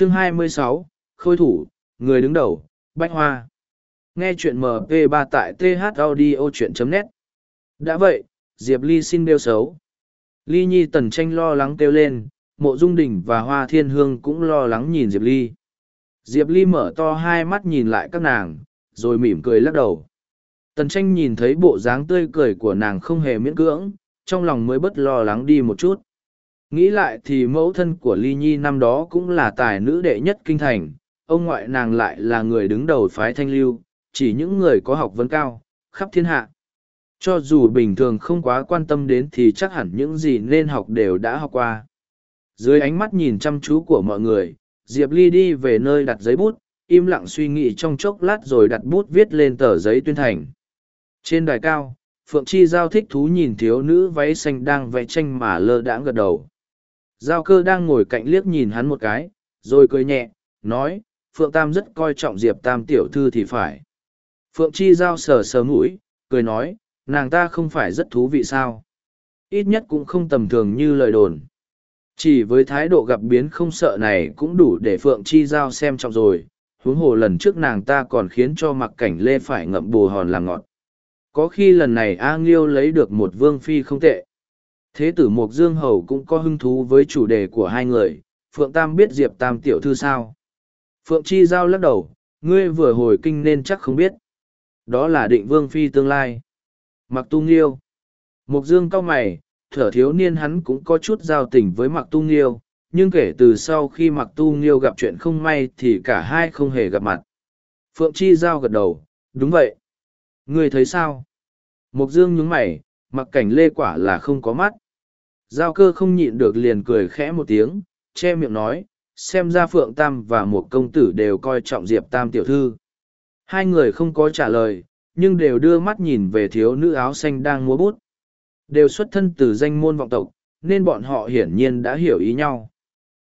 chương 26, Khôi thủ, người đứng đầu, Bách Hoa. Nghe chuyện MP3 tại TH Audio Chuyện .net Đã vậy, Diệp Ly xin đeo xấu. Ly Nhi tần tranh lo lắng kêu lên, mộ dung đình và hoa thiên hương cũng lo lắng nhìn Diệp Ly. Diệp Ly mở to hai mắt nhìn lại các nàng, rồi mỉm cười lắc đầu. Tần tranh nhìn thấy bộ dáng tươi cười của nàng không hề miễn cưỡng, trong lòng mới bất lo lắng đi một chút. Nghĩ lại thì mẫu thân của Ly Nhi năm đó cũng là tài nữ đệ nhất kinh thành, ông ngoại nàng lại là người đứng đầu phái thanh lưu, chỉ những người có học vấn cao, khắp thiên hạ. Cho dù bình thường không quá quan tâm đến thì chắc hẳn những gì nên học đều đã học qua. Dưới ánh mắt nhìn chăm chú của mọi người, Diệp Ly đi về nơi đặt giấy bút, im lặng suy nghĩ trong chốc lát rồi đặt bút viết lên tờ giấy tuyên thành. Trên đài cao, Phượng Chi Giao thích thú nhìn thiếu nữ váy xanh đang vẽ tranh mà lơ đãng gật đầu. Giao cơ đang ngồi cạnh liếc nhìn hắn một cái, rồi cười nhẹ, nói, Phượng Tam rất coi trọng Diệp Tam tiểu thư thì phải. Phượng Chi Giao sờ sờ mũi, cười nói, nàng ta không phải rất thú vị sao. Ít nhất cũng không tầm thường như lời đồn. Chỉ với thái độ gặp biến không sợ này cũng đủ để Phượng Chi Giao xem trọng rồi, huống hồ lần trước nàng ta còn khiến cho mặc cảnh lê phải ngậm bù hòn làm ngọt. Có khi lần này A Nghiêu lấy được một vương phi không tệ. Thế tử Mộc Dương Hầu cũng có hứng thú với chủ đề của hai người, Phượng Tam biết Diệp Tam tiểu thư sao. Phượng Chi Giao lắc đầu, ngươi vừa hồi kinh nên chắc không biết. Đó là định vương phi tương lai. Mặc tu nghiêu. Mộc Dương cao mày, thở thiếu niên hắn cũng có chút giao tình với mặc tu nghiêu, nhưng kể từ sau khi mặc tu nghiêu gặp chuyện không may thì cả hai không hề gặp mặt. Phượng Chi Giao gật đầu, đúng vậy. Ngươi thấy sao? Mộc Dương nhướng mày, mặc cảnh lê quả là không có mắt. Giao cơ không nhịn được liền cười khẽ một tiếng, che miệng nói, xem ra Phượng Tam và một công tử đều coi trọng Diệp Tam tiểu thư. Hai người không có trả lời, nhưng đều đưa mắt nhìn về thiếu nữ áo xanh đang múa bút. Đều xuất thân từ danh môn vọng tộc, nên bọn họ hiển nhiên đã hiểu ý nhau.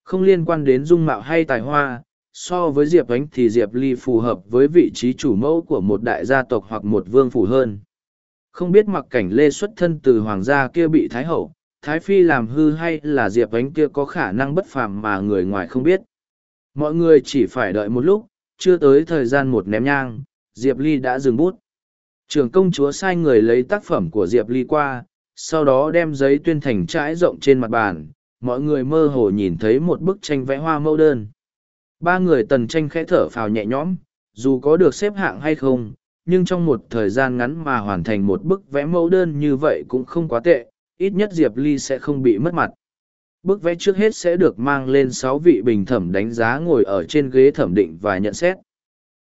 Không liên quan đến dung mạo hay tài hoa, so với Diệp Ánh thì Diệp Ly phù hợp với vị trí chủ mẫu của một đại gia tộc hoặc một vương phủ hơn. Không biết mặc cảnh lê xuất thân từ hoàng gia kia bị thái hậu, thái phi làm hư hay là Diệp Ánh kia có khả năng bất phàm mà người ngoài không biết. Mọi người chỉ phải đợi một lúc, chưa tới thời gian một ném nhang, Diệp Ly đã dừng bút. Trường công chúa sai người lấy tác phẩm của Diệp Ly qua, sau đó đem giấy tuyên thành trải rộng trên mặt bàn, mọi người mơ hồ nhìn thấy một bức tranh vẽ hoa mẫu đơn. Ba người tần tranh khẽ thở phào nhẹ nhõm, dù có được xếp hạng hay không, nhưng trong một thời gian ngắn mà hoàn thành một bức vẽ mẫu đơn như vậy cũng không quá tệ, ít nhất Diệp Ly sẽ không bị mất mặt. Bức vẽ trước hết sẽ được mang lên sáu vị bình thẩm đánh giá ngồi ở trên ghế thẩm định và nhận xét.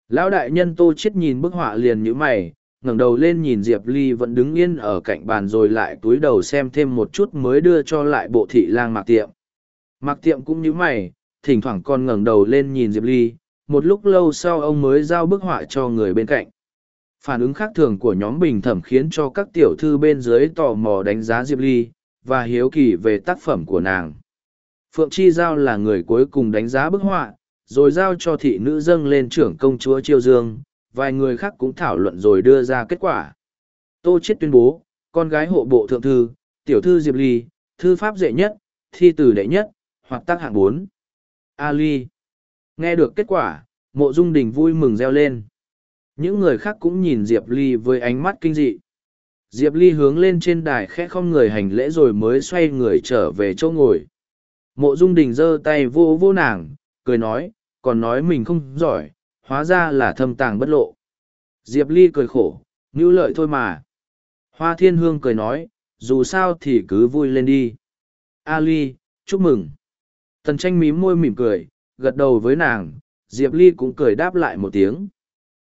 Lão đại nhân tô chết nhìn bức họa liền nhữ mày, ngẩng đầu lên nhìn Diệp Ly vẫn đứng yên ở cạnh bàn rồi lại túi đầu xem thêm một chút mới đưa cho lại bộ thị lang mạc tiệm. Mạc tiệm cũng nhữ mày, thỉnh thoảng còn ngẩng đầu lên nhìn Diệp Ly, một lúc lâu sau ông mới giao bức họa cho người bên cạnh. Phản ứng khác thường của nhóm bình thẩm khiến cho các tiểu thư bên dưới tò mò đánh giá Diệp Ly, và hiếu kỳ về tác phẩm của nàng. Phượng Chi Giao là người cuối cùng đánh giá bức họa, rồi giao cho thị nữ dâng lên trưởng công chúa Chiêu Dương, vài người khác cũng thảo luận rồi đưa ra kết quả. Tô Chiết tuyên bố, con gái hộ bộ thượng thư, tiểu thư Diệp Ly, thư pháp dễ nhất, thi từ đệ nhất, hoặc tác hạng bốn. Ali. Nghe được kết quả, mộ dung đình vui mừng reo lên. Những người khác cũng nhìn Diệp Ly với ánh mắt kinh dị. Diệp Ly hướng lên trên đài khẽ không người hành lễ rồi mới xoay người trở về chỗ ngồi. Mộ dung đình giơ tay vô vô nàng, cười nói, còn nói mình không giỏi, hóa ra là thâm tàng bất lộ. Diệp Ly cười khổ, ngữ lợi thôi mà. Hoa Thiên Hương cười nói, dù sao thì cứ vui lên đi. A Ly, chúc mừng. Tần tranh mím môi mỉm cười, gật đầu với nàng, Diệp Ly cũng cười đáp lại một tiếng.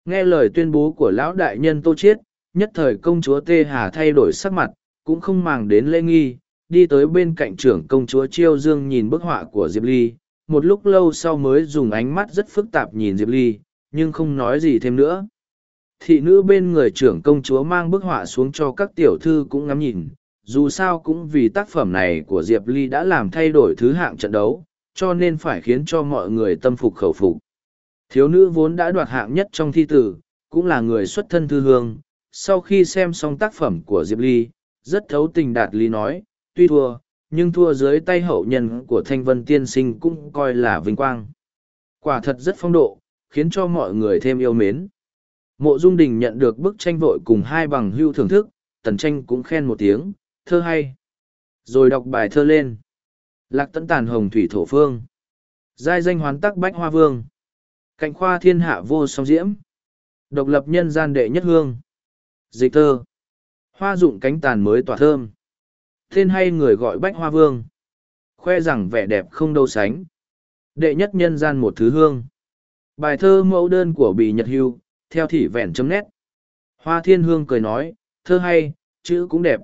Nghe lời tuyên bố của lão đại nhân Tô Chiết, nhất thời công chúa Tê Hà thay đổi sắc mặt, cũng không màng đến lễ nghi, đi tới bên cạnh trưởng công chúa Chiêu Dương nhìn bức họa của Diệp Ly, một lúc lâu sau mới dùng ánh mắt rất phức tạp nhìn Diệp Ly, nhưng không nói gì thêm nữa. Thị nữ bên người trưởng công chúa mang bức họa xuống cho các tiểu thư cũng ngắm nhìn, dù sao cũng vì tác phẩm này của Diệp Ly đã làm thay đổi thứ hạng trận đấu, cho nên phải khiến cho mọi người tâm phục khẩu phục. Thiếu nữ vốn đã đoạt hạng nhất trong thi tử, cũng là người xuất thân thư hương, sau khi xem xong tác phẩm của Diệp Ly, rất thấu tình đạt lý nói, tuy thua, nhưng thua dưới tay hậu nhân của Thanh Vân Tiên Sinh cũng coi là vinh quang. Quả thật rất phong độ, khiến cho mọi người thêm yêu mến. Mộ Dung Đình nhận được bức tranh vội cùng hai bằng hưu thưởng thức, tần tranh cũng khen một tiếng, thơ hay. Rồi đọc bài thơ lên. Lạc tấn tàn hồng thủy thổ phương. Giai danh hoán tắc bách hoa vương. Cạnh khoa thiên hạ vô song diễm. Độc lập nhân gian đệ nhất hương. Dịch thơ. Hoa dụng cánh tàn mới tỏa thơm. Tên hay người gọi bách hoa vương. Khoe rằng vẻ đẹp không đâu sánh. Đệ nhất nhân gian một thứ hương. Bài thơ mẫu đơn của Bì Nhật Hưu, theo thị vẹn chấm nét. Hoa thiên hương cười nói, thơ hay, chữ cũng đẹp.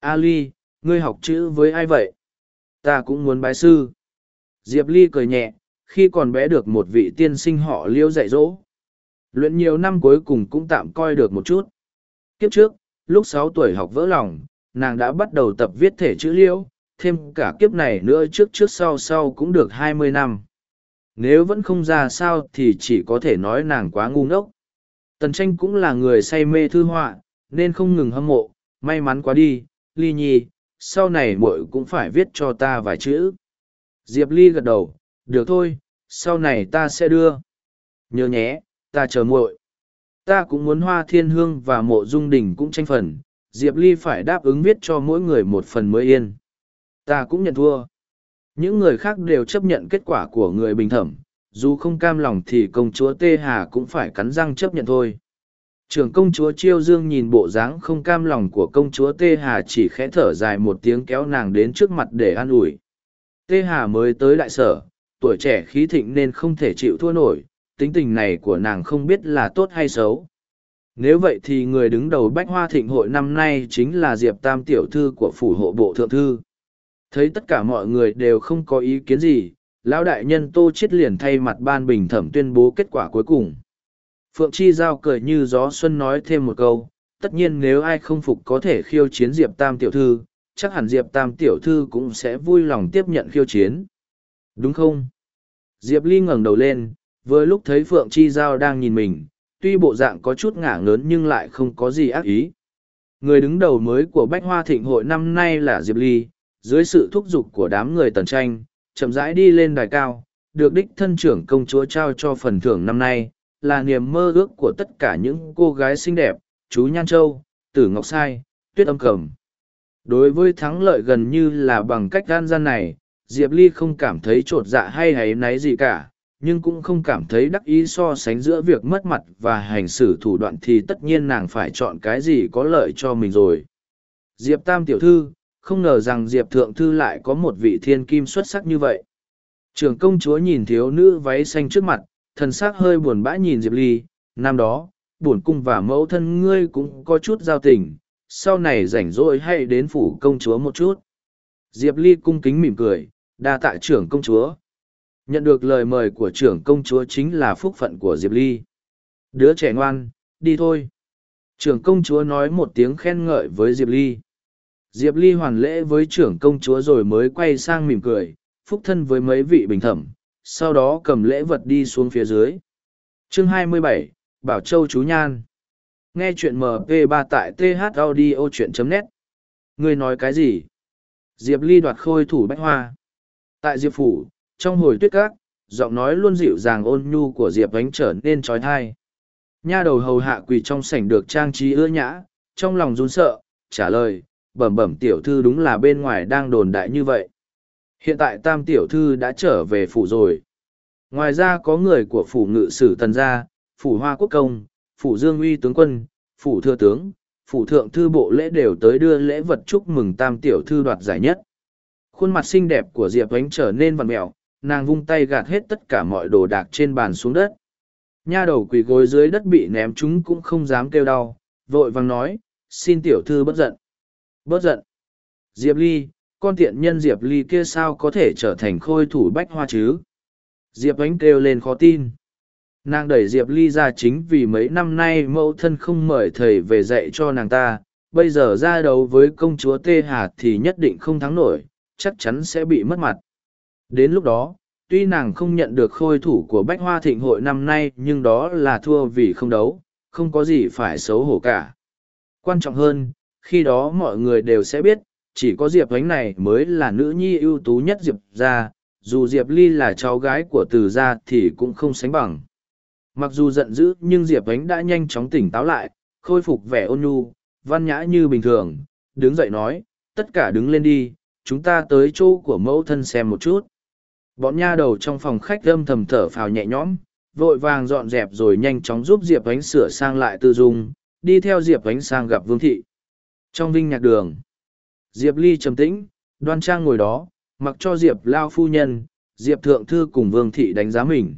Ali, ngươi học chữ với ai vậy? Ta cũng muốn bái sư. Diệp Ly cười nhẹ, khi còn bé được một vị tiên sinh họ liêu dạy dỗ. Luyện nhiều năm cuối cùng cũng tạm coi được một chút. Kiếp trước, lúc sáu tuổi học vỡ lòng, nàng đã bắt đầu tập viết thể chữ liêu, thêm cả kiếp này nữa trước trước sau sau cũng được hai mươi năm. Nếu vẫn không ra sao thì chỉ có thể nói nàng quá ngu ngốc. Tần tranh cũng là người say mê thư họa, nên không ngừng hâm mộ, may mắn quá đi, ly nhi, sau này muội cũng phải viết cho ta vài chữ. Diệp ly gật đầu, được thôi, sau này ta sẽ đưa. Nhớ nhé, ta chờ muội. Ta cũng muốn hoa thiên hương và mộ dung đình cũng tranh phần, Diệp ly phải đáp ứng viết cho mỗi người một phần mới yên. Ta cũng nhận thua. Những người khác đều chấp nhận kết quả của người bình thẩm, dù không cam lòng thì công chúa Tê Hà cũng phải cắn răng chấp nhận thôi. Trưởng công chúa Chiêu Dương nhìn bộ dáng không cam lòng của công chúa Tê Hà chỉ khẽ thở dài một tiếng kéo nàng đến trước mặt để an ủi. Tê Hà mới tới đại sở, tuổi trẻ khí thịnh nên không thể chịu thua nổi, tính tình này của nàng không biết là tốt hay xấu. Nếu vậy thì người đứng đầu bách hoa thịnh hội năm nay chính là Diệp Tam Tiểu Thư của Phủ hộ Bộ Thượng Thư. Thấy tất cả mọi người đều không có ý kiến gì, lão đại nhân tô chiết liền thay mặt ban bình thẩm tuyên bố kết quả cuối cùng phượng chi giao cười như gió xuân nói thêm một câu tất nhiên nếu ai không phục có thể khiêu chiến diệp tam tiểu thư chắc hẳn diệp tam tiểu thư cũng sẽ vui lòng tiếp nhận khiêu chiến đúng không diệp ly ngẩng đầu lên vừa lúc thấy phượng chi giao đang nhìn mình tuy bộ dạng có chút ngả ngớn nhưng lại không có gì ác ý người đứng đầu mới của bách hoa thịnh hội năm nay là diệp ly dưới sự thúc giục của đám người tần tranh chậm rãi đi lên đài cao, được đích thân trưởng công chúa trao cho phần thưởng năm nay, là niềm mơ ước của tất cả những cô gái xinh đẹp, chú Nhan Châu, Tử Ngọc Sai, Tuyết Âm Cầm. Đối với thắng lợi gần như là bằng cách gan gian này, Diệp Ly không cảm thấy trột dạ hay hay náy gì cả, nhưng cũng không cảm thấy đắc ý so sánh giữa việc mất mặt và hành xử thủ đoạn thì tất nhiên nàng phải chọn cái gì có lợi cho mình rồi. Diệp Tam Tiểu Thư, không ngờ rằng diệp thượng thư lại có một vị thiên kim xuất sắc như vậy Trường công chúa nhìn thiếu nữ váy xanh trước mặt thần s ắ c hơi buồn bã nhìn diệp ly năm đó bổn cung và mẫu thân ngươi cũng có chút giao tình sau này rảnh rỗi hay đến phủ công chúa một chút diệp ly cung kính mỉm cười đa tạ trưởng công chúa nhận được lời mời của trưởng công chúa chính là phúc phận của diệp ly đứa trẻ ngoan đi thôi trưởng công chúa nói một tiếng khen ngợi với diệp ly Diệp Ly hoàn lễ với trưởng công chúa rồi mới quay sang mỉm cười, phúc thân với mấy vị bình thẩm, sau đó cầm lễ vật đi xuống phía dưới. Chương 27, Bảo Châu Chú Nhan Nghe chuyện MP3 tại thaudio.net Người nói cái gì? Diệp Ly đoạt khôi thủ bách hoa. Tại Diệp Phủ, trong hồi tuyết cát, giọng nói luôn dịu dàng ôn nhu của Diệp ánh trở nên trói thai. Nha đầu hầu hạ quỳ trong sảnh được trang trí ưa nhã, trong lòng run sợ, trả lời, bẩm bẩm tiểu thư đúng là bên ngoài đang đồn đại như vậy. Hiện tại tam tiểu thư đã trở về phủ rồi. Ngoài ra có người của phủ ngự sử tần gia, phủ hoa quốc công, phủ dương uy tướng quân, phủ thừa tướng, phủ thượng thư bộ lễ đều tới đưa lễ vật chúc mừng tam tiểu thư đoạt giải nhất. Khuôn mặt xinh đẹp của Diệp Ánh trở nên vằn mẹo, nàng vung tay gạt hết tất cả mọi đồ đạc trên bàn xuống đất. Nha đầu quỳ gối dưới đất bị ném chúng cũng không dám kêu đau, vội vàng nói, xin tiểu thư bất giận. Bớt giận. Diệp Ly, con tiện nhân Diệp Ly kia sao có thể trở thành khôi thủ bách hoa chứ? Diệp ánh kêu lên khó tin. Nàng đẩy Diệp Ly ra chính vì mấy năm nay mẫu thân không mời thầy về dạy cho nàng ta. Bây giờ ra đấu với công chúa Tê Hà thì nhất định không thắng nổi, chắc chắn sẽ bị mất mặt. Đến lúc đó, tuy nàng không nhận được khôi thủ của Bách Hoa Thịnh hội năm nay nhưng đó là thua vì không đấu, không có gì phải xấu hổ cả. Quan trọng hơn, khi đó mọi người đều sẽ biết, chỉ có Diệp Ánh này mới là nữ nhi ưu tú nhất Diệp gia, dù diệp ly là cháu gái của từ gia thì cũng không sánh bằng mặc dù giận dữ nhưng diệp ánh đã nhanh chóng tỉnh táo lại khôi phục vẻ ôn nhu văn nhã như bình thường đứng dậy nói tất cả đứng lên đi chúng ta tới chỗ của mẫu thân xem một chút. Bọn nha đầu trong phòng khách âm thầm thở phào nhẹ nhõm, vội vàng dọn dẹp rồi nhanh chóng giúp diệp ánh sửa sang lại tư dung, đi theo diệp ánh sang gặp vương thị. Trong vinh nhạc đường, diệp ly trầm tĩnh, đoan trang ngồi đó, mặc cho diệp lao phu nhân, diệp thượng thư cùng vương thị đánh giá mình.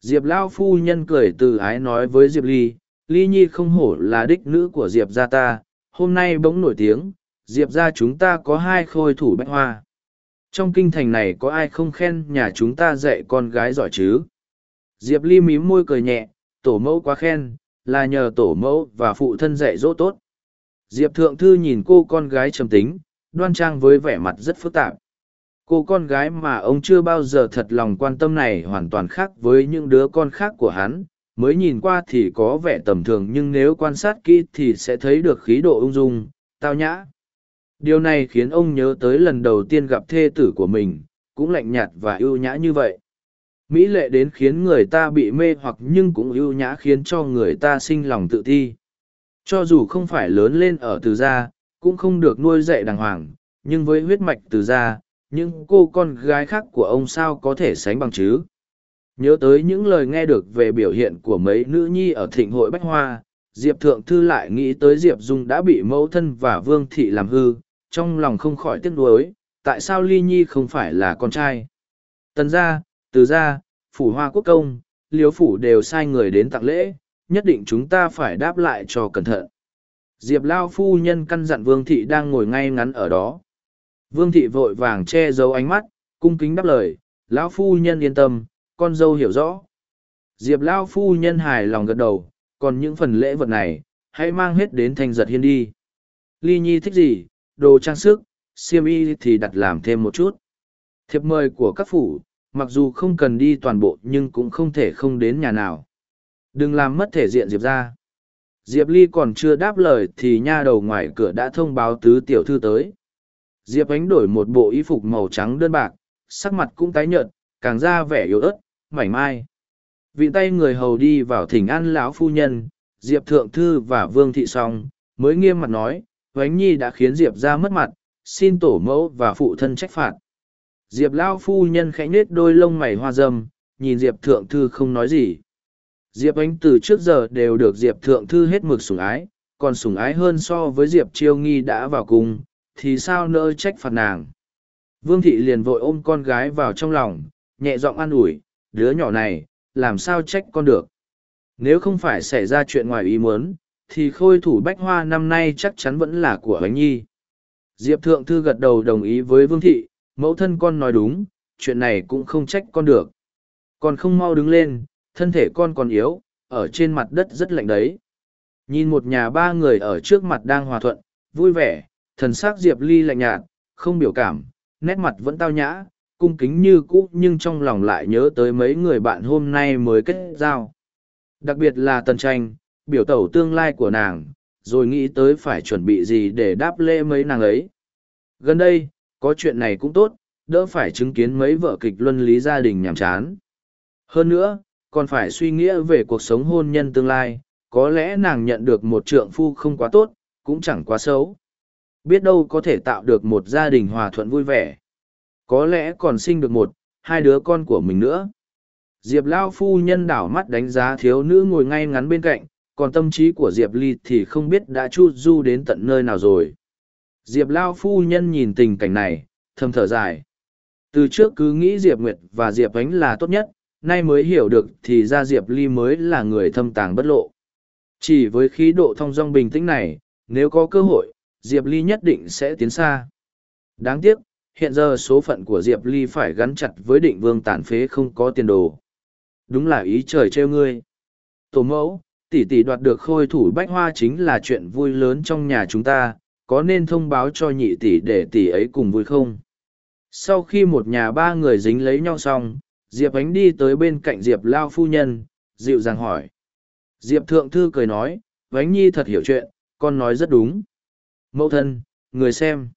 Diệp lao phu nhân cười từ ái nói với diệp ly ly nhi không hổ là đích nữ của diệp gia ta, hôm nay bỗng nổi tiếng diệp gia chúng ta có hai khôi thủ bách hoa. Trong kinh thành này có ai không khen nhà chúng ta dạy con gái giỏi chứ? Diệp ly mím môi cười nhẹ, tổ mẫu quá khen, là nhờ tổ mẫu và phụ thân dạy dỗ tốt. Diệp thượng thư nhìn cô con gái trầm tính, đoan trang với vẻ mặt rất phức tạp. Cô con gái mà ông chưa bao giờ thật lòng quan tâm này hoàn toàn khác với những đứa con khác của hắn. Mới nhìn qua thì có vẻ tầm thường nhưng nếu quan sát kỹ thì sẽ thấy được khí độ ung dung, tao nhã điều này khiến ông nhớ tới lần đầu tiên gặp thê tử của mình, cũng lạnh nhạt và ưu nhã như vậy. Mỹ lệ đến khiến người ta bị mê hoặc nhưng cũng ưu nhã khiến cho người ta sinh lòng tự ti. Cho dù không phải lớn lên ở từ gia, cũng không được nuôi dạy đàng hoàng, nhưng với huyết mạch từ gia, những cô con gái khác của ông sao có thể sánh bằng chứ? Nhớ tới những lời nghe được về biểu hiện của mấy nữ nhi ở thịnh hội bách hoa, diệp thượng thư lại nghĩ tới diệp dung đã bị mẫu thân và vương thị làm hư trong lòng không khỏi tiếc nuối, tại sao ly nhi không phải là con trai? Tần gia, từ gia, phủ hoa quốc công, liếu phủ đều sai người đến tặng lễ, nhất định chúng ta phải đáp lại cho cẩn thận. Diệp lao phu nhân căn dặn vương thị đang ngồi ngay ngắn ở đó. Vương thị vội vàng che giấu ánh mắt, cung kính đáp lời, lão phu nhân yên tâm, con dâu hiểu rõ. Diệp lao phu nhân hài lòng gật đầu, còn những phần lễ vật này, hãy mang hết đến thành giật hiên đi. Ly nhi thích gì đồ trang sức siêm y thì đặt làm thêm một chút. Thiệp mời của các phủ, mặc dù không cần đi toàn bộ nhưng cũng không thể không đến nhà nào. Đừng làm mất thể diện diệp ra. Diệp ly còn chưa đáp lời thì nha đầu ngoài cửa đã thông báo tứ tiểu thư tới. Diệp ánh đổi một bộ y phục màu trắng đơn bạc, sắc mặt cũng tái nhợt, càng ra vẻ yếu ớt, mảnh mai. Vị tay người hầu đi vào thỉnh an lão phu nhân, diệp thượng thư và vương thị Song mới nghiêm mặt nói Vánh Nhi đã khiến Diệp ra mất mặt, xin tổ mẫu và phụ thân trách phạt. Diệp Lao phu nhân khẽ nết đôi lông mày hoa dâm, nhìn Diệp Thượng Thư không nói gì. Diệp Ánh từ trước giờ đều được Diệp Thượng Thư hết mực sủng ái, còn sủng ái hơn so với Diệp Chiêu Nghi đã vào cùng, thì sao nỡ trách phạt nàng. Vương Thị liền vội ôm con gái vào trong lòng, nhẹ giọng an ủi, đứa nhỏ này, làm sao trách con được. Nếu không phải xảy ra chuyện ngoài ý muốn, thì khôi thủ bách hoa năm nay chắc chắn vẫn là của bánh nhi. Diệp thượng thư gật đầu đồng ý với vương thị, mẫu thân con nói đúng, chuyện này cũng không trách con được. Còn không mau đứng lên, thân thể con còn yếu, ở trên mặt đất rất lạnh đấy. Nhìn một nhà ba người ở trước mặt đang hòa thuận, vui vẻ, thần s ắ c diệp ly lạnh nhạt, không biểu cảm, nét mặt vẫn tao nhã, cung kính như cũ nhưng trong lòng lại nhớ tới mấy người bạn hôm nay mới kết giao. Đặc biệt là tần tranh biểu tẩu tương lai của nàng, rồi nghĩ tới phải chuẩn bị gì để đáp lễ mấy nàng ấy. Gần đây, có chuyện này cũng tốt, đỡ phải chứng kiến mấy vợ kịch luân lý gia đình nhàm chán. Hơn nữa, còn phải suy nghĩa về cuộc sống hôn nhân tương lai, có lẽ nàng nhận được một trượng phu không quá tốt, cũng chẳng quá xấu. Biết đâu có thể tạo được một gia đình hòa thuận vui vẻ. Có lẽ còn sinh được một, hai đứa con của mình nữa. Diệp Lao phu nhân đảo mắt đánh giá thiếu nữ ngồi ngay ngắn bên cạnh, còn tâm trí của diệp ly thì không biết đã chu du đến tận nơi nào rồi. Diệp lao phu nhân nhìn tình cảnh này, thầm thở dài. Từ trước cứ nghĩ diệp nguyệt và diệp ánh là tốt nhất, nay mới hiểu được thì ra diệp ly mới là người thâm tàng bất lộ. Chỉ với khí độ thong dong bình tĩnh này, nếu có cơ hội, diệp ly nhất định sẽ tiến xa. Đáng tiếc, hiện giờ số phận của diệp ly phải gắn chặt với định vương tàn phế không có tiền đồ. Đúng là ý trời trêu ngươi. Tổ mẫu tỷ tỷ đoạt được khôi thủ bách hoa chính là chuyện vui lớn trong nhà chúng ta, có nên thông báo cho nhị tỷ để tỷ ấy cùng vui không? Sau khi một nhà ba người dính lấy nhau xong, diệp ánh đi tới bên cạnh diệp lao phu nhân, dịu dàng hỏi. Diệp thượng thư cười nói, vánh nhi thật hiểu chuyện, con nói rất đúng. Mẫu thân, người xem.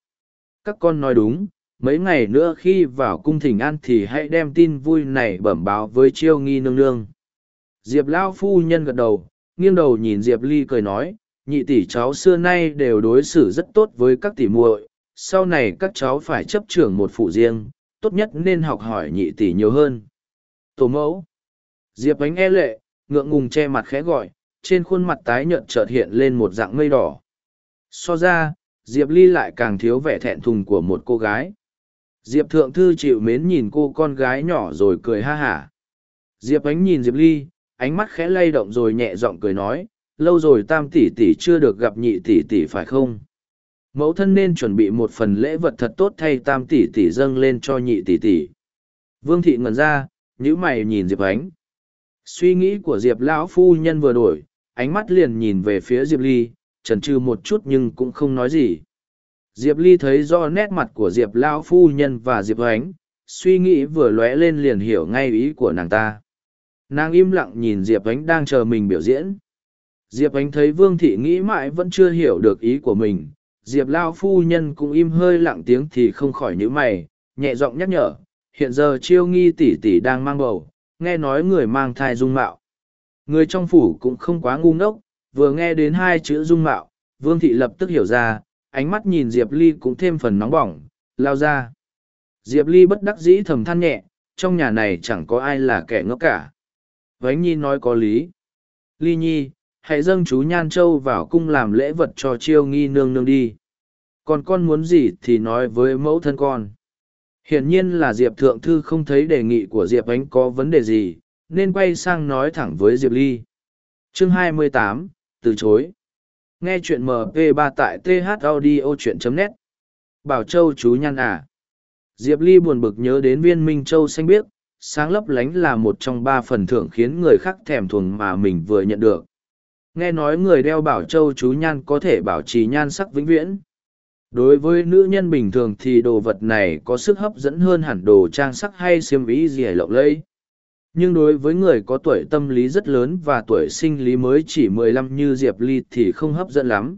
Các con nói đúng, mấy ngày nữa khi vào cung thỉnh an thì hãy đem tin vui này bẩm báo với chiêu nghi nương nương. Diệp lao phu nhân gật đầu nghiêng đầu nhìn diệp ly cười nói, nhị tỷ cháu xưa nay đều đối xử rất tốt với các tỷ muội, sau này các cháu phải chấp trưởng một phụ riêng, tốt nhất nên học hỏi nhị tỷ nhiều hơn. Tổ mẫu. Diệp ánh e lệ, ngượng ngùng che mặt khẽ gọi, trên khuôn mặt tái nhợt chợt hiện lên một dạng mây đỏ. So ra, diệp ly lại càng thiếu vẻ thẹn thùng của một cô gái. Diệp thượng thư chịu mến nhìn cô con gái nhỏ rồi cười ha hả. Diệp ánh nhìn diệp ly ánh mắt khẽ lay động rồi nhẹ giọng cười nói, lâu rồi tam tỷ tỷ chưa được gặp nhị tỷ tỷ phải không? Mẫu thân nên chuẩn bị một phần lễ vật thật tốt thay tam tỷ tỷ dâng lên cho nhị tỷ tỷ. Vương thị ngẩn ra, nhíu mày nhìn diệp ánh. Suy nghĩ của diệp lão phu nhân vừa đổi, ánh mắt liền nhìn về phía diệp ly trần trừ một chút nhưng cũng không nói gì. Diệp ly thấy do nét mặt của diệp lão phu nhân và diệp ánh, suy nghĩ vừa lóe lên liền hiểu ngay ý của nàng ta nàng im lặng nhìn diệp ánh đang chờ mình biểu diễn. Diệp ánh thấy vương thị nghĩ mãi vẫn chưa hiểu được ý của mình. Diệp lao phu nhân cũng im hơi lặng tiếng thì không khỏi nhữ mày, nhẹ giọng nhắc nhở, hiện giờ chiêu nghi tỷ tỷ đang mang bầu, nghe nói người mang thai dung mạo. Người trong phủ cũng không quá ngu ngốc, vừa nghe đến hai chữ dung mạo, vương thị lập tức hiểu ra, ánh mắt nhìn diệp ly cũng thêm phần nóng bỏng, lao ra. Diệp ly bất đắc dĩ thầm than nhẹ, trong nhà này chẳng có ai là kẻ ngốc cả vánh nhi nói có lý. Ly nhi hãy dâng chú nhan châu vào cung làm lễ vật cho chiêu nghi nương nương đi. Còn con muốn gì thì nói với mẫu thân con. Hiển nhiên là diệp thượng thư không thấy đề nghị của diệp ánh có vấn đề gì nên quay sang nói thẳng với diệp ly. Chương 28, từ chối. Nghe chuyện mp 3 tại thaudio.net. bảo châu chú nhan à. Diệp ly buồn bực nhớ đến viên minh châu xanh biếc sáng lấp lánh là một trong ba phần thưởng khiến người khác thèm thuồng mà mình vừa nhận được. Nghe nói người đeo bảo châu chú nhan có thể bảo trì nhan sắc vĩnh viễn. Đối với nữ nhân bình thường thì đồ vật này có sức hấp dẫn hơn hẳn đồ trang sắc hay xiêm vĩ gì lộng lẫy. Nhưng đối với người có tuổi tâm lý rất lớn và tuổi sinh lý mới chỉ mười lăm như diệp ly thì không hấp dẫn lắm.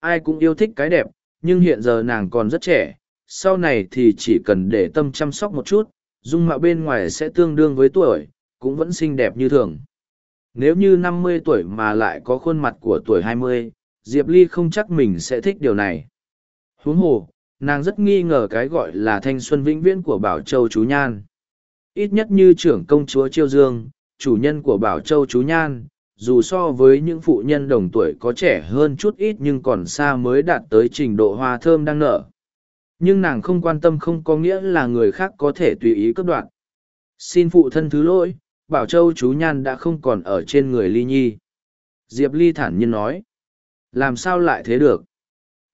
Ai cũng yêu thích cái đẹp, nhưng hiện giờ nàng còn rất trẻ, sau này thì chỉ cần để tâm chăm sóc một chút dung mạo bên ngoài sẽ tương đương với tuổi, cũng vẫn xinh đẹp như thường. Nếu như năm mươi tuổi mà lại có khuôn mặt của tuổi hai mươi, diệp ly không chắc mình sẽ thích điều này. Huống hồ, nàng rất nghi ngờ cái gọi là thanh xuân vĩnh viễn của bảo châu chú nhan. Ít nhất như trưởng công chúa chiêu dương, chủ nhân của bảo châu chú nhan, dù so với những phụ nhân đồng tuổi có trẻ hơn chút ít nhưng còn xa mới đạt tới trình độ hoa thơm đang nở nhưng nàng không quan tâm không có nghĩa là người khác có thể tùy ý cấp đoạn. xin phụ thân thứ lỗi, bảo châu chú nhan đã không còn ở trên người ly nhi. Diệp ly thản nhiên nói, làm sao lại thế được?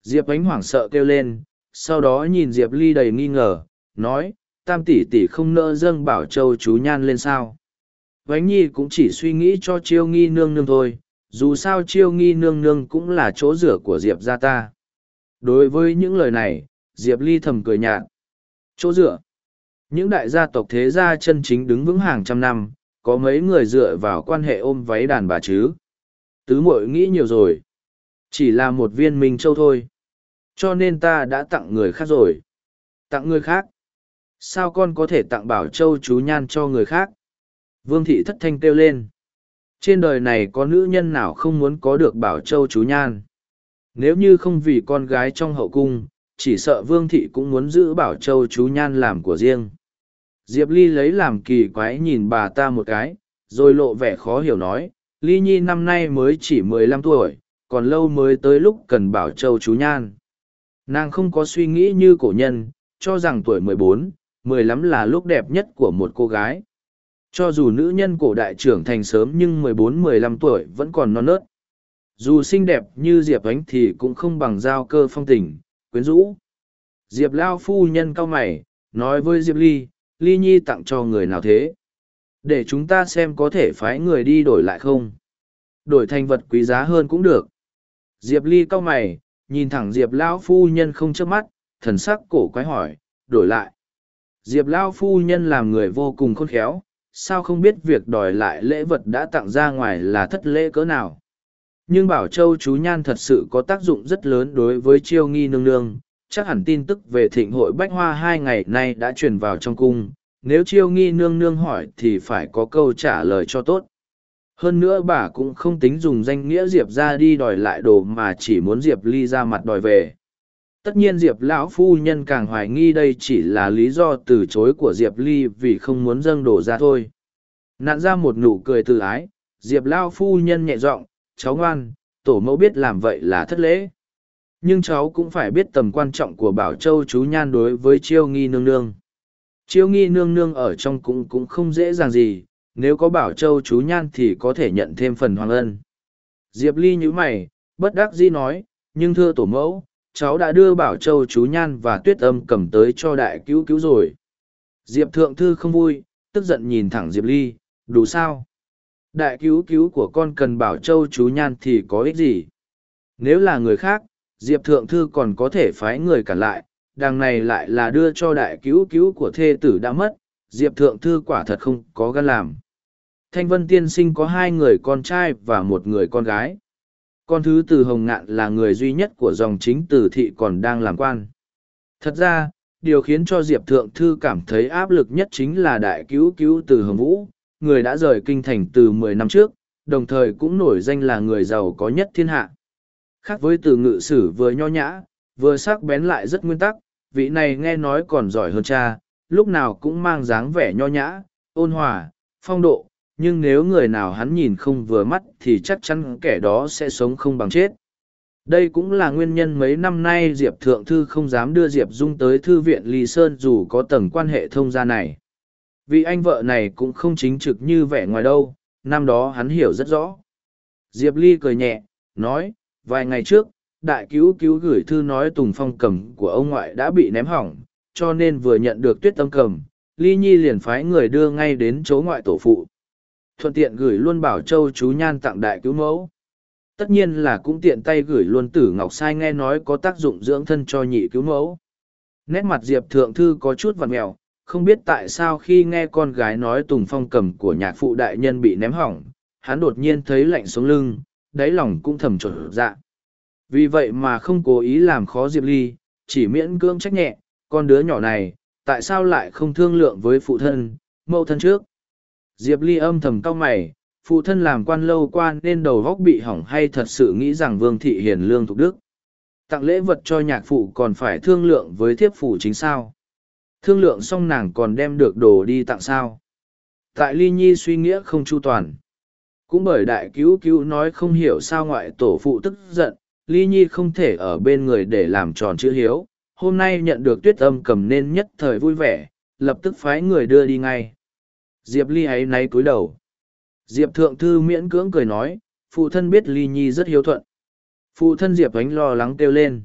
Diệp ánh hoảng sợ kêu lên, sau đó nhìn diệp ly đầy nghi ngờ, nói, tam tỷ tỷ không nỡ dâng bảo châu chú nhan lên sao? Vánh nhi cũng chỉ suy nghĩ cho chiêu nghi nương nương thôi, dù sao chiêu nghi nương nương cũng là chỗ rửa của diệp gia ta. Đối với những lời này diệp ly thầm cười nhạt. Chỗ dựa. Những đại gia tộc thế gia chân chính đứng vững hàng trăm năm, có mấy người dựa vào quan hệ ôm váy đàn bà chứ? Tứ Muội nghĩ nhiều rồi. Chỉ là một viên minh châu thôi. Cho nên ta đã tặng người khác rồi. Tặng người khác? Sao con có thể tặng bảo châu chú nhan cho người khác? Vương thị thất thanh kêu lên. Trên đời này có nữ nhân nào không muốn có được bảo châu chú nhan? Nếu như không vì con gái trong hậu cung chỉ sợ vương thị cũng muốn giữ bảo châu chú nhan làm của riêng. Diệp ly lấy làm kỳ quái nhìn bà ta một cái, rồi lộ vẻ khó hiểu nói, ly nhi năm nay mới chỉ mười lăm tuổi, còn lâu mới tới lúc cần bảo châu chú nhan. Nàng không có suy nghĩ như cổ nhân, cho rằng tuổi mười bốn, mười lắm là lúc đẹp nhất của một cô gái. Cho dù nữ nhân cổ đại trưởng thành sớm nhưng mười bốn, mười lăm tuổi vẫn còn non nớt. Dù xinh đẹp như diệp ánh thì cũng không bằng giao cơ phong tình quyến rũ. Diệp lao phu nhân cau mày, nói với diệp ly ly nhi tặng cho người nào thế? Để chúng ta xem có thể phái người đi đổi lại không? Đổi thành vật quý giá hơn cũng được. Diệp ly cau mày, nhìn thẳng diệp lão phu nhân không chớp mắt, thần sắc cổ quái hỏi, đổi lại. Diệp lão phu nhân làm người vô cùng khôn khéo, sao không biết việc đòi lại lễ vật đã tặng ra ngoài là thất lễ cỡ nào? Nhưng bảo châu chú nhan thật sự có tác dụng rất lớn đối với chiêu nghi nương nương chắc hẳn tin tức về thịnh hội bách hoa hai ngày nay đã truyền vào trong cung, nếu chiêu nghi nương nương hỏi thì phải có câu trả lời cho tốt. Hơn nữa bà cũng không tính dùng danh nghĩa Diệp ra đi đòi lại đồ mà chỉ muốn Diệp Ly ra mặt đòi về. Tất nhiên Diệp lão phu nhân càng hoài nghi đây chỉ là lý do từ chối của Diệp Ly vì không muốn dâng đồ ra thôi. Nạn ra một nụ cười từ ái, Diệp lão phu nhân nhẹ giọng, cháu ngoan, tổ mẫu biết làm vậy là thất lễ. Nhưng cháu cũng phải biết tầm quan trọng của Bảo Châu chú nhan đối với Chiêu Nghi nương nương. Chiêu Nghi nương nương ở trong cũng cũng không dễ dàng gì, nếu có Bảo Châu chú nhan thì có thể nhận thêm phần hoàng ân. Diệp Ly như mày, bất đắc dĩ nói, nhưng thưa tổ mẫu, cháu đã đưa Bảo Châu chú nhan và tuyết âm cầm tới cho đại cứu cứu rồi. Diệp Thượng Thư không vui, tức giận nhìn thẳng Diệp Ly, đủ sao? Đại cứu cứu của con cần Bảo Châu chú nhan thì có ích gì? Nếu là người khác, Diệp Thượng Thư còn có thể phái người cản lại, đằng này lại là đưa cho đại cứu cứu của thê tử đã mất, Diệp Thượng Thư quả thật không có gan làm. Thanh Vân Tiên Sinh có hai người con trai và một người con gái. Con thứ từ Hồng Ngạn là người duy nhất của dòng chính tử thị còn đang làm quan. Thật ra, điều khiến cho Diệp Thượng Thư cảm thấy áp lực nhất chính là đại cứu cứu từ Hồng Vũ, người đã rời kinh thành từ mười năm trước, đồng thời cũng nổi danh là người giàu có nhất thiên hạ. Khác với từ ngự sử vừa nho nhã, vừa sắc bén lại rất nguyên tắc, vị này nghe nói còn giỏi hơn cha, lúc nào cũng mang dáng vẻ nho nhã, ôn hòa, phong độ, nhưng nếu người nào hắn nhìn không vừa mắt thì chắc chắn kẻ đó sẽ sống không bằng chết. Đây cũng là nguyên nhân mấy năm nay Diệp Thượng Thư không dám đưa Diệp Dung tới Thư viện Lý Sơn dù có tầng quan hệ thông gia này. Vì anh vợ này cũng không chính trực như vẻ ngoài đâu, năm đó hắn hiểu rất rõ. Diệp Ly cười nhẹ, nói, vài ngày trước, đại cứu cứu gửi thư nói Tùng Phong cầm của ông ngoại đã bị ném hỏng, cho nên vừa nhận được tuyết tâm cầm, Ly Nhi liền phái người đưa ngay đến chỗ ngoại tổ phụ. Thuận tiện gửi luôn bảo châu chú nhan tặng đại cứu mẫu. Tất nhiên là cũng tiện tay gửi luôn tử ngọc sai nghe nói có tác dụng dưỡng thân cho nhị cứu mẫu. Nét mặt Diệp Thượng Thư có chút vặt mèo, không biết tại sao khi nghe con gái nói Tùng Phong cầm của nhạc phụ đại nhân bị ném hỏng, hắn đột nhiên thấy lạnh xuống lưng, đáy lòng cũng thầm trộn dạ. Vì vậy mà không cố ý làm khó Diệp Ly, chỉ miễn cưỡng trách nhẹ, con đứa nhỏ này, tại sao lại không thương lượng với phụ thân, mẫu thân trước. Diệp Ly âm thầm cau mày, phụ thân làm quan lâu quan nên đầu góc bị hỏng hay thật sự nghĩ rằng Vương Thị hiền lương thục đức. Tặng lễ vật cho nhạc phụ còn phải thương lượng với thiếp phủ chính sao. Thương lượng xong nàng còn đem được đồ đi tặng sao. Tại Ly Nhi suy nghĩa không chu toàn. Cũng bởi đại cứu cứu nói không hiểu sao ngoại tổ phụ tức giận, Ly Nhi không thể ở bên người để làm tròn chữ hiếu, hôm nay nhận được tuyết âm cầm nên nhất thời vui vẻ, lập tức phái người đưa đi ngay. Diệp Ly ấy náy cúi đầu. Diệp Thượng Thư miễn cưỡng cười nói, phụ thân biết Ly Nhi rất hiếu thuận. Phụ thân Diệp ánh lo lắng kêu lên.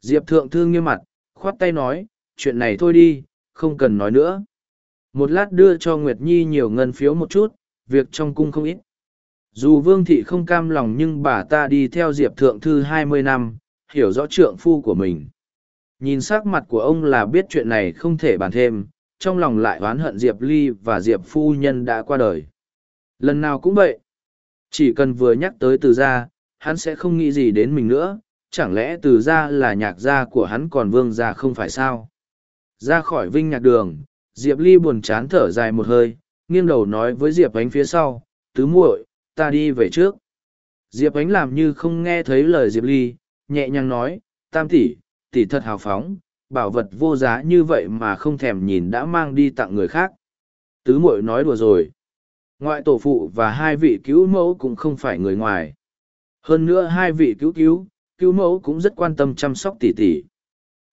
Diệp Thượng Thư nghiêm mặt, khoát tay nói, chuyện này thôi đi, không cần nói nữa. Một lát đưa cho Nguyệt Nhi nhiều ngân phiếu một chút, việc trong cung không ít. Dù Vương Thị không cam lòng nhưng bà ta đi theo Diệp Thượng Thư hai mươi năm, hiểu rõ trượng phu của mình. Nhìn sắc mặt của ông là biết chuyện này không thể bàn thêm, trong lòng lại oán hận Diệp Ly và Diệp Phu Nhân đã qua đời. Lần nào cũng vậy. Chỉ cần vừa nhắc tới từ gia, hắn sẽ không nghĩ gì đến mình nữa, chẳng lẽ từ gia là nhạc gia của hắn còn vương gia không phải sao? Ra khỏi vinh nhạc đường, Diệp Ly buồn chán thở dài một hơi, nghiêng đầu nói với Diệp ánh phía sau, tứ muội, ta đi về trước. Diệp ánh làm như không nghe thấy lời Diệp Ly, nhẹ nhàng nói, tam tỷ, tỷ thật hào phóng, bảo vật vô giá như vậy mà không thèm nhìn đã mang đi tặng người khác. Tứ muội nói đùa rồi. Ngoại tổ phụ và hai vị cứu mẫu cũng không phải người ngoài. Hơn nữa hai vị cứu cứu, cứu mẫu cũng rất quan tâm chăm sóc tỷ tỷ.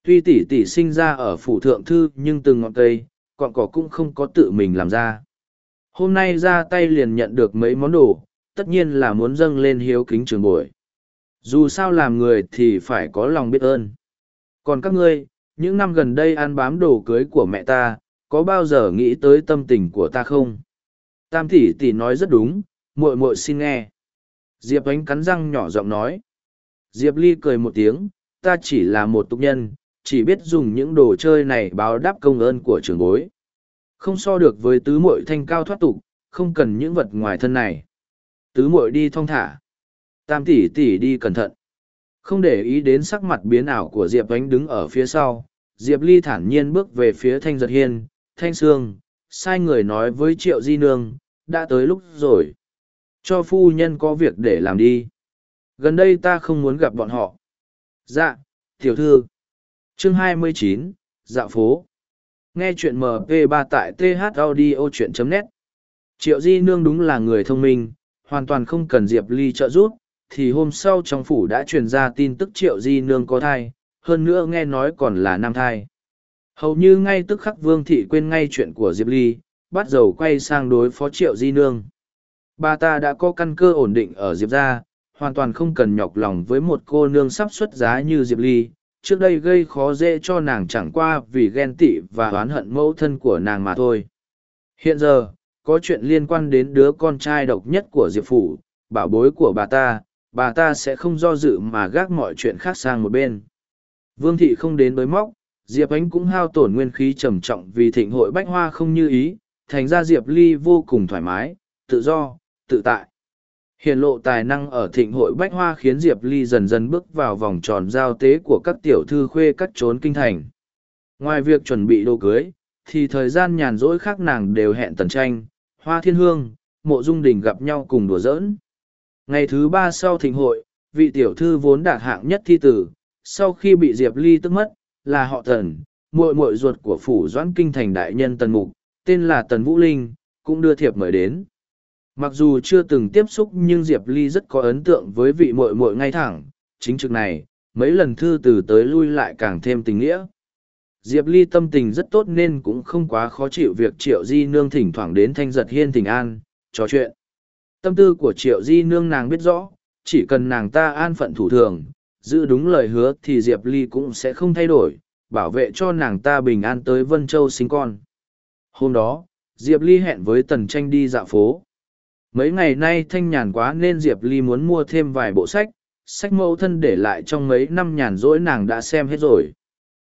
Tuy tỷ tỷ sinh ra ở phủ thượng thư nhưng từng ngọn cây, cọn cỏ cũng không có tự mình làm ra. Hôm nay ra tay liền nhận được mấy món đồ, tất nhiên là muốn dâng lên hiếu kính trường bồi. Dù sao làm người thì phải có lòng biết ơn. Còn các ngươi, những năm gần đây ăn bám đồ cưới của mẹ ta, có bao giờ nghĩ tới tâm tình của ta không? Tam tỷ tỷ nói rất đúng, muội muội xin nghe. Diệp ánh cắn răng nhỏ giọng nói. Diệp ly cười một tiếng, ta chỉ là một tục nhân, chỉ biết dùng những đồ chơi này báo đáp công ơn của trường bối. Không so được với tứ muội thanh cao thoát tục, không cần những vật ngoài thân này. Tứ muội đi thong thả. Tam tỷ tỷ đi cẩn thận. Không để ý đến sắc mặt biến ảo của Diệp Ánh đứng ở phía sau, Diệp Ly thản nhiên bước về phía Thanh Giật Hiên, Thanh Sương, sai người nói với Triệu Di Nương, đã tới lúc rồi. Cho phu nhân có việc để làm đi. Gần đây ta không muốn gặp bọn họ. Dạ, tiểu thư. Chương 29, Dạo phố. Nghe chuyện MP3 tại thaudio.net. Triệu Di Nương đúng là người thông minh, hoàn toàn không cần Diệp Ly trợ giúp, thì hôm sau trong phủ đã truyền ra tin tức Triệu Di Nương có thai, hơn nữa nghe nói còn là nam thai. Hầu như ngay tức khắc Vương Thị quên ngay chuyện của Diệp Ly, bắt đầu quay sang đối phó Triệu Di Nương. Bà ta đã có căn cơ ổn định ở Diệp gia, hoàn toàn không cần nhọc lòng với một cô nương sắp xuất giá như Diệp Ly. Trước đây gây khó dễ cho nàng chẳng qua vì ghen tị và oán hận mẫu thân của nàng mà thôi. Hiện giờ, có chuyện liên quan đến đứa con trai độc nhất của Diệp Phủ, bảo bối của bà ta, bà ta sẽ không do dự mà gác mọi chuyện khác sang một bên. Vương thị không đến bới móc, Diệp Ánh cũng hao tổn nguyên khí trầm trọng vì thịnh hội bách hoa không như ý, thành ra Diệp Ly vô cùng thoải mái, tự do, tự tại. Hiện lộ tài năng ở thịnh hội bách hoa khiến Diệp Ly dần dần bước vào vòng tròn giao tế của các tiểu thư khuê cắt trốn kinh thành. Ngoài việc chuẩn bị đồ cưới, thì thời gian nhàn rỗi khác nàng đều hẹn tần tranh, hoa thiên hương, mộ dung đình gặp nhau cùng đùa giỡn. Ngày thứ ba sau thịnh hội, vị tiểu thư vốn đạt hạng nhất thi tử, sau khi bị Diệp Ly tức mất, là họ tần, muội muội ruột của phủ doãn kinh thành đại nhân tần mục, tên là tần Vũ Linh, cũng đưa thiệp mời đến. Mặc dù chưa từng tiếp xúc nhưng Diệp Ly rất có ấn tượng với vị muội muội ngay thẳng, chính trực này, mấy lần thư từ tới lui lại càng thêm tình nghĩa. Diệp Ly tâm tình rất tốt nên cũng không quá khó chịu việc Triệu Di Nương thỉnh thoảng đến thanh giật hiên thỉnh an, trò chuyện. Tâm tư của Triệu Di Nương nàng biết rõ, chỉ cần nàng ta an phận thủ thường, giữ đúng lời hứa thì Diệp Ly cũng sẽ không thay đổi, bảo vệ cho nàng ta bình an tới Vân Châu sinh con. Hôm đó, Diệp Ly hẹn với Tần Tranh đi dạo phố. Mấy ngày nay thanh nhàn quá nên Diệp Ly muốn mua thêm vài bộ sách, sách mẫu thân để lại trong mấy năm nhàn rỗi nàng đã xem hết rồi.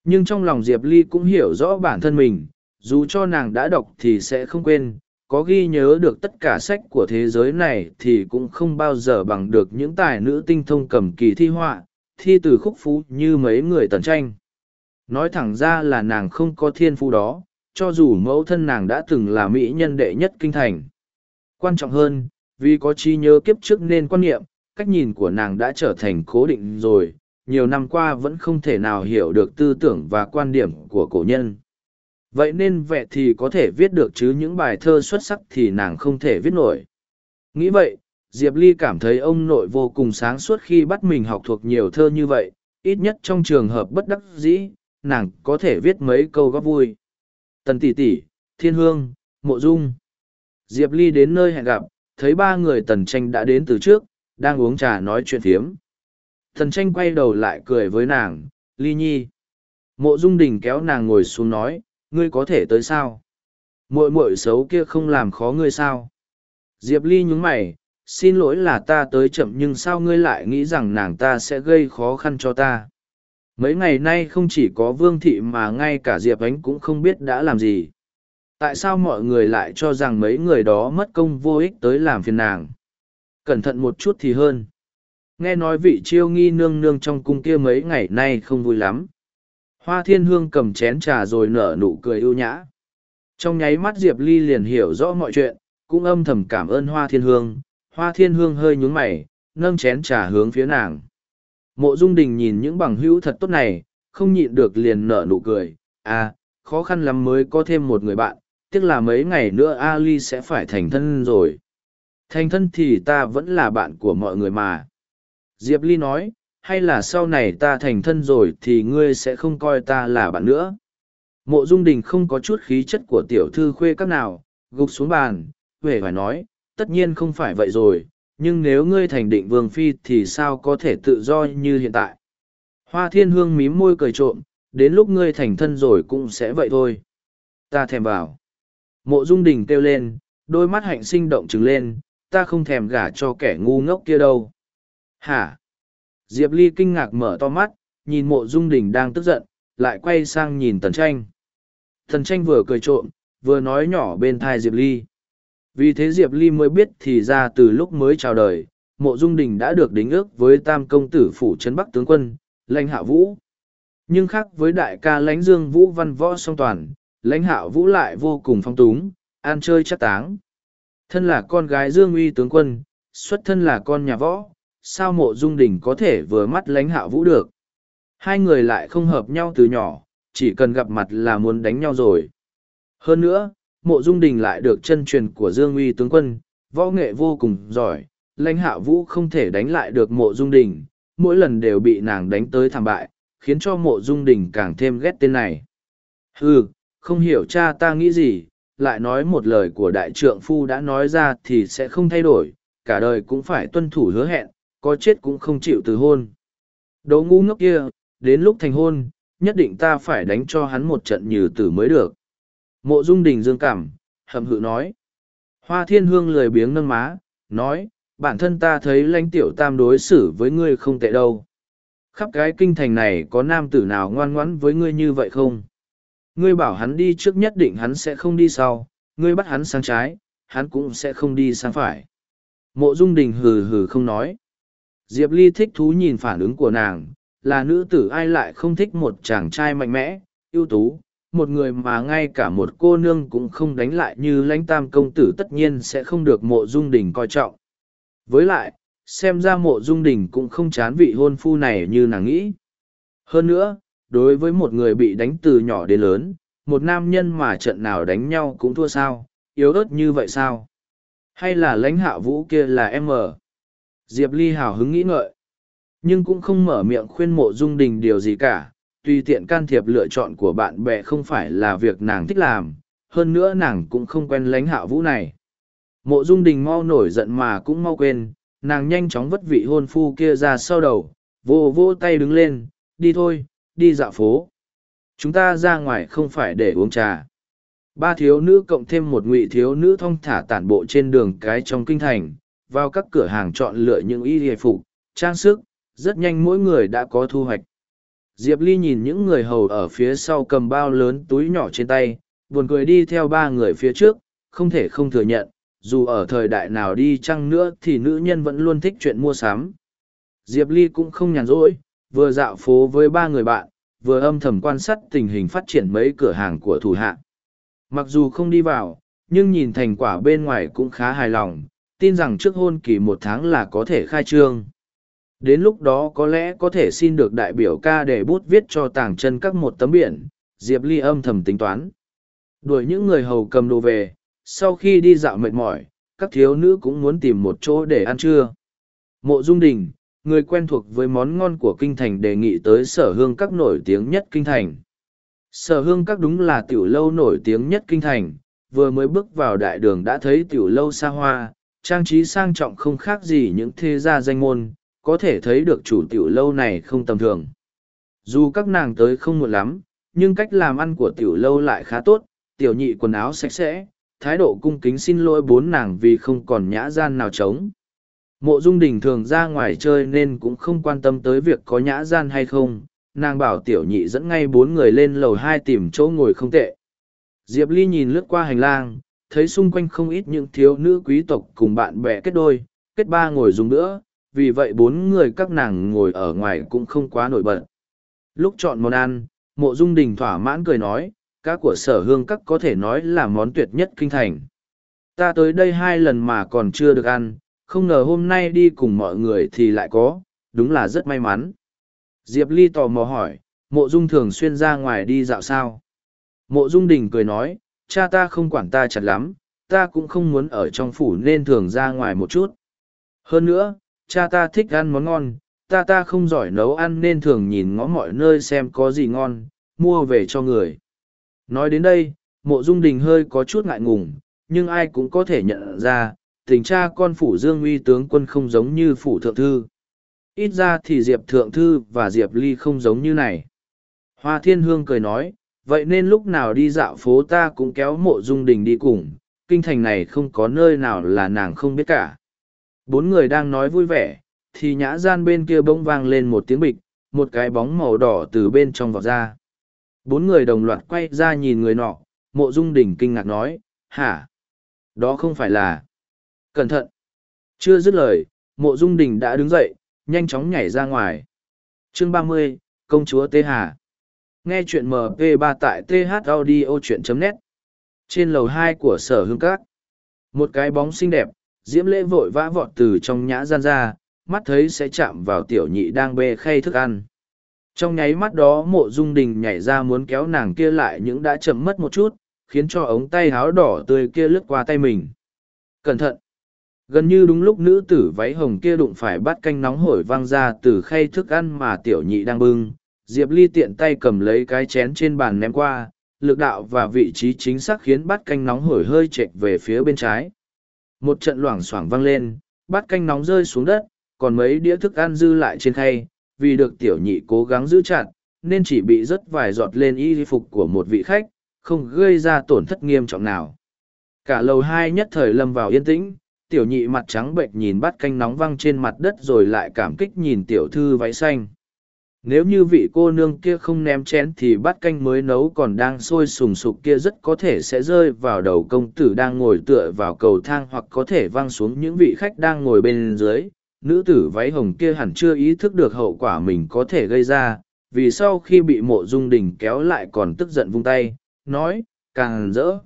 Nhưng trong lòng Diệp Ly cũng hiểu rõ bản thân mình, dù cho nàng đã đọc thì sẽ không quên, có ghi nhớ được tất cả sách của thế giới này thì cũng không bao giờ bằng được những tài nữ tinh thông cầm kỳ thi họa, thi từ khúc phú như mấy người tần tranh. Nói thẳng ra là nàng không có thiên phú đó, cho dù mẫu thân nàng đã từng là mỹ nhân đệ nhất kinh thành. Quan trọng hơn, vì có chi nhớ kiếp trước nên quan niệm, cách nhìn của nàng đã trở thành cố định rồi, nhiều năm qua vẫn không thể nào hiểu được tư tưởng và quan điểm của cổ nhân. Vậy nên vẽ thì có thể viết được chứ những bài thơ xuất sắc thì nàng không thể viết nổi. Nghĩ vậy, Diệp Ly cảm thấy ông nội vô cùng sáng suốt khi bắt mình học thuộc nhiều thơ như vậy, ít nhất trong trường hợp bất đắc dĩ, nàng có thể viết mấy câu góp vui. Tần tỷ tỷ, thiên hương, mộ dung. Diệp Ly đến nơi hẹn gặp, thấy ba người tần tranh đã đến từ trước, đang uống trà nói chuyện thiếm. Tần tranh quay đầu lại cười với nàng, Ly Nhi. Mộ dung đình kéo nàng ngồi xuống nói, ngươi có thể tới sao? Muội muội xấu kia không làm khó ngươi sao? Diệp Ly nhúng mày, xin lỗi là ta tới chậm nhưng sao ngươi lại nghĩ rằng nàng ta sẽ gây khó khăn cho ta? Mấy ngày nay không chỉ có Vương Thị mà ngay cả Diệp Ánh cũng không biết đã làm gì. Tại sao mọi người lại cho rằng mấy người đó mất công vô ích tới làm phiền nàng? Cẩn thận một chút thì hơn. Nghe nói vị chiêu nghi nương nương trong cung kia mấy ngày nay không vui lắm. Hoa thiên hương cầm chén trà rồi nở nụ cười ưu nhã. Trong nháy mắt Diệp Ly liền hiểu rõ mọi chuyện, cũng âm thầm cảm ơn Hoa thiên hương. Hoa thiên hương hơi nhún mày, nâng chén trà hướng phía nàng. Mộ Dung Đình nhìn những bằng hữu thật tốt này, không nhịn được liền nở nụ cười. À, khó khăn lắm mới có thêm một người bạn, tiếc là mấy ngày nữa Ali sẽ phải thành thân rồi. Thành thân thì ta vẫn là bạn của mọi người mà. Diệp Ly nói, hay là sau này ta thành thân rồi thì ngươi sẽ không coi ta là bạn nữa. Mộ Dung Đình không có chút khí chất của tiểu thư khuê các nào, gục xuống bàn, huệ phải nói, tất nhiên không phải vậy rồi, nhưng nếu ngươi thành định vương phi thì sao có thể tự do như hiện tại. Hoa thiên hương mím môi cười trộm, đến lúc ngươi thành thân rồi cũng sẽ vậy thôi. Ta thèm vào. Mộ Dung Đình kêu lên, đôi mắt hạnh sinh động trừng lên, ta không thèm gả cho kẻ ngu ngốc kia đâu. Hả? Diệp Ly kinh ngạc mở to mắt, nhìn mộ dung đình đang tức giận, lại quay sang nhìn tần tranh. Tần tranh vừa cười trộm, vừa nói nhỏ bên thai Diệp Ly. Vì thế Diệp Ly mới biết thì ra từ lúc mới chào đời, mộ dung đình đã được đính ước với tam công tử phủ trấn bắc tướng quân lãnh hạ vũ nhưng khác với đại ca lãnh dương vũ văn võ song toàn lãnh Hạo vũ lại vô cùng phong túng, ăn chơi chắc táng. Thân là con gái dương uy tướng quân, xuất thân là con nhà võ, sao mộ dung đình có thể vừa mắt lãnh Hạo vũ được? Hai người lại không hợp nhau từ nhỏ, chỉ cần gặp mặt là muốn đánh nhau rồi. Hơn nữa, mộ dung đình lại được chân truyền của dương uy tướng quân, võ nghệ vô cùng giỏi, lãnh Hạo vũ không thể đánh lại được mộ dung đình mỗi lần đều bị nàng đánh tới thảm bại, khiến cho mộ dung đình càng thêm ghét tên này. Ừ không hiểu cha ta nghĩ gì, lại nói một lời của đại trượng phu đã nói ra thì sẽ không thay đổi, cả đời cũng phải tuân thủ hứa hẹn, có chết cũng không chịu từ hôn. Đố ngu ngốc kia, đến lúc thành hôn, nhất định ta phải đánh cho hắn một trận nhừ tử mới được. Mộ dung đình dương cảm hầm hự nói. Hoa thiên hương lười biếng nâng má, nói, bản thân ta thấy lãnh tiểu tam đối xử với ngươi không tệ đâu. Khắp cái kinh thành này có nam tử nào ngoan ngoãn với ngươi như vậy không? Ngươi bảo hắn đi trước nhất định hắn sẽ không đi sau, ngươi bắt hắn sang trái, hắn cũng sẽ không đi sang phải. Mộ dung đình hừ hừ không nói. Diệp ly thích thú nhìn phản ứng của nàng, là nữ tử ai lại không thích một chàng trai mạnh mẽ, ưu tú, một người mà ngay cả một cô nương cũng không đánh lại như lãnh tam công tử tất nhiên sẽ không được mộ dung đình coi trọng. Với lại, xem ra mộ dung đình cũng không chán vị hôn phu này như nàng nghĩ. Hơn nữa đối với một người bị đánh từ nhỏ đến lớn, một nam nhân mà trận nào đánh nhau cũng thua sao, yếu ớt như vậy sao? Hay là lãnh hạ vũ kia là em ở diệp ly hào hứng nghĩ ngợi, nhưng cũng không mở miệng khuyên mộ dung đình điều gì cả, tùy tiện can thiệp lựa chọn của bạn bè không phải là việc nàng thích làm, hơn nữa nàng cũng không quen lãnh hạ vũ này. Mộ dung đình mau nổi giận mà cũng mau quên, nàng nhanh chóng vất vị hôn phu kia ra sau đầu, vô vô tay đứng lên, đi thôi đi dạo phố. Chúng ta ra ngoài không phải để uống trà. Ba thiếu nữ cộng thêm một ngụy thiếu nữ thong thả tản bộ trên đường cái trong kinh thành, vào các cửa hàng chọn lựa những y hề phục, trang sức, rất nhanh mỗi người đã có thu hoạch. Diệp ly nhìn những người hầu ở phía sau cầm bao lớn túi nhỏ trên tay, buồn cười đi theo ba người phía trước, không thể không thừa nhận, dù ở thời đại nào đi chăng nữa thì nữ nhân vẫn luôn thích chuyện mua sắm. Diệp ly cũng không nhàn rỗi vừa dạo phố với ba người bạn, vừa âm thầm quan sát tình hình phát triển mấy cửa hàng của thủ hạ. Mặc dù không đi vào, nhưng nhìn thành quả bên ngoài cũng khá hài lòng, tin rằng trước hôn kỳ một tháng là có thể khai trương. Đến lúc đó có lẽ có thể xin được đại biểu ca để bút viết cho tàng chân các một tấm biển, diệp ly âm thầm tính toán. Đuổi những người hầu cầm đồ về, sau khi đi dạo mệt mỏi, các thiếu nữ cũng muốn tìm một chỗ để ăn trưa. Mộ dung đình người quen thuộc với món ngon của kinh thành đề nghị tới sở hương các nổi tiếng nhất kinh thành sở hương các đúng là tiểu lâu nổi tiếng nhất kinh thành, vừa mới bước vào đại đường đã thấy tiểu lâu xa hoa, trang trí sang trọng không khác gì những thế gia danh môn, có thể thấy được chủ tiểu lâu này không tầm thường dù các nàng tới không muộn lắm, nhưng cách làm ăn của tiểu lâu lại khá tốt, tiểu nhị quần áo sạch sẽ, thái độ cung kính xin lỗi bốn nàng vì không còn nhã gian nào trống. Mộ dung đình thường ra ngoài chơi nên cũng không quan tâm tới việc có nhã gian hay không, nàng bảo tiểu nhị dẫn ngay bốn người lên lầu hai tìm chỗ ngồi không tệ. Diệp Ly nhìn lướt qua hành lang, thấy xung quanh không ít những thiếu nữ quý tộc cùng bạn bè kết đôi, kết ba ngồi dùng nữa, vì vậy bốn người các nàng ngồi ở ngoài cũng không quá nổi bật. Lúc chọn món ăn, mộ dung đình thỏa mãn cười nói, cá của sở hương các có thể nói là món tuyệt nhất kinh thành. Ta tới đây hai lần mà còn chưa được ăn, không ngờ hôm nay đi cùng mọi người thì lại có, đúng là rất may mắn. Diệp Ly tò mò hỏi, mộ dung thường xuyên ra ngoài đi dạo sao? Mộ dung đình cười nói, cha ta không quản ta chặt lắm, ta cũng không muốn ở trong phủ nên thường ra ngoài một chút. Hơn nữa, cha ta thích ăn món ngon, ta ta không giỏi nấu ăn nên thường nhìn ngõ mọi nơi xem có gì ngon, mua về cho người. Nói đến đây, mộ dung đình hơi có chút ngại ngùng, nhưng ai cũng có thể nhận ra, tình cha con phủ dương uy tướng quân không giống như phủ thượng thư. Ít ra thì Diệp Thượng Thư và Diệp Ly không giống như này. Hoa Thiên Hương cười nói, vậy nên lúc nào đi dạo phố ta cũng kéo mộ dung đình đi cùng, kinh thành này không có nơi nào là nàng không biết cả. Bốn người đang nói vui vẻ, thì nhã gian bên kia bỗng vang lên một tiếng bịch, một cái bóng màu đỏ từ bên trong vọt ra. Bốn người đồng loạt quay ra nhìn người nọ, mộ dung Đình kinh ngạc nói, hả? Đó không phải là... Cẩn thận! Chưa dứt lời, mộ dung đình đã đứng dậy, nhanh chóng nhảy ra ngoài. Chương ba mươi Công chúa Tê Hà Nghe chuyện MP3 tại thaudio.net Trên lầu hai của sở hương các Một cái bóng xinh đẹp, diễm lễ vội vã vọt từ trong nhã gian ra, mắt thấy sẽ chạm vào tiểu nhị đang bê khay thức ăn. Trong nháy mắt đó mộ dung đình nhảy ra muốn kéo nàng kia lại những đã chậm mất một chút, khiến cho ống tay háo đỏ tươi kia lướt qua tay mình. Cẩn thận! Gần như đúng lúc nữ tử váy hồng kia đụng phải bát canh nóng hổi vang ra từ khay thức ăn mà tiểu nhị đang bưng, Diệp Ly tiện tay cầm lấy cái chén trên bàn ném qua, lực đạo và vị trí chính xác khiến bát canh nóng hổi hơi chệch về phía bên trái. Một trận loảng xoảng vang lên, bát canh nóng rơi xuống đất, còn mấy đĩa thức ăn dư lại trên khay, vì được tiểu nhị cố gắng giữ chặt, nên chỉ bị rớt vài giọt lên y phục của một vị khách, không gây ra tổn thất nghiêm trọng nào. Cả lầu hai nhất thời lâm vào yên tĩnh, tiểu nhị mặt trắng bệnh nhìn bát canh nóng văng trên mặt đất rồi lại cảm kích nhìn tiểu thư váy xanh. Nếu như vị cô nương kia không ném chén thì bát canh mới nấu còn đang sôi sùng sục kia rất có thể sẽ rơi vào đầu công tử đang ngồi tựa vào cầu thang hoặc có thể văng xuống những vị khách đang ngồi bên dưới. Nữ tử váy hồng kia hẳn chưa ý thức được hậu quả mình có thể gây ra, vì sau khi bị mộ dung đình kéo lại còn tức giận vung tay, nói, càng rỡ.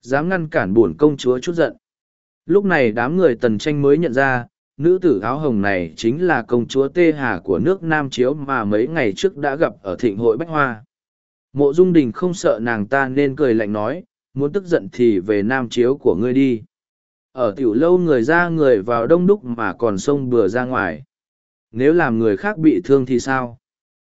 Dám ngăn cản buồn công chúa chút giận. Lúc này đám người tần tranh mới nhận ra, nữ tử áo hồng này chính là công chúa Tê Hà của nước Nam Chiếu mà mấy ngày trước đã gặp ở thịnh hội Bách Hoa. Mộ Dung Đình không sợ nàng ta nên cười lạnh nói, muốn tức giận thì về Nam Chiếu của ngươi đi. Ở tiểu lâu người ra người vào đông đúc mà còn sông bừa ra ngoài. Nếu làm người khác bị thương thì sao?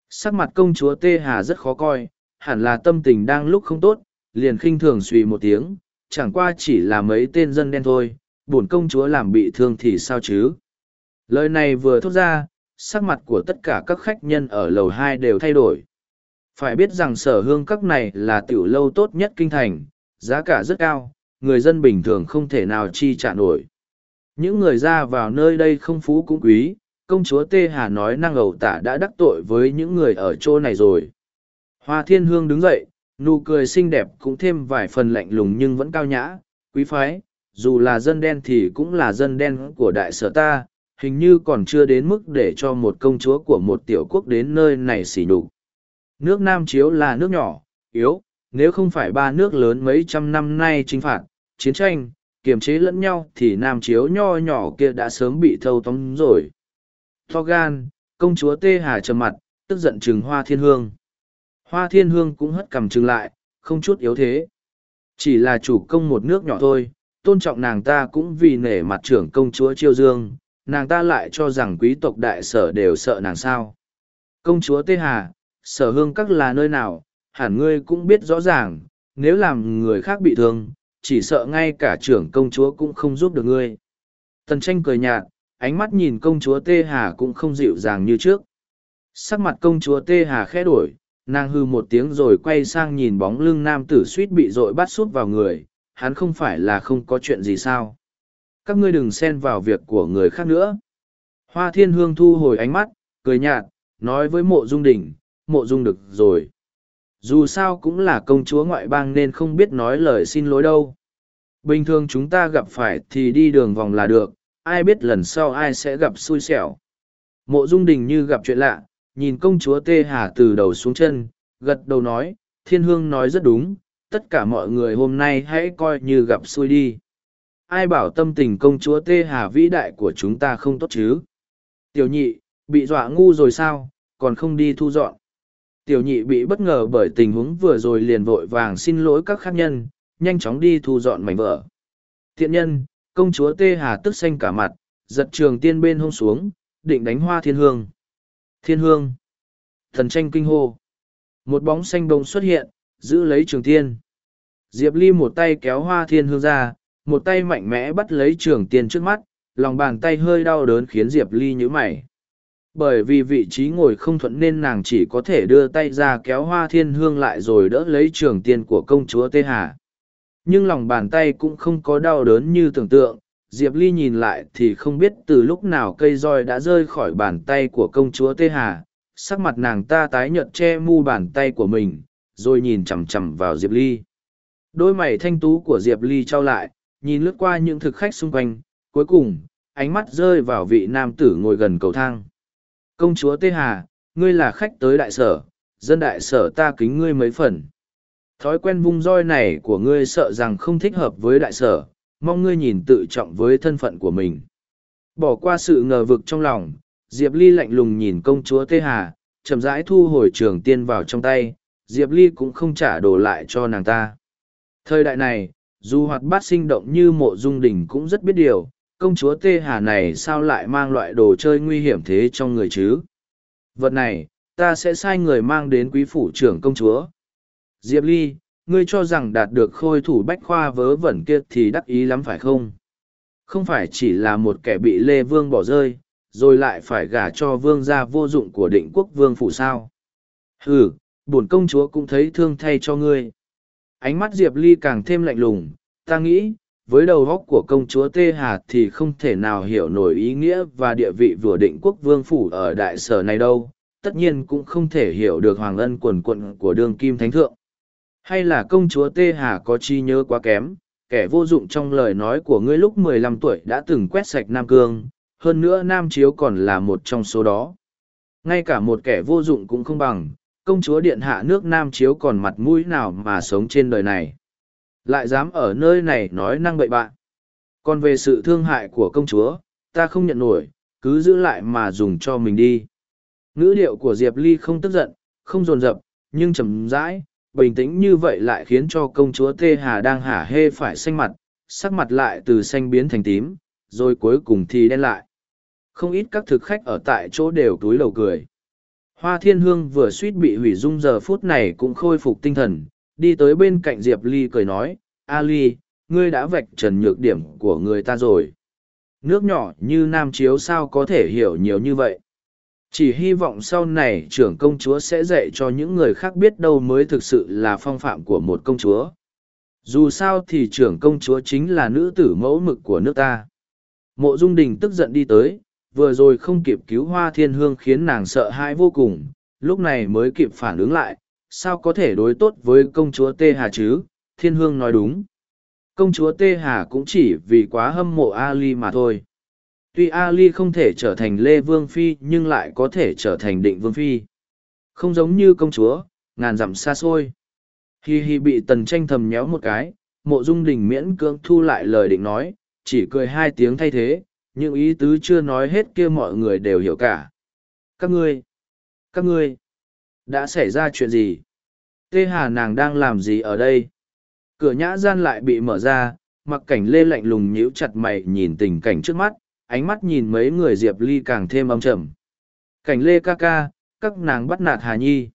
Sắc mặt công chúa Tê Hà rất khó coi, hẳn là tâm tình đang lúc không tốt, liền khinh thường suy một tiếng, chẳng qua chỉ là mấy tên dân đen thôi, bổn công chúa làm bị thương thì sao chứ? Lời này vừa thốt ra, sắc mặt của tất cả các khách nhân ở lầu hai đều thay đổi. Phải biết rằng sở hương các này là tiểu lâu tốt nhất kinh thành, giá cả rất cao, người dân bình thường không thể nào chi trả nổi. Những người ra vào nơi đây không phú cũng quý, công chúa Tê Hà nói năng ẩu tả đã đắc tội với những người ở chỗ này rồi. Hoa thiên hương đứng dậy, nụ cười xinh đẹp cũng thêm vài phần lạnh lùng nhưng vẫn cao nhã, quý phái, dù là dân đen thì cũng là dân đen của đại sở ta, hình như còn chưa đến mức để cho một công chúa của một tiểu quốc đến nơi này xỉ nhục. Nước Nam Chiếu là nước nhỏ, yếu, nếu không phải ba nước lớn mấy trăm năm nay chinh phạt, chiến tranh, kiềm chế lẫn nhau thì Nam Chiếu nho nhỏ kia đã sớm bị thâu tóm rồi. To gan, công chúa Tê Hà trầm mặt, tức giận trừng Hoa Thiên Hương. Hoa Thiên Hương cũng hất cằm trừng lại, không chút yếu thế. Chỉ là chủ công một nước nhỏ thôi, tôn trọng nàng ta cũng vì nể mặt trưởng công chúa chiêu dương, nàng ta lại cho rằng quý tộc đại sở đều sợ nàng sao. Công chúa Tê Hà, sở hương các là nơi nào, hẳn ngươi cũng biết rõ ràng, nếu làm người khác bị thương, chỉ sợ ngay cả trưởng công chúa cũng không giúp được ngươi. Tần tranh cười nhạt, ánh mắt nhìn công chúa Tê Hà cũng không dịu dàng như trước. Sắc mặt công chúa Tê Hà khẽ đổi, nàng hư một tiếng rồi quay sang nhìn bóng lưng nam tử suýt bị dội bắt sút vào người, hắn không phải là không có chuyện gì sao. Các ngươi đừng xen vào việc của người khác nữa. Hoa thiên hương thu hồi ánh mắt, cười nhạt, nói với mộ dung đình, mộ dung được rồi. Dù sao cũng là công chúa ngoại bang nên không biết nói lời xin lỗi đâu. Bình thường chúng ta gặp phải thì đi đường vòng là được, ai biết lần sau ai sẽ gặp xui xẻo. Mộ dung đình như gặp chuyện lạ, nhìn công chúa Tê Hà từ đầu xuống chân, gật đầu nói, thiên hương nói rất đúng, tất cả mọi người hôm nay hãy coi như gặp xui đi. Ai bảo tâm tình công chúa Tê Hà vĩ đại của chúng ta không tốt chứ? Tiểu nhị, bị dọa ngu rồi sao, còn không đi thu dọn. Tiểu nhị bị bất ngờ bởi tình huống vừa rồi liền vội vàng xin lỗi các khách nhân, nhanh chóng đi thu dọn mảnh vỡ. Thiện nhân, công chúa Tê Hà tức xanh cả mặt, giật trường tiên bên hông xuống, định đánh hoa thiên hương. Thiên hương. Thần tranh kinh hô. Một bóng xanh bông xuất hiện, giữ lấy trường tiên. Diệp Ly một tay kéo hoa thiên hương ra, một tay mạnh mẽ bắt lấy trường tiên trước mắt, lòng bàn tay hơi đau đớn khiến Diệp Ly nhíu mày. Bởi vì vị trí ngồi không thuận nên nàng chỉ có thể đưa tay ra kéo hoa thiên hương lại rồi đỡ lấy trường tiên của công chúa Tê Hà. Nhưng lòng bàn tay cũng không có đau đớn như tưởng tượng, Diệp Ly nhìn lại thì không biết từ lúc nào cây roi đã rơi khỏi bàn tay của công chúa Tê Hà, sắc mặt nàng ta tái nhợt che mu bàn tay của mình, rồi nhìn chằm chằm vào Diệp Ly. Đôi mày thanh tú của Diệp Ly trao lại, nhìn lướt qua những thực khách xung quanh, cuối cùng, ánh mắt rơi vào vị nam tử ngồi gần cầu thang. Công chúa Tê Hà, ngươi là khách tới đại sở, dân đại sở ta kính ngươi mấy phần. Thói quen vung roi này của ngươi sợ rằng không thích hợp với đại sở, mong ngươi nhìn tự trọng với thân phận của mình. Bỏ qua sự ngờ vực trong lòng, Diệp Ly lạnh lùng nhìn công chúa Tê Hà, chậm rãi thu hồi trường tiên vào trong tay, Diệp Ly cũng không trả đồ lại cho nàng ta. Thời đại này, dù hoạt bát sinh động như mộ dung đình cũng rất biết điều, công chúa Tê Hà này sao lại mang loại đồ chơi nguy hiểm thế trong người chứ? Vật này, ta sẽ sai người mang đến quý phủ trưởng công chúa. Diệp Ly, ngươi cho rằng đạt được khôi thủ bách khoa vớ vẩn kia thì đắc ý lắm phải không? Không phải chỉ là một kẻ bị Lê Vương bỏ rơi, rồi lại phải gả cho vương gia vô dụng của định quốc vương phủ sao. Ừ, bổn công chúa cũng thấy thương thay cho ngươi. Ánh mắt Diệp Ly càng thêm lạnh lùng, ta nghĩ, với đầu góc của công chúa Tê Hà thì không thể nào hiểu nổi ý nghĩa và địa vị vừa định quốc vương phủ ở đại sở này đâu, tất nhiên cũng không thể hiểu được hoàng ân quần quận của đương kim thánh thượng. Hay là công chúa Tê Hà có chi nhớ quá kém, kẻ vô dụng trong lời nói của ngươi lúc mười lăm tuổi đã từng quét sạch Nam Cương, hơn nữa Nam Chiếu còn là một trong số đó. Ngay cả một kẻ vô dụng cũng không bằng, công chúa điện hạ nước Nam Chiếu còn mặt mũi nào mà sống trên đời này. Lại dám ở nơi này nói năng bậy bạn. Còn về sự thương hại của công chúa, ta không nhận nổi, cứ giữ lại mà dùng cho mình đi. Ngữ điệu của Diệp Ly không tức giận, không dồn dập, nhưng chầm rãi, bình tĩnh như vậy lại khiến cho công chúa Tê Hà đang hả hê phải xanh mặt, sắc mặt lại từ xanh biến thành tím, rồi cuối cùng thì đen lại. Không ít các thực khách ở tại chỗ đều túi lầu cười. Hoa thiên hương vừa suýt bị hủy dung giờ phút này cũng khôi phục tinh thần, đi tới bên cạnh Diệp Ly cười nói, A Ly, ngươi đã vạch trần nhược điểm của người ta rồi. Nước nhỏ như Nam Chiếu sao có thể hiểu nhiều như vậy. Chỉ hy vọng sau này trưởng công chúa sẽ dạy cho những người khác biết đâu mới thực sự là phong phạm của một công chúa. Dù sao thì trưởng công chúa chính là nữ tử mẫu mực của nước ta. Mộ Dung Đình tức giận đi tới, vừa rồi không kịp cứu hoa thiên hương khiến nàng sợ hãi vô cùng, lúc này mới kịp phản ứng lại, sao có thể đối tốt với công chúa Tê Hà chứ, thiên hương nói đúng. Công chúa Tê Hà cũng chỉ vì quá hâm mộ Ali mà thôi. Tuy Ali không thể trở thành Lê Vương Phi nhưng lại có thể trở thành định Vương Phi. Không giống như công chúa, ngàn dặm xa xôi. Hi hi bị tần tranh thầm nhéo một cái, mộ dung đình miễn cưỡng thu lại lời định nói, chỉ cười hai tiếng thay thế, nhưng ý tứ chưa nói hết kia mọi người đều hiểu cả. Các ngươi, các ngươi, đã xảy ra chuyện gì? Tê Hà nàng đang làm gì ở đây? Cửa nhã gian lại bị mở ra, mặc cảnh lê lạnh lùng nhíu chặt mày nhìn tình cảnh trước mắt, ánh mắt nhìn mấy người Diệp Ly càng thêm âm trầm. Cảnh lê ca ca, các nàng bắt nạt Hà Nhi.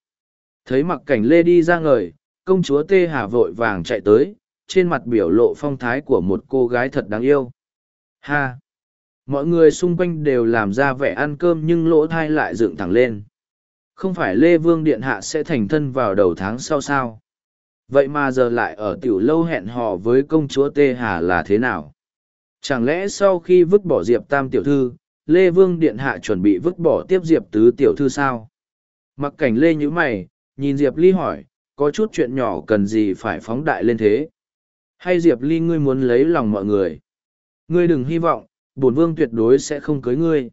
Thấy mặc cảnh lê đi ra ngời, công chúa Tê Hà vội vàng chạy tới, trên mặt biểu lộ phong thái của một cô gái thật đáng yêu. Ha! Mọi người xung quanh đều làm ra vẻ ăn cơm nhưng lỗ thai lại dựng thẳng lên. Không phải Lê Vương Điện Hạ sẽ thành thân vào đầu tháng sau sao? Vậy mà giờ lại ở tiểu lâu hẹn hò với công chúa Tê Hà là thế nào? Chẳng lẽ sau khi vứt bỏ Diệp Tam Tiểu Thư, Lê Vương Điện Hạ chuẩn bị vứt bỏ tiếp Diệp Tứ Tiểu Thư sao? Mặc cảnh Lê như mày, nhìn Diệp Ly hỏi, có chút chuyện nhỏ cần gì phải phóng đại lên thế? Hay Diệp Ly ngươi muốn lấy lòng mọi người? Ngươi đừng hy vọng, bổn vương tuyệt đối sẽ không cưới ngươi.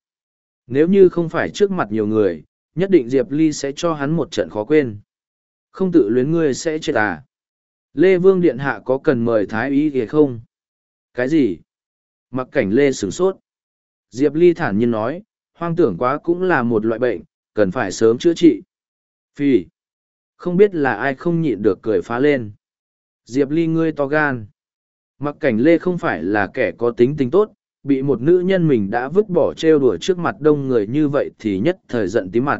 Nếu như không phải trước mặt nhiều người, nhất định Diệp Ly sẽ cho hắn một trận khó quên. Không tự luyến ngươi sẽ chết à? Lê Vương Điện Hạ có cần mời Thái Y kìa không? Cái gì? Mặc cảnh Lê sửng sốt. Diệp Ly thản nhiên nói, hoang tưởng quá cũng là một loại bệnh, cần phải sớm chữa trị. Phi! Không biết là ai không nhịn được cười phá lên. Diệp Ly ngươi to gan. Mặc cảnh Lê không phải là kẻ có tính tình tốt, bị một nữ nhân mình đã vứt bỏ trêu đùa trước mặt đông người như vậy thì nhất thời giận tí mặt.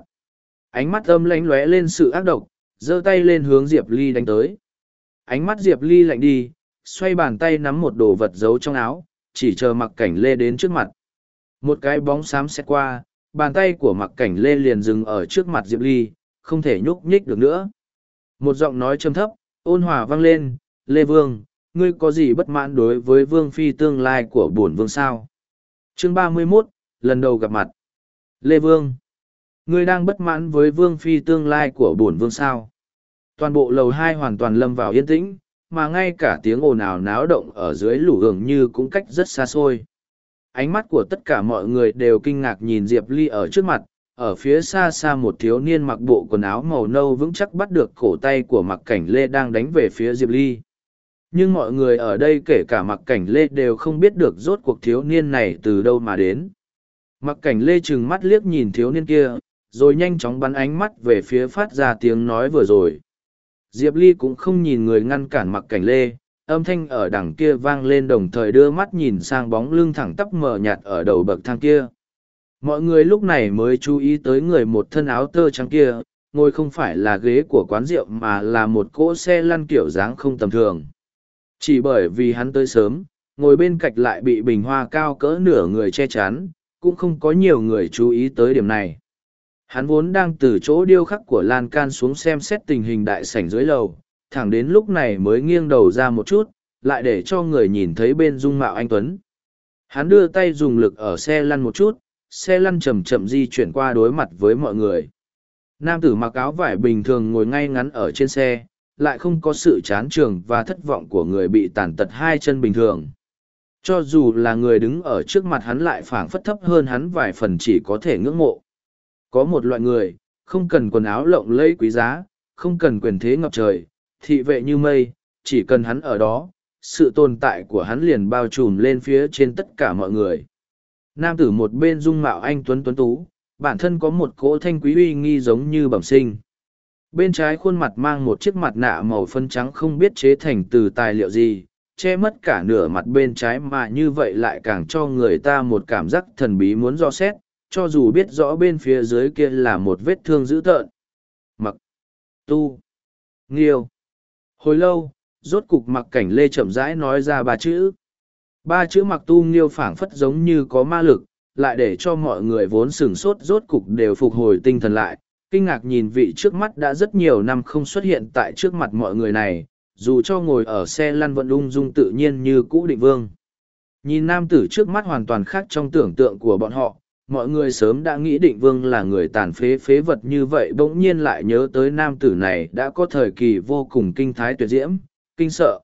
Ánh mắt âm lánh lóe lên sự ác độc, giơ tay lên hướng Diệp Ly đánh tới. Ánh mắt Diệp Ly lạnh đi, xoay bàn tay nắm một đồ vật giấu trong áo, chỉ chờ mặc cảnh lê đến trước mặt. Một cái bóng xám xét qua, bàn tay của mặc cảnh lê liền dừng ở trước mặt Diệp Ly, không thể nhúc nhích được nữa. Một giọng nói trầm thấp, ôn hòa vang lên, Lê Vương, ngươi có gì bất mãn đối với vương phi tương lai của bổn vương sao? Chương ba mươi mốt lần đầu gặp mặt. Lê vương. Ngươi đang bất mãn với vương phi tương lai của bổn vương sao? Toàn bộ lầu hai hoàn toàn lâm vào yên tĩnh mà ngay cả tiếng ồn ào náo động ở dưới lũ hưởng như cũng cách rất xa xôi. Ánh mắt của tất cả mọi người đều kinh ngạc nhìn Diệp Ly ở trước mặt, ở phía xa xa một thiếu niên mặc bộ quần áo màu nâu vững chắc bắt được cổ tay của mặc cảnh lê đang đánh về phía Diệp Ly. Nhưng mọi người ở đây kể cả mặc cảnh lê đều không biết được rốt cuộc thiếu niên này từ đâu mà đến. Mặc cảnh lê trừng mắt liếc nhìn thiếu niên kia, rồi nhanh chóng bắn ánh mắt về phía phát ra tiếng nói vừa rồi. Diệp Ly cũng không nhìn người ngăn cản mặc cảnh lê, âm thanh ở đằng kia vang lên đồng thời đưa mắt nhìn sang bóng lưng thẳng tắp mờ nhạt ở đầu bậc thang kia. Mọi người lúc này mới chú ý tới người một thân áo tơ trắng kia, ngồi không phải là ghế của quán rượu mà là một cỗ xe lăn kiểu dáng không tầm thường. Chỉ bởi vì hắn tới sớm, ngồi bên cạnh lại bị bình hoa cao cỡ nửa người che chắn, cũng không có nhiều người chú ý tới điểm này. Hắn vốn đang từ chỗ điêu khắc của lan can xuống xem xét tình hình đại sảnh dưới lầu, thẳng đến lúc này mới nghiêng đầu ra một chút, lại để cho người nhìn thấy bên dung mạo anh Tuấn. Hắn đưa tay dùng lực ở xe lăn một chút, xe lăn chậm chậm di chuyển qua đối mặt với mọi người. Nam tử mặc áo vải bình thường ngồi ngay ngắn ở trên xe, lại không có sự chán trường và thất vọng của người bị tàn tật hai chân bình thường. Cho dù là người đứng ở trước mặt hắn lại phảng phất thấp hơn hắn vài phần chỉ có thể ngưỡng mộ. Có một loại người, không cần quần áo lộng lẫy quý giá, không cần quyền thế ngập trời, thị vệ như mây, chỉ cần hắn ở đó, sự tồn tại của hắn liền bao trùm lên phía trên tất cả mọi người. Nam tử một bên dung mạo anh Tuấn Tuấn Tú, bản thân có một cỗ thanh quý uy nghi giống như bẩm sinh. Bên trái khuôn mặt mang một chiếc mặt nạ màu phân trắng không biết chế thành từ tài liệu gì, che mất cả nửa mặt bên trái mà như vậy lại càng cho người ta một cảm giác thần bí muốn do xét, cho dù biết rõ bên phía dưới kia là một vết thương dữ tợn. Mặc, tu, nghiêu. Hồi lâu, rốt cục mặc cảnh lê chậm rãi nói ra ba chữ. Ba chữ mặc tu nghiêu phảng phất giống như có ma lực, lại để cho mọi người vốn sửng sốt rốt cục đều phục hồi tinh thần lại, kinh ngạc nhìn vị trước mắt đã rất nhiều năm không xuất hiện tại trước mặt mọi người này, dù cho ngồi ở xe lăn vận ung dung tự nhiên như cũ định vương. Nhìn nam tử trước mắt hoàn toàn khác trong tưởng tượng của bọn họ, mọi người sớm đã nghĩ định vương là người tàn phế phế vật như vậy bỗng nhiên lại nhớ tới nam tử này đã có thời kỳ vô cùng kinh thái tuyệt diễm, kinh sợ.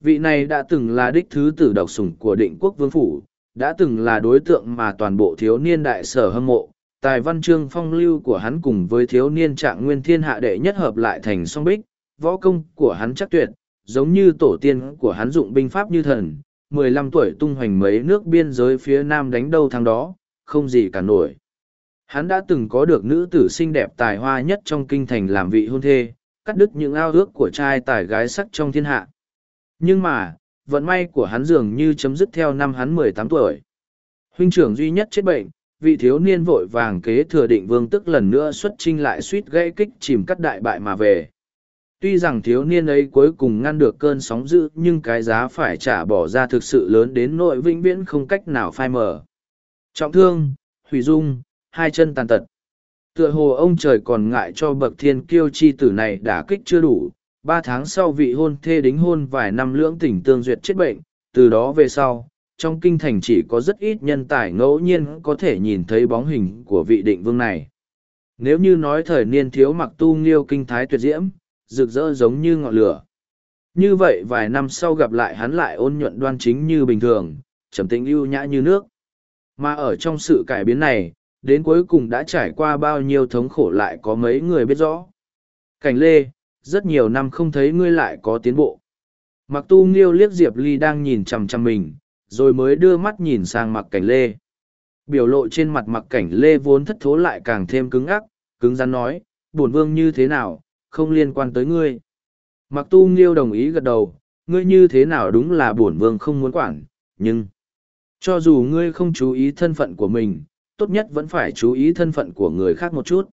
Vị này đã từng là đích thứ tử độc sủng của định quốc vương phủ, đã từng là đối tượng mà toàn bộ thiếu niên đại sở hâm mộ. Tài văn chương phong lưu của hắn cùng với thiếu niên trạng nguyên thiên hạ đệ nhất hợp lại thành song bích, võ công của hắn chắc tuyệt, giống như tổ tiên của hắn dụng binh pháp như thần, mười lăm tuổi tung hoành mấy nước biên giới phía nam đánh đâu thắng đó, không gì cả nổi. Hắn đã từng có được nữ tử xinh đẹp tài hoa nhất trong kinh thành làm vị hôn thê, cắt đứt những ao ước của trai tài gái sắc trong thiên hạ. Nhưng mà, vận may của hắn dường như chấm dứt theo năm hắn mười tám tuổi. Huynh trưởng duy nhất chết bệnh, vị thiếu niên vội vàng kế thừa định vương tức lần nữa xuất trinh lại suýt gây kích chìm cắt đại bại mà về. Tuy rằng thiếu niên ấy cuối cùng ngăn được cơn sóng dữ nhưng cái giá phải trả bỏ ra thực sự lớn đến nội vĩnh viễn không cách nào phai mờ. Trọng thương, hủy dung, hai chân tàn tật. Tựa hồ ông trời còn ngại cho bậc thiên kiêu chi tử này đã kích chưa đủ. Ba tháng sau vị hôn thê đính hôn vài năm lưỡng tỉnh tương duyệt chết bệnh, từ đó về sau, trong kinh thành chỉ có rất ít nhân tài ngẫu nhiên có thể nhìn thấy bóng hình của vị định vương này. Nếu như nói thời niên thiếu mặc tu nghiêu kinh thái tuyệt diễm, rực rỡ giống như ngọn lửa. Như vậy vài năm sau gặp lại hắn lại ôn nhuận đoan chính như bình thường, trầm tĩnh ưu nhã như nước. Mà ở trong sự cải biến này, đến cuối cùng đã trải qua bao nhiêu thống khổ lại có mấy người biết rõ. Cảnh lê, rất nhiều năm không thấy ngươi lại có tiến bộ. Mặc tu nghiêu liếc Diệp Ly đang nhìn chằm chằm mình, rồi mới đưa mắt nhìn sang mặc cảnh lê. Biểu lộ trên mặt mặc cảnh lê vốn thất thố lại càng thêm cứng ắc, cứng rắn nói, bổn vương như thế nào, không liên quan tới ngươi. Mặc tu nghiêu đồng ý gật đầu, ngươi như thế nào đúng là bổn vương không muốn quản, nhưng... Cho dù ngươi không chú ý thân phận của mình, tốt nhất vẫn phải chú ý thân phận của người khác một chút.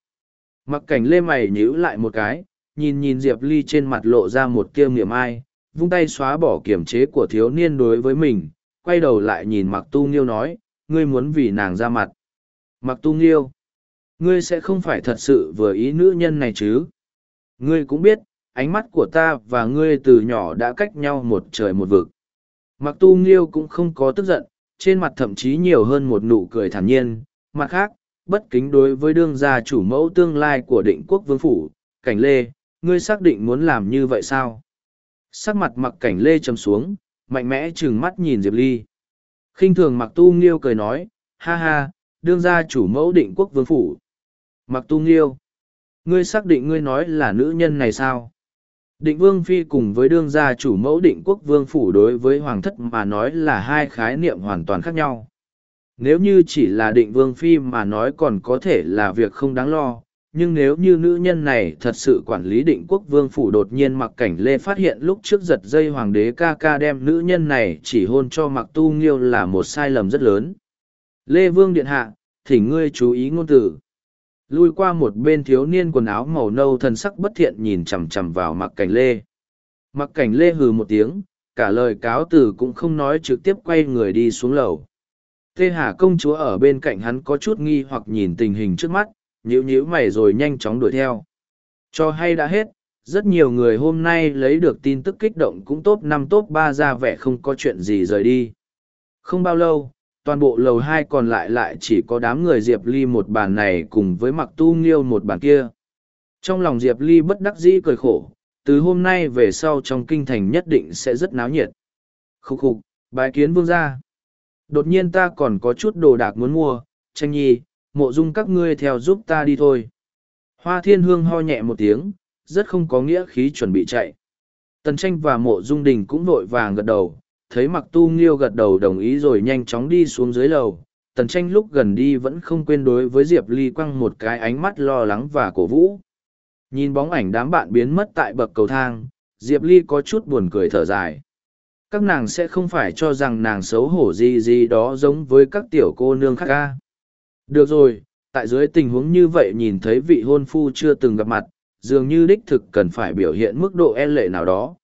Mặc cảnh lê mày nhíu lại một cái, nhìn nhìn Diệp Ly trên mặt lộ ra một tiêu miệng ai, vung tay xóa bỏ kiểm chế của thiếu niên đối với mình, quay đầu lại nhìn Mặc Tu Nghiêu nói, ngươi muốn vì nàng ra mặt. Mặc Tu Nghiêu, ngươi sẽ không phải thật sự vừa ý nữ nhân này chứ. Ngươi cũng biết, ánh mắt của ta và ngươi từ nhỏ đã cách nhau một trời một vực. Mặc Tu Nghiêu cũng không có tức giận, trên mặt thậm chí nhiều hơn một nụ cười thản nhiên, mặt khác, bất kính đối với đương gia chủ mẫu tương lai của định quốc vương phủ, cảnh lê, ngươi xác định muốn làm như vậy sao? Sắc mặt mặc cảnh lê trầm xuống, mạnh mẽ trừng mắt nhìn Diệp Ly. khinh thường mặc tu nghiêu cười nói, ha ha, đương gia chủ mẫu định quốc vương phủ. Mặc tu nghiêu, ngươi xác định ngươi nói là nữ nhân này sao? Định vương phi cùng với đương gia chủ mẫu định quốc vương phủ đối với hoàng thất mà nói là hai khái niệm hoàn toàn khác nhau. Nếu như chỉ là định vương phi mà nói còn có thể là việc không đáng lo nhưng nếu như nữ nhân này thật sự quản lý định quốc vương phủ đột nhiên mặc cảnh lê phát hiện lúc trước giật dây hoàng đế ca ca đem nữ nhân này chỉ hôn cho mặc tu nghiêu là một sai lầm rất lớn. Lê vương điện hạ thỉnh ngươi chú ý ngôn từ. Lui qua một bên thiếu niên quần áo màu nâu thần sắc bất thiện nhìn chằm chằm vào mặc cảnh lê. Mặc cảnh lê hừ một tiếng, cả lời cáo từ cũng không nói trực tiếp quay người đi xuống lầu. Tê hà công chúa ở bên cạnh hắn có chút nghi hoặc nhìn tình hình trước mắt nhíu nhíu mày rồi nhanh chóng đuổi theo. Cho hay đã hết, rất nhiều người hôm nay lấy được tin tức kích động cũng top năm top ba ra vẻ không có chuyện gì rời đi. Không bao lâu, toàn bộ lầu hai còn lại lại chỉ có đám người Diệp Ly một bàn này cùng với mặc tu nghiêu một bàn kia. Trong lòng Diệp Ly bất đắc dĩ cười khổ, từ hôm nay về sau trong kinh thành nhất định sẽ rất náo nhiệt. Khúc khục, bài kiến vương gia. Đột nhiên ta còn có chút đồ đạc muốn mua, tranh nhi, mộ dung các ngươi theo giúp ta đi thôi. Hoa thiên hương ho nhẹ một tiếng, rất không có nghĩa khí chuẩn bị chạy. Tần tranh và mộ dung đình cũng vội vàng gật đầu, thấy mặc tu nghiêu gật đầu đồng ý rồi nhanh chóng đi xuống dưới lầu. Tần tranh lúc gần đi vẫn không quên đối với Diệp Ly quăng một cái ánh mắt lo lắng và cổ vũ. Nhìn bóng ảnh đám bạn biến mất tại bậc cầu thang, Diệp Ly có chút buồn cười thở dài. Các nàng sẽ không phải cho rằng nàng xấu hổ gì gì đó giống với các tiểu cô nương khác ca. Được rồi, tại dưới tình huống như vậy nhìn thấy vị hôn phu chưa từng gặp mặt, dường như đích thực cần phải biểu hiện mức độ e lệ nào đó.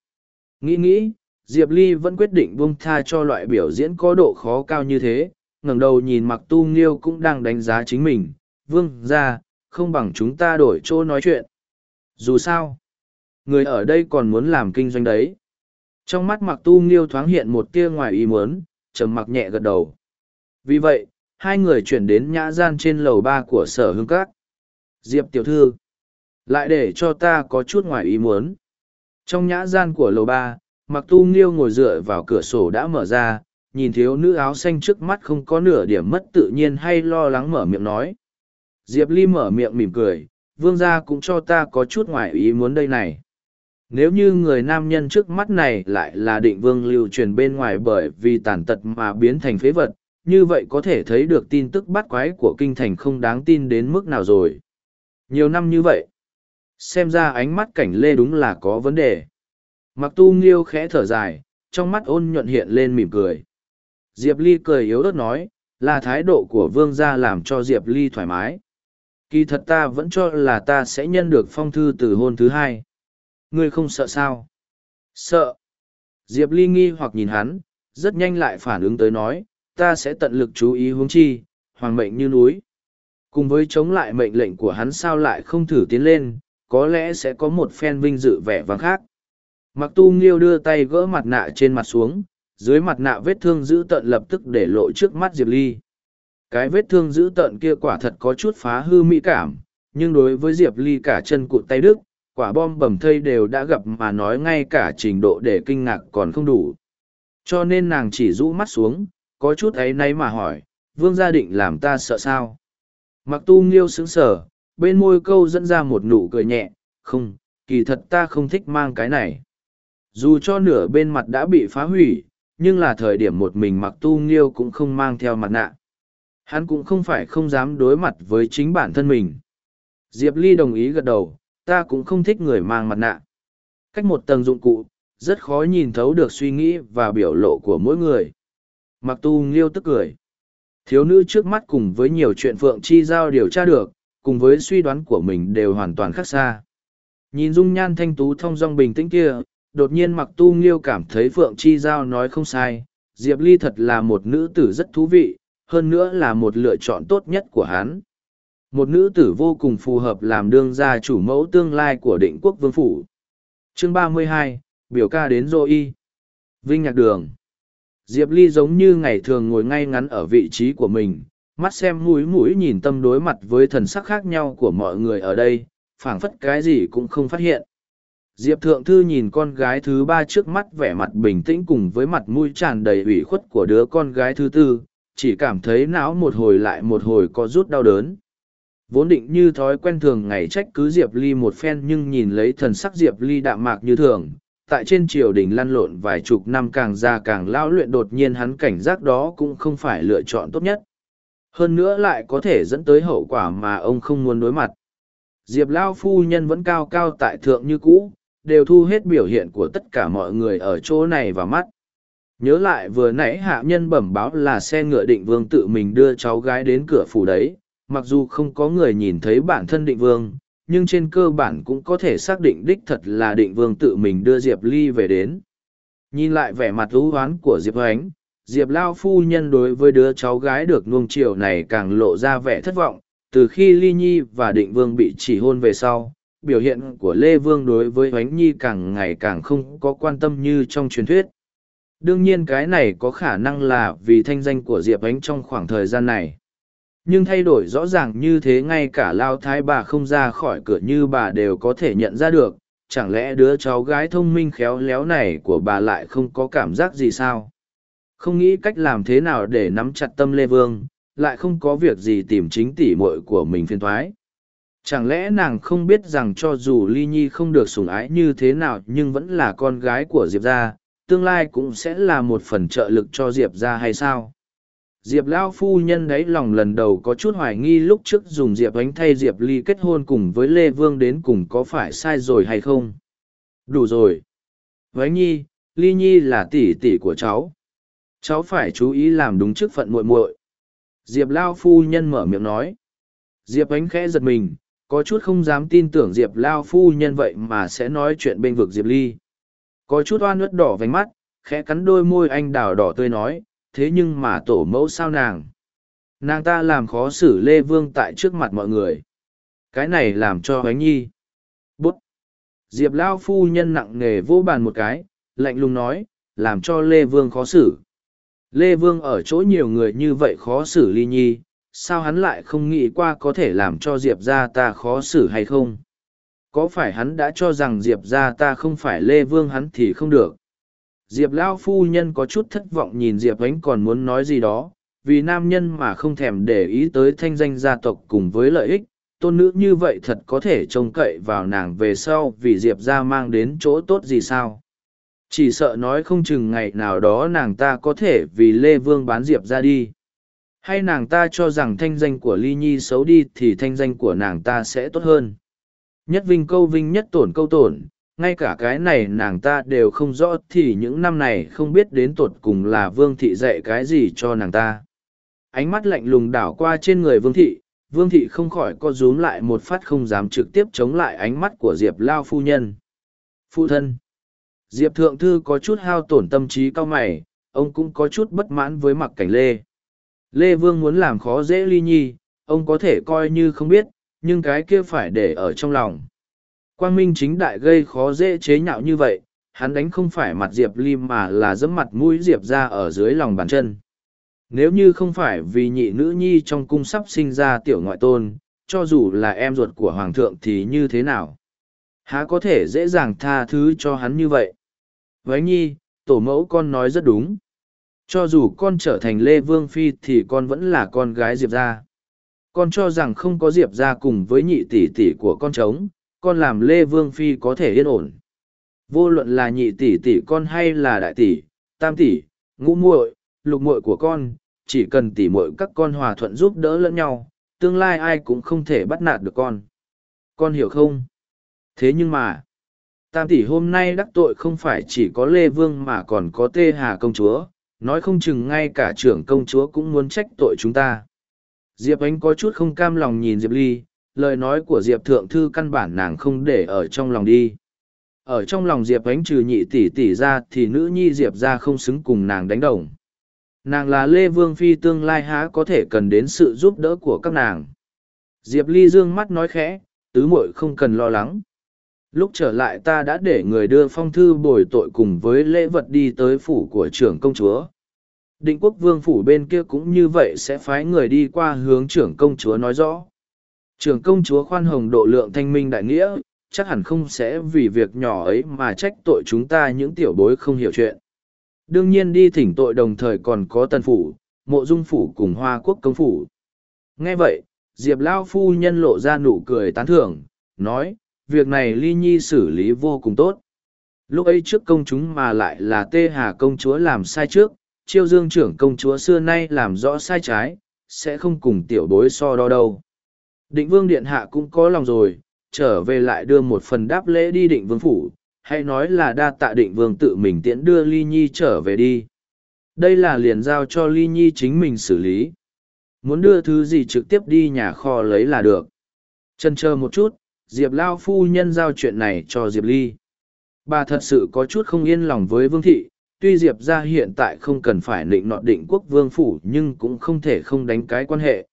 Nghĩ nghĩ, Diệp Ly vẫn quyết định buông tha cho loại biểu diễn có độ khó cao như thế, ngẩng đầu nhìn mặc tu nghiêu cũng đang đánh giá chính mình, vương ra, không bằng chúng ta đổi chỗ nói chuyện. Dù sao, người ở đây còn muốn làm kinh doanh đấy. Trong mắt mặc tu nghiêu thoáng hiện một tia ngoài ý muốn, trầm mặc nhẹ gật đầu. Vì vậy, hai người chuyển đến nhã gian trên lầu ba của sở hương cát diệp tiểu thư, lại để cho ta có chút ngoài ý muốn. Trong nhã gian của lầu ba mặc tu nghiêu ngồi dựa vào cửa sổ đã mở ra, nhìn thiếu nữ áo xanh trước mắt không có nửa điểm mất tự nhiên hay lo lắng mở miệng nói. Diệp ly mở miệng mỉm cười, vương gia cũng cho ta có chút ngoài ý muốn đây này. Nếu như người nam nhân trước mắt này lại là định vương lưu truyền bên ngoài bởi vì tàn tật mà biến thành phế vật như vậy có thể thấy được tin tức bắt quái của kinh thành không đáng tin đến mức nào rồi. Nhiều năm như vậy, xem ra ánh mắt cảnh lê đúng là có vấn đề. Mặc tu nghiêu khẽ thở dài, trong mắt ôn nhuận hiện lên mỉm cười. Diệp Ly cười yếu ớt nói, là thái độ của vương gia làm cho Diệp Ly thoải mái. Kỳ thật ta vẫn cho là ta sẽ nhân được phong thư từ hôn thứ hai. Ngươi không sợ sao? Sợ. Diệp Ly nghi hoặc nhìn hắn, rất nhanh lại phản ứng tới nói, ta sẽ tận lực chú ý hướng chi, hoàng mệnh như núi. Cùng với chống lại mệnh lệnh của hắn sao lại không thử tiến lên, có lẽ sẽ có một phen vinh dự vẻ vang khác. Mặc tu nghiêu đưa tay gỡ mặt nạ trên mặt xuống, dưới mặt nạ vết thương giữ tận lập tức để lộ trước mắt Diệp Ly. Cái vết thương giữ tận kia quả thật có chút phá hư mỹ cảm, nhưng đối với Diệp Ly cả chân cụt tay đức, quả bom bầm thây đều đã gặp mà nói ngay cả trình độ để kinh ngạc còn không đủ. Cho nên nàng chỉ rũ mắt xuống, có chút ấy nấy mà hỏi, vương gia định làm ta sợ sao? Mặc tu nghiêu sững sờ, bên môi câu dẫn ra một nụ cười nhẹ, không, kỳ thật ta không thích mang cái này. Dù cho nửa bên mặt đã bị phá hủy, nhưng là thời điểm một mình mặc tu nghiêu cũng không mang theo mặt nạ. Hắn cũng không phải không dám đối mặt với chính bản thân mình. Diệp Ly đồng ý gật đầu, ta cũng không thích người mang mặt nạ. Cách một tầng dụng cụ, rất khó nhìn thấu được suy nghĩ và biểu lộ của mỗi người. Mặc tu nghiêu tức cười. Thiếu nữ trước mắt cùng với nhiều chuyện Phượng Chi Giao điều tra được, cùng với suy đoán của mình đều hoàn toàn khác xa. Nhìn dung nhan thanh tú thông dong bình tĩnh kia, đột nhiên mặc tu nghiêu cảm thấy Phượng Chi Giao nói không sai. Diệp Ly thật là một nữ tử rất thú vị, hơn nữa là một lựa chọn tốt nhất của hắn. Một nữ tử vô cùng phù hợp làm đương gia chủ mẫu tương lai của định quốc vương phủ. Chương ba mươi hai biểu ca đến dô y. Vinh Nhạc Đường Diệp Ly giống như ngày thường ngồi ngay ngắn ở vị trí của mình, mắt xem mũi mũi nhìn tâm đối mặt với thần sắc khác nhau của mọi người ở đây, phảng phất cái gì cũng không phát hiện. Diệp Thượng Thư nhìn con gái thứ ba trước mắt vẻ mặt bình tĩnh cùng với mặt mũi tràn đầy ủy khuất của đứa con gái thứ tư, chỉ cảm thấy não một hồi lại một hồi có rút đau đớn. Vốn định như thói quen thường ngày trách cứ Diệp Ly một phen nhưng nhìn lấy thần sắc Diệp Ly đạm mạc như thường, tại trên triều đình lăn lộn vài chục năm càng già càng lão luyện đột nhiên hắn cảnh giác đó cũng không phải lựa chọn tốt nhất. Hơn nữa lại có thể dẫn tới hậu quả mà ông không muốn đối mặt. Diệp Lao phu nhân vẫn cao cao tại thượng như cũ, đều thu hết biểu hiện của tất cả mọi người ở chỗ này vào mắt. Nhớ lại vừa nãy hạ nhân bẩm báo là xe ngựa định vương tự mình đưa cháu gái đến cửa phủ đấy, mặc dù không có người nhìn thấy bản thân định vương, nhưng trên cơ bản cũng có thể xác định đích thật là định vương tự mình đưa Diệp Ly về đến. Nhìn lại vẻ mặt lũ hoán của Diệp Ánh, Diệp Lao phu nhân đối với đứa cháu gái được nuông chiều này càng lộ ra vẻ thất vọng, từ khi Ly Nhi và Định Vương bị chỉ hôn về sau, biểu hiện của Lê Vương đối với Ánh Nhi càng ngày càng không có quan tâm như trong truyền thuyết. Đương nhiên cái này có khả năng là vì thanh danh của Diệp Ánh trong khoảng thời gian này. Nhưng thay đổi rõ ràng như thế ngay cả Lao Thái bà không ra khỏi cửa như bà đều có thể nhận ra được, chẳng lẽ đứa cháu gái thông minh khéo léo này của bà lại không có cảm giác gì sao? Không nghĩ cách làm thế nào để nắm chặt tâm Lê Vương, lại không có việc gì tìm chính tỉ muội của mình phiền thoái. Chẳng lẽ nàng không biết rằng cho dù Ly Nhi không được sủng ái như thế nào nhưng vẫn là con gái của Diệp gia, tương lai cũng sẽ là một phần trợ lực cho Diệp gia hay sao? Diệp Lao phu nhân đấy lòng lần đầu có chút hoài nghi lúc trước dùng Diệp ánh thay Diệp Ly kết hôn cùng với Lê Vương đến cùng có phải sai rồi hay không? Đủ rồi. Vánh Nhi, Ly Nhi là tỷ tỷ của cháu. Cháu phải chú ý làm đúng chức phận muội muội. Diệp Lao phu nhân mở miệng nói. Diệp ánh khẽ giật mình, có chút không dám tin tưởng Diệp Lao phu nhân vậy mà sẽ nói chuyện bên vực Diệp Ly. Có chút oan ướt đỏ vánh mắt, khẽ cắn đôi môi anh đào đỏ tươi nói, thế nhưng mà tổ mẫu sao nàng? Nàng ta làm khó xử Lê Vương tại trước mặt mọi người. Cái này làm cho bánh nhi. Bút! Diệp Lao phu nhân nặng nề vô bàn một cái, lạnh lùng nói, làm cho Lê Vương khó xử. Lê Vương ở chỗ nhiều người như vậy khó xử ly nhi, sao hắn lại không nghĩ qua có thể làm cho Diệp ra ta khó xử hay không? Có phải hắn đã cho rằng Diệp ra ta không phải Lê Vương hắn thì không được? Diệp Lao phu nhân có chút thất vọng nhìn Diệp Ánh còn muốn nói gì đó, vì nam nhân mà không thèm để ý tới thanh danh gia tộc cùng với lợi ích, tôn nữ như vậy thật có thể trông cậy vào nàng về sau vì Diệp ra mang đến chỗ tốt gì sao? Chỉ sợ nói không chừng ngày nào đó nàng ta có thể vì Lê Vương bán Diệp ra đi. Hay nàng ta cho rằng thanh danh của Ly Nhi xấu đi thì thanh danh của nàng ta sẽ tốt hơn. Nhất vinh câu vinh nhất tổn câu tổn, ngay cả cái này nàng ta đều không rõ thì những năm này không biết đến tột cùng là vương thị dạy cái gì cho nàng ta. Ánh mắt lạnh lùng đảo qua trên người vương thị vương thị không khỏi co rúm lại một phát không dám trực tiếp chống lại ánh mắt của diệp lao phu nhân. Phụ thân. Diệp thượng thư có chút hao tổn tâm trí cao mày, ông cũng có chút bất mãn với mặc cảnh lê. Lê vương muốn làm khó dễ ly nhi, ông có thể coi như không biết, nhưng cái kia phải để ở trong lòng. Quang Minh chính đại gây khó dễ chế nhạo như vậy, hắn đánh không phải mặt Diệp Ly mà là dẫm mặt mũi Diệp ra ở dưới lòng bàn chân. Nếu như không phải vì nhị nữ nhi trong cung sắp sinh ra tiểu ngoại tôn, cho dù là em ruột của Hoàng thượng thì như thế nào? Há có thể dễ dàng tha thứ cho hắn như vậy? Với nhi, tổ mẫu con nói rất đúng. Cho dù con trở thành Lê Vương Phi thì con vẫn là con gái Diệp ra. Con cho rằng không có Diệp ra cùng với nhị tỷ tỷ của con trống, con làm Lê Vương Phi có thể yên ổn. Vô luận là nhị tỷ tỷ con hay là đại tỷ, tam tỷ, ngũ muội, lục muội của con, chỉ cần tỷ muội các con hòa thuận giúp đỡ lẫn nhau, tương lai ai cũng không thể bắt nạt được con. Con hiểu không? Thế nhưng mà, tam tỷ hôm nay đắc tội không phải chỉ có Lê Vương mà còn có Tê Hà công chúa, nói không chừng ngay cả trưởng công chúa cũng muốn trách tội chúng ta. Diệp Ánh có chút không cam lòng nhìn Diệp Ly, lời nói của diệp thượng thư căn bản nàng không để ở trong lòng đi. Ở trong lòng diệp ánh trừ nhị tỷ tỷ ra thì nữ nhi diệp ra không xứng cùng nàng đánh đồng. Nàng là lê vương phi tương lai há có thể cần đến sự giúp đỡ của các nàng. Diệp ly dương mắt nói khẽ, tứ muội không cần lo lắng. Lúc trở lại ta đã để người đưa phong thư bồi tội cùng với lễ vật đi tới phủ của trưởng công chúa. Định quốc vương phủ bên kia cũng như vậy sẽ phái người đi qua hướng trưởng công chúa nói rõ. Trưởng công chúa khoan hồng độ lượng thanh minh đại nghĩa, chắc hẳn không sẽ vì việc nhỏ ấy mà trách tội chúng ta những tiểu bối không hiểu chuyện. Đương nhiên đi thỉnh tội đồng thời còn có tân phủ, mộ dung phủ cùng hoa quốc công phủ. Nghe vậy, Diệp Lao phu nhân lộ ra nụ cười tán thưởng, nói, việc này ly nhi xử lý vô cùng tốt. Lúc ấy trước công chúng mà lại là tê hà công chúa làm sai trước, chiêu dương trưởng công chúa xưa nay làm rõ sai trái, sẽ không cùng tiểu bối so đo đâu. Định vương điện hạ cũng có lòng rồi, trở về lại đưa một phần đáp lễ đi định vương phủ, hay nói là đa tạ định vương tự mình tiễn đưa ly nhi trở về đi. Đây là liền giao cho ly nhi chính mình xử lý. Muốn đưa thứ gì trực tiếp đi nhà kho lấy là được. Chân chờ một chút, Diệp Lao phu nhân giao chuyện này cho Diệp Ly. Bà thật sự có chút không yên lòng với Vương Thị, tuy Diệp ra hiện tại không cần phải định nọ định quốc vương phủ nhưng cũng không thể không đánh cái quan hệ.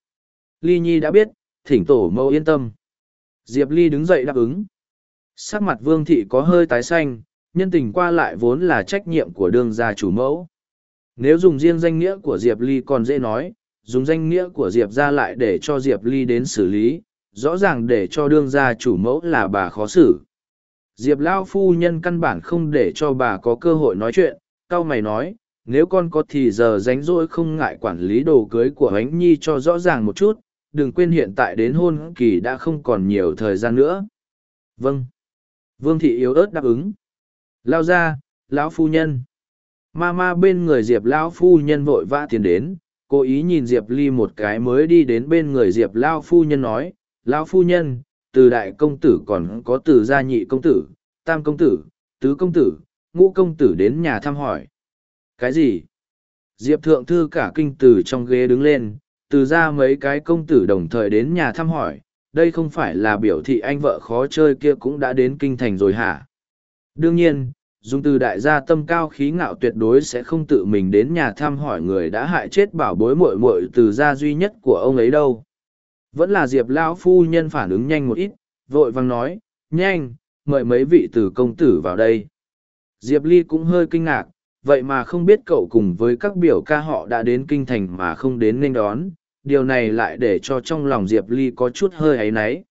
Ly Nhi đã biết, thỉnh tổ mẫu yên tâm. Diệp Ly đứng dậy đáp ứng. Sắc mặt Vương Thị có hơi tái xanh, nhân tình qua lại vốn là trách nhiệm của đương gia chủ mẫu. Nếu dùng riêng danh nghĩa của Diệp Ly còn dễ nói, dùng danh nghĩa của Diệp ra lại để cho Diệp Ly đến xử lý, rõ ràng để cho đương gia chủ mẫu là bà khó xử. Diệp Lao phu nhân căn bản không để cho bà có cơ hội nói chuyện, cao mày nói, nếu con có thì giờ ránh rỗi không ngại quản lý đồ cưới của ánh nhi cho rõ ràng một chút, đừng quên hiện tại đến hôn kỳ đã không còn nhiều thời gian nữa. Vâng. Vương thị yếu ớt đáp ứng. Lao ra, lão phu nhân. Ma ma bên người Diệp lão phu nhân vội vã tiến đến, cố ý nhìn Diệp Ly một cái mới đi đến bên người Diệp lão phu nhân nói, lão phu nhân, từ đại công tử còn có từ gia nhị công tử, tam công tử, tứ công tử, ngũ công tử đến nhà thăm hỏi. Cái gì? Diệp thượng thư cả kinh tử trong ghế đứng lên, từ ra mấy cái công tử đồng thời đến nhà thăm hỏi, đây không phải là biểu thị anh vợ khó chơi kia cũng đã đến kinh thành rồi hả? Đương nhiên, dùng từ đại gia tâm cao khí ngạo tuyệt đối sẽ không tự mình đến nhà thăm hỏi người đã hại chết bảo bối muội muội từ gia duy nhất của ông ấy đâu. Vẫn là Diệp Lão Phu Nhân phản ứng nhanh một ít, vội vang nói, nhanh, mời mấy vị từ công tử vào đây. Diệp Ly cũng hơi kinh ngạc, vậy mà không biết cậu cùng với các biểu ca họ đã đến kinh thành mà không đến nên đón, điều này lại để cho trong lòng Diệp Ly có chút hơi ấy náy.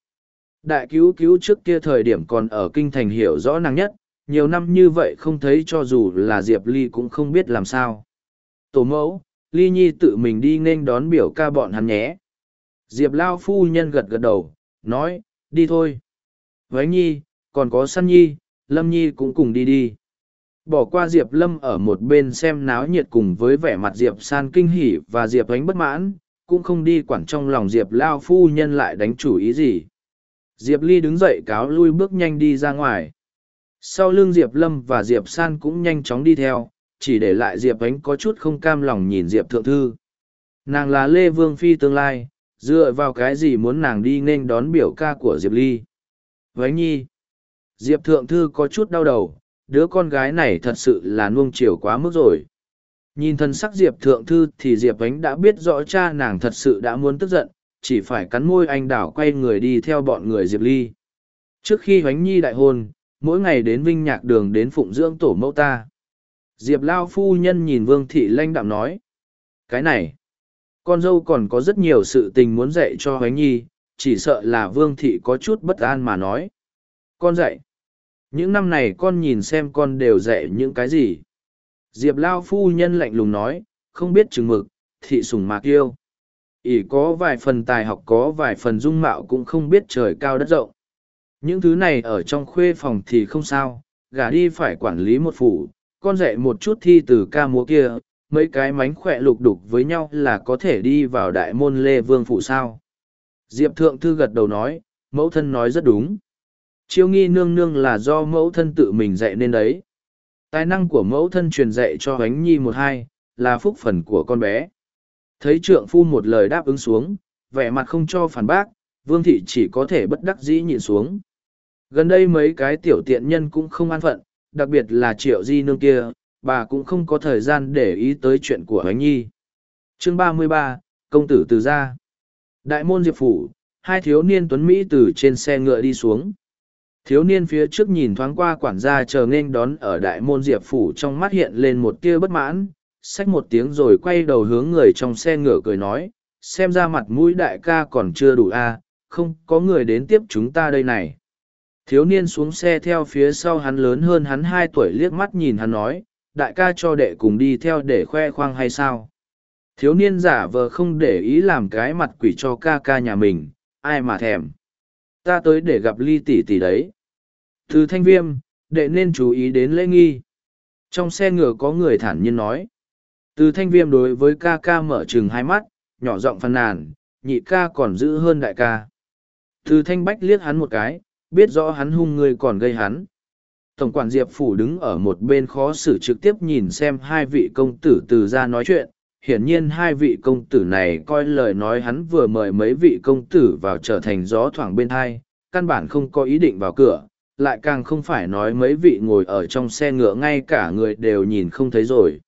Đại cứu cứu trước kia thời điểm còn ở kinh thành hiểu rõ nàng nhất, nhiều năm như vậy không thấy cho dù là Diệp Ly cũng không biết làm sao. Tổ mẫu, Ly Nhi tự mình đi nên đón biểu ca bọn hắn nhé. Diệp Lao phu nhân gật gật đầu, nói, đi thôi. vánh Nhi, còn có Săn Nhi, Lâm Nhi cũng cùng đi đi. Bỏ qua Diệp Lâm ở một bên xem náo nhiệt cùng với vẻ mặt Diệp San kinh hỉ và Diệp ánh bất mãn, cũng không đi quản trong lòng Diệp Lao phu nhân lại đánh chủ ý gì. Diệp Ly đứng dậy cáo lui bước nhanh đi ra ngoài. Sau lưng Diệp Lâm và Diệp San cũng nhanh chóng đi theo, chỉ để lại Diệp ánh có chút không cam lòng nhìn Diệp Thượng Thư. Nàng là Lê Vương Phi tương lai, dựa vào cái gì muốn nàng đi nên đón biểu ca của Diệp Ly. Vánh nhi, Diệp Thượng Thư có chút đau đầu, đứa con gái này thật sự là nuông chiều quá mức rồi. Nhìn thân sắc Diệp Thượng Thư thì Diệp Ánh đã biết rõ cha nàng thật sự đã muốn tức giận, chỉ phải cắn môi anh đảo quay người đi theo bọn người Diệp Ly. Trước khi Hoánh Nhi đại hôn, mỗi ngày đến Vinh Nhạc Đường đến phụng dưỡng tổ mẫu ta. Diệp Lao Phu Nhân nhìn Vương Thị lanh đạm nói. Cái này, con dâu còn có rất nhiều sự tình muốn dạy cho Hoánh Nhi, chỉ sợ là Vương Thị có chút bất an mà nói. Con dạy. Những năm này con nhìn xem con đều dạy những cái gì. Diệp Lao Phu Nhân lạnh lùng nói, không biết chừng mực, thị sùng mạc yêu. ỷ có vài phần tài học có vài phần dung mạo cũng không biết trời cao đất rộng. Những thứ này ở trong khuê phòng thì không sao, gả đi phải quản lý một phủ, con dạy một chút thi từ ca múa kia, mấy cái mánh khỏe lục đục với nhau là có thể đi vào đại môn lê vương phủ sao. Diệp Thượng Thư gật đầu nói, mẫu thân nói rất đúng. Chiêu nghi nương nương là do mẫu thân tự mình dạy nên đấy. Tài năng của mẫu thân truyền dạy cho ánh nhi một hai, là phúc phần của con bé. Thấy trượng phu một lời đáp ứng xuống, vẻ mặt không cho phản bác, vương thị chỉ có thể bất đắc dĩ nhìn xuống. Gần đây mấy cái tiểu tiện nhân cũng không an phận, đặc biệt là triệu di nương kia, bà cũng không có thời gian để ý tới chuyện của ánh nhi. Chương ba mươi ba, Công tử từ gia. Đại môn Diệp Phủ, hai thiếu niên tuấn Mỹ từ trên xe ngựa đi xuống. Thiếu niên phía trước nhìn thoáng qua quản gia chờ nghênh đón ở đại môn Diệp Phủ trong mắt hiện lên một tia bất mãn, xách một tiếng rồi quay đầu hướng người trong xe ngửa cười nói, xem ra mặt mũi đại ca còn chưa đủ a, không có người đến tiếp chúng ta đây này. thiếu niên xuống xe theo phía sau hắn lớn hơn hắn hai tuổi liếc mắt nhìn hắn nói đại ca cho đệ cùng đi theo để khoe khoang hay sao thiếu niên giả vờ không để ý làm cái mặt quỷ cho ca ca nhà mình ai mà thèm ta tới để gặp ly tỷ tỷ đấy. Từ thanh viêm, đệ nên chú ý đến lễ nghi. Trong xe ngựa có người thản nhiên nói. Từ thanh viêm đối với ca ca mở chừng hai mắt, nhỏ giọng phàn nàn, nhị ca còn giữ hơn đại ca. Từ thanh bách liếc hắn một cái, biết rõ hắn hung người còn gây hắn. Tổng quản diệp phủ đứng ở một bên khó xử trực tiếp nhìn xem hai vị công tử từ ra nói chuyện hiển nhiên hai vị công tử này coi lời nói hắn vừa mời mấy vị công tử vào trở thành gió thoảng bên hai căn bản không có ý định vào cửa, lại càng không phải nói mấy vị ngồi ở trong xe ngựa ngay cả người đều nhìn không thấy rồi.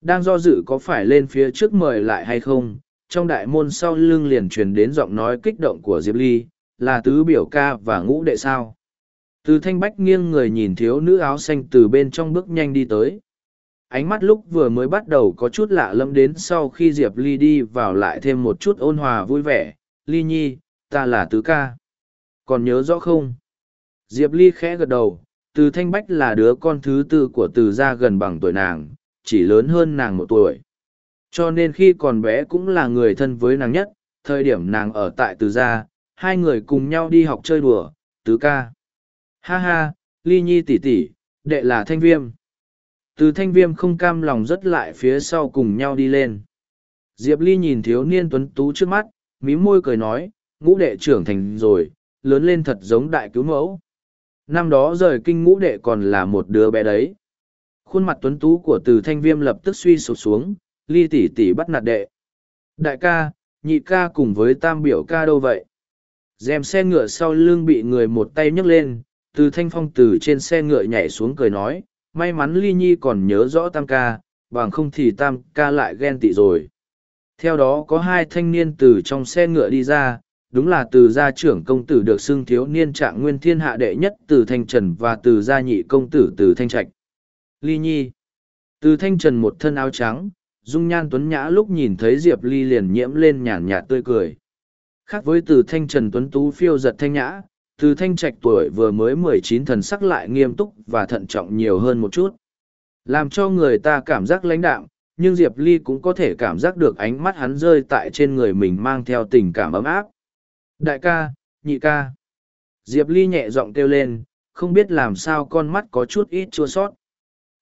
Đang do dự có phải lên phía trước mời lại hay không, trong đại môn sau lưng liền truyền đến giọng nói kích động của diệp ly, là tứ biểu ca và ngũ đệ sao. Từ thanh bách nghiêng người nhìn thiếu nữ áo xanh từ bên trong bước nhanh đi tới ánh mắt lúc vừa mới bắt đầu có chút lạ lẫm đến sau khi diệp ly đi vào lại thêm một chút ôn hòa vui vẻ. Ly nhi, ta là tứ ca. Còn nhớ rõ không? Diệp ly khẽ gật đầu. Từ thanh bách là đứa con thứ tư của từ gia gần bằng tuổi nàng, chỉ lớn hơn nàng một tuổi. Cho nên khi còn bé cũng là người thân với nàng nhất, thời điểm nàng ở tại từ gia, hai người cùng nhau đi học chơi đùa. Tứ ca. Ha ha, ly nhi tỉ tỉ, đệ là thanh viêm từ thanh viêm không cam lòng rất lại phía sau cùng nhau đi lên. Diệp ly nhìn thiếu niên tuấn tú trước mắt, mí môi cười nói, ngũ đệ trưởng thành rồi, lớn lên thật giống đại cứu mẫu. Năm đó rời kinh ngũ đệ còn là một đứa bé đấy. Khuôn mặt tuấn tú của từ thanh viêm lập tức suy sụp xuống, ly tỉ tỉ bắt nạt đệ. Đại ca, nhị ca cùng với tam biểu ca đâu vậy? Dèm xe ngựa sau lưng bị người một tay nhấc lên, từ thanh phong từ trên xe ngựa nhảy xuống cười nói may mắn ly nhi còn nhớ rõ tam ca, bằng không thì tam ca lại ghen tị rồi. Theo đó có hai thanh niên từ trong xe ngựa đi ra, đúng là từ gia trưởng công tử được xưng thiếu niên trạng nguyên thiên hạ đệ nhất từ thanh trần và từ gia nhị công tử từ thanh trạch. Ly nhi. Từ thanh trần một thân áo trắng, dung nhan tuấn nhã lúc nhìn thấy diệp ly liền nhiễm lên nhàn nhạt tươi cười. Khác với từ thanh trần tuấn tú phiêu giật thanh nhã từ thanh trạch tuổi vừa mới mười chín thần sắc lại nghiêm túc và thận trọng nhiều hơn một chút. Làm cho người ta cảm giác lãnh đạm, nhưng diệp ly cũng có thể cảm giác được ánh mắt hắn rơi tại trên người mình mang theo tình cảm ấm áp. Đại ca, nhị ca. Diệp ly nhẹ giọng kêu lên, không biết làm sao con mắt có chút ít chua sót.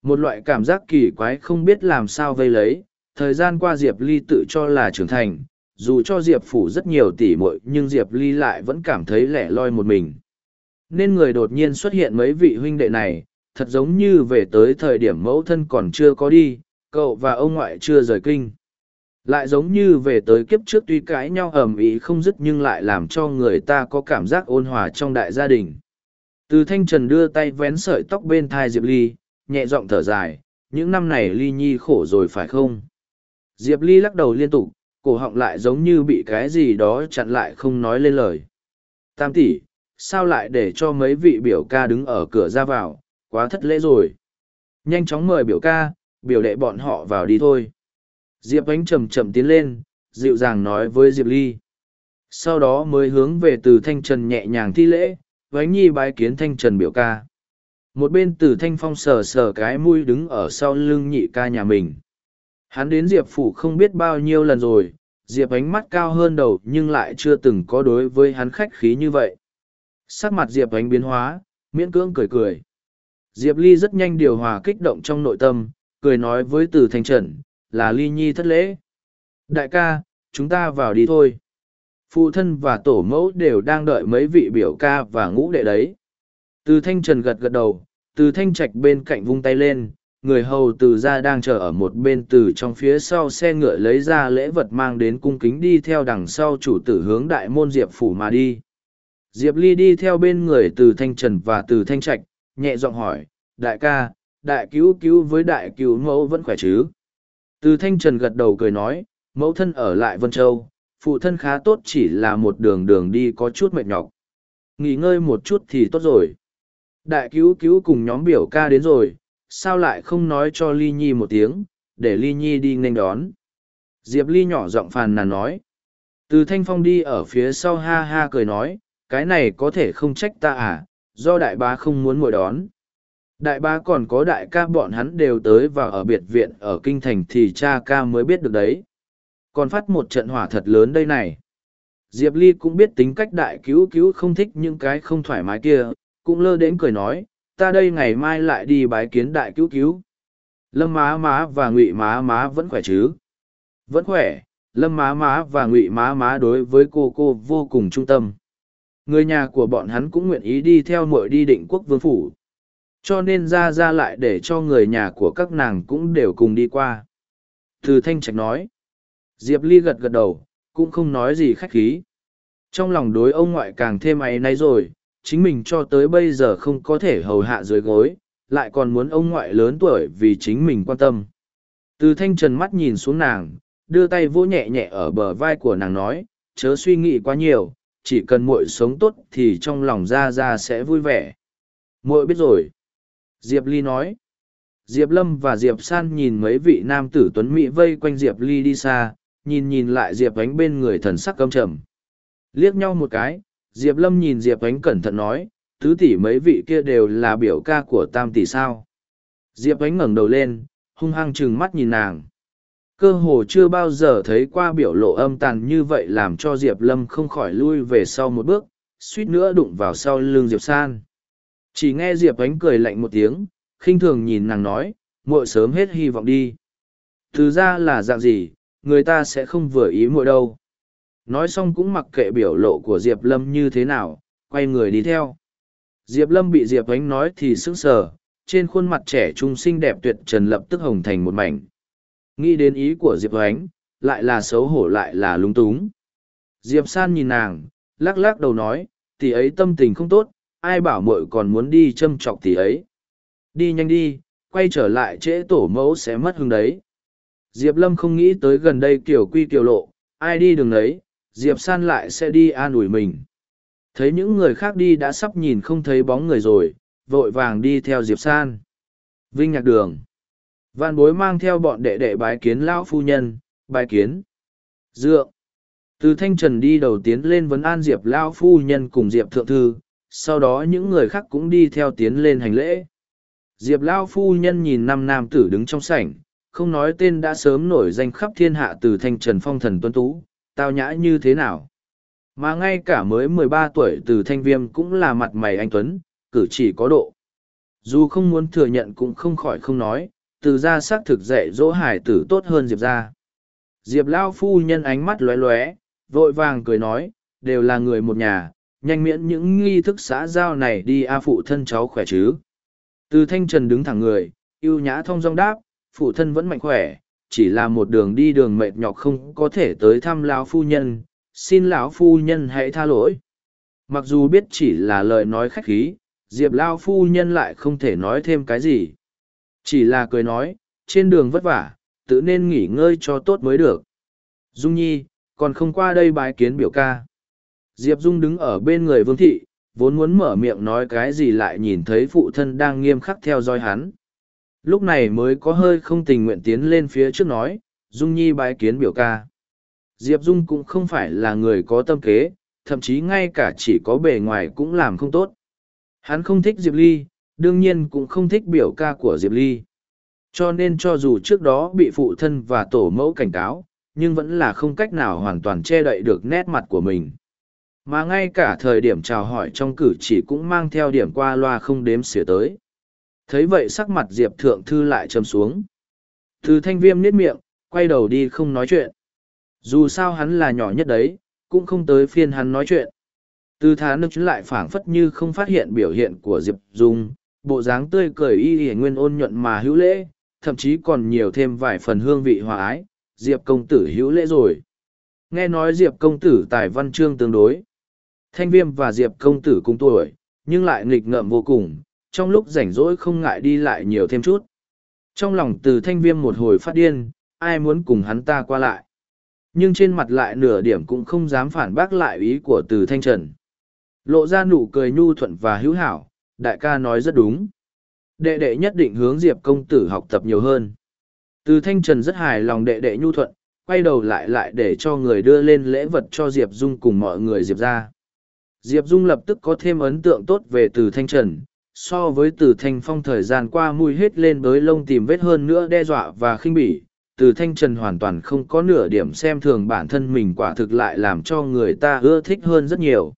Một loại cảm giác kỳ quái không biết làm sao vây lấy, thời gian qua diệp ly tự cho là trưởng thành dù cho diệp phủ rất nhiều tỉ muội nhưng diệp ly lại vẫn cảm thấy lẻ loi một mình. Nên người đột nhiên xuất hiện mấy vị huynh đệ này, thật giống như về tới thời điểm mẫu thân còn chưa có đi, cậu và ông ngoại chưa rời kinh. Lại giống như về tới kiếp trước tuy cãi nhau ầm ĩ không dứt nhưng lại làm cho người ta có cảm giác ôn hòa trong đại gia đình. Từ thanh trần đưa tay vén sợi tóc bên thai diệp ly, nhẹ giọng thở dài, những năm này ly nhi khổ rồi phải không? Diệp ly lắc đầu liên tục cổ họng lại giống như bị cái gì đó chặn lại không nói lên lời. Tam tỷ, sao lại để cho mấy vị biểu ca đứng ở cửa ra vào? Quá thất lễ rồi. Nhanh chóng mời biểu ca, biểu đệ bọn họ vào đi thôi. Diệp ánh chậm chậm tiến lên, dịu dàng nói với diệp ly. Sau đó mới hướng về từ thanh trần nhẹ nhàng thi lễ với nhi bái kiến thanh trần biểu ca. Một bên từ thanh phong sờ sờ cái mũi đứng ở sau lưng nhị ca nhà mình hắn đến diệp phủ không biết bao nhiêu lần rồi, diệp ánh mắt cao hơn đầu nhưng lại chưa từng có đối với hắn khách khí như vậy. Sắc mặt diệp ánh biến hóa, miễn cưỡng cười cười. Diệp ly rất nhanh điều hòa kích động trong nội tâm, cười nói với từ thanh trần, là ly nhi thất lễ. Đại ca, chúng ta vào đi thôi. Phụ thân và tổ mẫu đều đang đợi mấy vị biểu ca và ngũ đệ đấy. Từ thanh trần gật gật đầu, từ thanh trạch bên cạnh vung tay lên người hầu từ ra đang chờ ở một bên từ trong phía sau xe ngựa lấy ra lễ vật mang đến cung kính đi theo đằng sau chủ tử hướng đại môn diệp phủ mà đi. Diệp ly đi theo bên người từ thanh trần và từ thanh trạch, nhẹ giọng hỏi, đại ca, đại cứu cứu với đại cứu mẫu vẫn khỏe chứ? Từ thanh trần gật đầu cười nói, mẫu thân ở lại vân châu, phụ thân khá tốt chỉ là một đường đường đi có chút mệt nhọc. Nghỉ ngơi một chút thì tốt rồi. Đại cứu cứu cùng nhóm biểu ca đến rồi sao lại không nói cho ly nhi một tiếng để ly nhi đi nghênh đón diệp ly nhỏ giọng phàn nàn nói từ thanh phong đi ở phía sau ha ha cười nói cái này có thể không trách ta à do đại bá không muốn ngồi đón. Đại bá còn có đại ca bọn hắn đều tới và ở biệt viện ở kinh thành thì cha ca mới biết được đấy. Còn phát một trận hỏa thật lớn đây này. Diệp Ly cũng biết tính cách đại cứu cứu không thích những cái không thoải mái kia, cũng lơ đến cười nói, ta đây ngày mai lại đi bái kiến đại cứu cứu. Lâm má má và ngụy má má vẫn khỏe chứ? Vẫn khỏe, lâm má má và ngụy má má đối với cô cô vô cùng trung tâm. Người nhà của bọn hắn cũng nguyện ý đi theo muội đi định quốc vương phủ. Cho nên ra ra lại để cho người nhà của các nàng cũng đều cùng đi qua. Từ thanh trạch nói. Diệp Ly gật gật đầu, cũng không nói gì khách khí. Trong lòng đối ông ngoại càng thêm áy náy rồi, chính mình cho tới bây giờ không có thể hầu hạ dưới gối, lại còn muốn ông ngoại lớn tuổi vì chính mình quan tâm. Từ thanh trần mắt nhìn xuống nàng, đưa tay vỗ nhẹ nhẹ ở bờ vai của nàng nói, chớ suy nghĩ quá nhiều, chỉ cần muội sống tốt thì trong lòng ra ra sẽ vui vẻ. Muội biết rồi. Diệp Ly nói. Diệp Lâm và Diệp San nhìn mấy vị nam tử tuấn mỹ vây quanh Diệp Ly đi xa, nhìn nhìn lại Diệp ánh bên người thần sắc căm trầm. Liếc nhau một cái, Diệp Lâm nhìn Diệp ánh cẩn thận nói, tứ tỷ mấy vị kia đều là biểu ca của tam tỷ sao. Diệp ánh ngẩng đầu lên, hung hăng trừng mắt nhìn nàng. Cơ hồ chưa bao giờ thấy qua biểu lộ âm tàn như vậy làm cho Diệp Lâm không khỏi lui về sau một bước, suýt nữa đụng vào sau lưng Diệp San. Chỉ nghe Diệp ánh cười lạnh một tiếng, khinh thường nhìn nàng nói, muội sớm hết hy vọng đi. Thứ ra là dạng gì, người ta sẽ không vừa ý muội đâu. Nói xong cũng mặc kệ biểu lộ của Diệp Lâm như thế nào, quay người đi theo. Diệp Lâm bị Diệp ánh nói thì sững sờ, trên khuôn mặt trẻ trung xinh đẹp tuyệt trần lập tức hồng thành một mảnh. Nghĩ đến ý của Diệp ánh, lại là xấu hổ lại là lúng túng. Diệp San nhìn nàng, lắc lắc đầu nói, tỷ ấy tâm tình không tốt, ai bảo muội còn muốn đi châm chọc tỷ ấy. Đi nhanh đi, quay trở lại trễ tổ mẫu sẽ mất hứng đấy. Diệp Lâm không nghĩ tới gần đây kiểu quy kiểu lộ, ai đi đường đấy, Diệp San lại sẽ đi an ủi mình. Thấy những người khác đi đã sắp nhìn không thấy bóng người rồi, vội vàng đi theo Diệp San. Vinh nhạc đường. Văn bối mang theo bọn đệ đệ bái kiến lão phu nhân, bái kiến. Dượng. Từ thanh trần đi đầu tiến lên vấn an Diệp lão phu nhân cùng Diệp thượng thư, sau đó những người khác cũng đi theo tiến lên hành lễ. Diệp lão phu nhân nhìn năm nam tử đứng trong sảnh, không nói tên đã sớm nổi danh khắp thiên hạ từ thanh trần phong thần tuấn tú, tao nhã như thế nào. Mà ngay cả mới mười ba tuổi từ thanh viêm cũng là mặt mày anh Tuấn, cử chỉ có độ. Dù không muốn thừa nhận cũng không khỏi không nói, từ ra xác thực dạy dỗ hải tử tốt hơn Diệp ra. Diệp Lao phu nhân ánh mắt lóe lóe, vội vàng cười nói, đều là người một nhà, nhanh miễn những nghi thức xã giao này đi a phụ thân cháu khỏe chứ. Từ thanh trần đứng thẳng người, yêu nhã thông dong đáp, phụ thân vẫn mạnh khỏe, chỉ là một đường đi đường mệt nhọc không có thể tới thăm lão phu nhân, xin lão phu nhân hãy tha lỗi. Mặc dù biết chỉ là lời nói khách khí, Diệp Lao phu nhân lại không thể nói thêm cái gì. Chỉ là cười nói, trên đường vất vả, tự nên nghỉ ngơi cho tốt mới được. Dung Nhi, còn không qua đây bái kiến biểu ca. Diệp Dung đứng ở bên người Vương Thị, vốn muốn mở miệng nói cái gì lại nhìn thấy phụ thân đang nghiêm khắc theo dõi hắn. Lúc này mới có hơi không tình nguyện tiến lên phía trước nói, Dung Nhi bái kiến biểu ca. Diệp Dung cũng không phải là người có tâm kế, thậm chí ngay cả chỉ có bề ngoài cũng làm không tốt. Hắn không thích Diệp Ly, đương nhiên cũng không thích biểu ca của Diệp Ly. Cho nên cho dù trước đó bị phụ thân và tổ mẫu cảnh cáo, nhưng vẫn là không cách nào hoàn toàn che đậy được nét mặt của mình. Mà ngay cả thời điểm chào hỏi trong cử chỉ cũng mang theo điểm qua loa không đếm xỉa tới. Thấy vậy sắc mặt Diệp Thượng Thư lại châm xuống. Từ thanh viêm nết miệng, quay đầu đi không nói chuyện. Dù sao hắn là nhỏ nhất đấy, cũng không tới phiên hắn nói chuyện. Từ thá nước lại phảng phất như không phát hiện biểu hiện của Diệp Dung, bộ dáng tươi cười y y nguyên ôn nhuận mà hữu lễ, thậm chí còn nhiều thêm vài phần hương vị hòa ái, Diệp công tử hữu lễ rồi. Nghe nói Diệp công tử tài văn chương tương đối. Thanh viêm và Diệp công tử cùng tuổi, nhưng lại nghịch ngợm vô cùng, trong lúc rảnh rỗi không ngại đi lại nhiều thêm chút. Trong lòng từ thanh viêm một hồi phát điên, ai muốn cùng hắn ta qua lại. Nhưng trên mặt lại nửa điểm cũng không dám phản bác lại ý của từ thanh trần. Lộ ra nụ cười nhu thuận và hữu hảo, đại ca nói rất đúng. Đệ đệ nhất định hướng Diệp công tử học tập nhiều hơn. Từ thanh trần rất hài lòng đệ đệ nhu thuận, quay đầu lại lại để cho người đưa lên lễ vật cho Diệp Dung cùng mọi người Diệp ra. Diệp Dung lập tức có thêm ấn tượng tốt về từ thanh trần, so với từ thanh phong thời gian qua mùi hết lên bới lông tìm vết hơn nữa đe dọa và khinh bỉ. Từ thanh trần hoàn toàn không có nửa điểm xem thường bản thân mình quả thực lại làm cho người ta ưa thích hơn rất nhiều.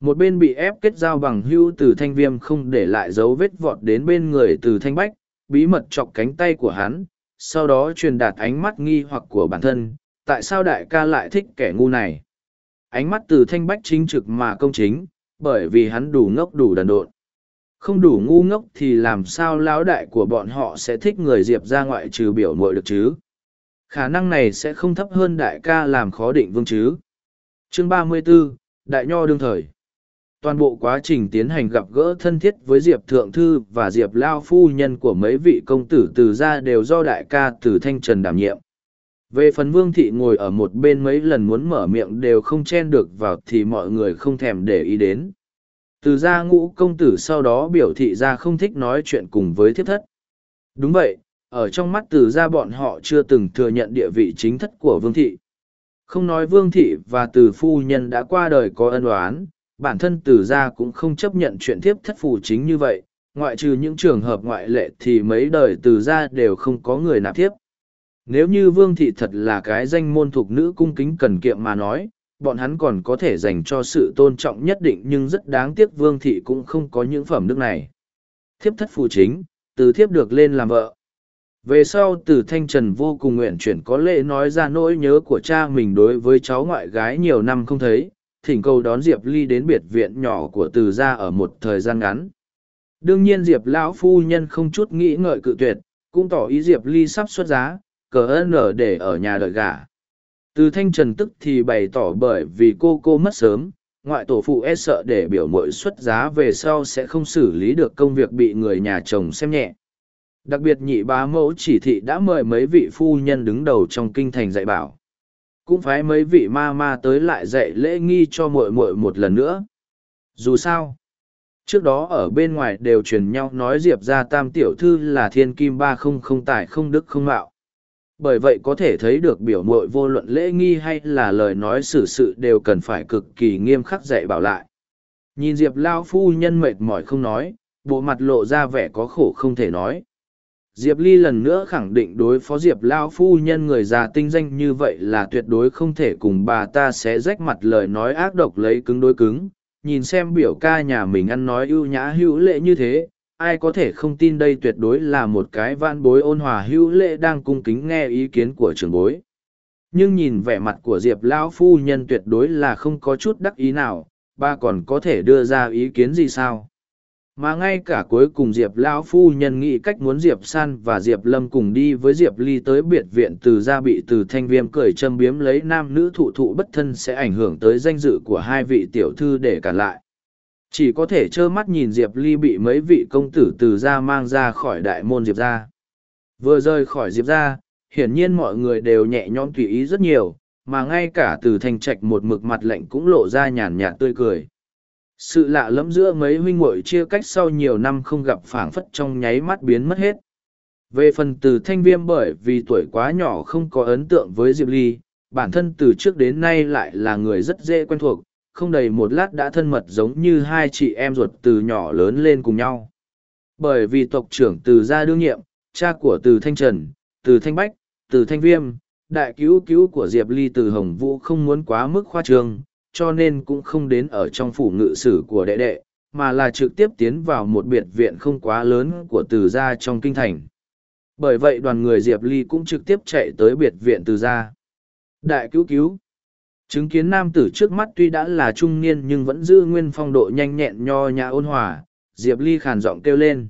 Một bên bị ép kết giao bằng hưu từ thanh viêm không để lại dấu vết vọt đến bên người từ thanh bách, bí mật chọc cánh tay của hắn, sau đó truyền đạt ánh mắt nghi hoặc của bản thân, tại sao đại ca lại thích kẻ ngu này? Ánh mắt từ thanh bách chính trực mà công chính, bởi vì hắn đủ ngốc đủ đần độn. Không đủ ngu ngốc thì làm sao lão đại của bọn họ sẽ thích người diệp ra ngoại trừ biểu mội được chứ? Khả năng này sẽ không thấp hơn đại ca làm khó định vương chứ. Chương ba mươi 34, Đại Nho đương thời toàn bộ quá trình tiến hành gặp gỡ thân thiết với diệp thượng thư và diệp lao phu nhân của mấy vị công tử từ gia đều do đại ca từ thanh trần đảm nhiệm về phần vương thị ngồi ở một bên mấy lần muốn mở miệng đều không chen được vào thì mọi người không thèm để ý đến từ gia ngũ công tử sau đó biểu thị ra không thích nói chuyện cùng với thiếp thất đúng vậy ở trong mắt từ gia bọn họ chưa từng thừa nhận địa vị chính thất của vương thị không nói vương thị và từ phu nhân đã qua đời có ân oán bản thân từ gia cũng không chấp nhận chuyện thiếp thất phù chính như vậy, ngoại trừ những trường hợp ngoại lệ thì mấy đời từ gia đều không có người nạp thiếp. Nếu như vương thị thật là cái danh môn thuộc nữ cung kính cần kiệm mà nói, bọn hắn còn có thể dành cho sự tôn trọng nhất định nhưng rất đáng tiếc vương thị cũng không có những phẩm đức này. Thiếp thất phù chính, từ thiếp được lên làm vợ. Về sau từ thanh trần vô cùng nguyện chuyển có lệ nói ra nỗi nhớ của cha mình đối với cháu ngoại gái nhiều năm không thấy, thỉnh cầu đón diệp ly đến biệt viện nhỏ của từ gia ở một thời gian ngắn đương nhiên diệp lão phu nhân không chút nghĩ ngợi cự tuyệt cũng tỏ ý diệp ly sắp xuất giá cờ ơn ở để ở nhà đợi gả từ thanh trần tức thì bày tỏ bởi vì cô cô mất sớm, ngoại tổ phụ e sợ để biểu mội xuất giá về sau sẽ không xử lý được công việc bị người nhà chồng xem nhẹ. Đặc biệt nhị bá mẫu chỉ thị đã mời mấy vị phu nhân đứng đầu trong kinh thành dạy bảo. Cũng phái mấy vị ma ma tới lại dạy lễ nghi cho muội muội một lần nữa. Dù sao, trước đó ở bên ngoài đều truyền nhau nói diệp ra tam tiểu thư là thiên kim ba không không tài không đức không mạo bởi vậy có thể thấy được biểu mội vô luận lễ nghi hay là lời nói xử sự đều cần phải cực kỳ nghiêm khắc dạy bảo lại nhìn diệp lao phu nhân mệt mỏi không nói bộ mặt lộ ra vẻ có khổ không thể nói Diệp Ly lần nữa khẳng định đối phó Diệp Lao phu nhân người già tinh danh như vậy là tuyệt đối không thể cùng bà ta sẽ rách mặt lời nói ác độc lấy cứng đối cứng. Nhìn xem biểu ca nhà mình ăn nói ưu nhã hữu lệ như thế, ai có thể không tin đây tuyệt đối là một cái van bối ôn hòa hữu lễ đang cung kính nghe ý kiến của trường bối. Nhưng nhìn vẻ mặt của Diệp Lão phu nhân tuyệt đối là không có chút đắc ý nào, ba còn có thể đưa ra ý kiến gì sao? mà ngay cả cuối cùng diệp lão phu nhân nghĩ cách muốn diệp san và diệp lâm cùng đi với diệp ly tới biệt viện từ gia bị từ thanh viêm cởi châm biếm lấy nam nữ thụ thụ bất thân sẽ ảnh hưởng tới danh dự của hai vị tiểu thư để cản lại chỉ có thể trơ mắt nhìn diệp ly bị mấy vị công tử từ gia mang ra khỏi đại môn diệp gia. Vừa rời khỏi diệp gia, hiển nhiên mọi người đều nhẹ nhõm tùy ý rất nhiều, mà ngay cả từ thanh trạch một mực mặt lạnh cũng lộ ra nhàn nhạt tươi cười. Sự lạ lẫm giữa mấy huynh muội chia cách sau nhiều năm không gặp phảng phất trong nháy mắt biến mất hết. Về phần từ thanh viêm bởi vì tuổi quá nhỏ không có ấn tượng với diệp ly, bản thân từ trước đến nay lại là người rất dễ quen thuộc không đầy một lát đã thân mật giống như hai chị em ruột từ nhỏ lớn lên cùng nhau bởi vì tộc trưởng từ gia đương nhiệm cha của từ thanh trần từ thanh bách từ thanh viêm đại cứu cứu của diệp ly từ hồng vũ không muốn quá mức khoa trương cho nên cũng không đến ở trong phủ ngự sử của đệ đệ, mà là trực tiếp tiến vào một biệt viện không quá lớn của từ gia trong kinh thành. Bởi vậy đoàn người Diệp Ly cũng trực tiếp chạy tới biệt viện từ gia. Đại cứu cứu. Chứng kiến nam tử trước mắt tuy đã là trung niên nhưng vẫn giữ nguyên phong độ nhanh nhẹn nho nhã ôn hòa, Diệp Ly khàn giọng kêu lên.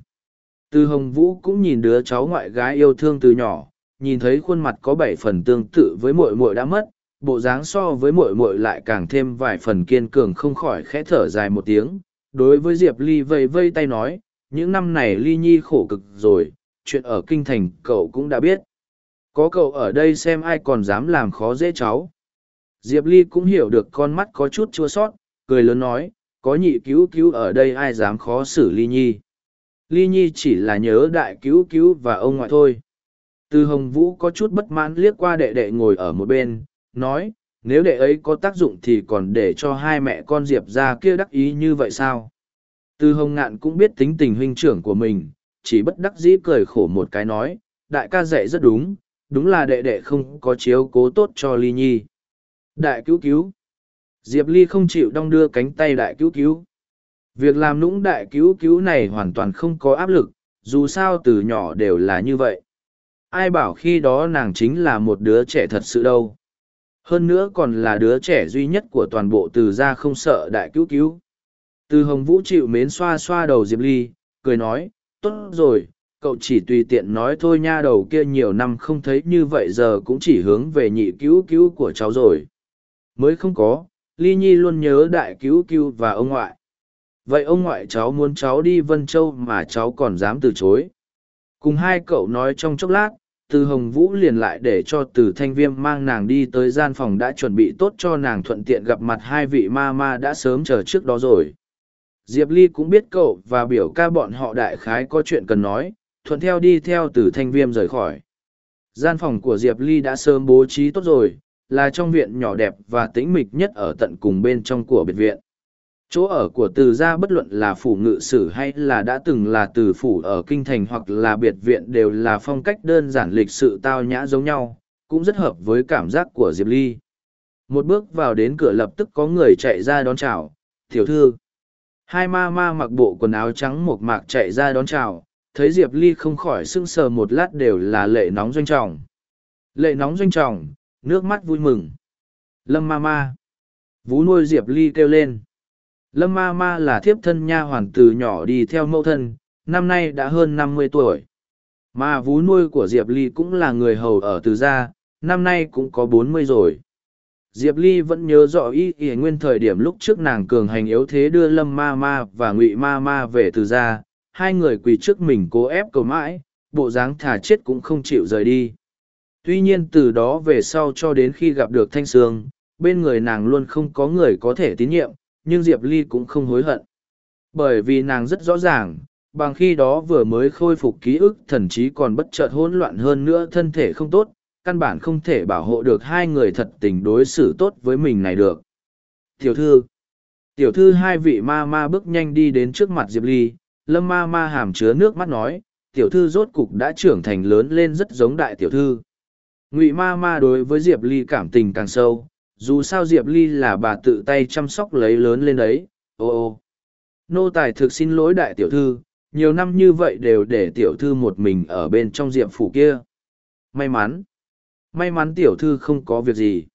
Từ Hồng Vũ cũng nhìn đứa cháu ngoại gái yêu thương từ nhỏ, nhìn thấy khuôn mặt có bảy phần tương tự với muội muội đã mất, bộ dáng so với mội mội lại càng thêm vài phần kiên cường không khỏi khẽ thở dài một tiếng đối với diệp ly vây vây tay nói những năm này ly nhi khổ cực rồi chuyện ở kinh thành cậu cũng đã biết có cậu ở đây xem ai còn dám làm khó dễ cháu diệp ly cũng hiểu được con mắt có chút chua sót cười lớn nói có nhị cứu cứu ở đây ai dám khó xử ly nhi? Ly nhi chỉ là nhớ đại cứu cứu và ông ngoại thôi. Từ hồng vũ có chút bất mãn liếc qua đệ đệ ngồi ở một bên nói, nếu đệ ấy có tác dụng thì còn để cho hai mẹ con diệp ra kia đắc ý như vậy sao? Từ hồng ngạn cũng biết tính tình huynh trưởng của mình chỉ bất đắc dĩ cười khổ một cái nói đại ca dạy rất đúng đúng là đệ đệ không có chiếu cố tốt cho ly nhi đại cứu cứu. Diệp ly không chịu đong đưa cánh tay đại cứu cứu. Việc làm nũng đại cứu cứu này hoàn toàn không có áp lực, dù sao từ nhỏ đều là như vậy. Ai bảo khi đó nàng chính là một đứa trẻ thật sự đâu. Hơn nữa còn là đứa trẻ duy nhất của toàn bộ từ gia không sợ đại cứu cứu. Từ hồng vũ chịu mến xoa xoa đầu diệp ly, cười nói, tốt rồi, cậu chỉ tùy tiện nói thôi nha, đầu kia nhiều năm không thấy như vậy giờ cũng chỉ hướng về nhị cứu cứu của cháu rồi mới không có, ly nhi luôn nhớ đại cứu cứu và ông ngoại. Vậy ông ngoại cháu muốn cháu đi vân châu mà cháu còn dám từ chối. Cùng hai cậu nói trong chốc lát, từ hồng vũ liền lại để cho từ thanh viêm mang nàng đi tới gian phòng đã chuẩn bị tốt cho nàng thuận tiện gặp mặt hai vị ma ma đã sớm chờ trước đó rồi. Diệp ly cũng biết cậu và biểu ca bọn họ đại khái có chuyện cần nói, thuận theo đi theo từ thanh viêm rời khỏi. Gian phòng của diệp ly đã sớm bố trí tốt rồi là trong viện nhỏ đẹp và tĩnh mịch nhất ở tận cùng bên trong của biệt viện. Chỗ ở của từ gia bất luận là phủ ngự sử hay là đã từng là từ phủ ở kinh thành hoặc là biệt viện đều là phong cách đơn giản lịch sự tao nhã giống nhau, cũng rất hợp với cảm giác của diệp ly. Một bước vào đến cửa lập tức có người chạy ra đón chào, tiểu thư. Hai ma ma mặc bộ quần áo trắng mộc mạc chạy ra đón chào, thấy diệp ly không khỏi sưng sờ một lát đều là lệ nóng doanh trọng. Lệ nóng doanh trọng nước mắt vui mừng. Lâm ma ma. Vú nuôi diệp ly kêu lên. Lâm ma ma là thiếp thân nha hoàn từ nhỏ đi theo mẫu thân, năm nay đã hơn năm mươi tuổi. Mà vú nuôi của diệp ly cũng là người hầu ở từ gia, năm nay cũng có bốn mươi rồi. Diệp ly vẫn nhớ rõ y ỉa nguyên thời điểm lúc trước nàng cường hành yếu thế đưa lâm ma ma và ngụy ma ma về từ gia, hai người quỳ trước mình cố ép cầu mãi, bộ dáng thả chết cũng không chịu rời đi tuy nhiên từ đó về sau cho đến khi gặp được thanh sương, bên người nàng luôn không có người có thể tín nhiệm, nhưng diệp ly cũng không hối hận. Bởi vì nàng rất rõ ràng, bằng khi đó vừa mới khôi phục ký ức, thần chí còn bất chợt hỗn loạn hơn nữa, thân thể không tốt, căn bản không thể bảo hộ được hai người thật tình đối xử tốt với mình này được. Tiểu thư tiểu thư hai vị ma ma bước nhanh đi đến trước mặt diệp ly, lâm ma ma hàm chứa nước mắt nói, tiểu thư rốt cục đã trưởng thành lớn lên rất giống đại tiểu thư ngụy ma ma đối với diệp ly cảm tình càng sâu, dù sao diệp ly là bà tự tay chăm sóc lấy lớn lên đấy, ô ô. Nô tài thực xin lỗi đại tiểu thư, nhiều năm như vậy đều để tiểu thư một mình ở bên trong diệp phủ kia. May mắn may mắn tiểu thư không có việc gì.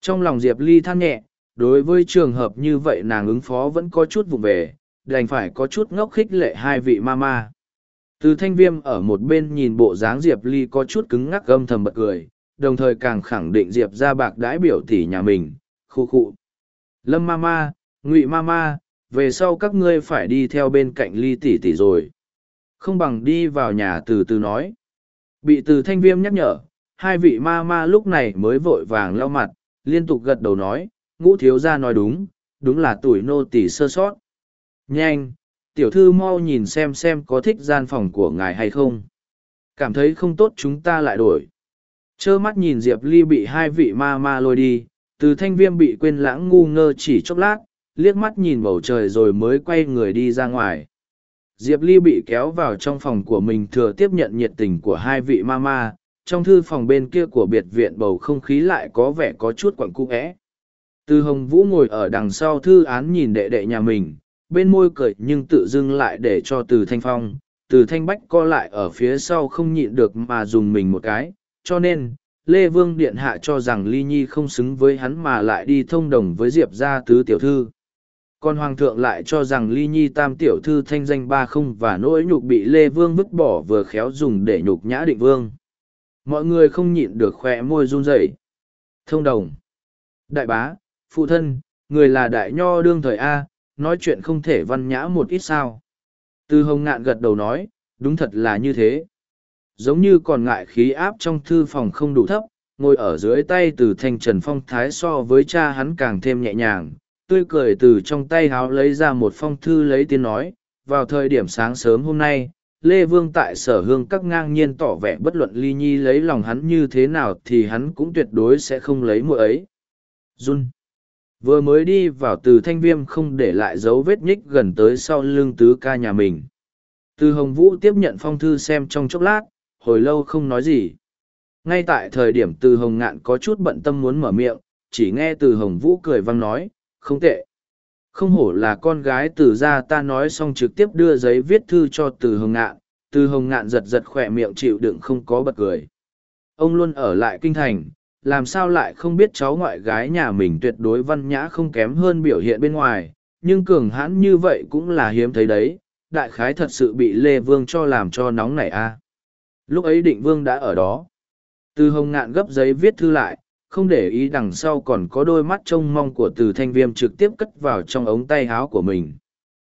Trong lòng diệp ly than nhẹ, đối với trường hợp như vậy nàng ứng phó vẫn có chút vụ về, đành phải có chút ngốc khích lệ hai vị ma ma từ thanh viêm ở một bên nhìn bộ dáng diệp ly có chút cứng ngắc gâm thầm bật cười đồng thời càng khẳng định diệp ra bạc đãi biểu tỷ nhà mình khu khụ, lâm ma ma ngụy ma ma về sau các ngươi phải đi theo bên cạnh ly tỷ tỷ rồi. Không bằng đi vào nhà từ từ nói. Bị từ thanh viêm nhắc nhở hai vị ma ma lúc này mới vội vàng lau mặt liên tục gật đầu nói ngũ thiếu gia nói đúng đúng là tuổi nô tỷ sơ sót. Nhanh tiểu thư mau nhìn xem xem có thích gian phòng của ngài hay không. Cảm thấy không tốt chúng ta lại đổi. Trơ mắt nhìn diệp ly bị hai vị ma ma lôi đi, từ thanh viêm bị quên lãng ngu ngơ chỉ chốc lát, liếc mắt nhìn bầu trời rồi mới quay người đi ra ngoài. Diệp ly bị kéo vào trong phòng của mình thừa tiếp nhận nhiệt tình của hai vị ma ma, trong thư phòng bên kia của biệt viện bầu không khí lại có vẻ có chút quặn cung ẽ từ hồng vũ ngồi ở đằng sau thư án nhìn đệ đệ nhà mình bên môi cười nhưng tự dưng lại để cho từ thanh phong, từ thanh bách co lại ở phía sau không nhịn được mà dùng mình một cái. Cho nên, lê vương điện hạ cho rằng ly nhi không xứng với hắn mà lại đi thông đồng với diệp gia tứ tiểu thư. Còn hoàng thượng lại cho rằng ly nhi tam tiểu thư thanh danh ba không và nỗi nhục bị lê vương vứt bỏ vừa khéo dùng để nhục nhã định vương. Mọi người không nhịn được khoe môi run rẩy. Thông đồng. Đại bá, phụ thân, người là đại nho đương thời a nói chuyện không thể văn nhã một ít sao? Từ hồng ngạn gật đầu nói, đúng thật là như thế. Giống như còn ngại khí áp trong thư phòng không đủ thấp, ngồi ở dưới tay từ thanh trần phong thái so với cha hắn càng thêm nhẹ nhàng, tươi cười từ trong tay háo lấy ra một phong thư lấy tiếng nói, vào thời điểm sáng sớm hôm nay, lê vương tại sở hương các ngang nhiên tỏ vẻ bất luận ly nhi lấy lòng hắn như thế nào thì hắn cũng tuyệt đối sẽ không lấy mùa ấy. Jun. Vừa mới đi vào từ thanh viêm không để lại dấu vết nhích gần tới sau lưng tứ ca nhà mình. Từ hồng vũ tiếp nhận phong thư xem trong chốc lát, hồi lâu không nói gì. Ngay tại thời điểm từ hồng ngạn có chút bận tâm muốn mở miệng, chỉ nghe từ hồng vũ cười văng nói, không tệ. Không hổ là con gái từ ra ta nói xong trực tiếp đưa giấy viết thư cho từ hồng ngạn, từ hồng ngạn giật giật khỏe miệng chịu đựng không có bật cười. Ông luôn ở lại kinh thành, làm sao lại không biết cháu ngoại gái nhà mình tuyệt đối văn nhã không kém hơn biểu hiện bên ngoài, nhưng cường hãn như vậy cũng là hiếm thấy đấy, đại khái thật sự bị Lê Vương cho làm cho nóng nảy a. À. Lúc ấy định Vương đã ở đó. Từ hồng ngạn gấp giấy viết thư lại, không để ý đằng sau còn có đôi mắt trông mong của từ thanh viêm trực tiếp cất vào trong ống tay háo của mình.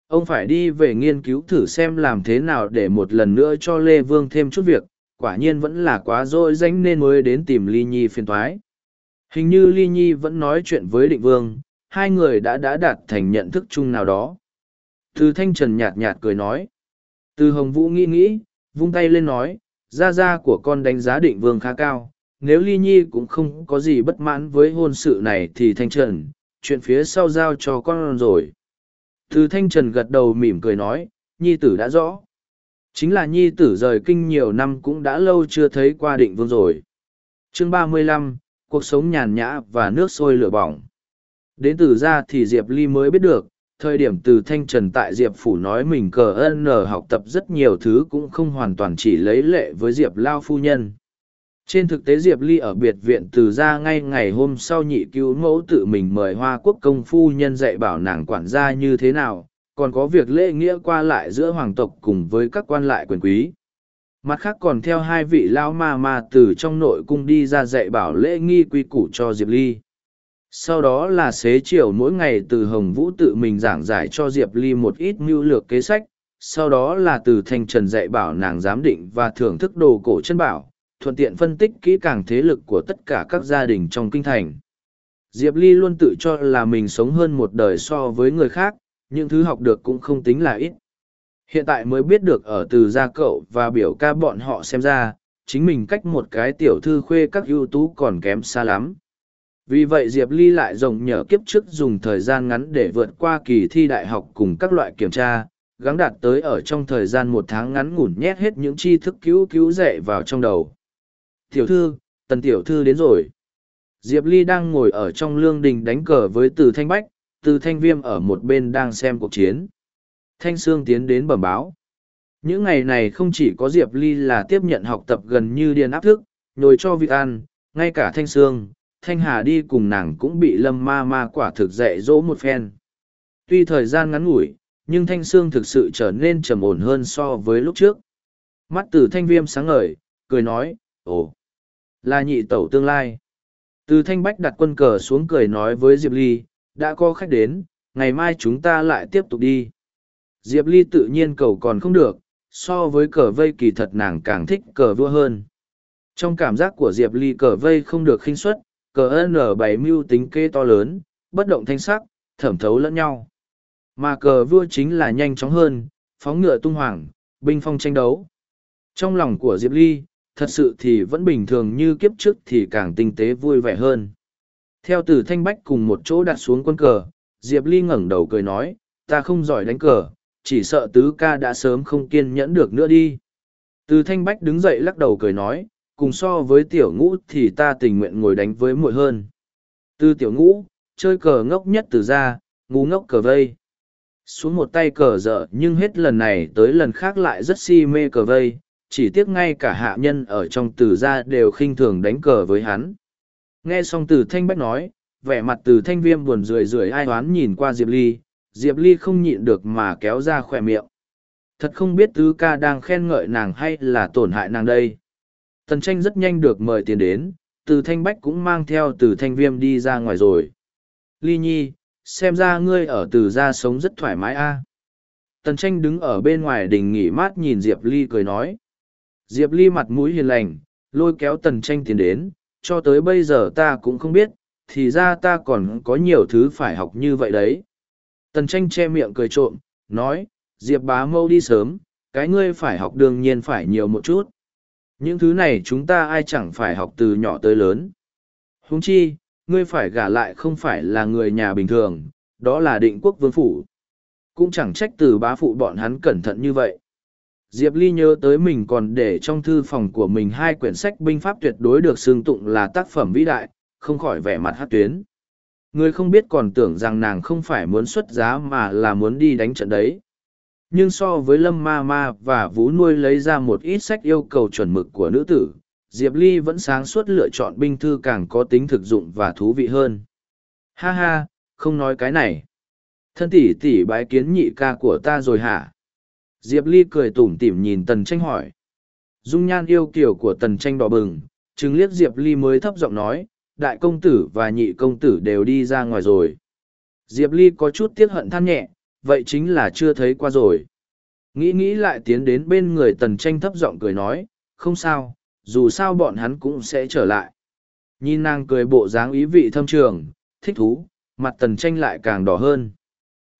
Ông phải đi về nghiên cứu thử xem làm thế nào để một lần nữa cho Lê Vương thêm chút việc, quả nhiên vẫn là quá dỗi danh nên mới đến tìm Ly Nhi phiền thoái. Hình như Ly Nhi vẫn nói chuyện với định vương, hai người đã đã đạt thành nhận thức chung nào đó. Từ thanh trần nhạt nhạt cười nói. Từ hồng vũ nghĩ nghĩ, vung tay lên nói, gia gia của con đánh giá định vương khá cao. Nếu Ly Nhi cũng không có gì bất mãn với hôn sự này thì thanh trần, chuyện phía sau giao cho con rồi. Từ thanh trần gật đầu mỉm cười nói, Nhi tử đã rõ. Chính là nhi tử rời kinh nhiều năm cũng đã lâu chưa thấy qua định vương rồi. chương ba mươi lăm cuộc sống nhàn nhã và nước sôi lửa bỏng. Đến từ ra thì Diệp Ly mới biết được, thời điểm từ Thanh Trần tại Diệp Phủ nói mình cờ ân nở học tập rất nhiều thứ cũng không hoàn toàn chỉ lấy lệ với Diệp Lao Phu Nhân. Trên thực tế Diệp Ly ở biệt viện từ ra ngay ngày hôm sau nhị cứu mẫu tự mình mời Hoa Quốc công phu nhân dạy bảo nàng quản gia như thế nào, còn có việc lễ nghĩa qua lại giữa hoàng tộc cùng với các quan lại quyền quý. Mặt khác còn theo hai vị lão ma ma từ trong nội cung đi ra dạy bảo lễ nghi quy củ cho Diệp Ly. Sau đó là xế chiều mỗi ngày từ Hồng Vũ tự mình giảng giải cho Diệp Ly một ít mưu lược kế sách, sau đó là từ Thanh Trần dạy bảo nàng giám định và thưởng thức đồ cổ chân bảo, thuận tiện phân tích kỹ càng thế lực của tất cả các gia đình trong kinh thành. Diệp Ly luôn tự cho là mình sống hơn một đời so với người khác, những thứ học được cũng không tính là ít. Hiện tại mới biết được ở từ gia cậu và biểu ca bọn họ xem ra, chính mình cách một cái tiểu thư khuê các ưu tú còn kém xa lắm. Vì vậy Diệp Ly lại rồng nhờ kiếp trước dùng thời gian ngắn để vượt qua kỳ thi đại học cùng các loại kiểm tra, gắng đạt tới ở trong thời gian một tháng ngắn ngủn nhét hết những tri thức cứu cứu dạy vào trong đầu. Tiểu thư, tần tiểu thư đến rồi. Diệp Ly đang ngồi ở trong lương đình đánh cờ với từ thanh bách, từ thanh viêm ở một bên đang xem cuộc chiến. Thanh Sương tiến đến bẩm báo. Những ngày này không chỉ có Diệp Ly là tiếp nhận học tập gần như điên áp thức, nhồi cho việc ăn, ngay cả Thanh Sương, Thanh Hà đi cùng nàng cũng bị lâm ma ma quả thực dạy dỗ một phen. Tuy thời gian ngắn ngủi, nhưng Thanh Sương thực sự trở nên trầm ổn hơn so với lúc trước. Mắt từ thanh viêm sáng ngời, cười nói, ồ, là nhị tẩu tương lai. Từ thanh bách đặt quân cờ xuống cười nói với Diệp Ly, đã có khách đến, ngày mai chúng ta lại tiếp tục đi. Diệp Ly tự nhiên cầu còn không được, so với cờ vây kỳ thật nàng càng thích cờ vua hơn. Trong cảm giác của Diệp Ly cờ vây không được khinh suất, cờ n bảy mưu tính kê to lớn, bất động thanh sắc, thẩm thấu lẫn nhau. Mà cờ vua chính là nhanh chóng hơn, phóng ngựa tung hoàng, binh phong tranh đấu. Trong lòng của Diệp Ly, thật sự thì vẫn bình thường như kiếp trước thì càng tinh tế vui vẻ hơn. Theo từ thanh bách cùng một chỗ đặt xuống quân cờ, Diệp Ly ngẩng đầu cười nói, ta không giỏi đánh cờ, chỉ sợ tứ ca đã sớm không kiên nhẫn được nữa đi. Từ thanh bách đứng dậy lắc đầu cười nói, cùng so với tiểu ngũ thì ta tình nguyện ngồi đánh với muội hơn. Từ tiểu ngũ, chơi cờ ngốc nhất từ ra, ngu ngốc cờ vây. Xuống một tay cờ dở nhưng hết lần này tới lần khác lại rất si mê cờ vây, chỉ tiếc ngay cả hạ nhân ở trong từ gia đều khinh thường đánh cờ với hắn. Nghe xong từ thanh bách nói, vẻ mặt từ thanh viêm buồn rười rượi ai oán nhìn qua Diệp Ly, Diệp Ly không nhịn được mà kéo ra khỏe miệng. Thật không biết tứ ca đang khen ngợi nàng hay là tổn hại nàng đây. Tần tranh rất nhanh được mời tiền đến, từ thanh bách cũng mang theo từ thanh viêm đi ra ngoài rồi. Ly nhi, xem ra ngươi ở từ gia sống rất thoải mái a. Tần tranh đứng ở bên ngoài đình nghỉ mát nhìn Diệp Ly cười nói. Diệp Ly mặt mũi hiền lành, lôi kéo tần tranh tiền đến, cho tới bây giờ ta cũng không biết, thì ra ta còn có nhiều thứ phải học như vậy đấy. Tần tranh che miệng cười trộm, nói, Diệp bá mâu đi sớm, cái ngươi phải học đương nhiên phải nhiều một chút. Những thứ này chúng ta ai chẳng phải học từ nhỏ tới lớn. Huống chi, ngươi phải gả lại không phải là người nhà bình thường, đó là định quốc vương phủ. Cũng chẳng trách từ bá phụ bọn hắn cẩn thận như vậy. Diệp Ly nhớ tới mình còn để trong thư phòng của mình hai quyển sách binh pháp tuyệt đối được xương tụng là tác phẩm vĩ đại, không khỏi vẻ mặt hát tuyến. Người không biết còn tưởng rằng nàng không phải muốn xuất giá mà là muốn đi đánh trận đấy. Nhưng so với Lâm Ma Ma và Vũ Nuôi lấy ra một ít sách yêu cầu chuẩn mực của nữ tử, Diệp Ly vẫn sáng suốt lựa chọn binh thư càng có tính thực dụng và thú vị hơn. Ha ha, không nói cái này. Thân tỷ tỷ bái kiến nhị ca của ta rồi hả? Diệp Ly cười tủm tỉm nhìn Tần Tranh hỏi. Dung nhan yêu kiểu của Tần Tranh đỏ bừng, chứng liếc Diệp Ly mới thấp giọng nói, đại công tử và nhị công tử đều đi ra ngoài rồi. Diệp Ly có chút tiếc hận than nhẹ, vậy chính là chưa thấy qua rồi. Nghĩ nghĩ lại tiến đến bên người Tần Tranh thấp giọng cười nói, không sao, dù sao bọn hắn cũng sẽ trở lại. Nhìn nàng cười bộ dáng ý vị thâm trường, thích thú, mặt Tần Tranh lại càng đỏ hơn.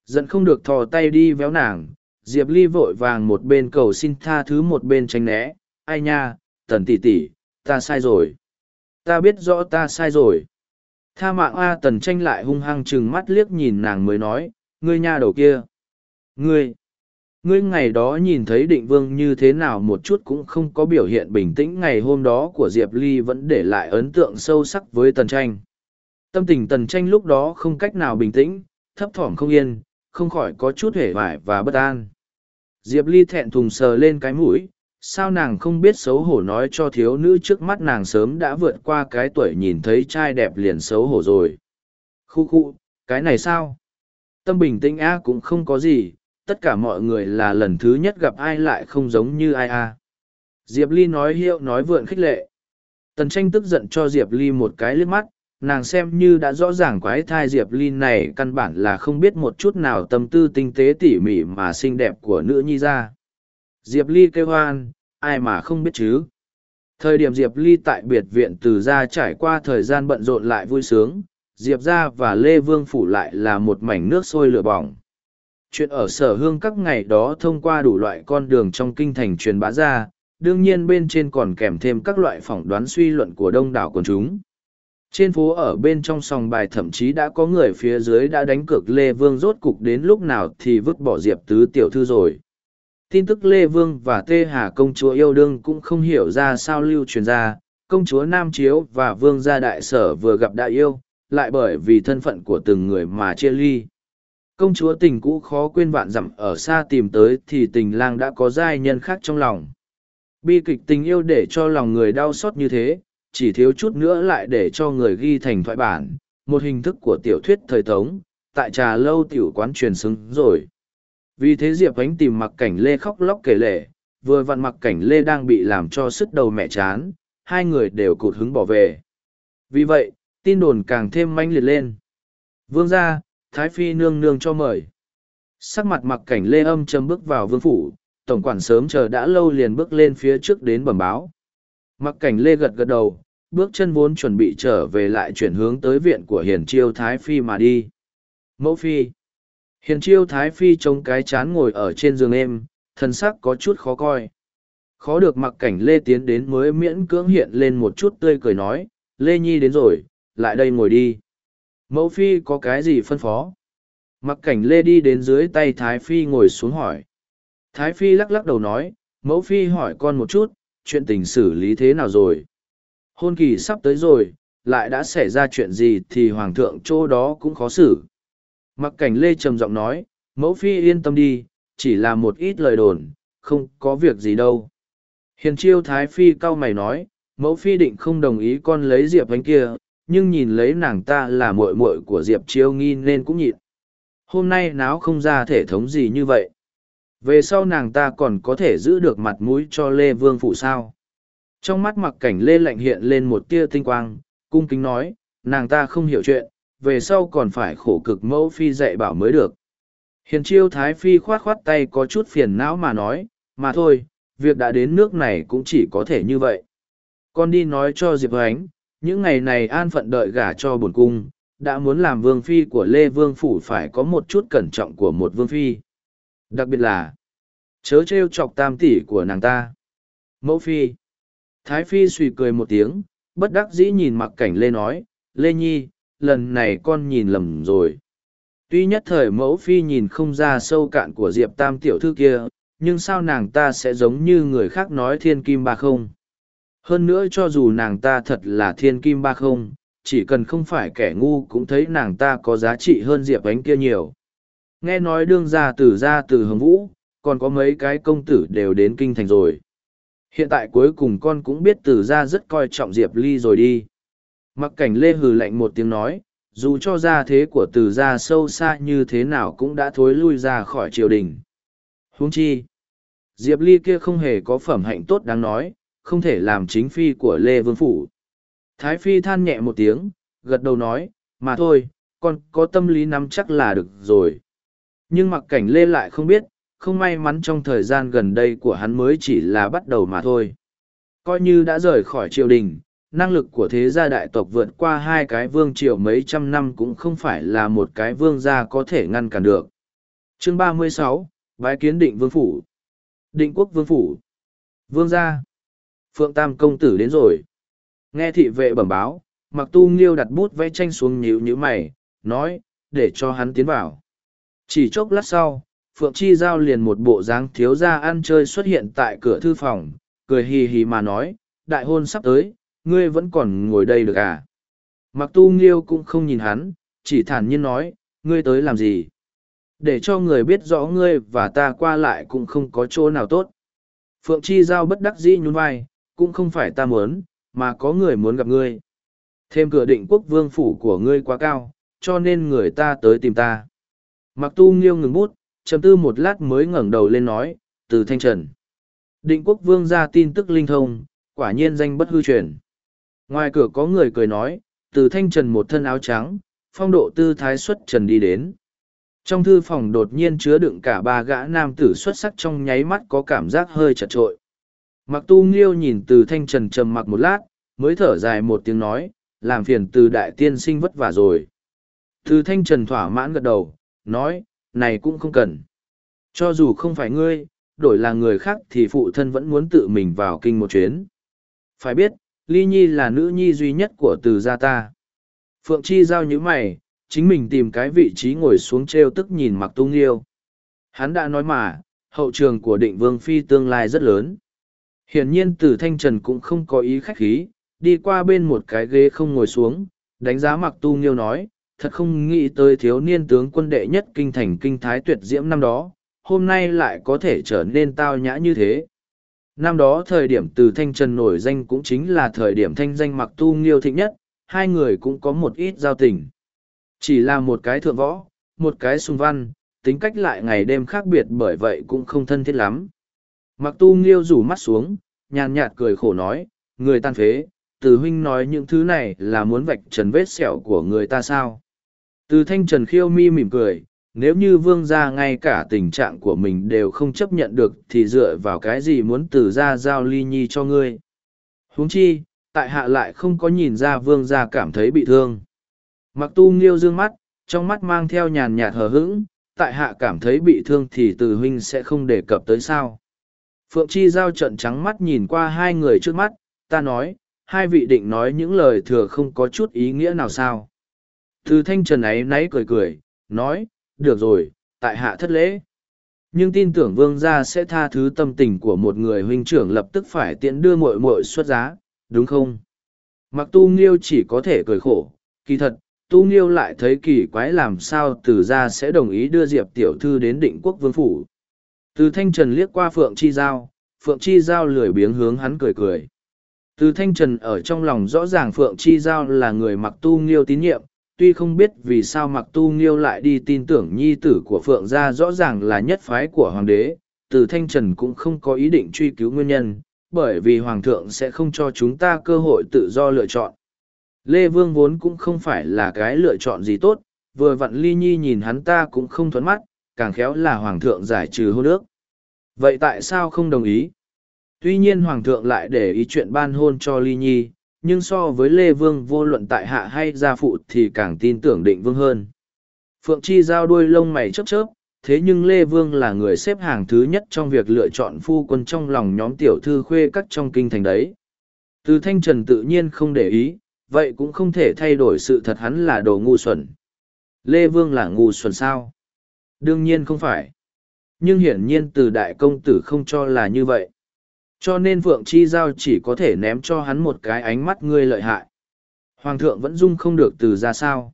Giận không được thò tay đi véo nàng, Diệp Ly vội vàng một bên cầu xin tha thứ một bên tránh né, ai nha, tần tỷ tỷ, ta sai rồi. Ta biết rõ ta sai rồi. Tha mạng A tần tranh lại hung hăng chừng mắt liếc nhìn nàng mới nói, ngươi nha đầu kia. Ngươi, ngươi ngày đó nhìn thấy định vương như thế nào một chút cũng không có biểu hiện bình tĩnh ngày hôm đó của Diệp Ly vẫn để lại ấn tượng sâu sắc với tần tranh. Tâm tình tần tranh lúc đó không cách nào bình tĩnh, thấp thỏm không yên, không khỏi có chút hể vải và bất an. Diệp Ly thẹn thùng sờ lên cái mũi, sao nàng không biết xấu hổ nói cho thiếu nữ trước mắt nàng sớm đã vượt qua cái tuổi nhìn thấy trai đẹp liền xấu hổ rồi. Khu khu, cái này sao? Tâm bình tĩnh á cũng không có gì, tất cả mọi người là lần thứ nhất gặp ai lại không giống như ai a. Diệp Ly nói hiệu nói vượn khích lệ. Tần tranh tức giận cho Diệp Ly một cái liếc mắt, nàng xem như đã rõ ràng quái thai diệp ly này căn bản là không biết một chút nào tâm tư tinh tế tỉ mỉ mà xinh đẹp của nữ nhi ra. Diệp ly kêu hoan, ai mà không biết chứ? Thời điểm diệp ly tại biệt viện từ ra trải qua thời gian bận rộn lại vui sướng, diệp ra và lê vương phủ lại là một mảnh nước sôi lửa bỏng. Chuyện ở sở hương các ngày đó thông qua đủ loại con đường trong kinh thành truyền bá ra, đương nhiên bên trên còn kèm thêm các loại phỏng đoán suy luận của đông đảo quần chúng trên phố ở bên trong sòng bài thậm chí đã có người phía dưới đã đánh cược Lê Vương rốt cục đến lúc nào thì vứt bỏ Diệp Tứ tiểu thư rồi. Tin tức Lê Vương và Tê Hà công chúa yêu đương cũng không hiểu ra sao lưu truyền ra, công chúa Nam Chiếu và Vương gia đại sở vừa gặp đại yêu, lại bởi vì thân phận của từng người mà chia ly. Công chúa tình cũ khó quên vạn dặm ở xa tìm tới thì tình lang đã có giai nhân khác trong lòng. Bi kịch tình yêu để cho lòng người đau xót như thế, chỉ thiếu chút nữa lại để cho người ghi thành thoại bản, một hình thức của tiểu thuyết thời tống tại trà lâu tiểu quán truyền xứng rồi. Vì thế Diệp Ánh tìm mặc cảnh Lê khóc lóc kể lệ, vừa vặn mặc cảnh Lê đang bị làm cho sức đầu mẹ chán, hai người đều cụt hứng bỏ về. Vì vậy, tin đồn càng thêm manh liệt lên. Vương gia, Thái Phi nương nương cho mời. Sắc mặt mặc cảnh Lê âm châm bước vào vương phủ, tổng quản sớm chờ đã lâu liền bước lên phía trước đến bẩm báo. Mặc cảnh Lê gật gật đầu, bước chân vốn chuẩn bị trở về lại chuyển hướng tới viện của hiền chiêu thái phi mà đi. Mẫu phi. Hiền chiêu thái phi trông cái chán ngồi ở trên giường êm thân sắc có chút khó coi. Khó được mặc cảnh lê tiến đến mới miễn cưỡng hiện lên một chút tươi cười nói lê nhi đến rồi lại đây ngồi đi. Mẫu phi có cái gì phân phó? Mặc cảnh lê đi đến dưới tay thái phi ngồi xuống hỏi. Thái phi lắc lắc đầu nói mẫu phi hỏi con một chút chuyện tình xử lý thế nào rồi Hôn kỳ sắp tới rồi, lại đã xảy ra chuyện gì thì hoàng thượng chỗ đó cũng khó xử. Mặc cảnh lê trầm giọng nói, mẫu phi yên tâm đi, chỉ là một ít lời đồn, không có việc gì đâu. Hiền chiêu thái phi cau mày nói, mẫu phi định không đồng ý con lấy diệp ánh kia, nhưng nhìn lấy nàng ta là muội muội của diệp chiêu nghi nên cũng nhịn. Hôm nay náo không ra thể thống gì như vậy. Về sau nàng ta còn có thể giữ được mặt mũi cho Lê Vương Phụ sao. Trong mắt mặc cảnh lê lạnh hiện lên một tia tinh quang, cung kính nói, nàng ta không hiểu chuyện, về sau còn phải khổ cực mẫu phi dạy bảo mới được. Hiền chiêu thái phi khoát khoát tay có chút phiền não mà nói, mà thôi, việc đã đến nước này cũng chỉ có thể như vậy. Con đi nói cho Diệp Ánh, những ngày này an phận đợi gả cho bổn cung, đã muốn làm vương phi của Lê Vương Phủ phải có một chút cẩn trọng của một vương phi. Đặc biệt là, chớ trêu chọc tam tỷ của nàng ta. Mẫu phi, Thái Phi suy cười một tiếng, bất đắc dĩ nhìn mặc cảnh Lê nói, Lê Nhi, lần này con nhìn lầm rồi. Tuy nhất thời mẫu phi nhìn không ra sâu cạn của diệp tam tiểu thư kia nhưng sao nàng ta sẽ giống như người khác nói thiên kim ba không? Hơn nữa cho dù nàng ta thật là thiên kim ba không chỉ cần không phải kẻ ngu cũng thấy nàng ta có giá trị hơn diệp ánh kia nhiều nghe nói đương gia tử gia từ hồng vũ, còn có mấy cái công tử đều đến kinh thành rồi. Hiện tại cuối cùng con cũng biết tử gia rất coi trọng diệp ly rồi đi. Mặc cảnh lê hừ lạnh một tiếng nói, dù cho gia thế của tử gia sâu xa như thế nào cũng đã thối lui ra khỏi triều đình. Huống chi, diệp ly kia không hề có phẩm hạnh tốt đáng nói, không thể làm chính phi của lê vương phủ. Thái phi than nhẹ một tiếng, gật đầu nói, mà thôi, con có tâm lý nắm chắc là được rồi nhưng mặc cảnh lê lại không biết, không may mắn trong thời gian gần đây của hắn mới chỉ là bắt đầu mà thôi. Coi như đã rời khỏi triều đình, năng lực của thế gia đại tộc vượt qua hai cái vương triều mấy trăm năm cũng không phải là một cái vương gia có thể ngăn cản được. Chương ba mươi sáu, bái kiến định vương phủ. Định quốc vương phủ. Vương gia. Phượng tam công tử đến rồi. Nghe thị vệ bẩm báo, mặc tu nghiêu đặt bút vẽ tranh xuống nhíu nhíu mày, nói, để cho hắn tiến vào chỉ chốc lát sau, phượng chi giao liền một bộ dáng thiếu gia ăn chơi xuất hiện tại cửa thư phòng, cười hì hì mà nói, đại hôn sắp tới, ngươi vẫn còn ngồi đây được à? Mặc tu nghiêu cũng không nhìn hắn, chỉ thản nhiên nói, ngươi tới làm gì? Để cho người biết rõ ngươi và ta qua lại cũng không có chỗ nào tốt. Phượng chi giao bất đắc dĩ nhún vai, cũng không phải ta muốn, mà có người muốn gặp ngươi. Thêm cửa định quốc vương phủ của ngươi quá cao, cho nên người ta tới tìm ta mặc tu nghiêu ngừng bút chầm tư một lát mới ngẩng đầu lên nói, từ thanh trần, định quốc vương ra tin tức linh thông, quả nhiên danh bất hư truyền. Ngoài cửa có người cười nói, từ thanh trần một thân áo trắng, phong độ tư thái xuất trần đi đến. Trong thư phòng đột nhiên chứa đựng cả ba gã nam tử xuất sắc trong nháy mắt có cảm giác hơi chật trội. Mặc tu nghiêu nhìn từ thanh trần trầm mặc một lát, mới thở dài một tiếng nói, làm phiền từ đại tiên sinh vất vả rồi. Từ thanh trần thỏa mãn gật đầu nói, này cũng không cần. Cho dù không phải ngươi, đổi là người khác thì phụ thân vẫn muốn tự mình vào kinh một chuyến. Phải biết, ly nhi là nữ nhi duy nhất của từ gia ta. Phượng chi giao như mày, chính mình tìm cái vị trí ngồi xuống treo tức nhìn mặc tu nghiêu hắn đã nói mà, hậu trường của định vương phi tương lai rất lớn. Hiển nhiên từ thanh trần cũng không có ý khách khí, đi qua bên một cái ghế không ngồi xuống, đánh giá mặc tu nghiêu nói thật không nghĩ tới thiếu niên tướng quân đệ nhất kinh thành kinh thái tuyệt diễm năm đó hôm nay lại có thể trở nên tao nhã như thế năm đó thời điểm từ thanh trần nổi danh cũng chính là thời điểm thanh danh mặc tu nghiêu thịnh nhất hai người cũng có một ít giao tình chỉ là một cái thượng võ, một cái sung văn, tính cách lại ngày đêm khác biệt bởi vậy cũng không thân thiết lắm. Mặc tu nghiêu rủ mắt xuống, nhàn nhạt cười khổ nói, người tan phế, từ huynh nói những thứ này là muốn vạch trần vết sẹo của người ta sao. Từ thanh trần khiêu mi mỉm cười, nếu như vương gia ngay cả tình trạng của mình đều không chấp nhận được thì dựa vào cái gì muốn từ ra giao ly nhi cho ngươi. huống chi, tại hạ lại không có nhìn ra vương gia cảm thấy bị thương. Mặc tu nghiêu dương mắt, trong mắt mang theo nhàn nhạt hờ hững, tại hạ cảm thấy bị thương thì từ huynh sẽ không đề cập tới sao. Phượng Chi giao trận trắng mắt nhìn qua hai người trước mắt, ta nói, hai vị định nói những lời thừa không có chút ý nghĩa nào sao. Từ thanh trần ấy náy cười cười, nói, được rồi, tại hạ thất lễ. Nhưng tin tưởng vương gia sẽ tha thứ tâm tình của một người huynh trưởng lập tức phải tiện đưa muội muội xuất giá, đúng không? Mặc tu nghiêu chỉ có thể cười khổ, kỳ thật, tu nghiêu lại thấy kỳ quái làm sao từ gia sẽ đồng ý đưa diệp tiểu thư đến định quốc vương phủ từ thanh trần liếc qua phượng chi giao phượng chi giao lười biếng hướng hắn cười cười từ thanh trần ở trong lòng rõ ràng phượng chi giao là người mặc tu nghiêu tín nhiệm tuy không biết vì sao mặc tu nghiêu lại đi tin tưởng nhi tử của phượng gia rõ ràng là nhất phái của hoàng đế từ thanh trần cũng không có ý định truy cứu nguyên nhân bởi vì hoàng thượng sẽ không cho chúng ta cơ hội tự do lựa chọn Lê Vương vốn cũng không phải là cái lựa chọn gì tốt, vừa vặn ly nhi nhìn hắn ta cũng không thuấn mắt, càng khéo là hoàng thượng giải trừ hôn ước. Vậy tại sao không đồng ý? Tuy nhiên hoàng thượng lại để ý chuyện ban hôn cho ly nhi, nhưng so với Lê Vương vô luận tại hạ hay gia phụ thì càng tin tưởng định vương hơn. Phượng Chi giao đuôi lông mày chớp chớp, thế nhưng Lê Vương là người xếp hàng thứ nhất trong việc lựa chọn phu quân trong lòng nhóm tiểu thư khuê các trong kinh thành đấy. Từ Thanh Trần tự nhiên không để ý, vậy cũng không thể thay đổi sự thật hắn là đồ ngu xuẩn. Lê Vương là ngu xuẩn sao? Đương nhiên không phải. Nhưng hiển nhiên từ đại công tử không cho là như vậy. Cho nên Phượng Chi Giao chỉ có thể ném cho hắn một cái ánh mắt ngươi lợi hại. Hoàng thượng vẫn dung không được từ ra sao.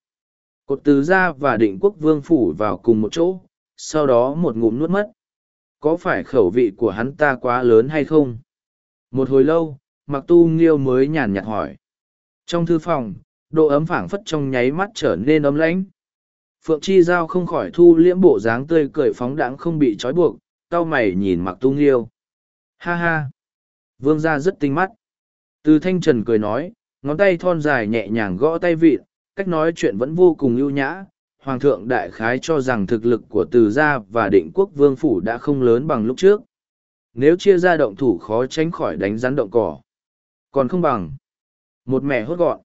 Cột từ ra và định quốc vương phủ vào cùng một chỗ, sau đó một ngụm nuốt mất. Có phải khẩu vị của hắn ta quá lớn hay không? Một hồi lâu, mặc tu nghiêu mới nhàn nhạt hỏi. Trong thư phòng, độ ấm phảng phất trong nháy mắt trở nên ấm lãnh. Phượng Chi Giao không khỏi thu liễm bộ dáng tươi cười phóng đãng không bị trói buộc, cau mày nhìn mặc tu nghiêu. Ha ha! Vương gia rất tinh mắt. Từ thanh trần cười nói, ngón tay thon dài nhẹ nhàng gõ tay vịt, cách nói chuyện vẫn vô cùng ưu nhã. Hoàng thượng đại khái cho rằng thực lực của từ gia và định quốc vương phủ đã không lớn bằng lúc trước. Nếu chia ra động thủ khó tránh khỏi đánh rắn động cỏ. Còn không bằng. Một mẹ hốt gọn.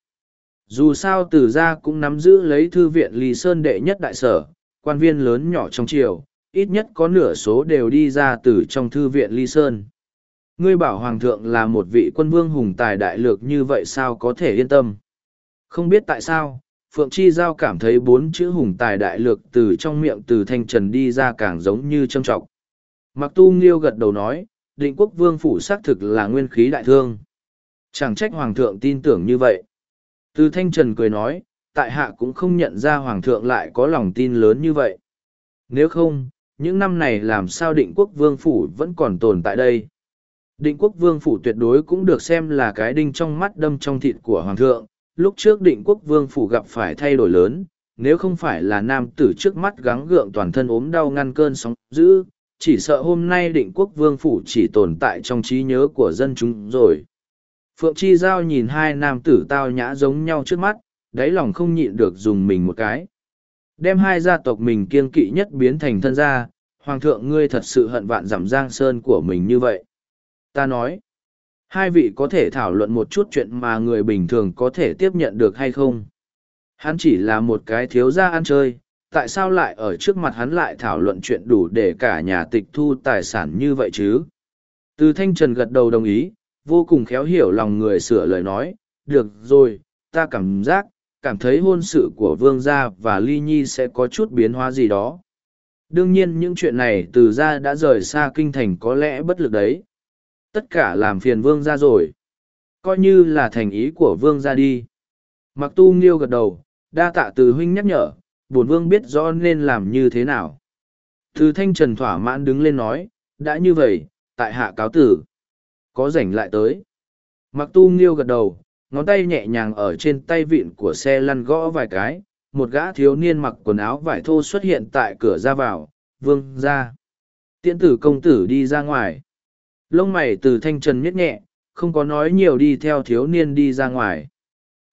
Dù sao từ gia cũng nắm giữ lấy thư viện Lý Sơn đệ nhất đại sở, quan viên lớn nhỏ trong triều, ít nhất có nửa số đều đi ra từ trong thư viện Lý Sơn. Ngươi bảo Hoàng thượng là một vị quân vương hùng tài đại lược như vậy sao có thể yên tâm. Không biết tại sao, Phượng Chi Giao cảm thấy bốn chữ hùng tài đại lược từ trong miệng từ thanh trần đi ra càng giống như trâm trọng. Mặc tu nghiêu gật đầu nói, định quốc vương phủ xác thực là nguyên khí đại thương. Chẳng trách Hoàng thượng tin tưởng như vậy. Từ thanh trần cười nói, tại hạ cũng không nhận ra Hoàng thượng lại có lòng tin lớn như vậy. Nếu không, những năm này làm sao định quốc vương phủ vẫn còn tồn tại đây. Định quốc vương phủ tuyệt đối cũng được xem là cái đinh trong mắt đâm trong thịt của hoàng thượng. Lúc trước định quốc vương phủ gặp phải thay đổi lớn, nếu không phải là nam tử trước mắt gắng gượng toàn thân ốm đau ngăn cơn sóng dữ, chỉ sợ hôm nay định quốc vương phủ chỉ tồn tại trong trí nhớ của dân chúng rồi. Phượng Chi Giao nhìn hai nam tử tao nhã giống nhau trước mắt, đáy lòng không nhịn được dùng mình một cái. Đem hai gia tộc mình kiên kỵ nhất biến thành thân gia, hoàng thượng ngươi thật sự hận vạn giảm giang sơn của mình như vậy ta nói. Hai vị có thể thảo luận một chút chuyện mà người bình thường có thể tiếp nhận được hay không? Hắn chỉ là một cái thiếu gia ăn chơi, tại sao lại ở trước mặt hắn lại thảo luận chuyện đủ để cả nhà tịch thu tài sản như vậy chứ? Từ thanh trần gật đầu đồng ý, vô cùng khéo hiểu lòng người sửa lời nói, được rồi, ta cảm giác, cảm thấy hôn sự của vương gia và ly nhi sẽ có chút biến hóa gì đó. Đương nhiên những chuyện này từ gia đã rời xa kinh thành có lẽ bất lực đấy tất cả làm phiền vương ra rồi. Coi như là thành ý của vương ra đi. Mặc tu nghiêu gật đầu, đa tạ từ huynh nhắc nhở, bổn vương biết rõ nên làm như thế nào. Thư thanh trần thỏa mãn đứng lên nói, đã như vậy, tại hạ cáo tử. Có rảnh lại tới. Mặc tu nghiêu gật đầu, ngón tay nhẹ nhàng ở trên tay vịn của xe lăn gõ vài cái, một gã thiếu niên mặc quần áo vải thô xuất hiện tại cửa ra vào, vương ra tiễn tử công tử đi ra ngoài lông mày từ thanh trần miết nhẹ không có nói nhiều đi theo thiếu niên đi ra ngoài.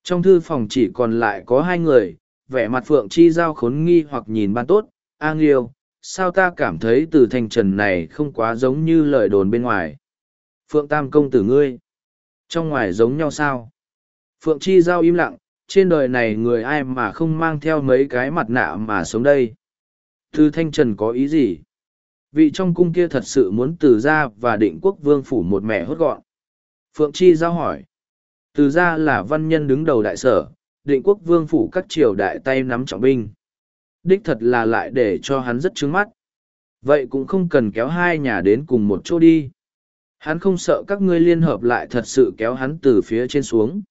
Trong thư phòng chỉ còn lại có hai người vẻ mặt phượng chi giao khốn nghi hoặc nhìn ban tốt an yêu, sao ta cảm thấy từ thanh trần này không quá giống như lời đồn bên ngoài? Phượng tam công tử ngươi trong ngoài giống nhau sao? Phượng chi giao im lặng trên đời này người ai mà không mang theo mấy cái mặt nạ mà sống đây? Từ thanh trần có ý gì? Vị trong cung kia thật sự muốn từ gia và định quốc vương phủ một mẹ hốt gọn. Phượng Chi giao hỏi. Từ gia là văn nhân đứng đầu đại sở, định quốc vương phủ các triều đại tay nắm trọng binh. Đích thật là lại để cho hắn rất trướng mắt. Vậy cũng không cần kéo hai nhà đến cùng một chỗ đi. Hắn không sợ các ngươi liên hợp lại thật sự kéo hắn từ phía trên xuống.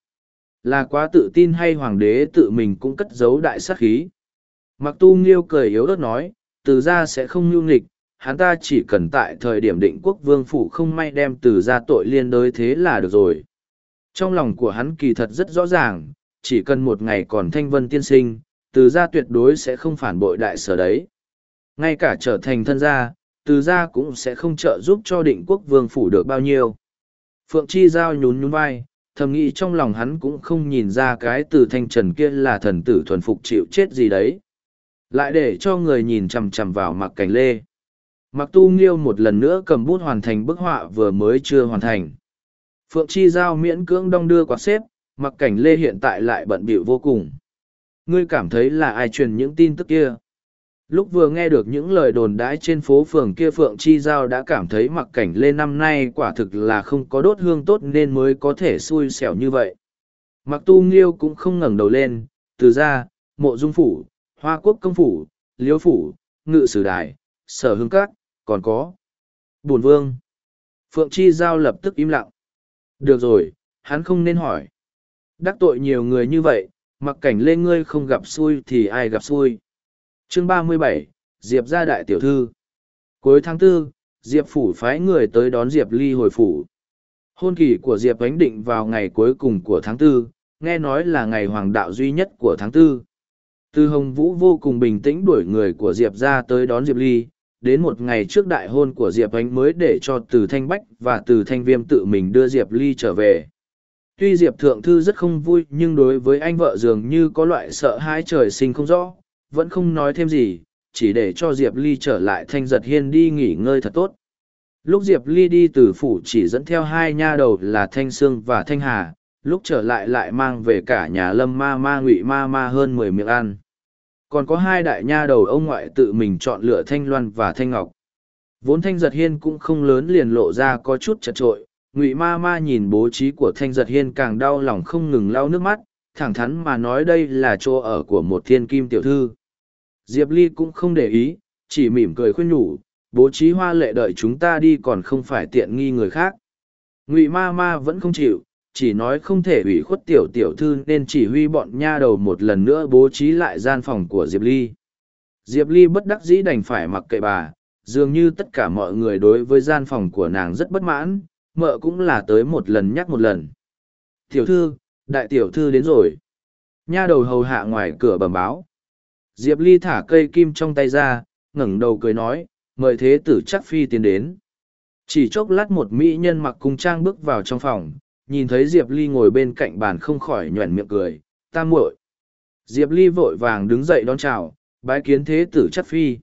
Là quá tự tin hay hoàng đế tự mình cũng cất giấu đại sát khí. Mặc tu nghiêu cười yếu ớt nói, từ ra sẽ không nhu nghịch, hắn ta chỉ cần tại thời điểm định quốc vương phủ không may đem từ ra tội liên đới thế là được rồi. Trong lòng của hắn kỳ thật rất rõ ràng, chỉ cần một ngày còn thanh vân tiên sinh, từ ra tuyệt đối sẽ không phản bội đại sở đấy. Ngay cả trở thành thân gia, từ ra cũng sẽ không trợ giúp cho định quốc vương phủ được bao nhiêu. Phượng Chi Giao nhún nhún vai, thầm nghĩ trong lòng hắn cũng không nhìn ra cái từ thanh trần kia là thần tử thuần phục chịu chết gì đấy. Lại để cho người nhìn chằm chằm vào mặc cảnh lê. Mặc tu nghiêu một lần nữa cầm bút hoàn thành bức họa vừa mới chưa hoàn thành. Phượng Chi Giao miễn cưỡng đong đưa quạt xếp, mặc cảnh lê hiện tại lại bận bịu vô cùng. Ngươi cảm thấy là ai truyền những tin tức kia? Lúc vừa nghe được những lời đồn đãi trên phố phường kia Phượng Chi Giao đã cảm thấy mặc cảnh lê năm nay quả thực là không có đốt hương tốt nên mới có thể xui xẻo như vậy. mặc tu nghiêu cũng không ngẩng đầu lên từ ra mộ dung phủ hoa quốc công phủ liễu phủ ngự sử đài sở hương các còn có. Bùn vương. Phượng chi giao lập tức im lặng. Được rồi, hắn không nên hỏi. Đắc tội nhiều người như vậy, mặc cảnh lên ngươi không gặp xui thì ai gặp xui? Chương ba mươi bảy, diệp ra đại tiểu thư. Cuối tháng tư, diệp phủ phái người tới đón diệp ly hồi phủ. Hôn kỳ của diệp ánh định vào ngày cuối cùng của tháng tư, nghe nói là ngày hoàng đạo duy nhất của tháng tư. Hồng vũ vô cùng bình tĩnh đuổi người của diệp ra tới đón diệp ly đến một ngày trước đại hôn của diệp ánh mới để cho từ thanh bách và từ thanh viêm tự mình đưa diệp ly trở về. Tuy diệp thượng thư rất không vui, nhưng đối với anh vợ dường như có loại sợ hãi trời sinh không rõ, vẫn không nói thêm gì, chỉ để cho diệp ly trở lại thanh giật hiên đi nghỉ ngơi thật tốt. Lúc diệp ly đi từ phủ chỉ dẫn theo hai nha đầu là thanh sương và thanh hà, lúc trở lại lại mang về cả nhà lâm ma ma ngụy ma ma hơn mười miệng ăn còn có hai đại nha đầu ông ngoại tự mình chọn lựa thanh loan và thanh ngọc. Vốn thanh giật hiên cũng không lớn liền lộ ra có chút chật trội ngụy ma ma nhìn bố trí của thanh giật hiên càng đau lòng không ngừng lau nước mắt, thẳng thắn mà nói đây là chỗ ở của một thiên kim tiểu thư. Diệp ly cũng không để ý, chỉ mỉm cười khuyên nhủ, bố trí hoa lệ đợi chúng ta đi còn không phải tiện nghi người khác. Ngụy ma ma vẫn không chịu chỉ nói không thể ủy khuất tiểu tiểu thư nên chỉ huy bọn nha đầu một lần nữa bố trí lại gian phòng của diệp ly. Diệp ly bất đắc dĩ đành phải mặc kệ bà, dường như tất cả mọi người đối với gian phòng của nàng rất bất mãn, mợ cũng là tới một lần nhắc một lần. Tiểu thư, đại tiểu thư đến rồi. Nha đầu hầu hạ ngoài cửa bẩm báo. Diệp ly thả cây kim trong tay ra, ngẩng đầu cười nói, mời thế tử chắc phi tiến đến. Chỉ chốc lát một mỹ nhân mặc cung trang bước vào trong phòng nhìn thấy diệp ly ngồi bên cạnh bàn không khỏi nhoẻn miệng cười Tam muội. Diệp ly vội vàng đứng dậy đón chào, bái kiến thế tử chắc phi.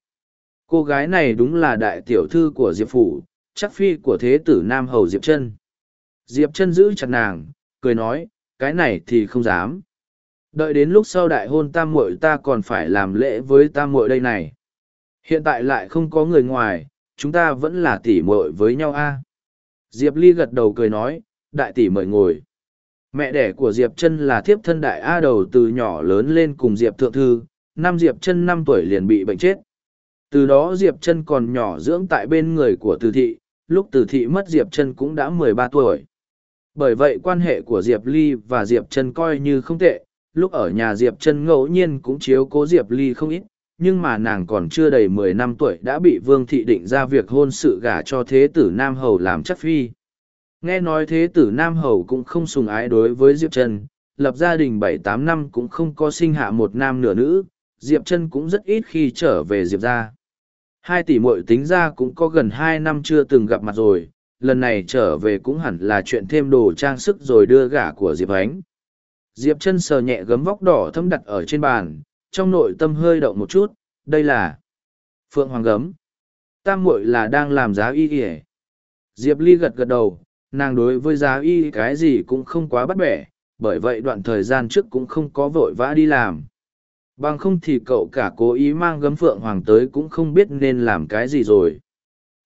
Cô gái này đúng là đại tiểu thư của diệp phủ, chắc phi của thế tử nam hầu diệp Trân diệp Trân giữ chặt nàng, cười nói, cái này thì không dám. Đợi đến lúc sau đại hôn tam muội ta còn phải làm lễ với tam muội đây này. Hiện tại lại không có người ngoài, chúng ta vẫn là tỉ muội với nhau a. Diệp ly gật đầu cười nói đại tỷ mời ngồi. Mẹ đẻ của diệp Trân là thiếp thân đại a đầu từ nhỏ lớn lên cùng diệp thượng thư, năm diệp Trân năm tuổi liền bị bệnh chết. Từ đó diệp Trân còn nhỏ dưỡng tại bên người của từ thị, lúc từ thị mất diệp Trân cũng đã mười ba tuổi. Bởi vậy quan hệ của diệp ly và diệp Trân coi như không tệ, lúc ở nhà diệp Trân ngẫu nhiên cũng chiếu cố diệp ly không ít, nhưng mà nàng còn chưa đầy mười năm tuổi đã bị vương thị định ra việc hôn sự gả cho thế tử nam hầu làm chắc phi nghe nói thế tử nam hầu cũng không sùng ái đối với diệp Trần lập gia đình bảy tám năm cũng không có sinh hạ một nam nửa nữ, diệp Trần cũng rất ít khi trở về diệp ra hai tỷ muội tính ra cũng có gần hai năm chưa từng gặp mặt rồi, lần này trở về cũng hẳn là chuyện thêm đồ trang sức rồi đưa gả của diệp ánh. Diệp Trần sờ nhẹ gấm vóc đỏ thâm đặt ở trên bàn, trong nội tâm hơi động một chút, đây là phượng hoàng gấm. Tam muội là đang làm giá y ỉa diệp ly gật gật đầu nàng đối với giá y cái gì cũng không quá bắt bẻ, bởi vậy đoạn thời gian trước cũng không có vội vã đi làm. Bằng không thì cậu cả cố ý mang gấm phượng hoàng tới cũng không biết nên làm cái gì rồi.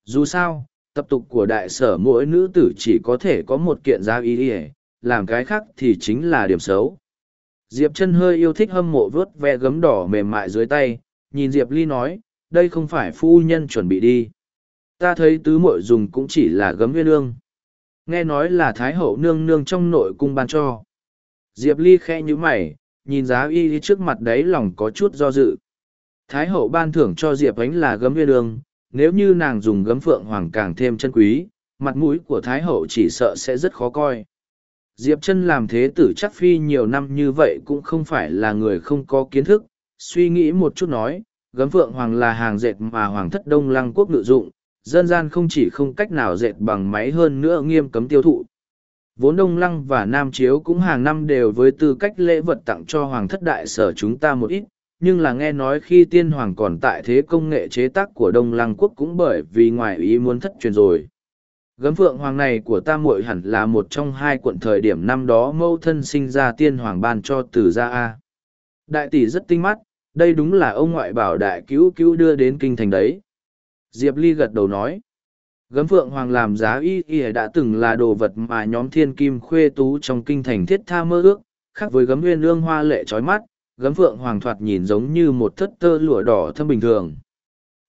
Dù sao, tập tục của đại sở mỗi nữ tử chỉ có thể có một kiện giá y làm cái khác thì chính là điểm xấu. Diệp chân hơi yêu thích hâm mộ vớt ve gấm đỏ mềm mại dưới tay, nhìn diệp ly nói, đây không phải phu nhân chuẩn bị đi. Ta thấy tứ muội dùng cũng chỉ là gấm nguyên ương nghe nói là thái hậu nương nương trong nội cung ban cho. Diệp ly khe nhữ mày nhìn giá y trước mặt đấy lòng có chút do dự. Thái hậu ban thưởng cho diệp ánh là gấm viên đường, nếu như nàng dùng gấm phượng hoàng càng thêm chân quý mặt mũi của thái hậu chỉ sợ sẽ rất khó coi. Diệp chân làm thế tử chắc phi nhiều năm như vậy cũng không phải là người không có kiến thức suy nghĩ một chút nói gấm phượng hoàng là hàng dệt mà hoàng thất đông lăng quốc ngự dụng dân gian không chỉ không cách nào dệt bằng máy hơn nữa nghiêm cấm tiêu thụ. Vốn Đông Lăng và Nam Chiếu cũng hàng năm đều với tư cách lễ vật tặng cho Hoàng thất đại sở chúng ta một ít, nhưng là nghe nói khi tiên hoàng còn tại thế công nghệ chế tác của Đông Lăng quốc cũng bởi vì ngoài ý muốn thất truyền rồi. Gấm phượng hoàng này của ta muội hẳn là một trong hai quận thời điểm năm đó mâu thân sinh ra tiên hoàng ban cho từ gia A. Đại tỷ rất tinh mắt, đây đúng là ông ngoại bảo đại cứu cứu đưa đến kinh thành đấy. Diệp Ly gật đầu nói. Gấm phượng hoàng làm giá y y đã từng là đồ vật mà nhóm thiên kim khuê tú trong kinh thành thiết tha mơ ước, khác với gấm nguyên ương hoa lệ trói mắt, gấm phượng hoàng thoạt nhìn giống như một thất tơ lụa đỏ thâm bình thường.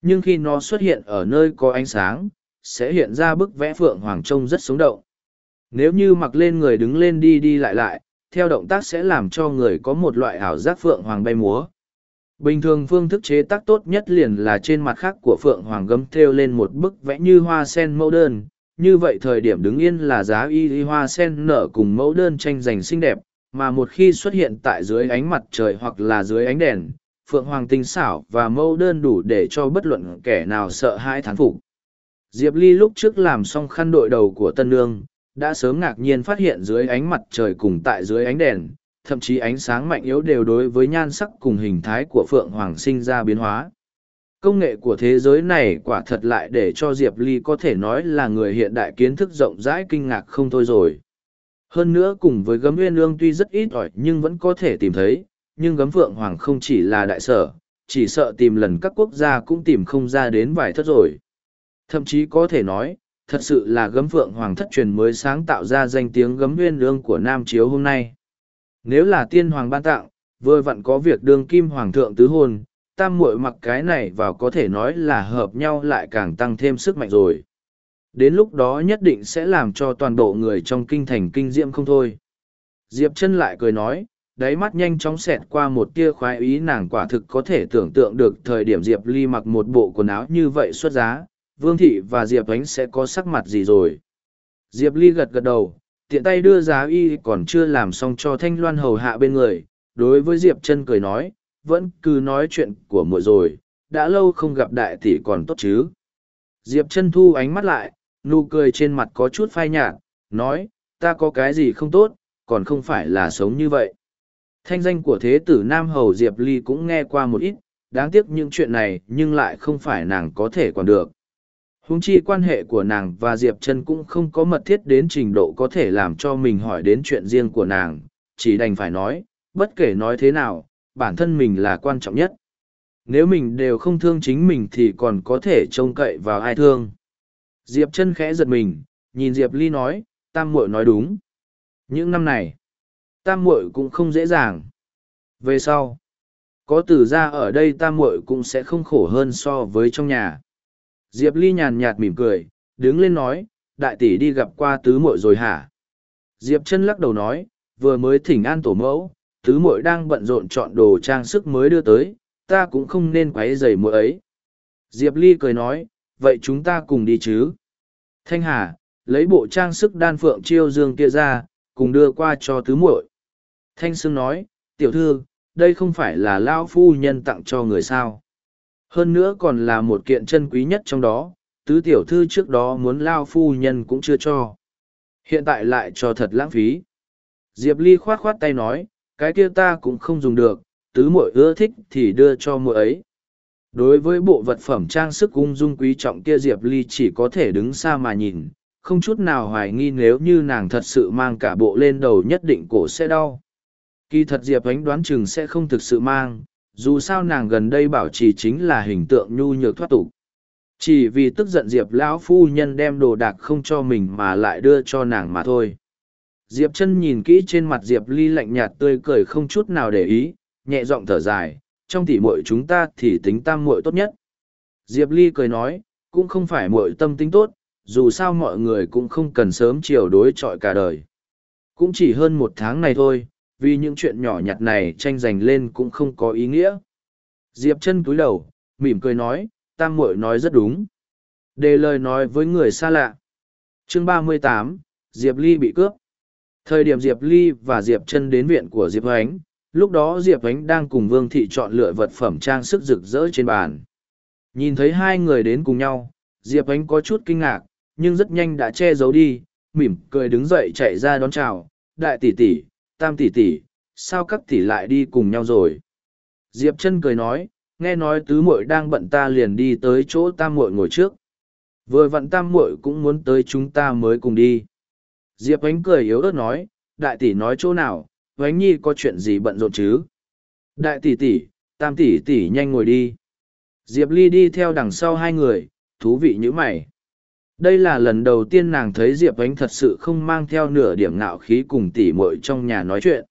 Nhưng khi nó xuất hiện ở nơi có ánh sáng, sẽ hiện ra bức vẽ phượng hoàng trông rất sống động. Nếu như mặc lên người đứng lên đi đi lại lại, theo động tác sẽ làm cho người có một loại ảo giác phượng hoàng bay múa. Bình thường phương thức chế tác tốt nhất liền là trên mặt khác của phượng hoàng gấm thêu lên một bức vẽ như hoa sen mẫu đơn. Như vậy thời điểm đứng yên là giá y y hoa sen nở cùng mẫu đơn tranh giành xinh đẹp, mà một khi xuất hiện tại dưới ánh mặt trời hoặc là dưới ánh đèn, phượng hoàng tinh xảo và mẫu đơn đủ để cho bất luận kẻ nào sợ hãi thán phục. Diệp Ly lúc trước làm xong khăn đội đầu của Tân Nương, đã sớm ngạc nhiên phát hiện dưới ánh mặt trời cùng tại dưới ánh đèn, thậm chí ánh sáng mạnh yếu đều đối với nhan sắc cùng hình thái của Phượng Hoàng sinh ra biến hóa. Công nghệ của thế giới này quả thật lại để cho Diệp Ly có thể nói là người hiện đại kiến thức rộng rãi kinh ngạc không thôi rồi. Hơn nữa cùng với gấm nguyên ương tuy rất ít ỏi nhưng vẫn có thể tìm thấy, nhưng gấm Phượng Hoàng không chỉ là đại sở, chỉ sợ tìm lần các quốc gia cũng tìm không ra đến vài thất rồi. Thậm chí có thể nói, thật sự là gấm Phượng Hoàng thất truyền mới sáng tạo ra danh tiếng gấm nguyên ương của Nam Chiếu hôm nay. Nếu là tiên hoàng ban tặng, vừa vặn có việc đương kim hoàng thượng tứ hôn, tam muội mặc cái này vào có thể nói là hợp nhau lại càng tăng thêm sức mạnh rồi. Đến lúc đó nhất định sẽ làm cho toàn bộ người trong kinh thành kinh diệm không thôi. Diệp chân lại cười nói, đáy mắt nhanh chóng xẹt qua một tia khoái ý nàng quả thực có thể tưởng tượng được thời điểm Diệp Ly mặc một bộ quần áo như vậy xuất giá, Vương Thị và Diệp Ánh sẽ có sắc mặt gì rồi. Diệp Ly gật gật đầu, tiện tay đưa giá y còn chưa làm xong cho thanh loan hầu hạ bên người, đối với diệp chân cười nói, vẫn cứ nói chuyện của muội rồi, đã lâu không gặp đại tỷ còn tốt chứ? Diệp chân thu ánh mắt lại, nụ cười trên mặt có chút phai nhạt, nói, ta có cái gì không tốt, còn không phải là sống như vậy. Thanh danh của thế tử nam hầu diệp ly cũng nghe qua một ít, đáng tiếc những chuyện này nhưng lại không phải nàng có thể còn được huống chi quan hệ của nàng và Diệp chân cũng không có mật thiết đến trình độ có thể làm cho mình hỏi đến chuyện riêng của nàng, chỉ đành phải nói, bất kể nói thế nào, bản thân mình là quan trọng nhất. Nếu mình đều không thương chính mình thì còn có thể trông cậy vào ai thương. Diệp chân khẽ giật mình, nhìn Diệp Ly nói, Tam muội nói đúng. Những năm này, Tam muội cũng không dễ dàng. Về sau, có tử ra ở đây Tam muội cũng sẽ không khổ hơn so với trong nhà. Diệp Ly nhàn nhạt mỉm cười, đứng lên nói, đại tỷ đi gặp qua tứ muội rồi hả? Diệp chân lắc đầu nói, vừa mới thỉnh an tổ mẫu, tứ muội đang bận rộn chọn đồ trang sức mới đưa tới, ta cũng không nên quấy rầy muội ấy. Diệp Ly cười nói, vậy chúng ta cùng đi chứ? Thanh Hà, lấy bộ trang sức đan phượng chiêu dương kia ra, cùng đưa qua cho tứ muội. Thanh Sương nói, tiểu thư, đây không phải là lão Phu Nhân tặng cho người sao. Hơn nữa còn là một kiện chân quý nhất trong đó, tứ tiểu thư trước đó muốn lao phu nhân cũng chưa cho. Hiện tại lại cho thật lãng phí. Diệp Ly khoát khoát tay nói, cái kia ta cũng không dùng được, tứ muội ưa thích thì đưa cho muội ấy. Đối với bộ vật phẩm trang sức ung dung quý trọng kia Diệp Ly chỉ có thể đứng xa mà nhìn, không chút nào hoài nghi nếu như nàng thật sự mang cả bộ lên đầu nhất định cổ sẽ đau. Kỳ thật Diệp ánh đoán chừng sẽ không thực sự mang, dù sao nàng gần đây bảo trì chính là hình tượng nhu nhược thoát tục. Chỉ vì tức giận diệp lão phu nhân đem đồ đạc không cho mình mà lại đưa cho nàng mà thôi. Diệp chân nhìn kỹ trên mặt diệp ly lạnh nhạt tươi cười không chút nào để ý, nhẹ giọng thở dài, trong tỉ muội chúng ta thì tính tam muội tốt nhất. Diệp ly cười nói, cũng không phải muội tâm tính tốt, dù sao mọi người cũng không cần sớm chiều đối chọi cả đời. Cũng chỉ hơn một tháng này thôi vì những chuyện nhỏ nhặt này tranh giành lên cũng không có ý nghĩa. Diệp chân cúi đầu, mỉm cười nói, tam muội nói rất đúng. Đề lời nói với người xa lạ. Chương ba mươi tám, Diệp Ly bị cướp. Thời điểm Diệp Ly và Diệp chân đến viện của Diệp Ánh, lúc đó Diệp Ánh đang cùng Vương Thị chọn lựa vật phẩm trang sức rực rỡ trên bàn. Nhìn thấy hai người đến cùng nhau, Diệp Ánh có chút kinh ngạc, nhưng rất nhanh đã che giấu đi, mỉm cười đứng dậy chạy ra đón chào, đại tỷ tỷ, tam tỷ tỷ, sao các tỷ lại đi cùng nhau rồi? Diệp chân cười nói, nghe nói tứ muội đang bận ta liền đi tới chỗ tam muội ngồi trước. Vừa vặn tam muội cũng muốn tới chúng ta mới cùng đi. Diệp ánh cười yếu ớt nói, đại tỷ nói chỗ nào, ánh nhi có chuyện gì bận rộn chứ? Đại tỷ tỷ, tam tỷ tỷ nhanh ngồi đi. Diệp ly đi theo đằng sau hai người, thú vị như mày. Đây là lần đầu tiên nàng thấy Diệp Ánh thật sự không mang theo nửa điểm nạo khí cùng tỉ muội trong nhà nói chuyện.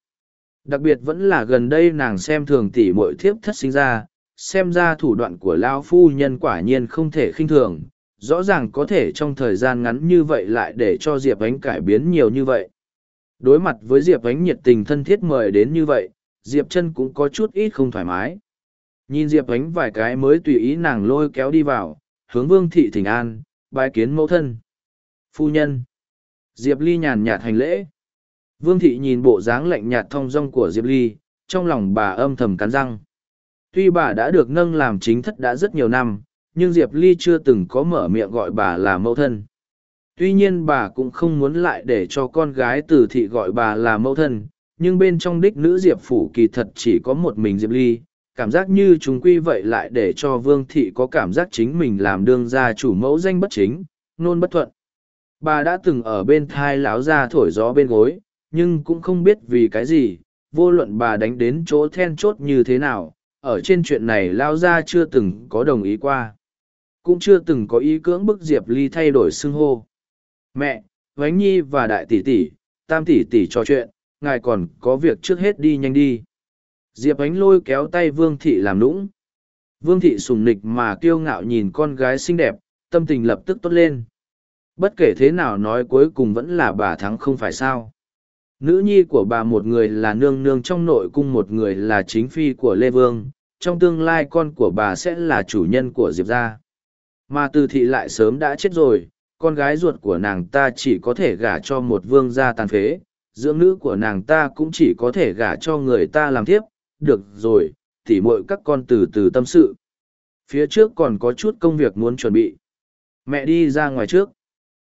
đặc biệt vẫn là gần đây nàng xem thường tỷ mội thiếp thất sinh ra, xem ra thủ đoạn của lao phu nhân quả nhiên không thể khinh thường, rõ ràng có thể trong thời gian ngắn như vậy lại để cho diệp ánh cải biến nhiều như vậy đối mặt với diệp ánh nhiệt tình thân thiết mời đến như vậy, diệp chân cũng có chút ít không thoải mái nhìn diệp ánh vài cái mới tùy ý nàng lôi kéo đi vào, hướng vương thị thỉnh an bái kiến mẫu thân. Phu nhân. Diệp ly nhàn nhạt hành lễ. Vương thị nhìn bộ dáng lạnh nhạt thong dong của diệp ly, trong lòng bà âm thầm cắn răng. Tuy bà đã được nâng làm chính thất đã rất nhiều năm, nhưng diệp ly chưa từng có mở miệng gọi bà là mẫu thân. Tuy nhiên bà cũng không muốn lại để cho con gái từ thị gọi bà là mẫu thân, nhưng bên trong đích nữ diệp phủ kỳ thật chỉ có một mình diệp ly cảm giác như chúng quy vậy lại để cho vương thị có cảm giác chính mình làm đương gia chủ mẫu danh bất chính, nôn bất thuận. Bà đã từng ở bên thai láo ra thổi gió bên gối, nhưng cũng không biết vì cái gì, vô luận bà đánh đến chỗ then chốt như thế nào, ở trên chuyện này lao ra chưa từng có đồng ý qua. Cũng chưa từng có ý cưỡng bức diệp ly thay đổi xưng hô. Mẹ, vánh nhi và đại tỷ tỷ, tam tỷ tỷ trò chuyện, ngài còn có việc trước hết đi nhanh đi diệp ánh lôi kéo tay vương thị làm lũng vương thị sùng nịch mà kiêu ngạo nhìn con gái xinh đẹp, tâm tình lập tức tốt lên. Bất kể thế nào nói cuối cùng vẫn là bà thắng không phải sao. Nữ nhi của bà một người là nương nương trong nội cung, một người là chính phi của lê vương. Trong tương lai con của bà sẽ là chủ nhân của diệp gia. Mà từ thị lại sớm đã chết rồi, con gái ruột của nàng ta chỉ có thể gả cho một vương gia tàn phế. Dưỡng nữ của nàng ta cũng chỉ có thể gả cho người ta làm thiếp được rồi, tỉ mội các con từ từ tâm sự. Phía trước còn có chút công việc muốn chuẩn bị. Mẹ đi ra ngoài trước.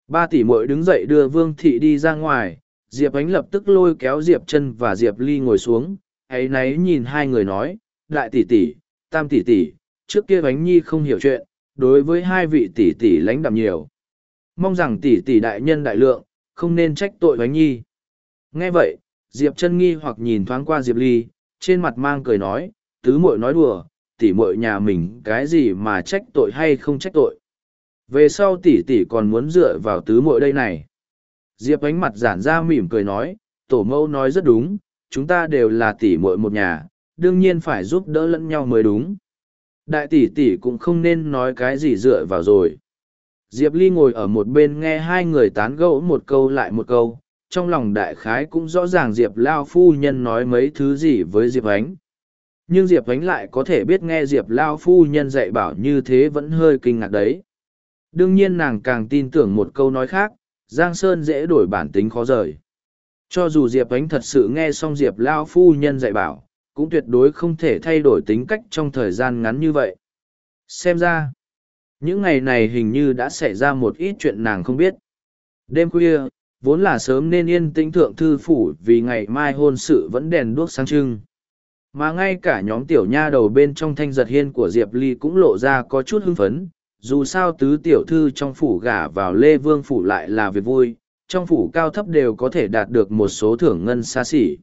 Ba tỷ mội đứng dậy đưa vương thị đi ra ngoài. Diệp ánh lập tức lôi kéo diệp chân và diệp ly ngồi xuống. Áy náy nhìn hai người nói, đại tỷ tỷ, tam tỷ tỷ, trước kia Ánh nhi không hiểu chuyện, đối với hai vị tỷ tỷ lãnh đạm nhiều. Mong rằng tỷ tỷ đại nhân đại lượng, không nên trách tội bánh nhi. Nghe vậy, diệp chân nghi hoặc nhìn thoáng qua diệp ly trên mặt mang cười nói, tứ muội nói đùa tỷ muội nhà mình cái gì mà trách tội hay không trách tội. Về sau tỷ tỷ còn muốn dựa vào tứ muội đây này. Diệp ánh mặt giản ra mỉm cười nói, tổ mẫu nói rất đúng, chúng ta đều là tỷ muội một nhà, đương nhiên phải giúp đỡ lẫn nhau mới đúng. Đại tỷ tỷ cũng không nên nói cái gì dựa vào rồi. Diệp ly ngồi ở một bên nghe hai người tán gẫu một câu lại một câu trong lòng đại khái cũng rõ ràng diệp lao phu nhân nói mấy thứ gì với diệp ánh. Nhưng diệp ánh lại có thể biết nghe diệp lao phu nhân dạy bảo như thế vẫn hơi kinh ngạc đấy. Đương nhiên nàng càng tin tưởng một câu nói khác, giang sơn dễ đổi bản tính khó rời. Cho dù diệp ánh thật sự nghe xong diệp lao phu nhân dạy bảo, cũng tuyệt đối không thể thay đổi tính cách trong thời gian ngắn như vậy. Xem ra, những ngày này hình như đã xảy ra một ít chuyện nàng không biết. Đêm khuya vốn là sớm nên yên tĩnh thượng thư phủ vì ngày mai hôn sự vẫn đèn đuốc sáng trưng. Mà ngay cả nhóm tiểu nha đầu bên trong thanh giật hiên của diệp ly cũng lộ ra có chút hưng phấn, dù sao tứ tiểu thư trong phủ gả vào lê vương phủ lại là việc vui, trong phủ cao thấp đều có thể đạt được một số thưởng ngân xa xỉ.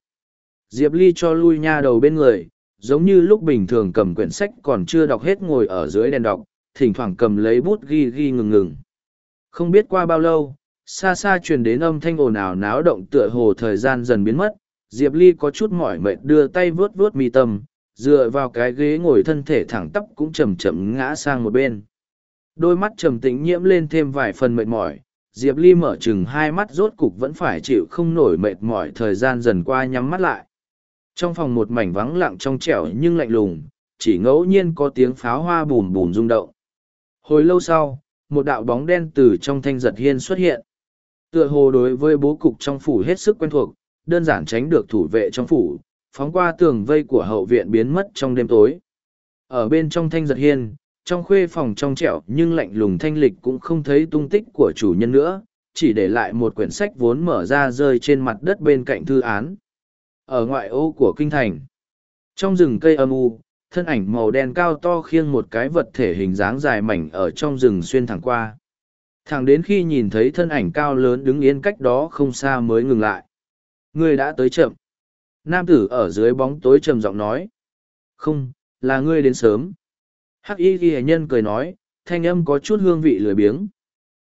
Diệp ly cho lui nha đầu bên người, giống như lúc bình thường cầm quyển sách còn chưa đọc hết ngồi ở dưới đèn đọc, thỉnh thoảng cầm lấy bút ghi ghi ngừng ngừng. Không biết qua bao lâu xa xa truyền đến âm thanh ồn ào náo động tựa hồ thời gian dần biến mất, diệp ly có chút mỏi mệt đưa tay vớt vớt mi tâm, dựa vào cái ghế ngồi thân thể thẳng tắp cũng chầm chậm ngã sang một bên. Đôi mắt trầm tĩnh nhiễm lên thêm vài phần mệt mỏi, diệp ly mở chừng hai mắt rốt cục vẫn phải chịu không nổi mệt mỏi thời gian dần qua nhắm mắt lại. Trong phòng một mảnh vắng lặng trong trẻo nhưng lạnh lùng, chỉ ngẫu nhiên có tiếng pháo hoa bùm bùm rung động. Hồi lâu sau, một đạo bóng đen từ trong thanh giật hiên xuất hiện tựa hồ đối với bố cục trong phủ hết sức quen thuộc, đơn giản tránh được thủ vệ trong phủ, phóng qua tường vây của hậu viện biến mất trong đêm tối. Ở bên trong thanh giật hiên, trong khuê phòng trong trẻo nhưng lạnh lùng thanh lịch cũng không thấy tung tích của chủ nhân nữa, chỉ để lại một quyển sách vốn mở ra rơi trên mặt đất bên cạnh thư án. Ở ngoại ô của kinh thành, trong rừng cây âm u, thân ảnh màu đen cao to khiêng một cái vật thể hình dáng dài mảnh ở trong rừng xuyên thẳng qua thẳng đến khi nhìn thấy thân ảnh cao lớn đứng yên cách đó không xa mới ngừng lại. Ngươi đã tới chậm. Nam tử ở dưới bóng tối trầm giọng nói. Không là ngươi đến sớm. Hắc y ghi nhân cười nói thanh âm có chút hương vị lười biếng.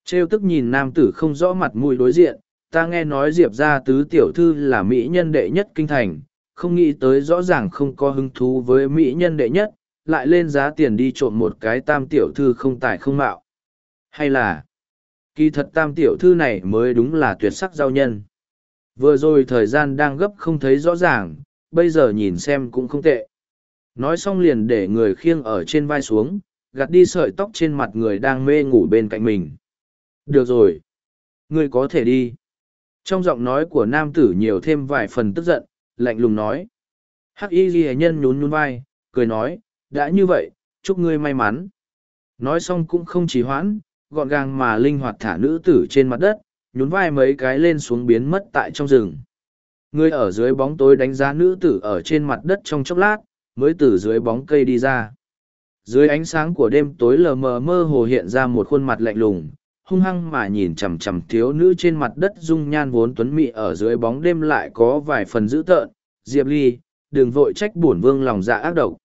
Trêu tức nhìn nam tử không rõ mặt mũi đối diện ta nghe nói diệp ra tứ tiểu thư là mỹ nhân đệ nhất kinh thành không nghĩ tới rõ ràng không có hứng thú với mỹ nhân đệ nhất, lại lên giá tiền đi trộm một cái tam tiểu thư không tài không mạo. Hay là, kỳ thật tam tiểu thư này mới đúng là tuyệt sắc giao nhân. Vừa rồi thời gian đang gấp không thấy rõ ràng, bây giờ nhìn xem cũng không tệ. Nói xong liền để người khiêng ở trên vai xuống, gạt đi sợi tóc trên mặt người đang mê ngủ bên cạnh mình. Được rồi. Ngươi có thể đi. Trong giọng nói của nam tử nhiều thêm vài phần tức giận, lạnh lùng nói. Hắc y ghi nhân nhún nhún vai, cười nói, đã như vậy, chúc ngươi may mắn. Nói xong cũng không trì hoãn, gọn gàng mà linh hoạt thả nữ tử trên mặt đất, nhún vai mấy cái lên xuống biến mất tại trong rừng. Người ở dưới bóng tối đánh giá nữ tử ở trên mặt đất trong chốc lát, mới từ dưới bóng cây đi ra. Dưới ánh sáng của đêm tối lờ mờ mơ hồ hiện ra một khuôn mặt lạnh lùng, hung hăng mà nhìn chằm chằm thiếu nữ trên mặt đất dung nhan vốn tuấn mị ở dưới bóng đêm lại có vài phần dữ tợn. Diệp Ly, đừng vội trách bổn vương lòng dạ ác độc.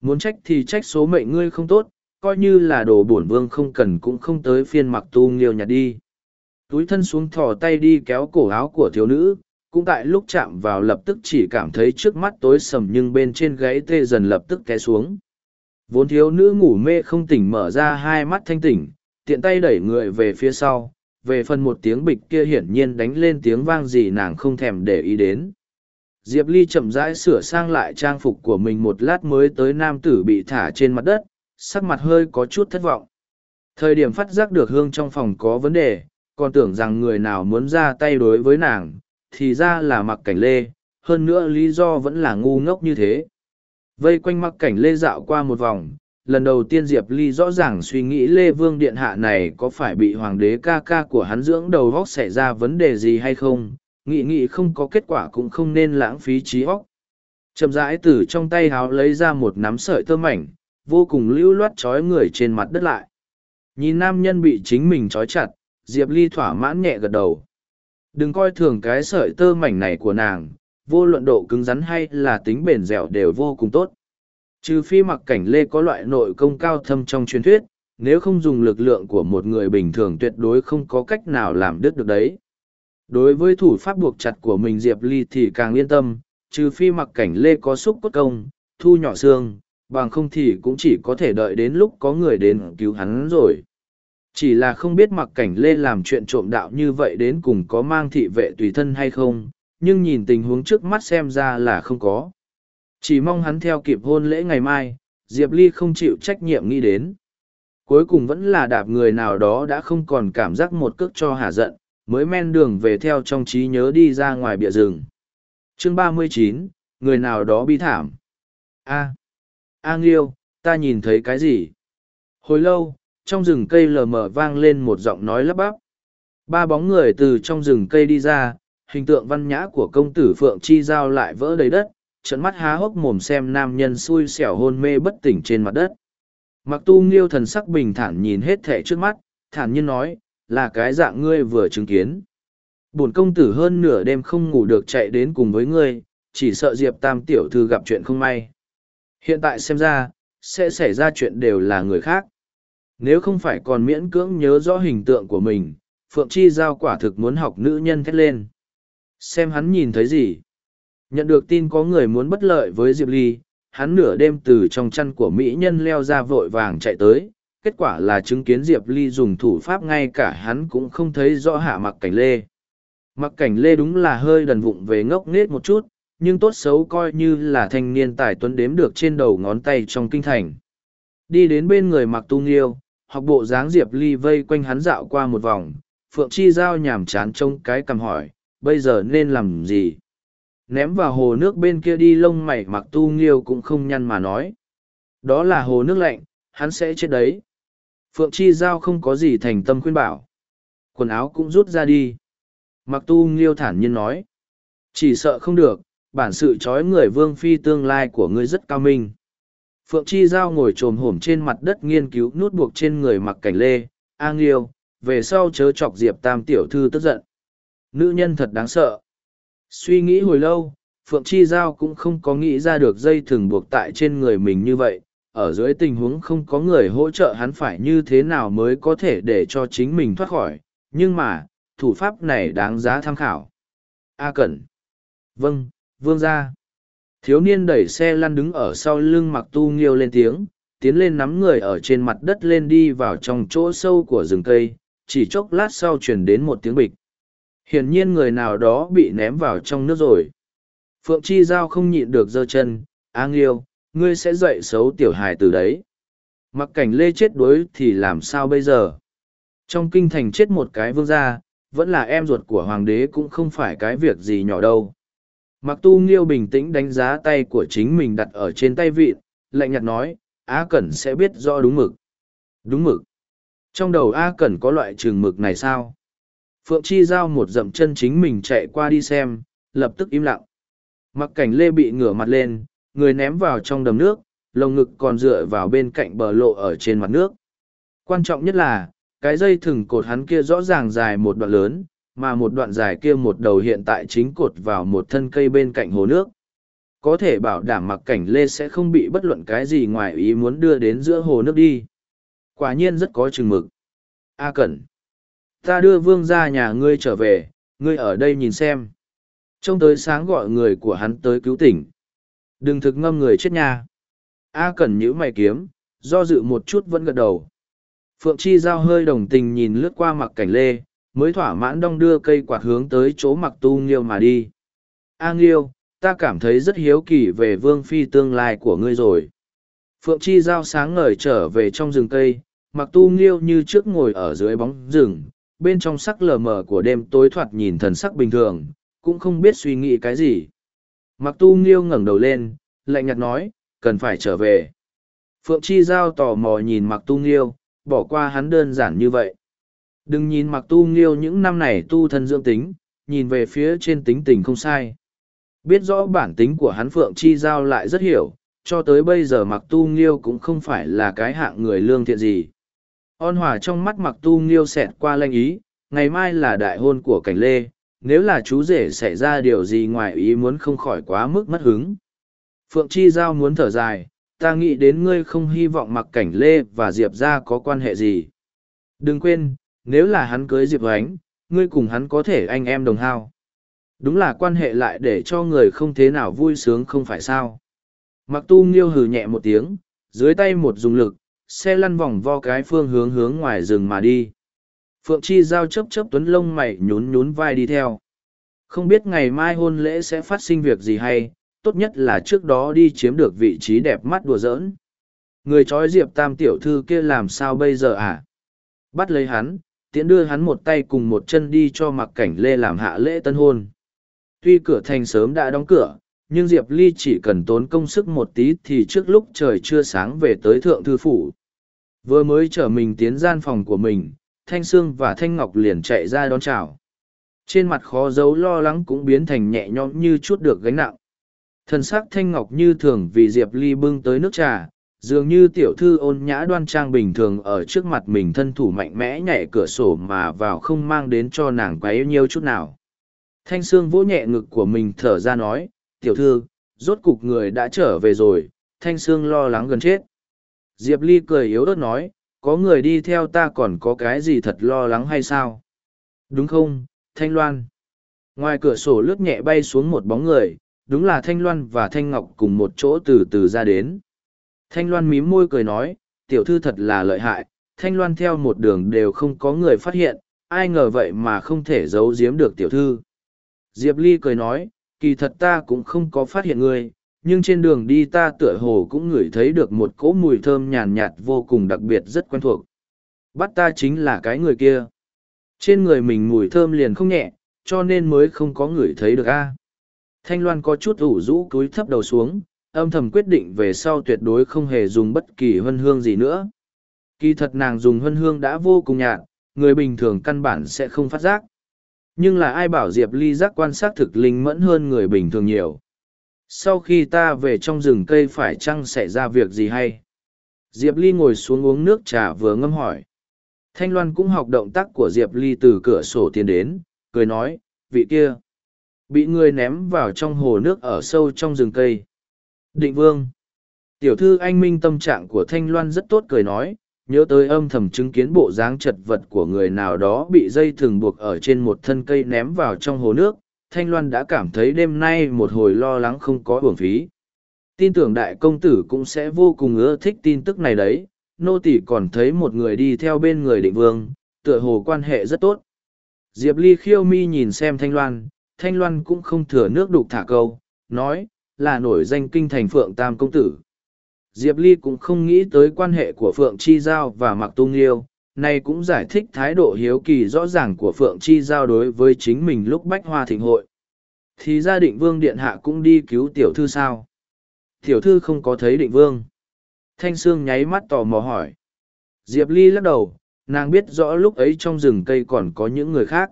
Muốn trách thì trách số mệnh ngươi không tốt, coi như là đồ bổn vương không cần cũng không tới phiên mặc tu nghiêu nhặt đi. Túi thân xuống thò tay đi kéo cổ áo của thiếu nữ, cũng tại lúc chạm vào lập tức chỉ cảm thấy trước mắt tối sầm nhưng bên trên gáy tê dần lập tức té xuống. Vốn thiếu nữ ngủ mê không tỉnh mở ra hai mắt thanh tỉnh, tiện tay đẩy người về phía sau, về phần một tiếng bịch kia hiển nhiên đánh lên tiếng vang gì nàng không thèm để ý đến. Diệp Ly chậm rãi sửa sang lại trang phục của mình một lát mới tới nam tử bị thả trên mặt đất, sắc mặt hơi có chút thất vọng. Thời điểm phát giác được hương trong phòng có vấn đề, còn tưởng rằng người nào muốn ra tay đối với nàng, thì ra là mặc cảnh lê, hơn nữa lý do vẫn là ngu ngốc như thế. Vây quanh mặc cảnh lê dạo qua một vòng, lần đầu tiên Diệp Ly rõ ràng suy nghĩ Lê Vương Điện Hạ này có phải bị hoàng đế ca ca của hắn dưỡng đầu góc xảy ra vấn đề gì hay không, nghĩ nghĩ không có kết quả cũng không nên lãng phí trí óc. Chậm rãi từ trong tay háo lấy ra một nắm sợi tơ mảnh, vô cùng lưu loát trói người trên mặt đất lại. Nhìn nam nhân bị chính mình trói chặt, Diệp Ly thỏa mãn nhẹ gật đầu. Đừng coi thường cái sợi tơ mảnh này của nàng, vô luận độ cứng rắn hay là tính bền dẻo đều vô cùng tốt. Trừ phi mặc cảnh lê có loại nội công cao thâm trong truyền thuyết, nếu không dùng lực lượng của một người bình thường tuyệt đối không có cách nào làm đứt được đấy. Đối với thủ pháp buộc chặt của mình Diệp Ly thì càng yên tâm, trừ phi mặc cảnh lê có xúc cốt công, thu nhỏ xương, bằng không thì cũng chỉ có thể đợi đến lúc có người đến cứu hắn rồi. Chỉ là không biết mặc cảnh lê làm chuyện trộm đạo như vậy đến cùng có mang thị vệ tùy thân hay không, nhưng nhìn tình huống trước mắt xem ra là không có. Chỉ mong hắn theo kịp hôn lễ ngày mai, Diệp Ly không chịu trách nhiệm nghĩ đến. Cuối cùng vẫn là đạp người nào đó đã không còn cảm giác một cước cho hả giận, mới men đường về theo trong trí nhớ đi ra ngoài bịa rừng. chương ba mươi chín người nào đó bi thảm. A. A Nghiêu, ta nhìn thấy cái gì? Hồi lâu, trong rừng cây lờ mờ vang lên một giọng nói lắp bắp. Ba bóng người từ trong rừng cây đi ra, hình tượng văn nhã của công tử Phượng Chi Giao lại vỡ đầy đất, trận mắt há hốc mồm xem nam nhân xui xẻo hôn mê bất tỉnh trên mặt đất. Mặc tu nghiêu thần sắc bình thản nhìn hết thẻ trước mắt, thản nhiên nói, là cái dạng ngươi vừa chứng kiến. Bổn công tử hơn nửa đêm không ngủ được chạy đến cùng với ngươi, chỉ sợ Diệp Tam tiểu thư gặp chuyện không may. Hiện tại xem ra, sẽ xảy ra chuyện đều là người khác. Nếu không phải còn miễn cưỡng nhớ rõ hình tượng của mình, Phượng Chi Giao quả thực muốn học nữ nhân thét lên. Xem hắn nhìn thấy gì? Nhận được tin có người muốn bất lợi với Diệp Ly, hắn nửa đêm từ trong chăn của Mỹ nhân leo ra vội vàng chạy tới. Kết quả là chứng kiến Diệp Ly dùng thủ pháp ngay cả hắn cũng không thấy rõ hạ mặc cảnh lê. Mặc cảnh lê đúng là hơi đần vụng về ngốc nghếch một chút, nhưng tốt xấu coi như là thanh niên tài tuấn đếm được trên đầu ngón tay trong kinh thành. Đi đến bên người mặc tu nghiêu, học bộ dáng Diệp Ly vây quanh hắn dạo qua một vòng, Phượng Chi Giao nhảm chán trông cái cầm hỏi, bây giờ nên làm gì? Ném vào hồ nước bên kia đi lông mày mặc tu nghiêu cũng không nhăn mà nói. Đó là hồ nước lạnh, hắn sẽ chết đấy. Phượng Chi Giao không có gì thành tâm khuyên bảo. Quần áo cũng rút ra đi. Mặc tu nghiêu thản nhiên nói. Chỉ sợ không được, bản sự trói người vương phi tương lai của ngươi rất cao minh. Phượng Chi Giao ngồi trồm hổm trên mặt đất nghiên cứu nút buộc trên người mặc cảnh lê, A Nghiêu, về sau chớ chọc Diệp Tam tiểu thư tức giận. Nữ nhân thật đáng sợ. Suy nghĩ hồi lâu, Phượng Chi Giao cũng không có nghĩ ra được dây thừng buộc tại trên người mình như vậy. Ở dưới tình huống không có người hỗ trợ hắn phải như thế nào mới có thể để cho chính mình thoát khỏi. Nhưng mà, thủ pháp này đáng giá tham khảo. A Cẩn. Vâng, Vương gia. thiếu niên đẩy xe lăn đứng ở sau lưng mặc tu nghiêu lên tiếng, tiến lên nắm người ở trên mặt đất lên đi vào trong chỗ sâu của rừng cây, chỉ chốc lát sau chuyển đến một tiếng bịch. Hiển nhiên người nào đó bị ném vào trong nước rồi. Phượng chi giao không nhịn được giơ chân, a nghiêu, ngươi sẽ dậy xấu tiểu hài từ đấy. Mặc cảnh lê chết đuối thì làm sao bây giờ? Trong kinh thành chết một cái vương gia, vẫn là em ruột của hoàng đế cũng không phải cái việc gì nhỏ đâu mặc tu nghiêu bình tĩnh đánh giá tay của chính mình đặt ở trên tay vịn lạnh nhạt nói, a cẩn sẽ biết rõ đúng mực. Đúng mực? Trong đầu a cẩn có loại trường mực này sao? Phượng chi giao một dậm chân chính mình chạy qua đi xem, lập tức im lặng. Mặc cảnh lê bị ngửa mặt lên, người ném vào trong đầm nước, lồng ngực còn dựa vào bên cạnh bờ lộ ở trên mặt nước. Quan trọng nhất là, cái dây thừng cột hắn kia rõ ràng dài một đoạn lớn mà một đoạn dài kia một đầu hiện tại chính cột vào một thân cây bên cạnh hồ nước. Có thể bảo đảm mặc cảnh lê sẽ không bị bất luận cái gì ngoài ý muốn đưa đến giữa hồ nước đi. Quả nhiên rất có chừng mực. A cẩn, ta đưa vương ra nhà ngươi trở về, ngươi ở đây nhìn xem. Trông tới sáng gọi người của hắn tới cứu tỉnh. Đừng thực ngâm người chết nha. A cẩn nhữ mày kiếm, do dự một chút vẫn gật đầu. Phượng chi giao hơi đồng tình nhìn lướt qua mặc cảnh lê mới thỏa mãn đong đưa cây quạt hướng tới chỗ mặc tu nghiêu mà đi. A nghiêu, ta cảm thấy rất hiếu kỳ về vương phi tương lai của ngươi rồi. Phượng chi giao sáng ngời trở về trong rừng cây, mặc tu nghiêu như trước ngồi ở dưới bóng rừng, bên trong sắc lờ mờ của đêm tối thoạt nhìn thần sắc bình thường, cũng không biết suy nghĩ cái gì. Mặc tu nghiêu ngẩng đầu lên, lạnh nhạt nói, cần phải trở về. Phượng chi giao tò mò nhìn mặc tu nghiêu, bỏ qua hắn đơn giản như vậy đừng nhìn mặc tu nghiêu những năm này tu thân dưỡng tính, nhìn về phía trên tính tình không sai. Biết rõ bản tính của hắn phượng chi giao lại rất hiểu, cho tới bây giờ mặc tu nghiêu cũng không phải là cái hạng người lương thiện gì. On hòa trong mắt mặc tu nghiêu xẹt qua lanh ý, ngày mai là đại hôn của cảnh lê, nếu là chú rể xảy ra điều gì ngoài ý muốn không khỏi quá mức mất hứng. Phượng chi giao muốn thở dài, ta nghĩ đến ngươi không hy vọng mặc cảnh lê và diệp ra có quan hệ gì. Đừng quên nếu là hắn cưới diệp oánh ngươi cùng hắn có thể anh em đồng hao. Đúng là quan hệ lại để cho người không thế nào vui sướng không phải sao. Mặc tu nghiêu hừ nhẹ một tiếng, dưới tay một dùng lực, xe lăn vòng vo cái phương hướng hướng ngoài rừng mà đi. Phượng chi giao chấp chấp tuấn lông mày nhún nhún vai đi theo. Không biết ngày mai hôn lễ sẽ phát sinh việc gì hay, tốt nhất là trước đó đi chiếm được vị trí đẹp mắt đùa giỡn. Người trói diệp tam tiểu thư kia làm sao bây giờ à? Bắt lấy hắn tiễn đưa hắn một tay cùng một chân đi cho mặc cảnh lê làm hạ lễ tân hôn. Tuy cửa thành sớm đã đóng cửa, nhưng diệp ly chỉ cần tốn công sức một tí thì trước lúc trời chưa sáng về tới thượng thư phủ. Vừa mới chở mình tiến gian phòng của mình, thanh sương và thanh ngọc liền chạy ra đón chào. Trên mặt khó giấu lo lắng cũng biến thành nhẹ nhõm như chút được gánh nặng. Thân xác thanh ngọc như thường vì diệp ly bưng tới nước trà dường như tiểu thư ôn nhã đoan trang bình thường ở trước mặt mình thân thủ mạnh mẽ nhảy cửa sổ mà vào không mang đến cho nàng quá yêu nhiêu chút nào. Thanh sương vỗ nhẹ ngực của mình thở ra nói, tiểu thư, rốt cục người đã trở về rồi, thanh sương lo lắng gần chết. Diệp ly cười yếu ớt nói, có người đi theo ta còn có cái gì thật lo lắng hay sao? Đúng không, thanh loan? Ngoài cửa sổ lướt nhẹ bay xuống một bóng người, đúng là thanh loan và thanh ngọc cùng một chỗ từ từ ra đến thanh loan mím môi cười nói, tiểu thư thật là lợi hại, thanh loan theo một đường đều không có người phát hiện, ai ngờ vậy mà không thể giấu giếm được tiểu thư. Diệp ly cười nói, kỳ thật ta cũng không có phát hiện ngươi, nhưng trên đường đi ta tựa hồ cũng ngửi thấy được một cỗ mùi thơm nhàn nhạt vô cùng đặc biệt rất quen thuộc. Bắt ta chính là cái người kia. Trên người mình mùi thơm liền không nhẹ, cho nên mới không có ngửi thấy được a. Thanh loan có chút ủ rũ cúi thấp đầu xuống âm thầm quyết định về sau tuyệt đối không hề dùng bất kỳ huân hương gì nữa. Kỳ thật nàng dùng huân hương đã vô cùng nhạt, người bình thường căn bản sẽ không phát giác. Nhưng là ai bảo diệp ly giác quan sát thực linh mẫn hơn người bình thường nhiều. Sau khi ta về trong rừng cây phải chăng xảy ra việc gì hay? Diệp ly ngồi xuống uống nước trà vừa ngâm hỏi. Thanh loan cũng học động tác của diệp ly từ cửa sổ tiến đến, cười nói, vị kia. Bị người ném vào trong hồ nước ở sâu trong rừng cây định vương tiểu thư anh minh tâm trạng của thanh loan rất tốt cười nói nhớ tới âm thầm chứng kiến bộ dáng chật vật của người nào đó bị dây thừng buộc ở trên một thân cây ném vào trong hồ nước Thanh Loan đã cảm thấy đêm nay một hồi lo lắng không có uổng phí. Tin tưởng đại công tử cũng sẽ vô cùng ưa thích tin tức này đấy, nô tỷ còn thấy một người đi theo bên người định vương, tựa hồ quan hệ rất tốt. Diệp Ly khiêu mi nhìn xem Thanh Loan, Thanh Loan cũng không thừa nước đục thả câu, nói, là nổi danh kinh thành Phượng Tam Công Tử. Diệp Ly cũng không nghĩ tới quan hệ của Phượng Chi Giao và Mạc Tung Liêu, này cũng giải thích thái độ hiếu kỳ rõ ràng của Phượng Chi Giao đối với chính mình lúc bách hoa thịnh hội. Thì gia định vương điện hạ cũng đi cứu tiểu thư sao? Tiểu thư không có thấy định vương. Thanh Sương nháy mắt tò mò hỏi. Diệp Ly lắc đầu, nàng biết rõ lúc ấy trong rừng cây còn có những người khác.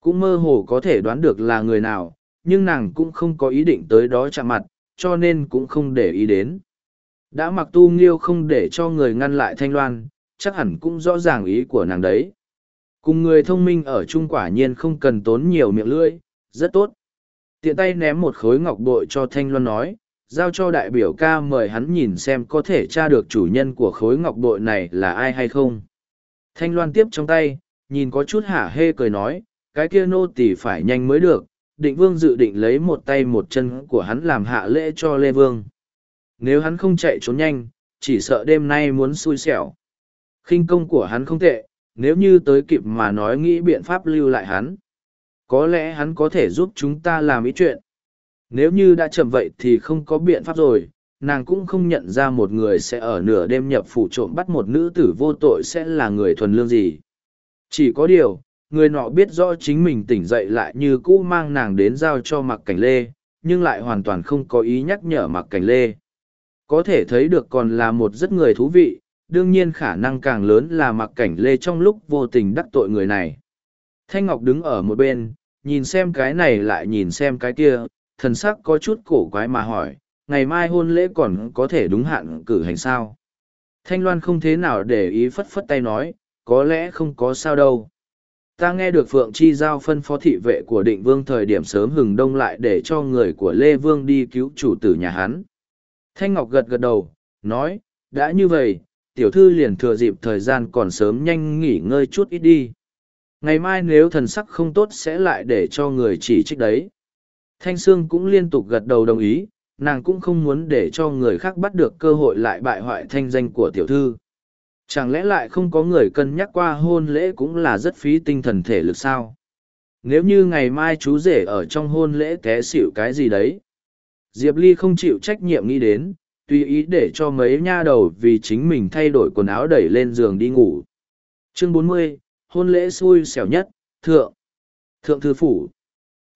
Cũng mơ hồ có thể đoán được là người nào, nhưng nàng cũng không có ý định tới đó chạm mặt, cho nên cũng không để ý đến. Đã mặc tu nghiêu không để cho người ngăn lại thanh loan, chắc hẳn cũng rõ ràng ý của nàng đấy. Cùng người thông minh ở chung quả nhiên không cần tốn nhiều miệng lưỡi, rất tốt. Tiện tay ném một khối ngọc bội cho thanh loan nói, giao cho đại biểu ca mời hắn nhìn xem có thể tra được chủ nhân của khối ngọc bội này là ai hay không. Thanh loan tiếp trong tay, nhìn có chút hả hê cười nói, cái kia nô tỳ phải nhanh mới được, định vương dự định lấy một tay một chân của hắn làm hạ lễ cho Lê Vương. Nếu hắn không chạy trốn nhanh, chỉ sợ đêm nay muốn xui xẻo. khinh công của hắn không tệ, nếu như tới kịp mà nói nghĩ biện pháp lưu lại hắn. Có lẽ hắn có thể giúp chúng ta làm ý chuyện. Nếu như đã chậm vậy thì không có biện pháp rồi, nàng cũng không nhận ra một người sẽ ở nửa đêm nhập phủ trộm bắt một nữ tử vô tội sẽ là người thuần lương gì. Chỉ có điều, người nọ biết rõ chính mình tỉnh dậy lại như cũ mang nàng đến giao cho mặc cảnh lê, nhưng lại hoàn toàn không có ý nhắc nhở mặc cảnh lê. Có thể thấy được còn là một rất người thú vị, đương nhiên khả năng càng lớn là mặc cảnh lê trong lúc vô tình đắc tội người này. Thanh Ngọc đứng ở một bên, nhìn xem cái này lại nhìn xem cái kia, thần sắc có chút cổ quái mà hỏi, ngày mai hôn lễ còn có thể đúng hạn cử hành sao? Thanh Loan không thế nào để ý phất phất tay nói, có lẽ không có sao đâu. Ta nghe được Phượng Chi Giao phân phó thị vệ của định vương thời điểm sớm hừng đông lại để cho người của Lê Vương đi cứu chủ tử nhà hắn. Thanh Ngọc gật gật đầu, nói, đã như vậy, tiểu thư liền thừa dịp thời gian còn sớm nhanh nghỉ ngơi chút ít đi. Ngày mai nếu thần sắc không tốt sẽ lại để cho người chỉ trích đấy. Thanh Sương cũng liên tục gật đầu đồng ý, nàng cũng không muốn để cho người khác bắt được cơ hội lại bại hoại thanh danh của tiểu thư. Chẳng lẽ lại không có người cân nhắc qua hôn lễ cũng là rất phí tinh thần thể lực sao? Nếu như ngày mai chú rể ở trong hôn lễ té xỉu cái gì đấy? Diệp Ly không chịu trách nhiệm nghĩ đến, tùy ý để cho mấy nha đầu vì chính mình thay đổi quần áo đẩy lên giường đi ngủ. Chương 40, hôn lễ xui xẻo nhất, thượng. Thượng thư phủ.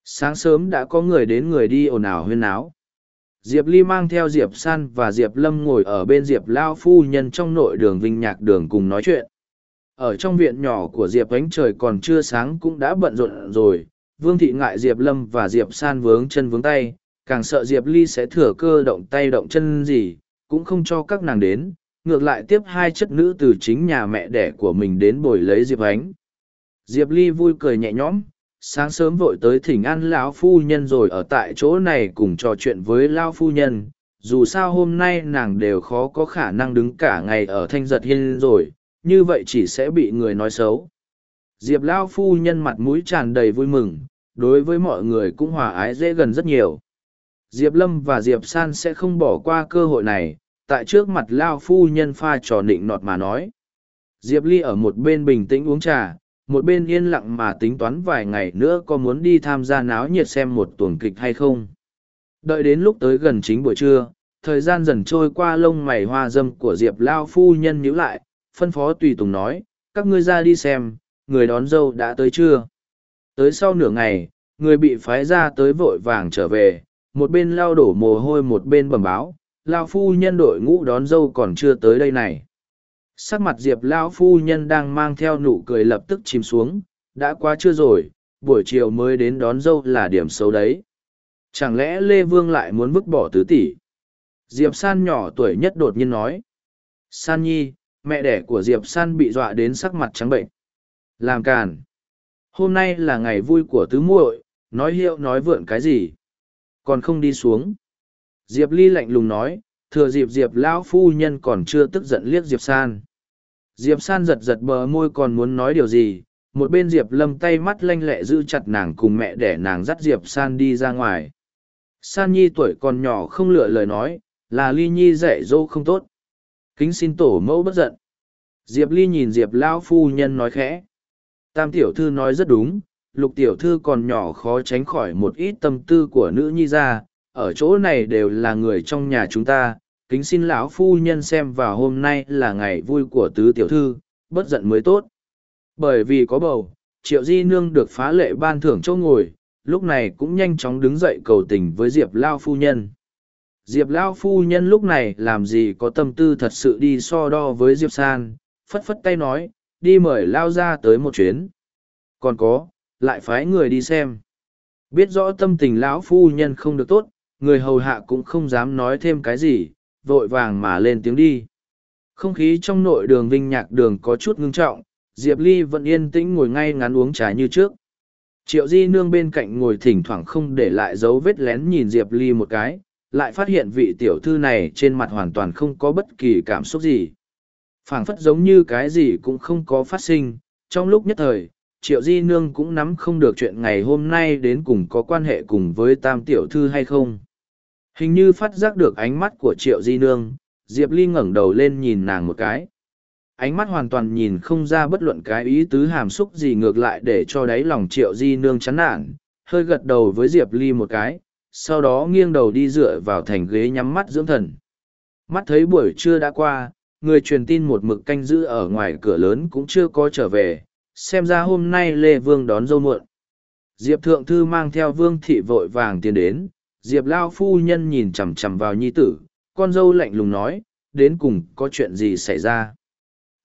Sáng sớm đã có người đến người đi ồn ào huyên áo. Diệp Ly mang theo Diệp San và Diệp Lâm ngồi ở bên Diệp Lao Phu Nhân trong nội đường Vinh Nhạc Đường cùng nói chuyện. Ở trong viện nhỏ của Diệp ánh trời còn chưa sáng cũng đã bận rộn rồi, Vương Thị ngại Diệp Lâm và Diệp San vướng chân vướng tay, càng sợ Diệp Ly sẽ thừa cơ động tay động chân gì, cũng không cho các nàng đến, ngược lại tiếp hai chất nữ từ chính nhà mẹ đẻ của mình đến bồi lấy Diệp ánh. Diệp Ly vui cười nhẹ nhõm, sáng sớm vội tới thỉnh an lão phu nhân rồi ở tại chỗ này cùng trò chuyện với lão phu nhân. Dù sao hôm nay nàng đều khó có khả năng đứng cả ngày ở thanh giật hiên rồi, như vậy chỉ sẽ bị người nói xấu. Diệp lão phu nhân mặt mũi tràn đầy vui mừng, đối với mọi người cũng hòa ái dễ gần rất nhiều. Diệp lâm và diệp san sẽ không bỏ qua cơ hội này, tại trước mặt lao phu nhân pha trò nịnh nọt mà nói. Diệp ly ở một bên bình tĩnh uống trà một bên yên lặng mà tính toán vài ngày nữa có muốn đi tham gia náo nhiệt xem một tuần kịch hay không. Đợi đến lúc tới gần chính buổi trưa, thời gian dần trôi qua lông mày hoa dâm của Diệp Lao phu nhân nhíu lại, phân phó tùy tùng nói, các ngươi ra đi xem, người đón dâu đã tới chưa. Tới sau nửa ngày, người bị phái ra tới vội vàng trở về, một bên lao đổ mồ hôi một bên bẩm báo, Lao phu nhân đội ngũ đón dâu còn chưa tới đây này sắc mặt diệp lão phu nhân đang mang theo nụ cười lập tức chìm xuống, đã quá chưa rồi, buổi chiều mới đến đón dâu là điểm xấu đấy. Chẳng lẽ lê vương lại muốn vứt bỏ tứ tỷ? Diệp san nhỏ tuổi nhất đột nhiên nói. San nhi, mẹ đẻ của diệp san bị dọa đến sắc mặt trắng bệnh. Làm càn. Hôm nay là ngày vui của tứ muội, nói hiệu nói vượn cái gì? Còn không đi xuống. Diệp ly lạnh lùng nói thừa dịp diệp lão phu nhân còn chưa tức giận liếc diệp san. Diệp San giật giật bờ môi còn muốn nói điều gì, một bên diệp lâm tay mắt lanh lẹ giữ chặt nàng cùng mẹ để nàng dắt diệp san đi ra ngoài. San nhi tuổi còn nhỏ không lựa lời nói là ly nhi dạy dỗ không tốt. Kính xin tổ mẫu bất giận. Diệp ly nhìn diệp lão phu nhân nói khẽ. Tam tiểu thư nói rất đúng lục tiểu thư còn nhỏ khó tránh khỏi một ít tâm tư của nữ nhi ra ở chỗ này đều là người trong nhà chúng ta, kính xin lão phu nhân xem vào hôm nay là ngày vui của tứ tiểu thư, bất giận mới tốt. Bởi vì có bầu, triệu di nương được phá lệ ban thưởng chỗ ngồi, lúc này cũng nhanh chóng đứng dậy cầu tình với diệp lao phu nhân. Diệp lao phu nhân lúc này làm gì có tâm tư thật sự đi so đo với diệp san, phất phất tay nói, đi mời lao ra tới một chuyến. Còn có, lại phái người đi xem. Biết rõ tâm tình lão phu nhân không được tốt người hầu hạ cũng không dám nói thêm cái gì, vội vàng mà lên tiếng đi. Không khí trong nội đường vinh nhạc đường có chút ngưng trọng, diệp ly vẫn yên tĩnh ngồi ngay ngắn uống trà như trước. Triệu di nương bên cạnh ngồi thỉnh thoảng không để lại dấu vết lén nhìn diệp ly một cái, lại phát hiện vị tiểu thư này trên mặt hoàn toàn không có bất kỳ cảm xúc gì. Phảng phất giống như cái gì cũng không có phát sinh, trong lúc nhất thời, triệu di nương cũng nắm không được chuyện ngày hôm nay đến cùng có quan hệ cùng với tam tiểu thư hay không hình như phát giác được ánh mắt của triệu di nương, diệp ly ngẩng đầu lên nhìn nàng một cái. Ánh mắt hoàn toàn nhìn không ra bất luận cái ý tứ hàm xúc gì ngược lại để cho đáy lòng triệu di nương chán nản, hơi gật đầu với diệp ly một cái, sau đó nghiêng đầu đi dựa vào thành ghế nhắm mắt dưỡng thần. Mắt thấy buổi trưa đã qua, người truyền tin một mực canh giữ ở ngoài cửa lớn cũng chưa có trở về, xem ra hôm nay lê vương đón dâu muộn. Diệp thượng thư mang theo vương thị vội vàng tiến đến diệp lao phu nhân nhìn chằm chằm vào nhi tử, con dâu lạnh lùng nói, đến cùng có chuyện gì xảy ra?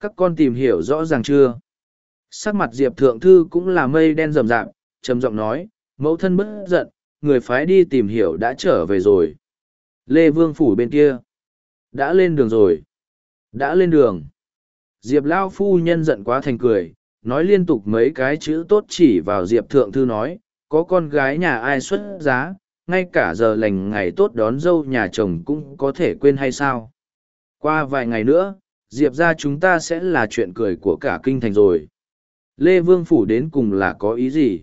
Các con tìm hiểu rõ ràng chưa? Sắc mặt diệp thượng thư cũng là mây đen rầm rạp, trầm giọng nói, mẫu thân bất giận, người phái đi tìm hiểu đã trở về rồi. Lê vương phủ bên kia. Đã lên đường rồi. Đã lên đường. Diệp lao phu nhân giận quá thành cười, nói liên tục mấy cái chữ tốt chỉ vào diệp thượng thư nói, có con gái nhà ai xuất giá ngay cả giờ lành ngày tốt đón dâu nhà chồng cũng có thể quên hay sao? Qua vài ngày nữa, diệp ra chúng ta sẽ là chuyện cười của cả kinh thành rồi. Lê vương phủ đến cùng là có ý gì?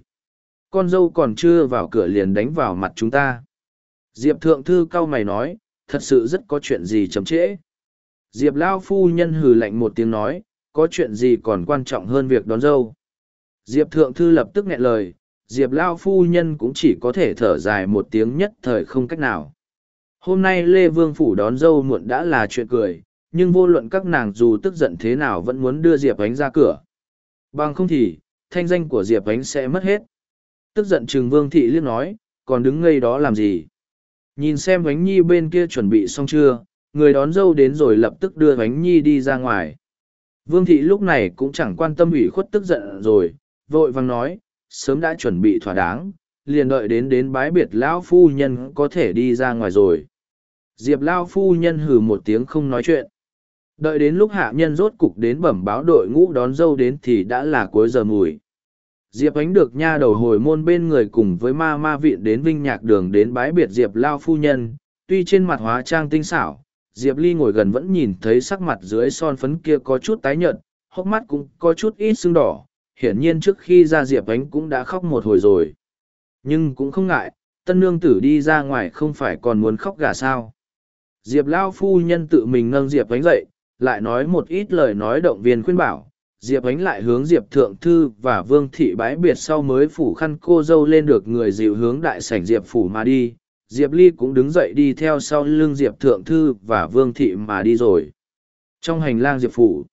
Con dâu còn chưa vào cửa liền đánh vào mặt chúng ta. Diệp thượng thư cau mày nói, thật sự rất có chuyện gì chậm trễ. Diệp lao phu nhân hừ lạnh một tiếng nói, có chuyện gì còn quan trọng hơn việc đón dâu? Diệp thượng thư lập tức nghẹn lời diệp lao phu nhân cũng chỉ có thể thở dài một tiếng nhất thời không cách nào. Hôm nay lê vương phủ đón dâu muộn đã là chuyện cười, nhưng vô luận các nàng dù tức giận thế nào vẫn muốn đưa diệp ánh ra cửa. Bằng không thì, thanh danh của diệp ánh sẽ mất hết. Tức giận chừng vương thị liếc nói, còn đứng ngây đó làm gì? Nhìn xem ánh nhi bên kia chuẩn bị xong chưa, người đón dâu đến rồi lập tức đưa ánh nhi đi ra ngoài. Vương thị lúc này cũng chẳng quan tâm ủy khuất tức giận rồi, vội vàng nói sớm đã chuẩn bị thỏa đáng, liền đợi đến đến bái biệt lão phu nhân có thể đi ra ngoài rồi. Diệp Lão phu nhân hừ một tiếng không nói chuyện. Đợi đến lúc hạ nhân rốt cục đến bẩm báo đội ngũ đón dâu đến thì đã là cuối giờ mùi. Diệp ánh được nha đầu hồi môn bên người cùng với ma ma viện đến vinh nhạc đường đến bái biệt diệp lao phu nhân. Tuy trên mặt hóa trang tinh xảo, diệp ly ngồi gần vẫn nhìn thấy sắc mặt dưới son phấn kia có chút tái nhợt, hốc mắt cũng có chút ít sưng đỏ hiển nhiên trước khi ra diệp ánh cũng đã khóc một hồi rồi. Nhưng cũng không ngại, tân nương tử đi ra ngoài không phải còn muốn khóc gà sao. Diệp lao phu nhân tự mình nâng diệp ánh dậy, lại nói một ít lời nói động viên khuyên bảo. Diệp ánh lại hướng diệp thượng thư và vương thị bái biệt sau mới phủ khăn cô dâu lên được người dịu hướng đại sảnh diệp phủ mà đi. Diệp ly cũng đứng dậy đi theo sau lưng diệp thượng thư và vương thị mà đi rồi. Trong hành lang diệp phủ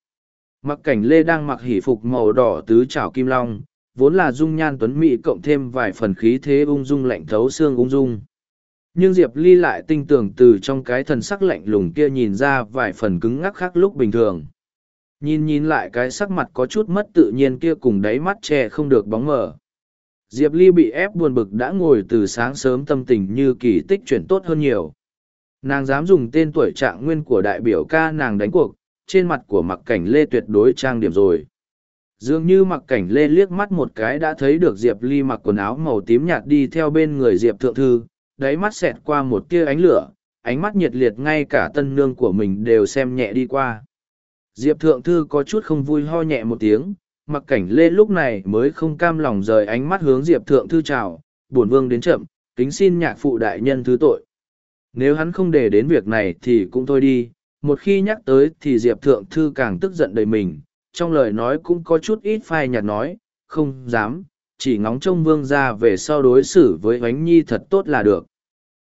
mặc cảnh lê đang mặc hỷ phục màu đỏ tứ trảo kim long, vốn là dung nhan tuấn mỹ cộng thêm vài phần khí thế ung dung lạnh thấu xương ung dung. Nhưng diệp ly lại tinh tường từ trong cái thần sắc lạnh lùng kia nhìn ra vài phần cứng ngắc khác lúc bình thường. Nhìn nhìn lại cái sắc mặt có chút mất tự nhiên kia cùng đáy mắt che không được bóng mờ. Diệp ly bị ép buồn bực đã ngồi từ sáng sớm tâm tình như kỳ tích chuyển tốt hơn nhiều. Nàng dám dùng tên tuổi trạng nguyên của đại biểu ca nàng đánh cuộc trên mặt của mặc cảnh lê tuyệt đối trang điểm rồi. Dường như mặc cảnh lê liếc mắt một cái đã thấy được diệp ly mặc quần áo màu tím nhạt đi theo bên người diệp thượng thư, đáy mắt xẹt qua một tia ánh lửa, ánh mắt nhiệt liệt ngay cả tân nương của mình đều xem nhẹ đi qua. Diệp thượng thư có chút không vui ho nhẹ một tiếng, mặc cảnh lê lúc này mới không cam lòng rời ánh mắt hướng diệp thượng thư chào, bổn vương đến chậm, kính xin nhạc phụ đại nhân thứ tội. Nếu hắn không để đến việc này thì cũng thôi đi một khi nhắc tới thì diệp thượng thư càng tức giận đầy mình, trong lời nói cũng có chút ít phai nhạt nói, không dám, chỉ ngóng trông vương ra về sau đối xử với oánh nhi thật tốt là được.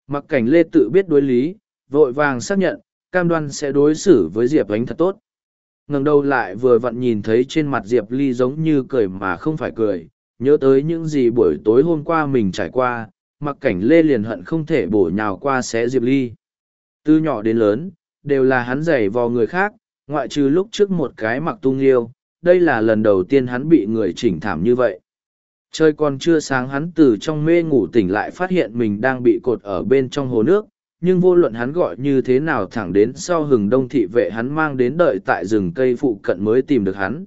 Mặc cảnh lê tự biết đối lý, vội vàng xác nhận, cam đoan sẽ đối xử với diệp oánh thật tốt. Ngẩng đầu lại vừa vặn nhìn thấy trên mặt diệp ly giống như cười mà không phải cười, nhớ tới những gì buổi tối hôm qua mình trải qua, mặc cảnh lê liền hận không thể bổ nhào qua xé diệp ly. Từ nhỏ đến lớn đều là hắn giày vò người khác ngoại trừ lúc trước một cái mặc tung liêu đây là lần đầu tiên hắn bị người chỉnh thảm như vậy trời còn chưa sáng hắn từ trong mê ngủ tỉnh lại phát hiện mình đang bị cột ở bên trong hồ nước nhưng vô luận hắn gọi như thế nào thẳng đến sau hừng đông thị vệ hắn mang đến đợi tại rừng cây phụ cận mới tìm được hắn.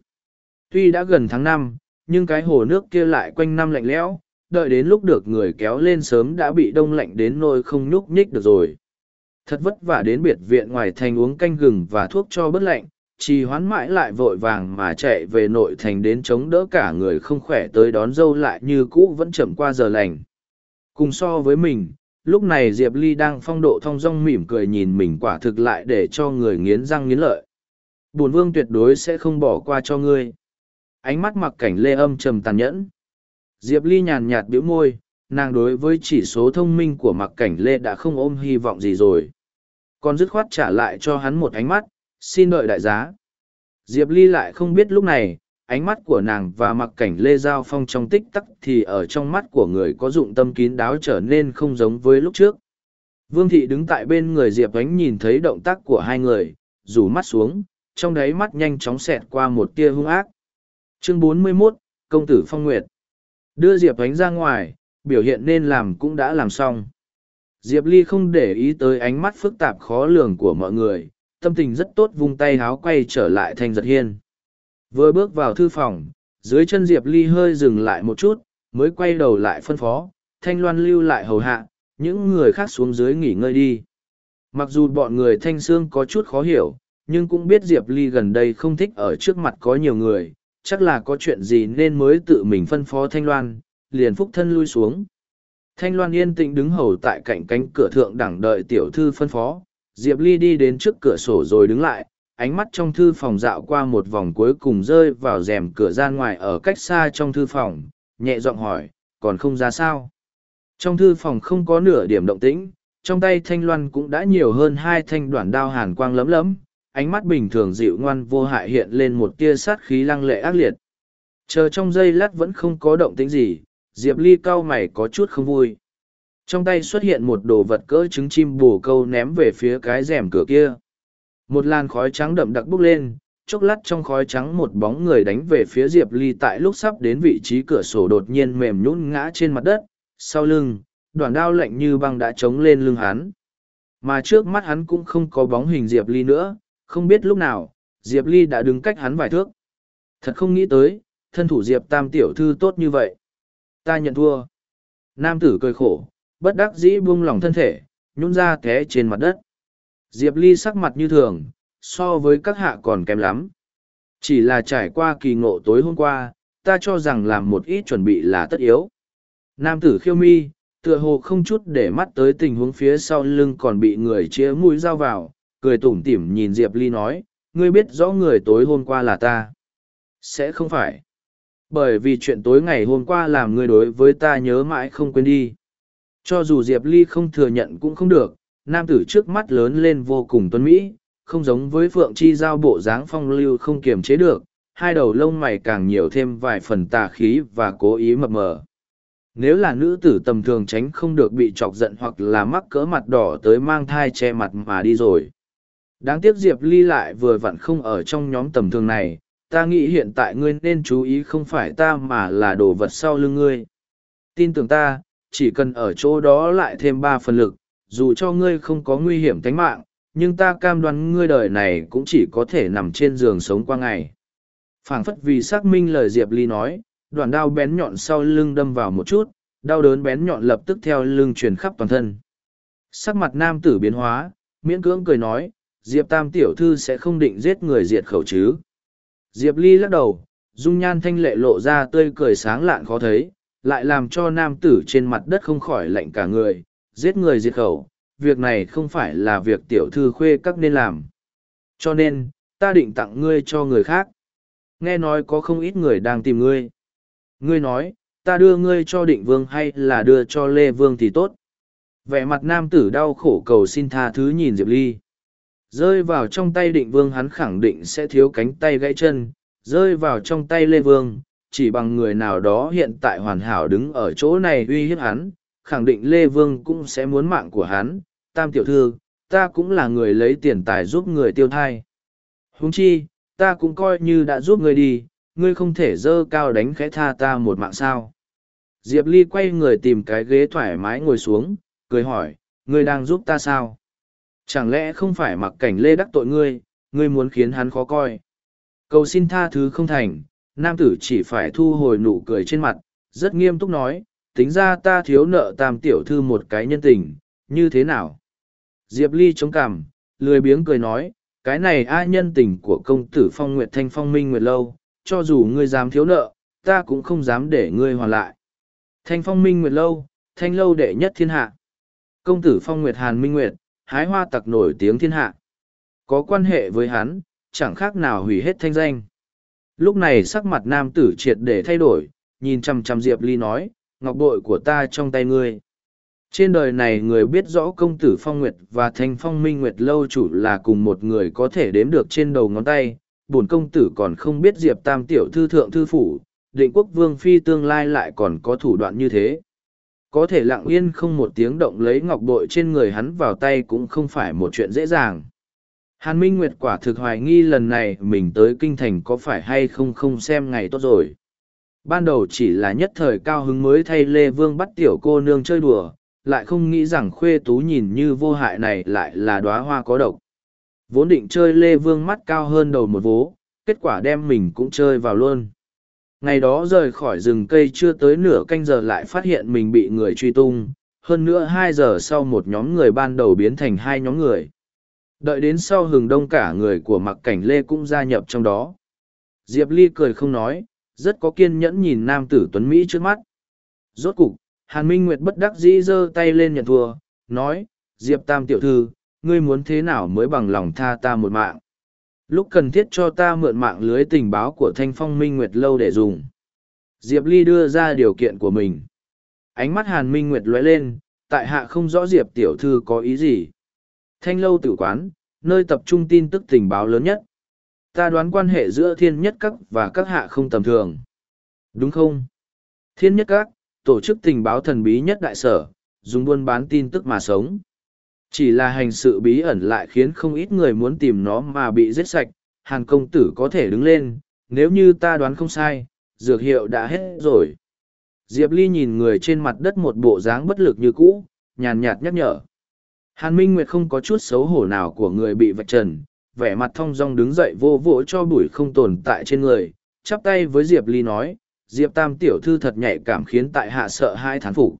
Tuy đã gần tháng năm, nhưng cái hồ nước kia lại quanh năm lạnh lẽo, đợi đến lúc được người kéo lên sớm đã bị đông lạnh đến nôi không nhúc nhích được rồi. Thật vất vả đến biệt viện ngoài thành uống canh gừng và thuốc cho bất lạnh, trì hoán mãi lại vội vàng mà chạy về nội thành đến chống đỡ cả người không khỏe tới đón dâu lại như cũ vẫn chậm qua giờ lành. Cùng so với mình, lúc này diệp ly đang phong độ thong dong mỉm cười nhìn mình quả thực lại để cho người nghiến răng nghiến lợi. Bổn vương tuyệt đối sẽ không bỏ qua cho ngươi. Ánh mắt mặc cảnh lê âm trầm tàn nhẫn. Diệp ly nhàn nhạt bĩu môi nàng đối với chỉ số thông minh của mặc cảnh lê đã không ôm hy vọng gì rồi. Còn dứt khoát trả lại cho hắn một ánh mắt xin đợi đại giá. Diệp ly lại không biết lúc này ánh mắt của nàng và mặc cảnh lê giao phong trong tích tắc thì ở trong mắt của người có dụng tâm kín đáo trở nên không giống với lúc trước. Vương thị đứng tại bên người diệp ánh nhìn thấy động tác của hai người rủ mắt xuống trong đáy mắt nhanh chóng xẹt qua một tia hung ác. Chương 41, công tử phong nguyệt. Đưa diệp ánh ra ngoài biểu hiện nên làm cũng đã làm xong diệp ly không để ý tới ánh mắt phức tạp khó lường của mọi người tâm tình rất tốt vung tay háo quay trở lại thanh giật hiên Vừa bước vào thư phòng, dưới chân Diệp Ly hơi dừng lại một chút, mới quay đầu lại phân phó, Thanh Loan lưu lại hầu hạ, những người khác xuống dưới nghỉ ngơi đi. Mặc dù bọn người Thanh xương có chút khó hiểu, nhưng cũng biết Diệp Ly gần đây không thích ở trước mặt có nhiều người, chắc là có chuyện gì nên mới tự mình phân phó Thanh Loan, liền phúc thân lui xuống. Thanh Loan yên tĩnh đứng hầu tại cạnh cánh cửa thượng đẳng đợi tiểu thư phân phó, Diệp Ly đi đến trước cửa sổ rồi đứng lại, ánh mắt trong thư phòng dạo qua một vòng cuối cùng rơi vào rèm cửa ra ngoài ở cách xa trong thư phòng, nhẹ giọng hỏi, còn không ra sao? Trong thư phòng không có nửa điểm động tĩnh, trong tay thanh loan cũng đã nhiều hơn hai thanh đoạn đao hàn quang lấm lấm, ánh mắt bình thường dịu ngoan vô hại hiện lên một tia sát khí lăng lệ ác liệt. Chờ trong giây lát vẫn không có động tĩnh gì, Diệp Ly cau mày có chút không vui. Trong tay xuất hiện một đồ vật cỡ trứng chim bồ câu ném về phía cái rèm cửa kia. Một làn khói trắng đậm đặc bốc lên, chốc lát trong khói trắng một bóng người đánh về phía Diệp Ly tại lúc sắp đến vị trí cửa sổ đột nhiên mềm nhún ngã trên mặt đất, sau lưng, đoàn đao lạnh như băng đã trống lên lưng hắn. Mà trước mắt hắn cũng không có bóng hình Diệp Ly nữa, không biết lúc nào, Diệp Ly đã đứng cách hắn vài thước. Thật không nghĩ tới, thân thủ Diệp Tam tiểu thư tốt như vậy. Ta nhận thua. Nam tử cười khổ, bất đắc dĩ buông lỏng thân thể, nhún ra té trên mặt đất. Diệp Ly sắc mặt như thường, so với các hạ còn kém lắm. Chỉ là trải qua kỳ ngộ tối hôm qua, ta cho rằng làm một ít chuẩn bị là tất yếu. Nam tử khiêu mi, tựa hồ không chút để mắt tới tình huống phía sau lưng còn bị người chia mũi dao vào, cười tủm tỉm nhìn Diệp Ly nói, ngươi biết rõ người tối hôm qua là ta. Sẽ không phải. Bởi vì chuyện tối ngày hôm qua làm ngươi đối với ta nhớ mãi không quên đi. Cho dù Diệp Ly không thừa nhận cũng không được, nam tử trước mắt lớn lên vô cùng tuấn mỹ, không giống với phượng chi giao bộ dáng phong lưu không kiềm chế được, hai đầu lông mày càng nhiều thêm vài phần tà khí và cố ý mập mờ. Nếu là nữ tử tầm thường tránh không được bị chọc giận hoặc là mắc cỡ mặt đỏ tới mang thai che mặt mà đi rồi. Đáng tiếc Diệp Ly lại vừa vặn không ở trong nhóm tầm thường này, ta nghĩ hiện tại ngươi nên chú ý không phải ta mà là đồ vật sau lưng ngươi. Tin tưởng ta, chỉ cần ở chỗ đó lại thêm ba phần lực, dù cho ngươi không có nguy hiểm tính mạng, nhưng ta cam đoan ngươi đời này cũng chỉ có thể nằm trên giường sống qua ngày. phảng phất vì xác minh lời Diệp Ly nói, đoạn đao bén nhọn sau lưng đâm vào một chút, đau đớn bén nhọn lập tức theo lưng truyền khắp toàn thân. Sắc mặt nam tử biến hóa, miễn cưỡng cười nói, Diệp Tam tiểu thư sẽ không định giết người diệt khẩu chứ. Diệp Ly lắc đầu, dung nhan thanh lệ lộ ra tươi cười sáng lạn khó thấy, lại làm cho nam tử trên mặt đất không khỏi lạnh cả người, giết người diệt khẩu, việc này không phải là việc tiểu thư khuê các nên làm. Cho nên, ta định tặng ngươi cho người khác. Nghe nói có không ít người đang tìm ngươi. Ngươi nói, ta đưa ngươi cho định vương hay là đưa cho lê vương thì tốt. Vẻ mặt nam tử đau khổ cầu xin tha thứ nhìn Diệp Ly. Rơi vào trong tay định vương hắn khẳng định sẽ thiếu cánh tay gãy chân, rơi vào trong tay lê vương, chỉ bằng người nào đó hiện tại hoàn hảo đứng ở chỗ này uy hiếp hắn, khẳng định lê vương cũng sẽ muốn mạng của hắn. Tam tiểu thư, ta cũng là người lấy tiền tài giúp người tiêu thai. Huống chi, ta cũng coi như đã giúp ngươi đi, ngươi không thể dơ cao đánh khẽ tha ta một mạng sao. Diệp Ly quay người tìm cái ghế thoải mái ngồi xuống, cười hỏi, ngươi đang giúp ta sao? Chẳng lẽ không phải mặc cảnh lê đắc tội ngươi, ngươi muốn khiến hắn khó coi? Cầu xin tha thứ không thành, nam tử chỉ phải thu hồi nụ cười trên mặt, rất nghiêm túc nói, tính ra ta thiếu nợ tam tiểu thư một cái nhân tình, như thế nào? Diệp Ly chống cằm, lười biếng cười nói, cái này a nhân tình của công tử phong nguyệt thanh phong minh nguyệt lâu, cho dù ngươi dám thiếu nợ, ta cũng không dám để ngươi hoàn lại. Thanh phong minh nguyệt lâu, thanh lâu đệ nhất thiên hạ. Công tử phong nguyệt hàn minh nguyệt, hái hoa tặc nổi tiếng thiên hạ. Có quan hệ với hắn, chẳng khác nào hủy hết thanh danh. Lúc này sắc mặt nam tử triệt để thay đổi, nhìn chăm chăm Diệp Ly nói, ngọc bội của ta trong tay ngươi. Trên đời này người biết rõ công tử Phong Nguyệt và Thanh Phong Minh Nguyệt lâu chủ là cùng một người có thể đếm được trên đầu ngón tay, bổn công tử còn không biết Diệp Tam tiểu thư thượng thư phủ, định quốc vương phi tương lai lại còn có thủ đoạn như thế. Có thể lặng yên không một tiếng động lấy ngọc bội trên người hắn vào tay cũng không phải một chuyện dễ dàng. Hàn Minh Nguyệt quả thực hoài nghi lần này mình tới kinh thành có phải hay không không xem ngày tốt rồi. Ban đầu chỉ là nhất thời cao hứng mới thay Lê Vương bắt tiểu cô nương chơi đùa, lại không nghĩ rằng khuê tú nhìn như vô hại này lại là đóa hoa có độc. Vốn định chơi Lê Vương mắt cao hơn đầu một vố, kết quả đem mình cũng chơi vào luôn. Ngày đó rời khỏi rừng cây chưa tới nửa canh giờ lại phát hiện mình bị người truy tung, hơn nữa hai giờ sau một nhóm người ban đầu biến thành hai nhóm người. Đợi đến sau hừng đông cả người của mặc cảnh Lê cũng gia nhập trong đó. Diệp Ly cười không nói, rất có kiên nhẫn nhìn nam tử Tuấn Mỹ trước mắt. Rốt cục, Hàn Minh Nguyệt bất đắc dĩ giơ tay lên nhận thua, nói, Diệp Tam tiểu thư, ngươi muốn thế nào mới bằng lòng tha ta một mạng. Lúc cần thiết cho ta mượn mạng lưới tình báo của Thanh Phong Minh Nguyệt lâu để dùng. Diệp Ly đưa ra điều kiện của mình. Ánh mắt Hàn Minh Nguyệt lóe lên, tại hạ không rõ Diệp tiểu thư có ý gì. Thanh lâu tử quán, nơi tập trung tin tức tình báo lớn nhất. Ta đoán quan hệ giữa thiên nhất các và các hạ không tầm thường. Đúng không? Thiên nhất các, tổ chức tình báo thần bí nhất đại sở, dùng buôn bán tin tức mà sống. Chỉ là hành sự bí ẩn lại khiến không ít người muốn tìm nó mà bị giết sạch, hàn công tử có thể đứng lên, nếu như ta đoán không sai, dược hiệu đã hết rồi. Diệp Ly nhìn người trên mặt đất một bộ dáng bất lực như cũ, nhàn nhạt nhắc nhở. Hàn Minh Nguyệt không có chút xấu hổ nào của người bị vạch trần, vẻ mặt thong dong đứng dậy vô vỗ cho bụi không tồn tại trên người, chắp tay với Diệp Ly nói, Diệp Tam tiểu thư thật nhạy cảm khiến tại hạ sợ hai thán phục.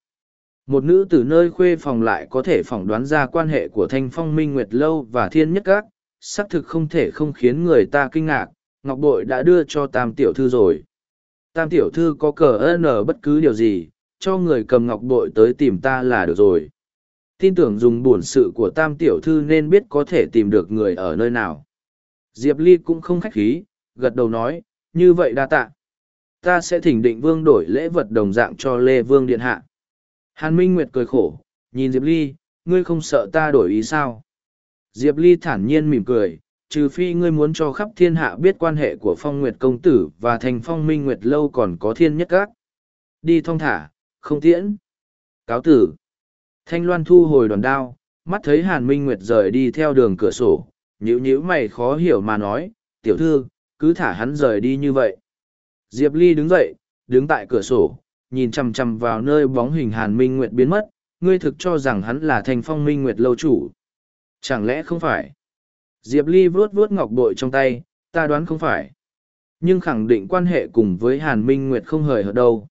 Một nữ từ nơi khuê phòng lại có thể phỏng đoán ra quan hệ của Thanh Phong Minh Nguyệt Lâu và Thiên Nhất Các, xác thực không thể không khiến người ta kinh ngạc, Ngọc Bội đã đưa cho Tam tiểu thư rồi. Tam tiểu thư có cờ ơn bất cứ điều gì, cho người cầm Ngọc Bội tới tìm ta là được rồi. Tin tưởng dùng bổn sự của Tam tiểu thư nên biết có thể tìm được người ở nơi nào. Diệp Ly cũng không khách khí, gật đầu nói, như vậy đa tạ ta sẽ thỉnh định vương đổi lễ vật đồng dạng cho lê vương điện hạ hàn minh nguyệt cười khổ nhìn diệp ly ngươi không sợ ta đổi ý sao? Diệp ly thản nhiên mỉm cười trừ phi ngươi muốn cho khắp thiên hạ biết quan hệ của phong nguyệt công tử và thành phong minh nguyệt lâu còn có thiên nhất các. đi thong thả không tiễn. Cáo tử. Thanh loan thu hồi đòn đao mắt thấy hàn minh nguyệt rời đi theo đường cửa sổ nhữ nhữ mày khó hiểu mà nói tiểu thư cứ thả hắn rời đi như vậy. Diệp Ly đứng dậy, đứng tại cửa sổ, nhìn chằm chằm vào nơi bóng hình Hàn Minh Nguyệt biến mất, ngươi thực cho rằng hắn là thành phong Minh Nguyệt lâu chủ. Chẳng lẽ không phải? Diệp Ly vuốt vuốt ngọc bội trong tay, ta đoán không phải. Nhưng khẳng định quan hệ cùng với Hàn Minh Nguyệt không hời hợt đâu.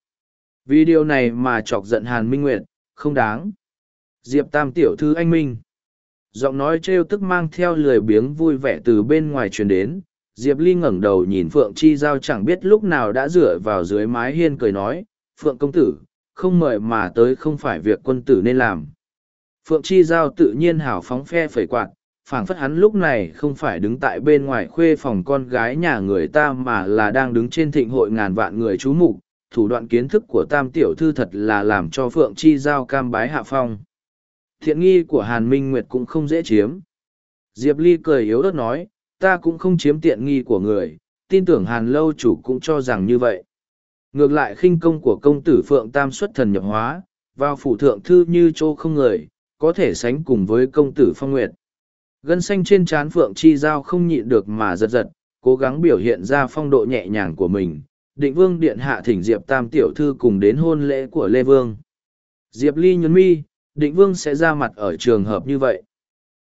Vì điều này mà chọc giận Hàn Minh Nguyệt, không đáng. Diệp Tam tiểu thư anh Minh. Giọng nói trêu tức mang theo lười biếng vui vẻ từ bên ngoài truyền đến, Diệp Ly ngẩng đầu nhìn Phượng Chi Giao chẳng biết lúc nào đã dựa vào dưới mái hiên cười nói, Phượng công tử, không mời mà tới không phải việc quân tử nên làm. Phượng Chi Giao tự nhiên hào phóng phe phẩy quạt, phảng phất hắn lúc này không phải đứng tại bên ngoài khuê phòng con gái nhà người ta mà là đang đứng trên thịnh hội ngàn vạn người chú mục thủ đoạn kiến thức của tam tiểu thư thật là làm cho Phượng Chi Giao cam bái hạ phong. Thiện nghi của Hàn Minh Nguyệt cũng không dễ chiếm. Diệp Ly cười yếu ớt nói, ta cũng không chiếm tiện nghi của người, tin tưởng Hàn Lâu chủ cũng cho rằng như vậy. Ngược lại khinh công của công tử Phượng Tam xuất thần nhập hóa, vào phủ thượng thư như châu không người, có thể sánh cùng với công tử Phong Nguyệt. Gân xanh trên trán Phượng Chi Giao không nhịn được mà giật giật, cố gắng biểu hiện ra phong độ nhẹ nhàng của mình. Định Vương Điện Hạ thỉnh Diệp Tam Tiểu Thư cùng đến hôn lễ của Lê Vương. Diệp Ly nhấn mi, Định Vương sẽ ra mặt ở trường hợp như vậy.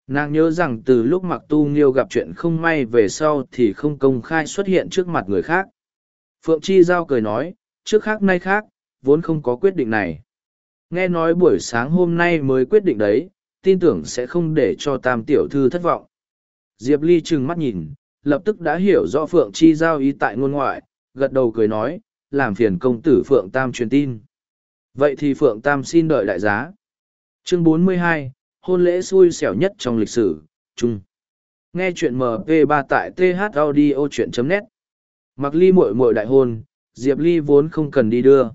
Nàng nhớ rằng từ lúc Mặc Tu Nghiêu gặp chuyện không may về sau thì không công khai xuất hiện trước mặt người khác. Phượng Chi Giao cười nói, trước khác nay khác, vốn không có quyết định này. Nghe nói buổi sáng hôm nay mới quyết định đấy, tin tưởng sẽ không để cho tam tiểu thư thất vọng. Diệp Ly trừng mắt nhìn, lập tức đã hiểu rõ Phượng Chi Giao ý tại ngôn ngoại, gật đầu cười nói, làm phiền công tử Phượng Tam truyền tin. Vậy thì Phượng Tam xin đợi đại giá. Chương 42, hôn lễ xui xẻo nhất trong lịch sử, chung. Nghe chuyện MP3 tại thaudio.net Mặc ly muội muội đại hôn, Diệp Ly vốn không cần đi đưa.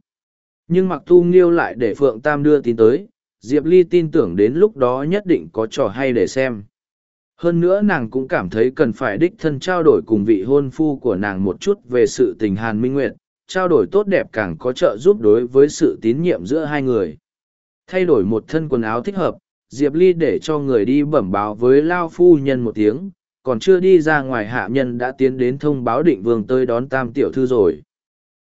Nhưng mặc tu nghiêu lại để Phượng Tam đưa tin tới, Diệp Ly tin tưởng đến lúc đó nhất định có trò hay để xem. Hơn nữa nàng cũng cảm thấy cần phải đích thân trao đổi cùng vị hôn phu của nàng một chút về sự tình Hàn Minh Nguyệt, trao đổi tốt đẹp càng có trợ giúp đối với sự tín nhiệm giữa hai người. Thay đổi một thân quần áo thích hợp, Diệp Ly để cho người đi bẩm báo với Lao Phu Nhân một tiếng, còn chưa đi ra ngoài hạ nhân đã tiến đến thông báo định vương tới đón tam tiểu thư rồi.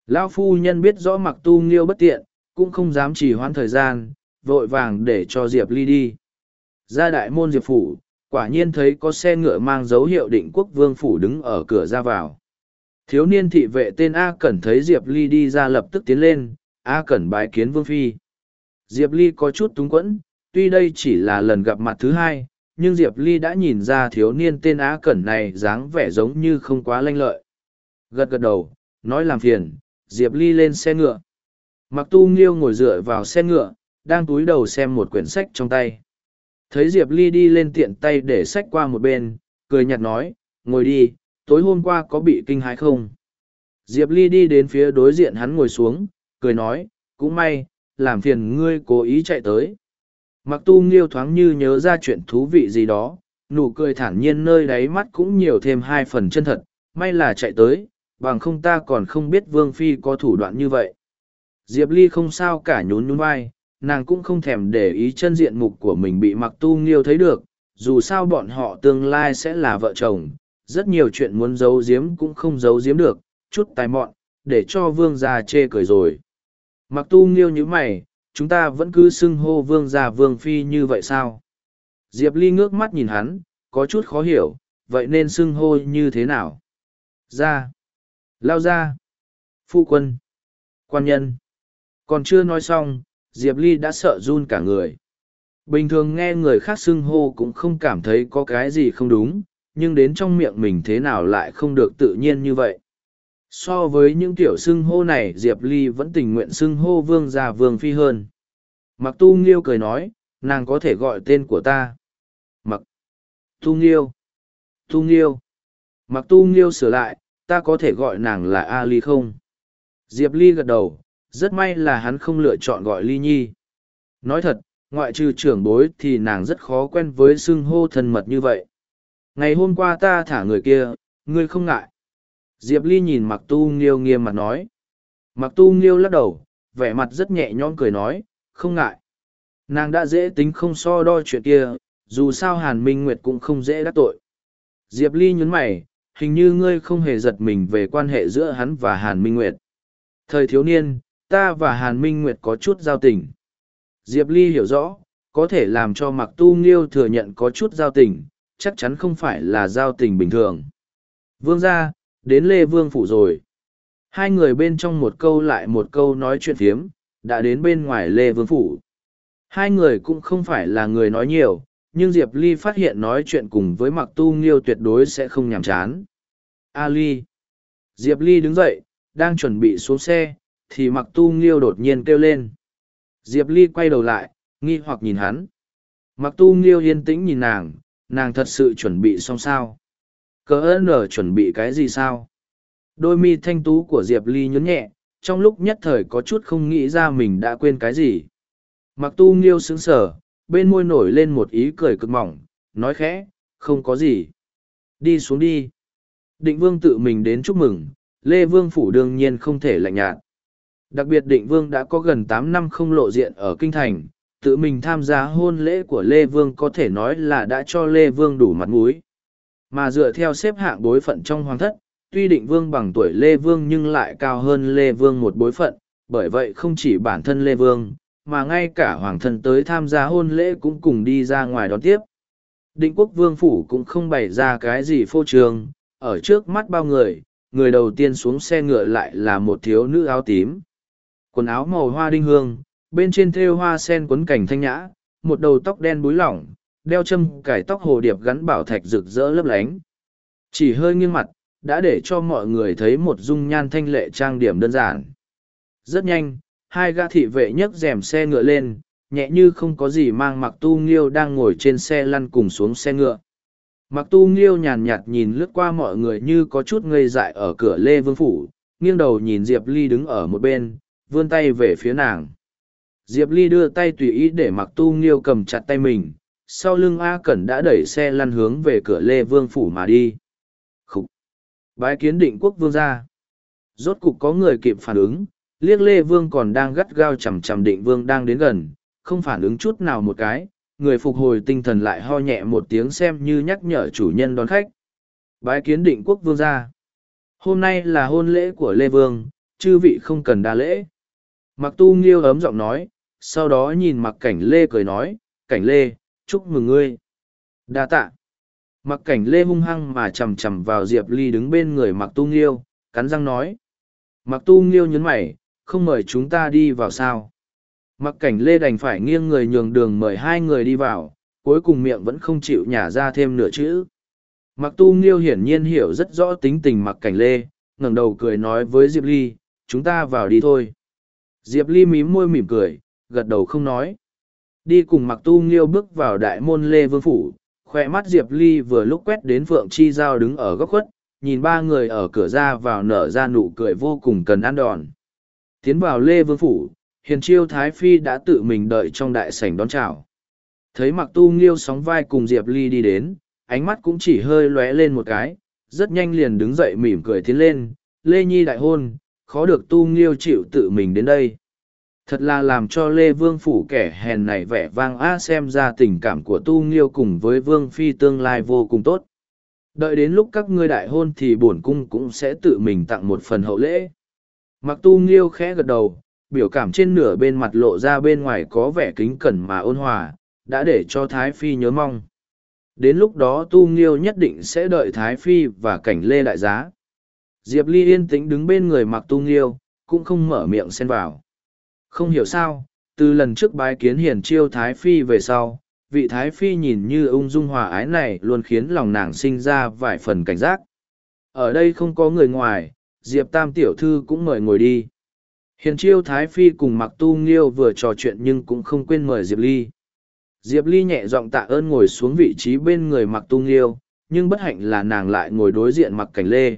lão Phu Nhân biết rõ mặc tu nghiêu bất tiện, cũng không dám trì hoãn thời gian, vội vàng để cho Diệp Ly đi. Ra đại môn Diệp Phủ, quả nhiên thấy có xe ngựa mang dấu hiệu định quốc vương phủ đứng ở cửa ra vào. Thiếu niên thị vệ tên A Cẩn thấy Diệp Ly đi ra lập tức tiến lên, A Cẩn bái kiến vương phi. Diệp Ly có chút túng quẫn, tuy đây chỉ là lần gặp mặt thứ hai, nhưng Diệp Ly đã nhìn ra thiếu niên tên á Cẩn này dáng vẻ giống như không quá lanh lợi. Gật gật đầu, nói làm phiền, Diệp Ly lên xe ngựa. Mặc tu nghiêu ngồi dựa vào xe ngựa, đang túi đầu xem một quyển sách trong tay. Thấy Diệp Ly đi lên tiện tay để sách qua một bên, cười nhạt nói, ngồi đi, tối hôm qua có bị kinh hãi không? Diệp Ly đi đến phía đối diện hắn ngồi xuống, cười nói, cũng may, làm phiền ngươi cố ý chạy tới. Mặc tu nghiêu thoáng như nhớ ra chuyện thú vị gì đó, nụ cười thản nhiên nơi đáy mắt cũng nhiều thêm hai phần chân thật, may là chạy tới, bằng không ta còn không biết Vương Phi có thủ đoạn như vậy. Diệp Ly không sao cả nhún nhún vai, nàng cũng không thèm để ý chân diện mục của mình bị mặc tu nghiêu thấy được, dù sao bọn họ tương lai sẽ là vợ chồng, rất nhiều chuyện muốn giấu giếm cũng không giấu giếm được, chút tài mọn, để cho vương gia chê cười rồi. Mặc tu nghiêu nhữ mày, chúng ta vẫn cứ xưng hô vương gia vương phi như vậy sao? Diệp Ly ngước mắt nhìn hắn, có chút khó hiểu, vậy nên xưng hô như thế nào? Ra. Lao ra. Phu quân. Quan nhân. Còn chưa nói xong, Diệp Ly đã sợ run cả người. Bình thường nghe người khác xưng hô cũng không cảm thấy có cái gì không đúng, nhưng đến trong miệng mình thế nào lại không được tự nhiên như vậy. So với những kiểu xưng hô này Diệp Ly vẫn tình nguyện xưng hô vương gia vương phi hơn. Mặc tu nghiêu cười nói, nàng có thể gọi tên của ta. Mặc tu nghiêu. Tu nghiêu. Mặc tu nghiêu sửa lại, ta có thể gọi nàng là A Ly không? Diệp Ly gật đầu, rất may là hắn không lựa chọn gọi ly nhi nói thật ngoại trừ trưởng bối thì nàng rất khó quen với xưng hô thân mật như vậy ngày hôm qua ta thả người kia ngươi không ngại diệp ly nhìn mặc tu nghiêu nghiêm mặt nói. Mặc tu nghiêu lắc đầu, vẻ mặt rất nhẹ nhõm cười nói, không ngại. Nàng đã dễ tính không so đo chuyện kia, dù sao hàn minh nguyệt cũng không dễ đắc tội. Diệp ly nhún mày, hình như ngươi không hề giật mình về quan hệ giữa hắn và hàn minh nguyệt. Thời thiếu niên, ta và hàn minh nguyệt có chút giao tình. Diệp ly hiểu rõ, có thể làm cho mặc tu nghiêu thừa nhận có chút giao tình, chắc chắn không phải là giao tình bình thường. Vương gia đến lê vương phủ rồi hai người bên trong một câu lại một câu nói chuyện phiếm đã đến bên ngoài lê vương phủ hai người cũng không phải là người nói nhiều nhưng diệp ly phát hiện nói chuyện cùng với mặc tu nghiêu tuyệt đối sẽ không nhàm chán A Ly. Diệp Ly đứng dậy, đang chuẩn bị xuống xe, thì mặc tu nghiêu đột nhiên kêu lên. Diệp Ly quay đầu lại, nghi hoặc nhìn hắn. Mặc tu nghiêu yên tĩnh nhìn nàng, nàng thật sự chuẩn bị xong sao. Cờ ơn ở chuẩn bị cái gì sao? Đôi mi thanh tú của Diệp Ly nhấn nhẹ, trong lúc nhất thời có chút không nghĩ ra mình đã quên cái gì. Mặc tu nghiêu sững sờ, bên môi nổi lên một ý cười cực mỏng, nói khẽ, không có gì. Đi xuống đi. Định vương tự mình đến chúc mừng, Lê Vương Phủ đương nhiên không thể lạnh nhạt. Đặc biệt định vương đã có gần tám năm không lộ diện ở Kinh Thành, tự mình tham gia hôn lễ của Lê Vương có thể nói là đã cho Lê Vương đủ mặt mũi. Mà dựa theo xếp hạng bối phận trong hoàng thất, tuy định vương bằng tuổi Lê Vương nhưng lại cao hơn Lê Vương một bối phận, bởi vậy không chỉ bản thân Lê Vương, mà ngay cả hoàng thân tới tham gia hôn lễ cũng cùng đi ra ngoài đón tiếp. Định quốc vương phủ cũng không bày ra cái gì phô trương, ở trước mắt bao người, người đầu tiên xuống xe ngựa lại là một thiếu nữ áo tím. Quần áo màu hoa đinh hương, bên trên thêu hoa sen quấn cảnh thanh nhã, một đầu tóc đen búi lỏng, đeo châm cải tóc hồ điệp gắn bảo thạch rực rỡ lấp lánh. Chỉ hơi nghiêng mặt, đã để cho mọi người thấy một dung nhan thanh lệ trang điểm đơn giản. Rất nhanh, hai gã thị vệ nhấc rèm xe ngựa lên, nhẹ như không có gì mang mặc tu nghiêu đang ngồi trên xe lăn cùng xuống xe ngựa. Mặc tu nghiêu nhàn nhạt nhìn lướt qua mọi người như có chút ngây dại ở cửa Lê Vương Phủ, nghiêng đầu nhìn Diệp Ly đứng ở một bên, vươn tay về phía nàng. Diệp Ly đưa tay tùy ý để mặc tu nghiêu cầm chặt tay mình, sau lưng A Cẩn đã đẩy xe lăn hướng về cửa Lê Vương Phủ mà đi. Khúc! Bái kiến định quốc vương ra. Rốt cục có người kịp phản ứng, liếc Lê Vương còn đang gắt gao chầm chầm định vương đang đến gần, không phản ứng chút nào một cái, người phục hồi tinh thần lại ho nhẹ một tiếng xem như nhắc nhở chủ nhân đón khách. Bái kiến định quốc vương ra. Hôm nay là hôn lễ của Lê Vương, chư vị không cần đa lễ. Mặc tu nghiêu ấm giọng nói, sau đó nhìn mặc cảnh Lê cười nói, cảnh Lê, chúc mừng ngươi. Đa tạ. Mặc cảnh Lê hung hăng mà chầm chầm vào Diệp Ly đứng bên người mặc tu nghiêu, cắn răng nói. Mặc tu nghiêu nhấn mày, không mời chúng ta đi vào sao. Mặc cảnh Lê đành phải nghiêng người nhường đường mời hai người đi vào, cuối cùng miệng vẫn không chịu nhả ra thêm nửa chữ. Mặc tu nghiêu hiển nhiên hiểu rất rõ tính tình mặc cảnh Lê, ngẩng đầu cười nói với Diệp Ly, chúng ta vào đi thôi. Diệp Ly mím môi mỉm cười, gật đầu không nói. Đi cùng mặc tu nghiêu bước vào đại môn Lê Vương Phủ, khoe mắt Diệp Ly vừa lúc quét đến Phượng Chi Giao đứng ở góc khuất, nhìn ba người ở cửa ra vào nở ra nụ cười vô cùng cần ăn đòn. Tiến vào Lê Vương Phủ, hiền chiêu Thái Phi đã tự mình đợi trong đại sảnh đón chào. Thấy mặc tu nghiêu sóng vai cùng Diệp Ly đi đến, ánh mắt cũng chỉ hơi lóe lên một cái, rất nhanh liền đứng dậy mỉm cười tiến lên, Lê Nhi đại hôn, khó được tu nghiêu chịu tự mình đến đây. Thật là làm cho Lê Vương Phủ kẻ hèn này vẻ vang a xem ra tình cảm của tu nghiêu cùng với Vương Phi tương lai vô cùng tốt. Đợi đến lúc các ngươi đại hôn thì bổn cung cũng sẽ tự mình tặng một phần hậu lễ. Mặc tu nghiêu khẽ gật đầu, biểu cảm trên nửa bên mặt lộ ra bên ngoài có vẻ kính cẩn mà ôn hòa, đã để cho Thái Phi nhớ mong. Đến lúc đó tu nghiêu nhất định sẽ đợi Thái Phi và cảnh lê đại giá. Diệp Ly yên tĩnh đứng bên người mặc tu nghiêu, cũng không mở miệng xen vào. Không hiểu sao, từ lần trước bái kiến hiền chiêu Thái Phi về sau, vị Thái Phi nhìn như ung dung hòa ái này luôn khiến lòng nàng sinh ra vài phần cảnh giác. Ở đây không có người ngoài, Diệp Tam Tiểu Thư cũng mời ngồi đi. Hiền chiêu Thái Phi cùng Mặc Tu Nghiêu vừa trò chuyện nhưng cũng không quên mời Diệp Ly. Diệp Ly nhẹ giọng tạ ơn ngồi xuống vị trí bên người Mặc Tu Nghiêu, nhưng bất hạnh là nàng lại ngồi đối diện Mặc Cảnh Lê.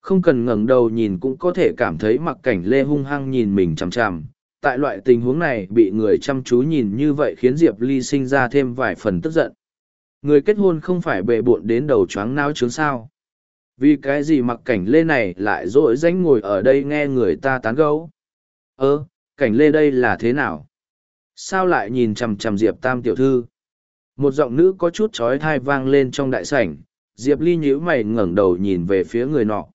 Không cần ngẩng đầu nhìn cũng có thể cảm thấy Mặc Cảnh Lê hung hăng nhìn mình chằm chằm. Tại loại tình huống này bị người chăm chú nhìn như vậy khiến Diệp Ly sinh ra thêm vài phần tức giận. Người kết hôn không phải bệ bộn đến đầu choáng nao chướng sao. Vì cái gì mặc cảnh lê này lại dỗi danh ngồi ở đây nghe người ta tán gấu ơ, cảnh lê đây là thế nào sao lại nhìn chằm chằm diệp tam tiểu thư một giọng nữ có chút trói thai vang lên trong đại sảnh, diệp ly nhíu mày ngẩng đầu nhìn về phía người nọ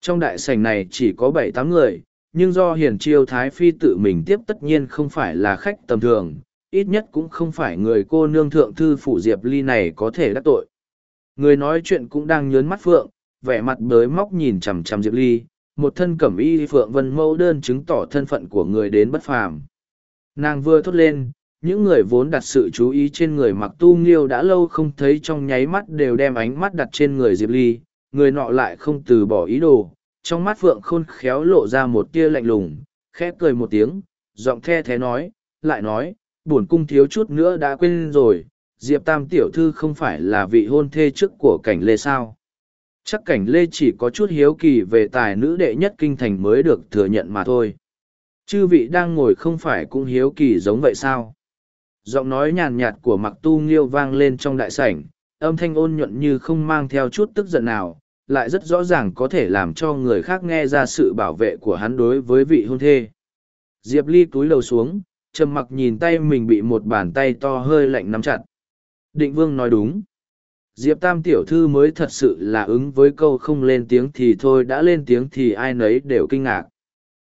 trong đại sảnh này chỉ có bảy tám người nhưng do hiền chiêu thái phi tự mình tiếp tất nhiên không phải là khách tầm thường ít nhất cũng không phải người cô nương thượng thư phủ diệp ly này có thể đắc tội người nói chuyện cũng đang nhớn mắt phượng vẻ mặt bới móc nhìn chằm chằm diệp ly một thân cẩm y phượng vân mẫu đơn chứng tỏ thân phận của người đến bất phàm. Nàng vừa thốt lên, những người vốn đặt sự chú ý trên người mặc tu nghiêu đã lâu không thấy trong nháy mắt đều đem ánh mắt đặt trên người Diệp Ly, người nọ lại không từ bỏ ý đồ, trong mắt Phượng Khôn khéo lộ ra một tia lạnh lùng, khẽ cười một tiếng, giọng the thế nói, lại nói, buồn cung thiếu chút nữa đã quên rồi, Diệp Tam tiểu thư không phải là vị hôn thê trước của cảnh lê sao. Chắc cảnh lê chỉ có chút hiếu kỳ về tài nữ đệ nhất kinh thành mới được thừa nhận mà thôi. Chư vị đang ngồi không phải cũng hiếu kỳ giống vậy sao? Giọng nói nhàn nhạt của mặc tu nghiêu vang lên trong đại sảnh, âm thanh ôn nhuận như không mang theo chút tức giận nào, lại rất rõ ràng có thể làm cho người khác nghe ra sự bảo vệ của hắn đối với vị hôn thê. Diệp Ly túi lầu xuống, trầm mặc nhìn tay mình bị một bàn tay to hơi lạnh nắm chặt. Định Vương nói đúng. Diệp Tam tiểu thư mới thật sự là ứng với câu không lên tiếng thì thôi đã lên tiếng thì ai nấy đều kinh ngạc.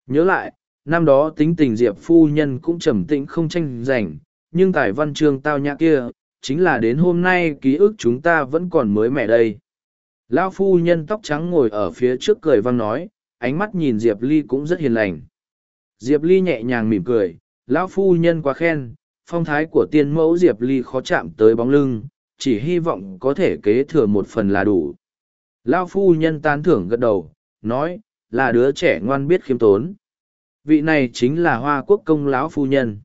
Nhớ lại, năm đó tính tình Diệp phu nhân cũng trầm tĩnh không tranh giành, nhưng tài văn chương tao nhã kia, chính là đến hôm nay ký ức chúng ta vẫn còn mới mẻ đây. Lão phu nhân tóc trắng ngồi ở phía trước cười vang nói, ánh mắt nhìn Diệp Ly cũng rất hiền lành. Diệp Ly nhẹ nhàng mỉm cười, lão phu nhân quá khen, phong thái của tiên mẫu Diệp Ly khó chạm tới bóng lưng, chỉ hy vọng có thể kế thừa một phần là đủ. Lão phu nhân tán thưởng gật đầu, nói, là đứa trẻ ngoan biết khiêm tốn. Vị này chính là hoa quốc công lão phu nhân.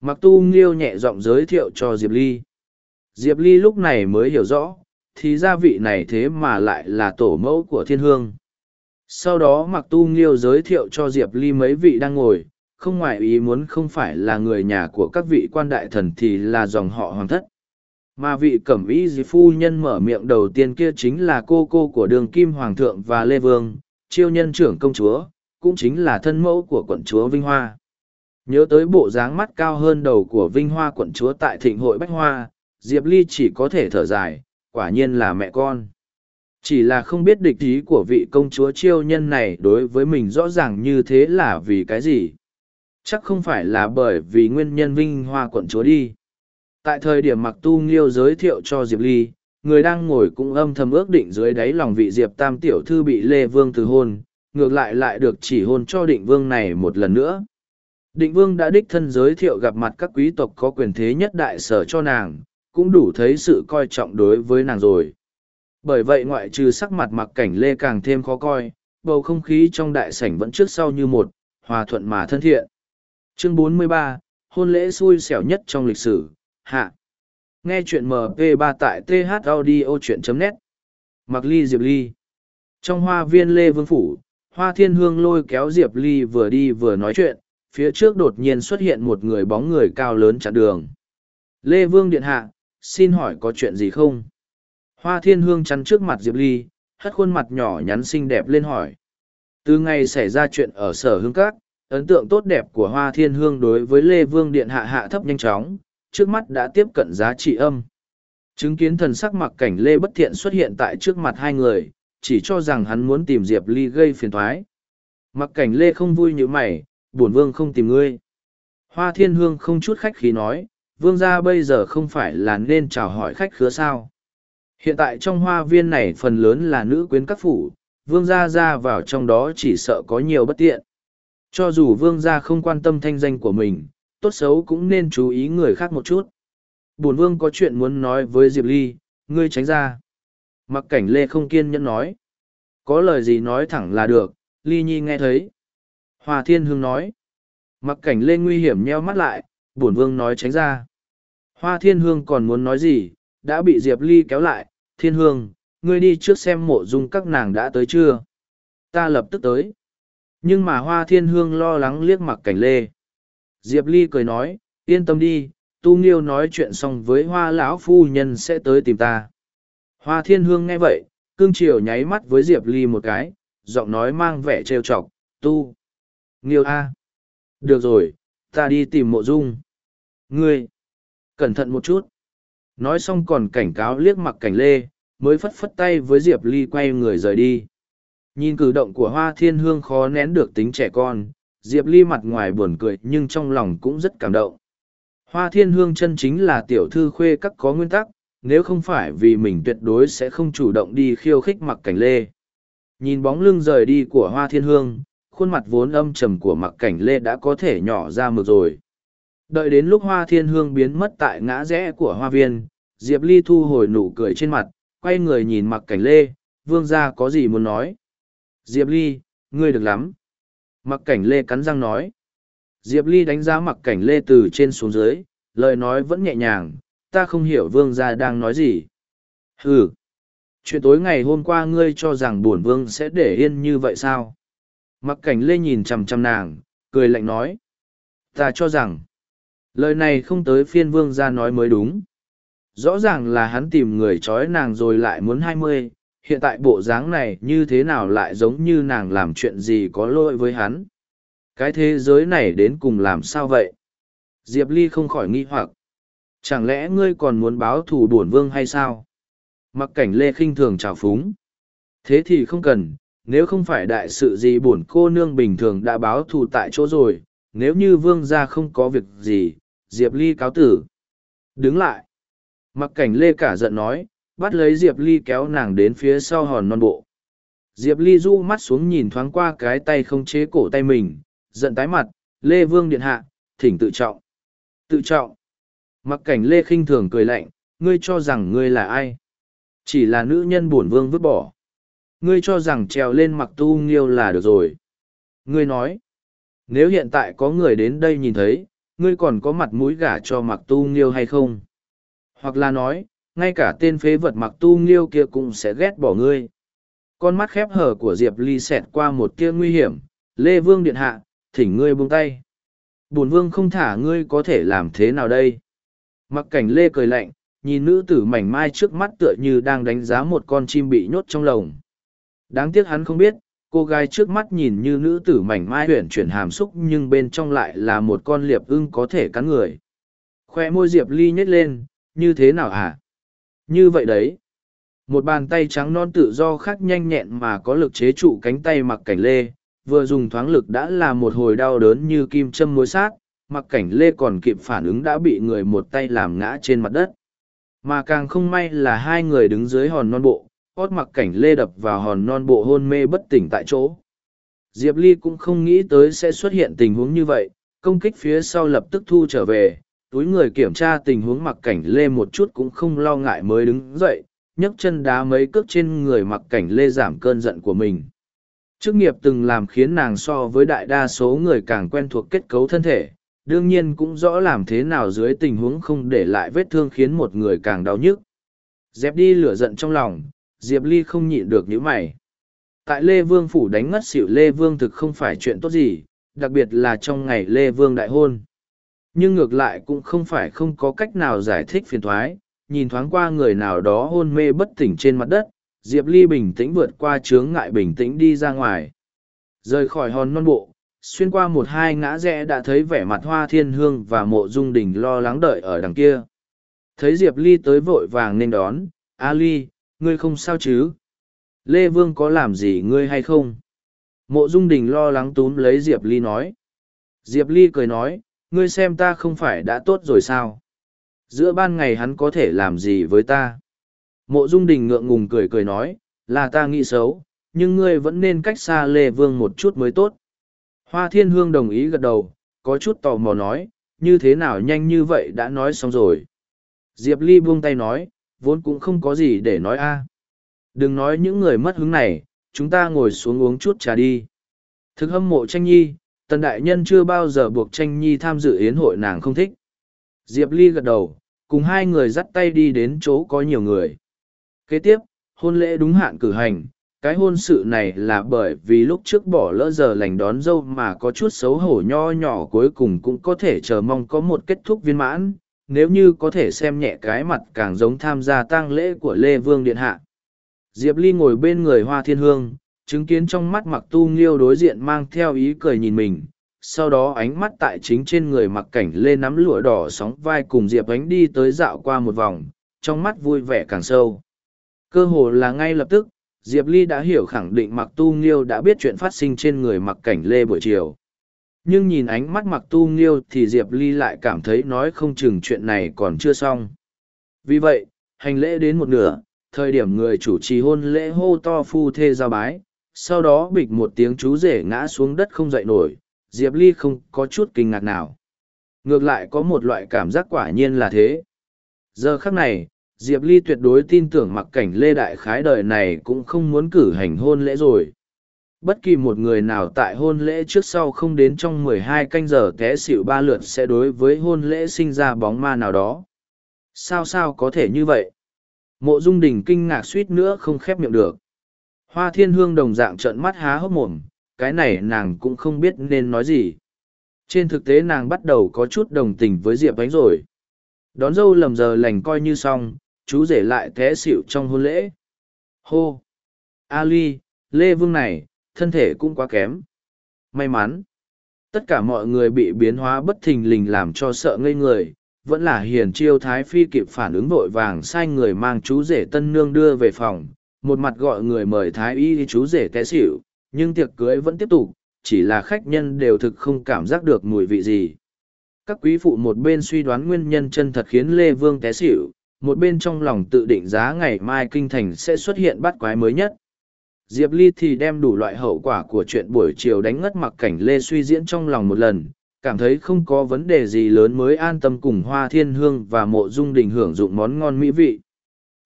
Mặc tu nghiêu nhẹ giọng giới thiệu cho Diệp Ly. Diệp Ly lúc này mới hiểu rõ, thì gia vị này thế mà lại là tổ mẫu của thiên hương. Sau đó Mặc tu nghiêu giới thiệu cho Diệp Ly mấy vị đang ngồi, không ngoại ý muốn không phải là người nhà của các vị quan đại thần thì là dòng họ hoàng thất. Mà vị cẩm ý dì phu nhân mở miệng đầu tiên kia chính là cô cô của đường Kim Hoàng thượng và Lê Vương, chiêu nhân trưởng công chúa, cũng chính là thân mẫu của quận chúa Vinh Hoa. Nhớ tới bộ dáng mắt cao hơn đầu của Vinh Hoa quận chúa tại thịnh hội Bách Hoa, Diệp Ly chỉ có thể thở dài, quả nhiên là mẹ con. Chỉ là không biết địch ý của vị công chúa chiêu nhân này đối với mình rõ ràng như thế là vì cái gì. Chắc không phải là bởi vì nguyên nhân Vinh Hoa quận chúa đi. Tại thời điểm mặc tu nghiêu giới thiệu cho Diệp Ly, người đang ngồi cũng âm thầm ước định dưới đáy lòng vị Diệp Tam Tiểu Thư bị Lê Vương từ hôn, ngược lại lại được chỉ hôn cho định vương này một lần nữa. Định vương đã đích thân giới thiệu gặp mặt các quý tộc có quyền thế nhất đại sở cho nàng, cũng đủ thấy sự coi trọng đối với nàng rồi. Bởi vậy ngoại trừ sắc mặt mặc cảnh lê càng thêm khó coi, bầu không khí trong đại sảnh vẫn trước sau như một, hòa thuận mà thân thiện. Chương 43, hôn lễ xui xẻo nhất trong lịch sử, hạ. Nghe chuyện MP3 tại thaudio.net. Mặc ly diệp ly. Trong hoa viên Lê Vương Phủ, hoa thiên hương lôi kéo diệp ly vừa đi vừa nói chuyện phía trước đột nhiên xuất hiện một người bóng người cao lớn chặn đường lê vương điện hạ xin hỏi có chuyện gì không hoa thiên hương chắn trước mặt diệp ly hất khuôn mặt nhỏ nhắn xinh đẹp lên hỏi từ ngày xảy ra chuyện ở sở hương các ấn tượng tốt đẹp của hoa thiên hương đối với lê vương điện hạ hạ thấp nhanh chóng trước mắt đã tiếp cận giá trị âm chứng kiến thần sắc mặc cảnh lê bất thiện xuất hiện tại trước mặt hai người chỉ cho rằng hắn muốn tìm Diệp Ly gây phiền thoái. Mặc cảnh lê không vui như mày, bổn vương không tìm ngươi. Hoa thiên hương không chút khách khí nói, vương gia bây giờ không phải là nên chào hỏi khách khứa sao. Hiện tại trong hoa viên này phần lớn là nữ quyến các phủ, vương gia ra vào trong đó chỉ sợ có nhiều bất tiện. Cho dù vương gia không quan tâm thanh danh của mình, tốt xấu cũng nên chú ý người khác một chút. Bổn vương có chuyện muốn nói với Diệp Ly, ngươi tránh ra. Mặc cảnh lê không kiên nhẫn nói. Có lời gì nói thẳng là được, ly nhi nghe thấy. Hòa thiên hương nói. Mặc cảnh lê nguy hiểm nheo mắt lại, bổn vương nói tránh ra. Hoa thiên hương còn muốn nói gì, đã bị Diệp Ly kéo lại. Thiên hương, ngươi đi trước xem mộ dung các nàng đã tới chưa. Ta lập tức tới. Nhưng mà hoa thiên hương lo lắng liếc mặc cảnh lê. Diệp Ly cười nói, yên tâm đi, tu nghiêu nói chuyện xong với hoa lão phu nhân sẽ tới tìm ta. Hoa thiên hương nghe vậy, cương triều nháy mắt với Diệp Ly một cái, giọng nói mang vẻ trêu chọc, tu. Nghiêu A. Được rồi, ta đi tìm mộ dung. Ngươi. Cẩn thận một chút. Nói xong còn cảnh cáo liếc mặc cảnh lê, mới phất phất tay với Diệp Ly quay người rời đi. Nhìn cử động của hoa thiên hương khó nén được tính trẻ con, Diệp Ly mặt ngoài buồn cười nhưng trong lòng cũng rất cảm động. Hoa thiên hương chân chính là tiểu thư khuê các có nguyên tắc, nếu không phải vì mình tuyệt đối sẽ không chủ động đi khiêu khích mặc cảnh lê nhìn bóng lưng rời đi của hoa thiên hương khuôn mặt vốn âm trầm của mặc cảnh lê đã có thể nhỏ ra mực rồi đợi đến lúc hoa thiên hương biến mất tại ngã rẽ của hoa viên diệp ly thu hồi nụ cười trên mặt quay người nhìn mặc cảnh lê vương gia có gì muốn nói? Diệp Ly, ngươi được lắm. Mặc cảnh lê cắn răng nói. Diệp Ly đánh giá mặc cảnh lê từ trên xuống dưới, lời nói vẫn nhẹ nhàng, ta không hiểu vương gia đang nói gì. Hừ. Chuyện tối ngày hôm qua ngươi cho rằng bổn vương sẽ để yên như vậy sao? Mặc cảnh lê nhìn chằm chằm nàng, cười lạnh nói. Ta cho rằng, lời này không tới phiên vương gia nói mới đúng. Rõ ràng là hắn tìm người trói nàng rồi lại muốn hai mươi, hiện tại bộ dáng này như thế nào lại giống như nàng làm chuyện gì có lỗi với hắn. Cái thế giới này đến cùng làm sao vậy? Diệp Ly không khỏi nghi hoặc. Chẳng lẽ ngươi còn muốn báo thù bổn vương hay sao? Mặc cảnh lê khinh thường trào phúng. Thế thì không cần, nếu không phải đại sự gì bổn cô nương bình thường đã báo thù tại chỗ rồi, nếu như vương gia không có việc gì, Diệp Ly cáo tử. Đứng lại. Mặc cảnh lê cả giận nói, bắt lấy Diệp Ly kéo nàng đến phía sau hòn non bộ. Diệp Ly du mắt xuống nhìn thoáng qua cái tay không chế cổ tay mình, giận tái mặt, Lê Vương Điện Hạ, thỉnh tự trọng. Tự trọng. Mặc cảnh Lê khinh thường cười lạnh, ngươi cho rằng ngươi là ai? Chỉ là nữ nhân bổn vương vứt bỏ. Ngươi cho rằng trèo lên mặc tu nghiêu là được rồi. Ngươi nói, nếu hiện tại có người đến đây nhìn thấy, ngươi còn có mặt mũi gả cho mặc tu nghiêu hay không? Hoặc là nói, ngay cả tên phế vật mặc tu nghiêu kia cũng sẽ ghét bỏ ngươi. Con mắt khép hở của Diệp Ly xẹt qua một tia nguy hiểm, Lê Vương Điện Hạ, thỉnh ngươi buông tay. Bổn Vương không thả ngươi có thể làm thế nào đây? Mặc cảnh Lê cười lạnh, nhìn nữ tử mảnh mai trước mắt tựa như đang đánh giá một con chim bị nhốt trong lồng. Đáng tiếc hắn không biết, cô gái trước mắt nhìn như nữ tử mảnh mai huyền chuyển hàm xúc nhưng bên trong lại là một con liệp ưng có thể cắn người. Khoe môi Diệp Ly nhét lên, như thế nào hả? Như vậy đấy. Một bàn tay trắng non tự do khác nhanh nhẹn mà có lực chế trụ cánh tay mặc cảnh lê, vừa dùng thoáng lực đã là một hồi đau đớn như kim châm mối sát, mặc cảnh lê còn kịp phản ứng đã bị người một tay làm ngã trên mặt đất. Mà càng không may là hai người đứng dưới hòn non bộ, ót mặc cảnh lê đập vào hòn non bộ hôn mê bất tỉnh tại chỗ. Diệp Ly cũng không nghĩ tới sẽ xuất hiện tình huống như vậy, công kích phía sau lập tức thu trở về, túi người kiểm tra tình huống mặc cảnh lê một chút cũng không lo ngại mới đứng dậy, nhấc chân đá mấy cước trên người mặc cảnh lê giảm cơn giận của mình. Chức nghiệp từng làm khiến nàng so với đại đa số người càng quen thuộc kết cấu thân thể, đương nhiên cũng rõ làm thế nào dưới tình huống không để lại vết thương khiến một người càng đau nhức. Dẹp đi lửa giận trong lòng, Diệp Ly không nhịn được những mày. Tại Lê Vương Phủ đánh ngất xỉu Lê Vương thực không phải chuyện tốt gì, đặc biệt là trong ngày Lê Vương đại hôn. Nhưng ngược lại cũng không phải không có cách nào giải thích phiền thoái, nhìn thoáng qua người nào đó hôn mê bất tỉnh trên mặt đất, Diệp Ly bình tĩnh vượt qua chướng ngại bình tĩnh đi ra ngoài. Rời khỏi hòn non bộ, xuyên qua một hai ngã rẽ đã thấy vẻ mặt hoa thiên hương và mộ dung đình lo lắng đợi ở đằng kia. Thấy Diệp Ly tới vội vàng nên đón, A Ly, ngươi không sao chứ? Lê Vương có làm gì ngươi hay không? Mộ dung đình lo lắng túm lấy Diệp Ly nói. Diệp Ly cười nói, ngươi xem ta không phải đã tốt rồi sao? Giữa ban ngày hắn có thể làm gì với ta? Mộ dung đình ngượng ngùng cười cười nói, là ta nghĩ xấu, nhưng ngươi vẫn nên cách xa Lê Vương một chút mới tốt. Hoa Thiên Hương đồng ý gật đầu, có chút tò mò nói, như thế nào nhanh như vậy đã nói xong rồi. Diệp Ly buông tay nói, vốn cũng không có gì để nói a. À. Đừng nói những người mất hứng này, chúng ta ngồi xuống uống chút trà đi. Thực hâm mộ tranh nhi, tần đại nhân chưa bao giờ buộc tranh nhi tham dự yến hội nàng không thích. Diệp Ly gật đầu, cùng hai người dắt tay đi đến chỗ có nhiều người. Kế tiếp, hôn lễ đúng hạn cử hành, cái hôn sự này là bởi vì lúc trước bỏ lỡ giờ lành đón dâu mà có chút xấu hổ nho nhỏ cuối cùng cũng có thể chờ mong có một kết thúc viên mãn, nếu như có thể xem nhẹ cái mặt càng giống tham gia tang lễ của Lê Vương Điện Hạ. Diệp Ly ngồi bên người Hoa Thiên Hương, chứng kiến trong mắt mặc tu nghiêu đối diện mang theo ý cười nhìn mình, sau đó ánh mắt tại chính trên người mặc cảnh lê nắm lụa đỏ sóng vai cùng Diệp ánh đi tới dạo qua một vòng, trong mắt vui vẻ càng sâu. Cơ hồ là ngay lập tức, Diệp Ly đã hiểu khẳng định mặc tu nghiêu đã biết chuyện phát sinh trên người mặc cảnh lê buổi chiều. Nhưng nhìn ánh mắt mặc tu nghiêu thì Diệp Ly lại cảm thấy nói không chừng chuyện này còn chưa xong. Vì vậy, hành lễ đến một nửa, thời điểm người chủ trì hôn lễ hô to phu thê giao bái, sau đó bịch một tiếng chú rể ngã xuống đất không dậy nổi, Diệp Ly không có chút kinh ngạc nào. Ngược lại có một loại cảm giác quả nhiên là thế. Giờ khắc này, diệp ly tuyệt đối tin tưởng mặc cảnh lê đại khái đời này cũng không muốn cử hành hôn lễ rồi bất kỳ một người nào tại hôn lễ trước sau không đến trong mười hai canh giờ té xịu ba lượt sẽ đối với hôn lễ sinh ra bóng ma nào đó. Sao sao có thể như vậy? Mộ dung đình kinh ngạc suýt nữa không khép miệng được. Hoa thiên hương đồng dạng trợn mắt há hốc mồm, cái này nàng cũng không biết nên nói gì. Trên thực tế nàng bắt đầu có chút đồng tình với diệp ánh rồi. Đón dâu lầm giờ lành coi như xong, chú rể lại té xịu trong hôn lễ. Hô! Ali lê vương này thân thể cũng quá kém. May mắn, tất cả mọi người bị biến hóa bất thình lình làm cho sợ ngây người, vẫn là hiền chiêu thái phi kịp phản ứng vội vàng sai người mang chú rể tân nương đưa về phòng. Một mặt gọi người mời thái y chú rể té xỉu, nhưng tiệc cưới vẫn tiếp tục, chỉ là khách nhân đều thực không cảm giác được mùi vị gì. Các quý phụ một bên suy đoán nguyên nhân chân thật khiến lê vương té xỉu, một bên trong lòng tự định giá ngày mai kinh thành sẽ xuất hiện bắt quái mới nhất diệp ly thì đem đủ loại hậu quả của chuyện buổi chiều đánh ngất mặc cảnh lê suy diễn trong lòng một lần cảm thấy không có vấn đề gì lớn mới an tâm cùng hoa thiên hương và mộ dung đình hưởng dụng món ngon mỹ vị.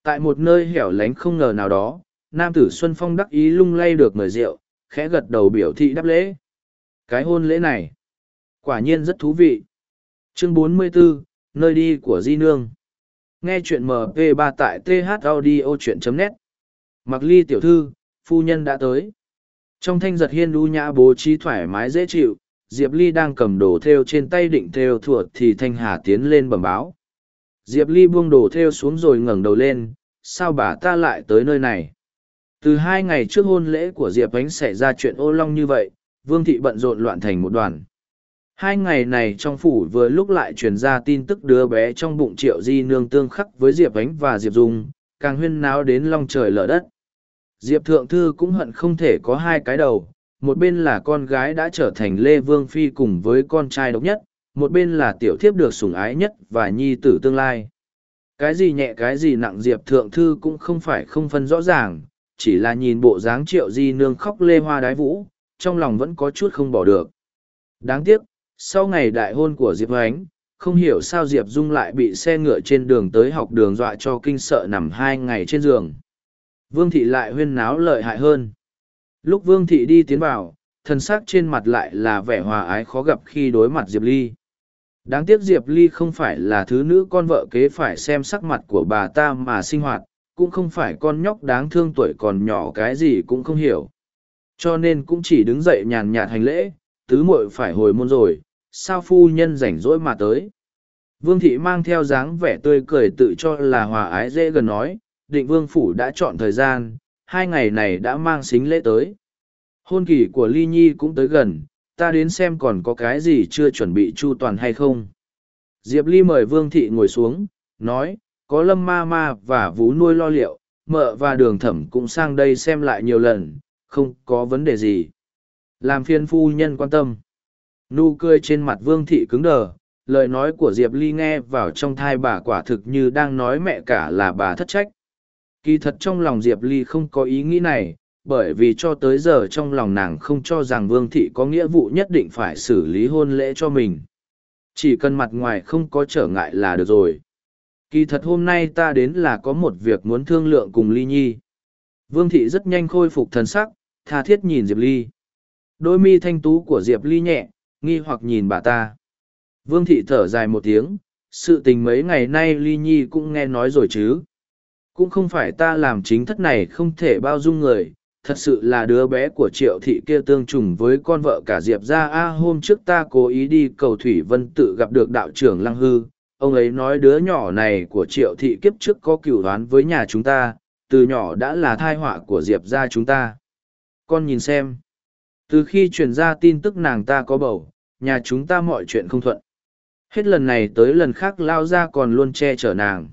Tại một nơi hẻo lánh không ngờ nào đó nam tử xuân phong đắc ý lung lay được mời rượu khẽ gật đầu biểu thị đáp lễ. Cái hôn lễ này quả nhiên rất thú vị. Chương 44, nơi đi của di nương. Nghe chuyện mp 3 tại thaudio.net. mặc ly tiểu thư phu nhân đã tới. Trong thanh giật hiên đu nhã bố trí thoải mái dễ chịu, diệp ly đang cầm đồ theo trên tay định theo thuột thì thanh hà tiến lên bẩm báo. Diệp ly buông đồ theo xuống rồi ngẩng đầu lên, sao bà ta lại tới nơi này? Từ hai ngày trước hôn lễ của diệp ánh xảy ra chuyện ô long như vậy, vương thị bận rộn loạn thành một đoàn. Hai ngày này trong phủ vừa lúc lại truyền ra tin tức đứa bé trong bụng triệu di nương tương khắc với diệp ánh và diệp dung, càng huyên náo đến long trời lở đất diệp thượng thư cũng hận không thể có hai cái đầu, một bên là con gái đã trở thành lê vương phi cùng với con trai độc nhất, một bên là tiểu thiếp được sủng ái nhất và nhi tử tương lai. Cái gì nhẹ cái gì nặng diệp thượng thư cũng không phải không phân rõ ràng, chỉ là nhìn bộ dáng triệu di nương khóc lê hoa đái vũ, trong lòng vẫn có chút không bỏ được. Đáng tiếc, sau ngày đại hôn của diệp ánh, không hiểu sao diệp dung lại bị xe ngựa trên đường tới học đường dọa cho kinh sợ nằm hai ngày trên giường vương thị lại huyên náo lợi hại hơn. Lúc vương thị đi tiến vào thân xác trên mặt lại là vẻ hòa ái khó gặp khi đối mặt diệp ly. Đáng tiếc diệp ly không phải là thứ nữ con vợ kế phải xem sắc mặt của bà ta mà sinh hoạt, cũng không phải con nhóc đáng thương tuổi còn nhỏ cái gì cũng không hiểu. Cho nên cũng chỉ đứng dậy nhàn nhạt hành lễ, tứ muội phải hồi môn rồi, sao phu nhân rảnh rỗi mà tới? Vương thị mang theo dáng vẻ tươi cười tự cho là hòa ái dễ gần nói định vương phủ đã chọn thời gian, hai ngày này đã mang xính lễ tới. Hôn kỳ của ly nhi cũng tới gần, ta đến xem còn có cái gì chưa chuẩn bị chu toàn hay không. Diệp ly mời vương thị ngồi xuống, nói, có lâm ma ma và vú nuôi lo liệu, mợ và đường thẩm cũng sang đây xem lại nhiều lần, không có vấn đề gì. Làm phiên phu nhân quan tâm. Nụ cười trên mặt vương thị cứng đờ, lời nói của diệp ly nghe vào trong thai bà quả thực như đang nói mẹ cả là bà thất trách kỳ thật trong lòng diệp ly không có ý nghĩ này, bởi vì cho tới giờ trong lòng nàng không cho rằng vương thị có nghĩa vụ nhất định phải xử lý hôn lễ cho mình. Chỉ cần mặt ngoài không có trở ngại là được rồi. Kỳ thật hôm nay ta đến là có một việc muốn thương lượng cùng ly nhi. Vương thị rất nhanh khôi phục thần sắc, tha thiết nhìn diệp ly. Đôi mi thanh tú của diệp ly nhẹ, nghi hoặc nhìn bà ta. Vương thị thở dài một tiếng, sự tình mấy ngày nay ly nhi cũng nghe nói rồi chứ cũng không phải ta làm chính thất này không thể bao dung người, thật sự là đứa bé của triệu thị kia tương trùng với con vợ cả diệp ra a, hôm trước ta cố ý đi cầu thủy vân tự gặp được đạo trưởng lăng hư. Ông ấy nói đứa nhỏ này của triệu thị kiếp trước có cửu đoán với nhà chúng ta, từ nhỏ đã là thai họa của diệp ra chúng ta. Con nhìn xem. Từ khi truyền ra tin tức nàng ta có bầu, nhà chúng ta mọi chuyện không thuận. Hết lần này tới lần khác lao ra còn luôn che chở nàng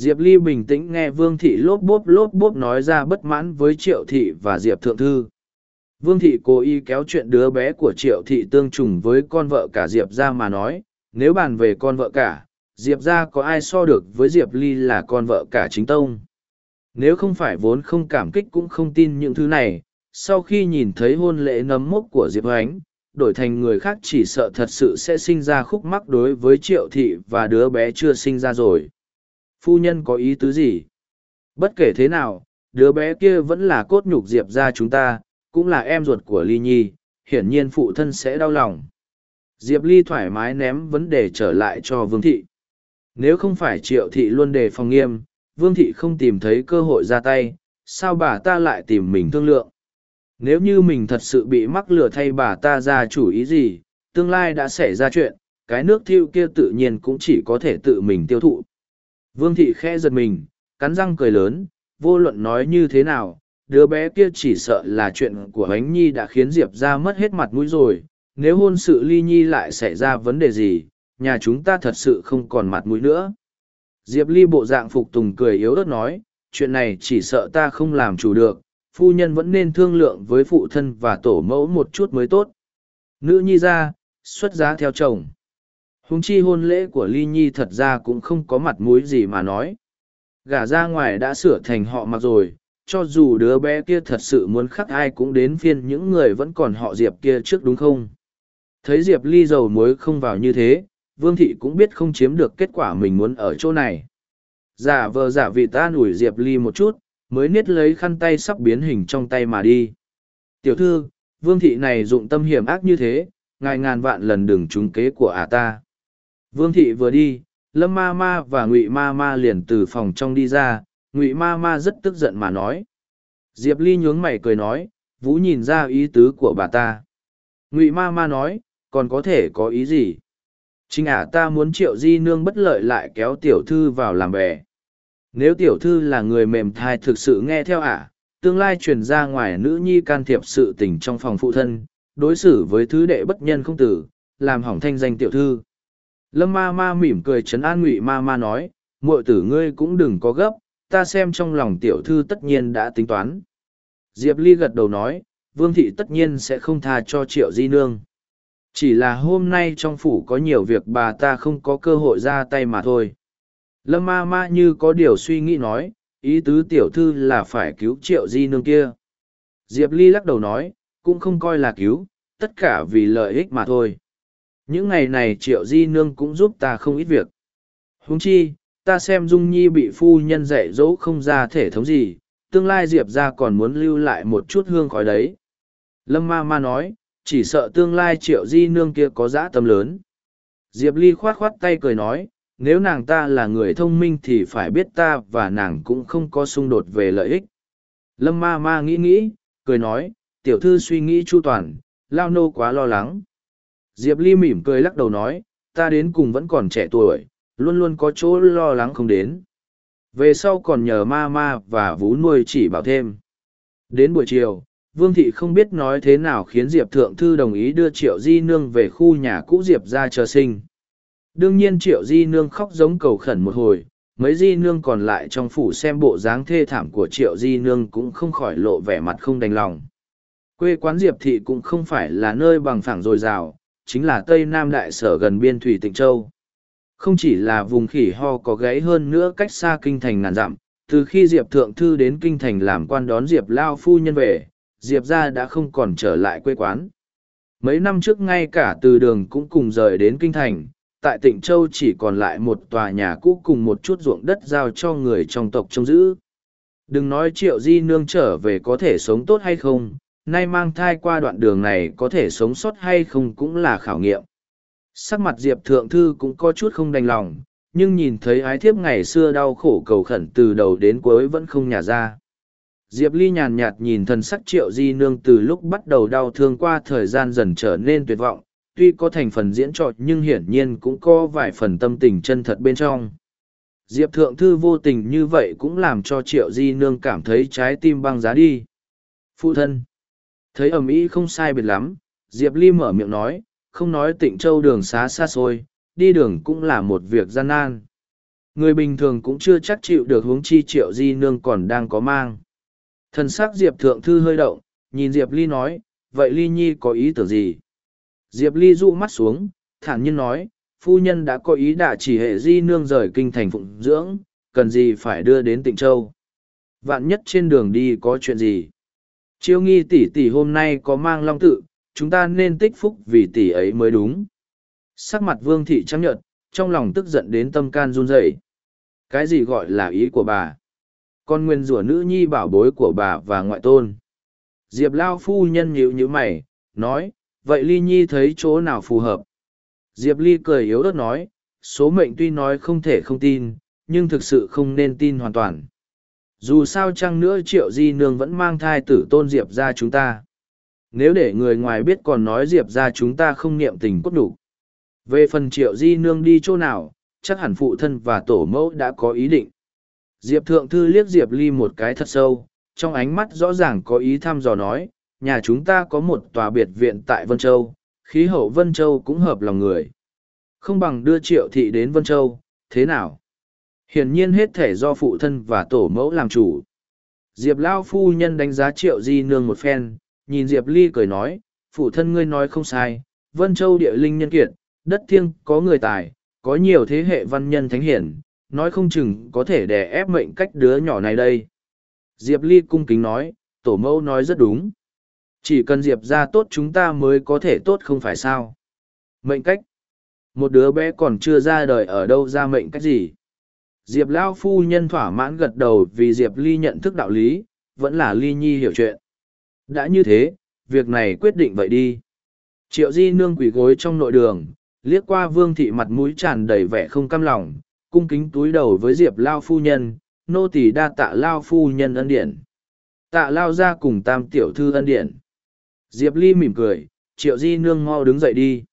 diệp ly bình tĩnh nghe vương thị lốp bốp lốp bốp nói ra bất mãn với triệu thị và diệp thượng thư. Vương thị cố ý kéo chuyện đứa bé của triệu thị tương trùng với con vợ cả diệp ra mà nói, nếu bàn về con vợ cả, diệp ra có ai so được với diệp ly là con vợ cả chính tông? Nếu không phải vốn không cảm kích cũng không tin những thứ này. Sau khi nhìn thấy hôn lễ nấm mốc của diệp ánh, đổi thành người khác chỉ sợ thật sự sẽ sinh ra khúc mắc đối với triệu thị và đứa bé chưa sinh ra rồi. Phu nhân có ý tứ gì? Bất kể thế nào, đứa bé kia vẫn là cốt nhục Diệp ra chúng ta, cũng là em ruột của Ly Nhi, hiển nhiên phụ thân sẽ đau lòng. Diệp Ly thoải mái ném vấn đề trở lại cho Vương Thị. Nếu không phải Triệu Thị luôn đề phòng nghiêm, Vương Thị không tìm thấy cơ hội ra tay, sao bà ta lại tìm mình thương lượng? Nếu như mình thật sự bị mắc lừa thay bà ta ra chủ ý gì, tương lai đã xảy ra chuyện, cái nước thiêu kia tự nhiên cũng chỉ có thể tự mình tiêu thụ. Vương Thị khẽ giật mình, cắn răng cười lớn, vô luận nói như thế nào, đứa bé kia chỉ sợ là chuyện của ánh nhi đã khiến diệp ra mất hết mặt mũi rồi nếu hôn sự ly nhi lại xảy ra vấn đề gì nhà chúng ta thật sự không còn mặt mũi nữa. Diệp ly bộ dạng phục tùng cười yếu ớt nói chuyện này chỉ sợ ta không làm chủ được phu nhân vẫn nên thương lượng với phụ thân và tổ mẫu một chút mới tốt. Nữ nhi ra xuất giá theo chồng húng chi hôn lễ của ly nhi thật ra cũng không có mặt mũi gì mà nói. Gả ra ngoài đã sửa thành họ mặc rồi, cho dù đứa bé kia thật sự muốn khắc ai cũng đến phiên những người vẫn còn họ diệp kia trước đúng không? Thấy diệp ly dầu muối không vào như thế, vương thị cũng biết không chiếm được kết quả mình muốn ở chỗ này. Giả vờ giả vị ta ủi diệp ly một chút, mới niết lấy khăn tay sắp biến hình trong tay mà đi. Tiểu thư, vương thị này dụng tâm hiểm ác như thế, ngài ngàn vạn lần đừng trúng kế của ả ta vương thị vừa đi, lâm ma ma và ngụy ma ma liền từ phòng trong đi ra, ngụy ma ma rất tức giận mà nói. Diệp ly nhướng mày cười nói, vũ nhìn ra ý tứ của bà ta. Ngụy ma ma nói, còn có thể có ý gì? Chính ả ta muốn triệu di nương bất lợi lại kéo tiểu thư vào làm bè. Nếu tiểu thư là người mềm thai thực sự nghe theo ả tương lai truyền ra ngoài nữ nhi can thiệp sự tình trong phòng phụ thân, đối xử với thứ đệ bất nhân không tử làm hỏng thanh danh tiểu thư lâm ma ma mỉm cười chấn an ngụy ma ma nói muội tử ngươi cũng đừng có gấp ta xem trong lòng tiểu thư tất nhiên đã tính toán. Diệp Ly gật đầu nói, Vương Thị tất nhiên sẽ không tha cho Triệu Di Nương. Chỉ là hôm nay trong phủ có nhiều việc bà ta không có cơ hội ra tay mà thôi. Lâm ma ma như có điều suy nghĩ nói, ý tứ tiểu thư là phải cứu Triệu Di Nương kia. Diệp Ly lắc đầu nói, cũng không coi là cứu, tất cả vì lợi ích mà thôi. Những ngày này Triệu Di Nương cũng giúp ta không ít việc. Huống chi, ta xem dung nhi bị phu nhân dạy dỗ không ra thể thống gì tương lai diệp ra còn muốn lưu lại một chút hương khói đấy. Lâm ma ma nói chỉ sợ tương lai triệu di nương kia có dã tâm lớn. Diệp ly khoát khoát tay cười nói nếu nàng ta là người thông minh thì phải biết ta và nàng cũng không có xung đột về lợi ích. Lâm ma ma nghĩ nghĩ cười nói tiểu thư suy nghĩ chu toàn lao nô quá lo lắng diệp ly mỉm cười lắc đầu nói ta đến cùng vẫn còn trẻ tuổi luôn luôn có chỗ lo lắng không đến. Về sau còn nhờ ma ma và vú nuôi chỉ bảo thêm. Đến buổi chiều, Vương Thị không biết nói thế nào khiến Diệp Thượng Thư đồng ý đưa Triệu Di Nương về khu nhà cũ Diệp ra chờ sinh. Đương nhiên Triệu Di Nương khóc giống cầu khẩn một hồi, mấy Di Nương còn lại trong phủ xem bộ dáng thê thảm của Triệu Di Nương cũng không khỏi lộ vẻ mặt không đành lòng. Quê quán Diệp Thị cũng không phải là nơi bằng phẳng dồi dào, chính là Tây Nam Đại Sở gần biên Thủy Tịnh Châu. Không chỉ là vùng khỉ ho có gáy hơn nữa cách xa kinh thành ngàn dặm, từ khi diệp thượng thư đến kinh thành làm quan đón diệp lao phu nhân về, diệp ra đã không còn trở lại quê quán. Mấy năm trước ngay cả từ đường cũng cùng rời đến kinh thành, tại tỉnh châu chỉ còn lại một tòa nhà cũ cùng một chút ruộng đất giao cho người trong tộc trông giữ. Đừng nói triệu di nương trở về có thể sống tốt hay không nay mang thai qua đoạn đường này có thể sống sót hay không cũng là khảo nghiệm Sắc mặt Diệp Thượng Thư cũng có chút không đành lòng, nhưng nhìn thấy ái thiếp ngày xưa đau khổ cầu khẩn từ đầu đến cuối vẫn không nhả ra. Diệp Ly nhàn nhạt nhìn thân sắc triệu di nương từ lúc bắt đầu đau thương qua thời gian dần trở nên tuyệt vọng, tuy có thành phần diễn trọt nhưng hiển nhiên cũng có vài phần tâm tình chân thật bên trong. Diệp Thượng Thư vô tình như vậy cũng làm cho triệu di nương cảm thấy trái tim băng giá đi. Phụ thân. Thấy ầm ĩ không sai biệt lắm, Diệp Ly mở miệng nói, không nói tịnh châu đường xá xa xôi, đi đường cũng là một việc gian nan. Người bình thường cũng chưa chắc chịu được hướng chi triệu di nương còn đang có mang. Thần sắc Diệp Thượng Thư hơi động, nhìn Diệp Ly nói, vậy Ly Nhi có ý tưởng gì? Diệp Ly dụ mắt xuống, thản nhiên nói, phu nhân đã có ý đả chỉ hệ di nương rời kinh thành phụng dưỡng, cần gì phải đưa đến tịnh châu. Vạn nhất trên đường đi có chuyện gì? Chiêu nghi tỷ tỷ hôm nay có mang long tự, chúng ta nên tích phúc vì tỷ ấy mới đúng. Sắc mặt vương thị trăng nhợt, trong lòng tức giận đến tâm can run rẩy. Cái gì gọi là ý của bà? Con nguyên rủa nữ nhi bảo bối của bà và ngoại tôn. Diệp Lao phu nhân nhịu nhữ mày, nói, vậy Ly Nhi thấy chỗ nào phù hợp? Diệp Ly cười yếu ớt nói, số mệnh tuy nói không thể không tin, nhưng thực sự không nên tin hoàn toàn. Dù sao chăng nữa triệu di nương vẫn mang thai tử tôn Diệp ra chúng ta. Nếu để người ngoài biết còn nói Diệp ra chúng ta không niệm tình cốt đủ. Về phần triệu di nương đi chỗ nào, chắc hẳn phụ thân và tổ mẫu đã có ý định. Diệp thượng thư liếc Diệp ly một cái thật sâu, trong ánh mắt rõ ràng có ý thăm dò nói, nhà chúng ta có một tòa biệt viện tại Vân Châu, khí hậu Vân Châu cũng hợp lòng người. Không bằng đưa triệu thị đến Vân Châu, thế nào? Hiển nhiên hết thể do phụ thân và tổ mẫu làm chủ. Diệp Lao phu nhân đánh giá triệu di nương một phen, nhìn Diệp Ly cười nói, phụ thân ngươi nói không sai, Vân Châu địa linh nhân kiệt, đất thiêng có người tài, có nhiều thế hệ văn nhân thánh hiển, nói không chừng có thể đè ép mệnh cách đứa nhỏ này đây. Diệp Ly cung kính nói, tổ mẫu nói rất đúng. Chỉ cần Diệp ra tốt chúng ta mới có thể tốt không phải sao. Mệnh cách. Một đứa bé còn chưa ra đời ở đâu ra mệnh cách gì. Diệp Lao phu nhân thỏa mãn gật đầu vì Diệp Ly nhận thức đạo lý, vẫn là Ly Nhi hiểu chuyện. Đã như thế, việc này quyết định vậy đi. Triệu Di nương quỷ gối trong nội đường, liếc qua vương thị mặt mũi tràn đầy vẻ không cam lòng, cung kính túi đầu với Diệp Lao phu nhân, nô tỳ đa tạ Lao phu nhân ân điển. Tạ Lao ra cùng tam tiểu thư ân điển. Diệp Ly mỉm cười, Triệu Di nương mau đứng dậy đi.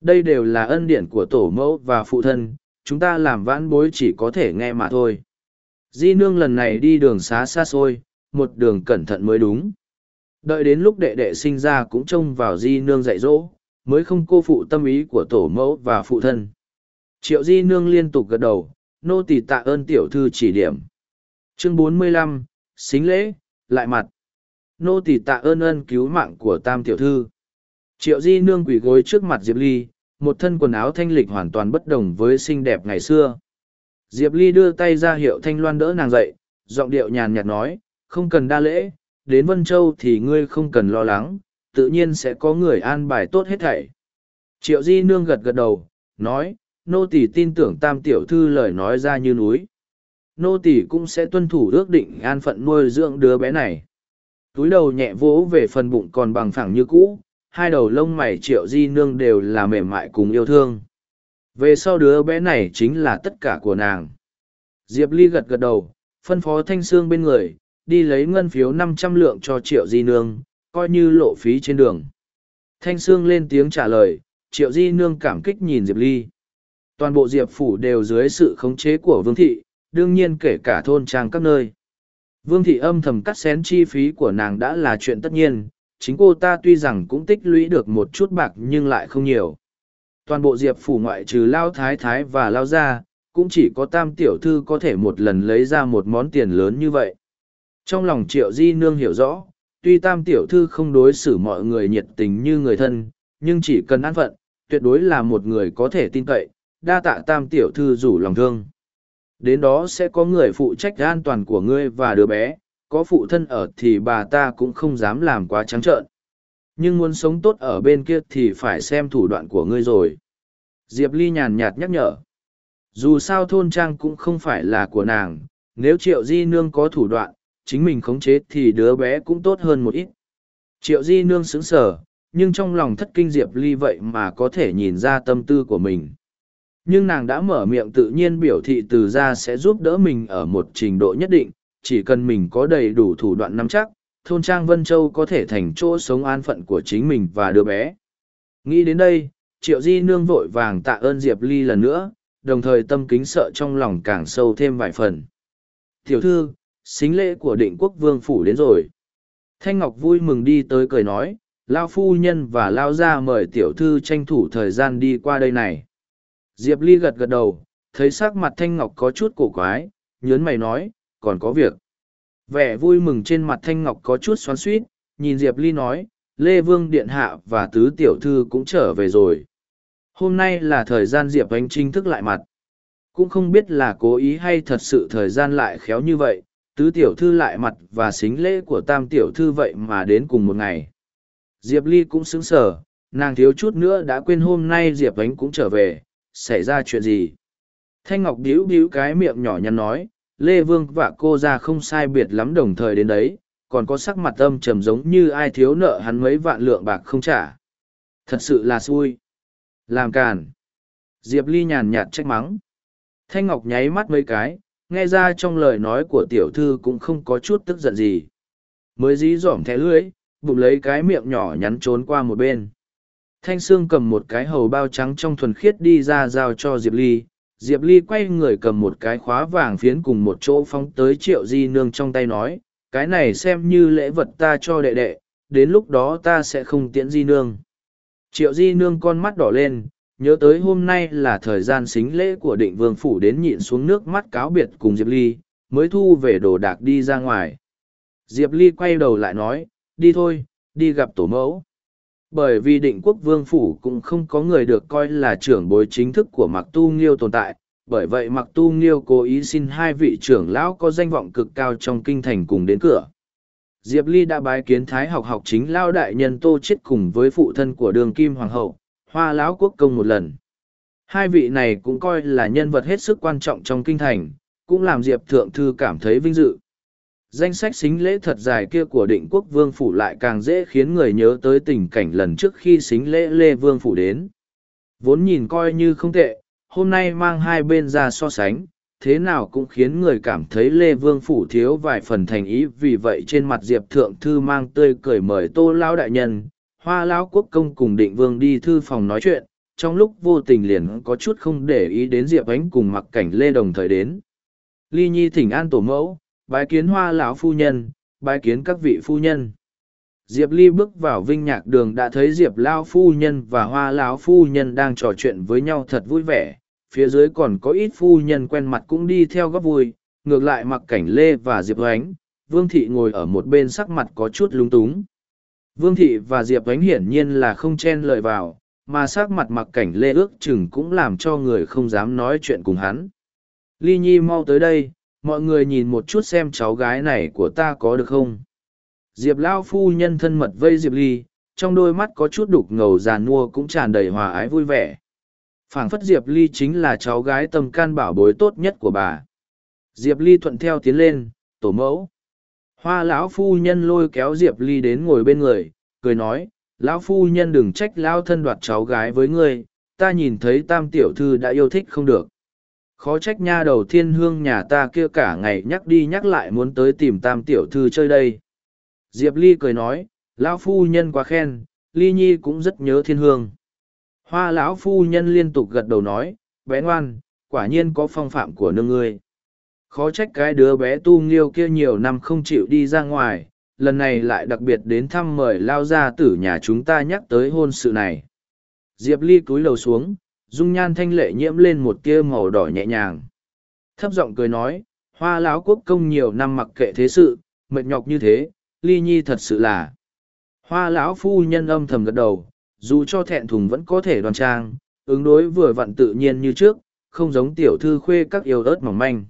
Đây đều là ân điển của tổ mẫu và phụ thân, chúng ta làm vãn bối chỉ có thể nghe mà thôi. Di nương lần này đi đường xá xa xôi, một đường cẩn thận mới đúng. Đợi đến lúc đệ đệ sinh ra cũng trông vào di nương dạy dỗ, mới không cô phụ tâm ý của tổ mẫu và phụ thân. Triệu di nương liên tục gật đầu, nô tỳ tạ ơn tiểu thư chỉ điểm. Chương 45, xính lễ, lại mặt. Nô tỳ tạ ơn ơn cứu mạng của tam tiểu thư. Triệu di nương quỷ gối trước mặt Diệp Ly, một thân quần áo thanh lịch hoàn toàn bất đồng với xinh đẹp ngày xưa. Diệp Ly đưa tay ra hiệu thanh loan đỡ nàng dậy, giọng điệu nhàn nhạt nói, không cần đa lễ, đến Vân Châu thì ngươi không cần lo lắng, tự nhiên sẽ có người an bài tốt hết thảy. Triệu Di Nương gật gật đầu, nói, nô tỳ tin tưởng tam tiểu thư lời nói ra như núi. Nô tỳ cũng sẽ tuân thủ ước định an phận nuôi dưỡng đứa bé này. Túi đầu nhẹ vỗ về phần bụng còn bằng phẳng như cũ, hai đầu lông mày triệu di nương đều là mềm mại cùng yêu thương. Về sau đứa bé này chính là tất cả của nàng. Diệp Ly gật gật đầu, phân phó thanh sương bên người, đi lấy ngân phiếu năm trăm lượng cho triệu di nương, coi như lộ phí trên đường. Thanh sương lên tiếng trả lời, triệu di nương cảm kích nhìn Diệp Ly. Toàn bộ Diệp phủ đều dưới sự khống chế của Vương Thị, đương nhiên kể cả thôn trang các nơi. Vương Thị âm thầm cắt xén chi phí của nàng đã là chuyện tất nhiên, chính cô ta tuy rằng cũng tích lũy được một chút bạc nhưng lại không nhiều. Toàn bộ diệp phủ ngoại trừ lao thái thái và lao gia, cũng chỉ có tam tiểu thư có thể một lần lấy ra một món tiền lớn như vậy. Trong lòng triệu di nương hiểu rõ, tuy tam tiểu thư không đối xử mọi người nhiệt tình như người thân, nhưng chỉ cần an phận, tuyệt đối là một người có thể tin cậy, đa tạ tam tiểu thư rủ lòng thương. Đến đó sẽ có người phụ trách an toàn của ngươi và đứa bé, có phụ thân ở thì bà ta cũng không dám làm quá trắng trợn. Nhưng muốn sống tốt ở bên kia thì phải xem thủ đoạn của ngươi rồi. Diệp Ly nhàn nhạt nhắc nhở. Dù sao thôn trang cũng không phải là của nàng, nếu Triệu Di Nương có thủ đoạn, chính mình khống chế thì đứa bé cũng tốt hơn một ít. Triệu Di Nương sững sờ, nhưng trong lòng thất kinh Diệp Ly vậy mà có thể nhìn ra tâm tư của mình. Nhưng nàng đã mở miệng tự nhiên biểu thị từ ra sẽ giúp đỡ mình ở một trình độ nhất định, chỉ cần mình có đầy đủ thủ đoạn nắm chắc, thôn trang Vân Châu có thể thành chỗ sống an phận của chính mình và đứa bé. Nghĩ đến đây, Triệu Di Nương vội vàng tạ ơn Diệp Ly lần nữa, đồng thời tâm kính sợ trong lòng càng sâu thêm vài phần. Tiểu thư, xính lễ của định quốc vương phủ đến rồi. Thanh Ngọc vui mừng đi tới cười nói, Lao Phu Nhân và Lao Gia mời tiểu thư tranh thủ thời gian đi qua đây này. Diệp Ly gật gật đầu, thấy sắc mặt Thanh Ngọc có chút cổ quái, nhớn mày nói, còn có việc. Vẻ vui mừng trên mặt Thanh Ngọc có chút xoắn suýt, nhìn Diệp Ly nói, Lê Vương Điện Hạ và Tứ Tiểu Thư cũng trở về rồi. Hôm nay là thời gian Diệp Anh chính thức lại mặt. Cũng không biết là cố ý hay thật sự thời gian lại khéo như vậy, Tứ Tiểu Thư lại mặt và xính lễ của Tam Tiểu Thư vậy mà đến cùng một ngày. Diệp Ly cũng sững sờ, nàng thiếu chút nữa đã quên hôm nay Diệp Anh cũng trở về, xảy ra chuyện gì. Thanh Ngọc điếu điếu cái miệng nhỏ nhắn nói, Lê Vương và cô ra không sai biệt lắm đồng thời đến đấy, còn có sắc mặt âm trầm giống như ai thiếu nợ hắn mấy vạn lượng bạc không trả. Thật sự là xui. Làm càn. Diệp Ly nhàn nhạt trách mắng. Thanh Ngọc nháy mắt mấy cái, nghe ra trong lời nói của tiểu thư cũng không có chút tức giận gì. Mới dí dỏm thẻ lưỡi, bụng lấy cái miệng nhỏ nhắn trốn qua một bên. Thanh Sương cầm một cái hầu bao trắng trong thuần khiết đi ra giao cho Diệp Ly. Diệp Ly quay người cầm một cái khóa vàng phiến cùng một chỗ phóng tới triệu di nương trong tay nói, cái này xem như lễ vật ta cho đệ đệ, đến lúc đó ta sẽ không tiễn di nương. Triệu di nương con mắt đỏ lên, nhớ tới hôm nay là thời gian xính lễ của định vương phủ đến nhịn xuống nước mắt cáo biệt cùng Diệp Ly, mới thu về đồ đạc đi ra ngoài. Diệp Ly quay đầu lại nói, đi thôi, đi gặp tổ mẫu. Bởi vì định quốc vương phủ cũng không có người được coi là trưởng bối chính thức của Mặc Tu Nghiêu tồn tại, bởi vậy Mặc Tu Nghiêu cố ý xin hai vị trưởng lão có danh vọng cực cao trong kinh thành cùng đến cửa. Diệp Ly đã bái kiến thái học học chính lao đại nhân Tô Chết cùng với phụ thân của đường Kim Hoàng hậu, hoa lão quốc công một lần. Hai vị này cũng coi là nhân vật hết sức quan trọng trong kinh thành, cũng làm Diệp Thượng Thư cảm thấy vinh dự. Danh sách xính lễ thật dài kia của định quốc vương phủ lại càng dễ khiến người nhớ tới tình cảnh lần trước khi xính lễ Lê Vương phủ đến. Vốn nhìn coi như không tệ, hôm nay mang hai bên ra so sánh, thế nào cũng khiến người cảm thấy Lê Vương phủ thiếu vài phần thành ý vì vậy trên mặt Diệp Thượng Thư mang tươi cười mời Tô Lão Đại Nhân, Hoa Lão Quốc Công cùng định vương đi thư phòng nói chuyện, trong lúc vô tình liền có chút không để ý đến Diệp Ánh cùng mặc cảnh Lê đồng thời đến. Ly Nhi thỉnh an tổ mẫu, bái kiến hoa lão phu nhân, bái kiến các vị phu nhân. Diệp ly bước vào vinh nhạc đường đã thấy diệp lao phu nhân và hoa lão phu nhân đang trò chuyện với nhau thật vui vẻ. Phía dưới còn có ít phu nhân quen mặt cũng đi theo góc vui, ngược lại mặc cảnh lê và diệp oánh vương thị ngồi ở một bên sắc mặt có chút lúng túng. Vương thị và diệp oánh hiển nhiên là không chen lời vào, mà sắc mặt mặc cảnh lê ước chừng cũng làm cho người không dám nói chuyện cùng hắn. Ly nhi mau tới đây mọi người nhìn một chút xem cháu gái này của ta có được không? Diệp lao phu nhân thân mật vây diệp ly, trong đôi mắt có chút đục ngầu giàn mua cũng tràn đầy hòa ái vui vẻ. Phảng phất diệp ly chính là cháu gái tâm can bảo bối tốt nhất của bà. Diệp ly thuận theo tiến lên, tổ mẫu. Hoa lão phu nhân lôi kéo diệp ly đến ngồi bên người, cười nói, lão phu nhân đừng trách lão thân đoạt cháu gái với ngươi, ta nhìn thấy tam tiểu thư đã yêu thích không được khó trách nha đầu thiên hương nhà ta kia cả ngày nhắc đi nhắc lại muốn tới tìm tam tiểu thư chơi đây. Diệp ly cười nói, lão phu nhân quá khen, ly nhi cũng rất nhớ thiên hương. Hoa lão phu nhân liên tục gật đầu nói, bé ngoan, quả nhiên có phong phạm của nương ngươi. Khó trách cái đứa bé tu nghiêu kia nhiều năm không chịu đi ra ngoài, lần này lại đặc biệt đến thăm mời lao gia tử nhà chúng ta nhắc tới hôn sự này. Diệp ly cúi đầu xuống dung nhan thanh lệ nhiễm lên một tia màu đỏ nhẹ nhàng. Thấp giọng cười nói, hoa lão quốc công nhiều năm mặc kệ thế sự, mệt nhọc như thế, ly nhi thật sự là. Hoa lão phu nhân âm thầm gật đầu, dù cho thẹn thùng vẫn có thể đoan trang, ứng đối vừa vặn tự nhiên như trước, không giống tiểu thư khuê các yêu ớt mỏng manh.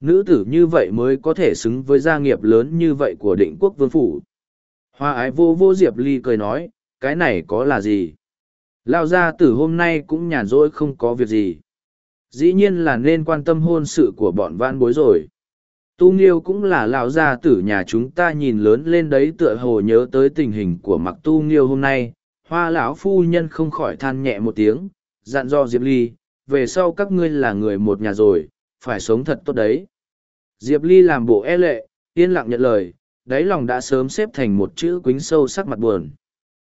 Nữ tử như vậy mới có thể xứng với gia nghiệp lớn như vậy của định quốc vương phủ. Hoa ái vô vô diệp ly cười nói, cái này có là gì? Lao gia tử hôm nay cũng nhàn rỗi không có việc gì. Dĩ nhiên là nên quan tâm hôn sự của bọn vãn bối rồi. Tu Nghiêu cũng là lão gia tử nhà chúng ta nhìn lớn lên đấy tựa hồ nhớ tới tình hình của mặc Tu Nghiêu hôm nay. Hoa lão phu nhân không khỏi than nhẹ một tiếng, dặn dò Diệp Ly, về sau các ngươi là người một nhà rồi, phải sống thật tốt đấy. Diệp Ly làm bộ e lệ, yên lặng nhận lời, đáy lòng đã sớm xếp thành một chữ quính sâu sắc mặt buồn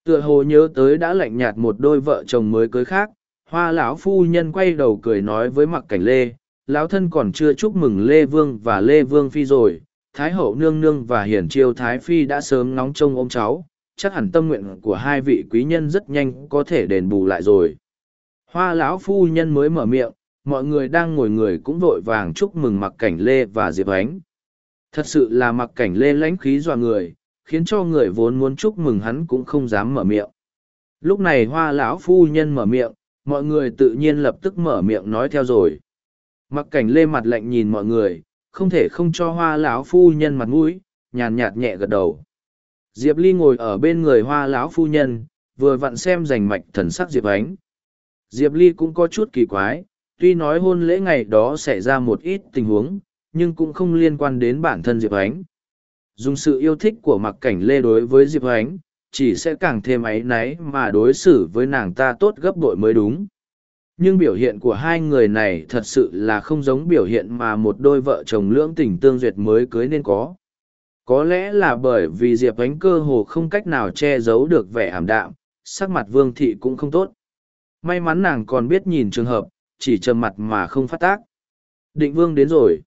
tựa hồ nhớ tới đã lạnh nhạt một đôi vợ chồng mới cưới khác, hoa lão phu nhân quay đầu cười nói với mặc cảnh lê, lão thân còn chưa chúc mừng lê vương và lê vương phi rồi, thái hậu nương nương và hiển chiêu thái phi đã sớm nóng trông ôm cháu, chắc hẳn tâm nguyện của hai vị quý nhân rất nhanh có thể đền bù lại rồi. Hoa lão phu nhân mới mở miệng, mọi người đang ngồi người cũng vội vàng chúc mừng mặc cảnh lê và diệp ánh. Thật sự là mặc cảnh lê lãnh khí dọa người khiến cho người vốn muốn chúc mừng hắn cũng không dám mở miệng. Lúc này hoa lão phu nhân mở miệng mọi người tự nhiên lập tức mở miệng nói theo rồi. Mặc cảnh lê mặt lạnh nhìn mọi người không thể không cho hoa lão phu nhân mặt mũi nhàn nhạt nhẹ gật đầu. Diệp ly ngồi ở bên người hoa lão phu nhân vừa vặn xem rành mạch thần sắc diệp ánh. Diệp ly cũng có chút kỳ quái tuy nói hôn lễ ngày đó xảy ra một ít tình huống, nhưng cũng không liên quan đến bản thân Diệp Ánh. Dùng sự yêu thích của mặc cảnh lê đối với Diệp Ánh, chỉ sẽ càng thêm áy náy mà đối xử với nàng ta tốt gấp bội mới đúng. Nhưng biểu hiện của hai người này thật sự là không giống biểu hiện mà một đôi vợ chồng lưỡng tình tương duyệt mới cưới nên có. Có lẽ là bởi vì Diệp Ánh cơ hồ không cách nào che giấu được vẻ ảm đạm, sắc mặt Vương Thị cũng không tốt. May mắn nàng còn biết nhìn trường hợp, chỉ trầm mặt mà không phát tác. Định Vương đến rồi.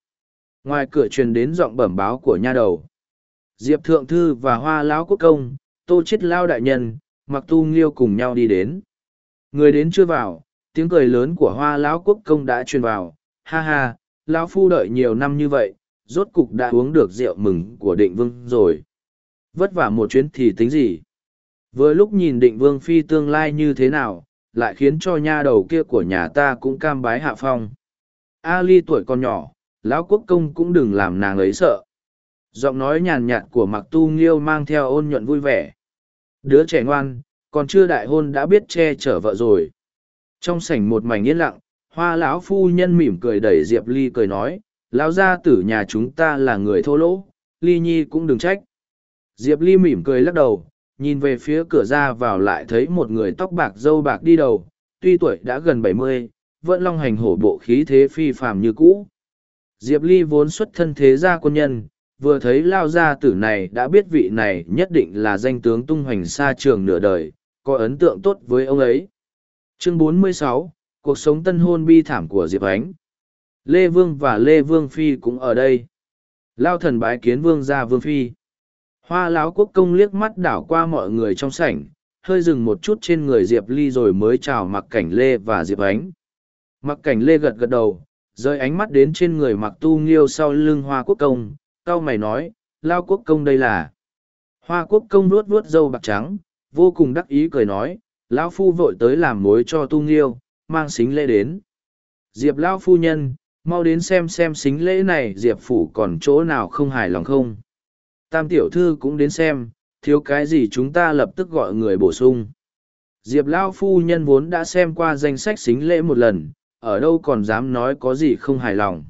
Ngoài cửa truyền đến giọng bẩm báo của nha đầu. Diệp Thượng Thư và Hoa Lão Quốc Công, Tô Chết Lao Đại Nhân, Mặc Tu Nghiêu cùng nhau đi đến. Người đến chưa vào, tiếng cười lớn của Hoa Lão Quốc Công đã truyền vào. Ha ha, Lão Phu đợi nhiều năm như vậy, rốt cục đã uống được rượu mừng của định vương rồi. Vất vả một chuyến thì tính gì? Vừa lúc nhìn định vương phi tương lai như thế nào, lại khiến cho nha đầu kia của nhà ta cũng cam bái hạ phong. A ly tuổi còn nhỏ, lão quốc công cũng đừng làm nàng ấy sợ. Giọng nói nhàn nhạt của mặc tu nghiêu mang theo ôn nhuận vui vẻ. Đứa trẻ ngoan, còn chưa đại hôn đã biết che chở vợ rồi. Trong sảnh một mảnh yên lặng, hoa lão phu nhân mỉm cười đẩy diệp ly cười nói lão gia tử nhà chúng ta là người thô lỗ ly nhi cũng đừng trách diệp ly mỉm cười lắc đầu nhìn về phía cửa ra vào lại thấy một người tóc bạc dâu bạc đi đầu tuy tuổi đã gần bảy mươi vẫn long hành hổ bộ khí thế phi phàm như cũ diệp ly vốn xuất thân thế gia quân nhân vừa thấy lao gia tử này đã biết vị này nhất định là danh tướng tung hoành xa trường nửa đời có ấn tượng tốt với ông ấy chương 46, cuộc sống tân hôn bi thảm của diệp ánh Lê Vương và Lê Vương Phi cũng ở đây. Lao thần bái kiến Vương gia Vương Phi. Hoa lão quốc công liếc mắt đảo qua mọi người trong sảnh, hơi dừng một chút trên người Diệp Ly rồi mới chào mặc cảnh Lê và Diệp Ánh. Mặc cảnh Lê gật gật đầu, rơi ánh mắt đến trên người mặc tu nghiêu sau lưng hoa quốc công, cao mày nói, Lao quốc công đây là. Hoa quốc công nuốt vuốt râu bạc trắng, vô cùng đắc ý cười nói, Lão phu vội tới làm mối cho tu nghiêu, mang xính lễ đến. Diệp Lao phu nhân, mau đến xem xem xính lễ này diệp phủ còn chỗ nào không hài lòng không tam tiểu thư cũng đến xem thiếu cái gì chúng ta lập tức gọi người bổ sung diệp lao phu nhân vốn đã xem qua danh sách xính lễ một lần ở đâu còn dám nói có gì không hài lòng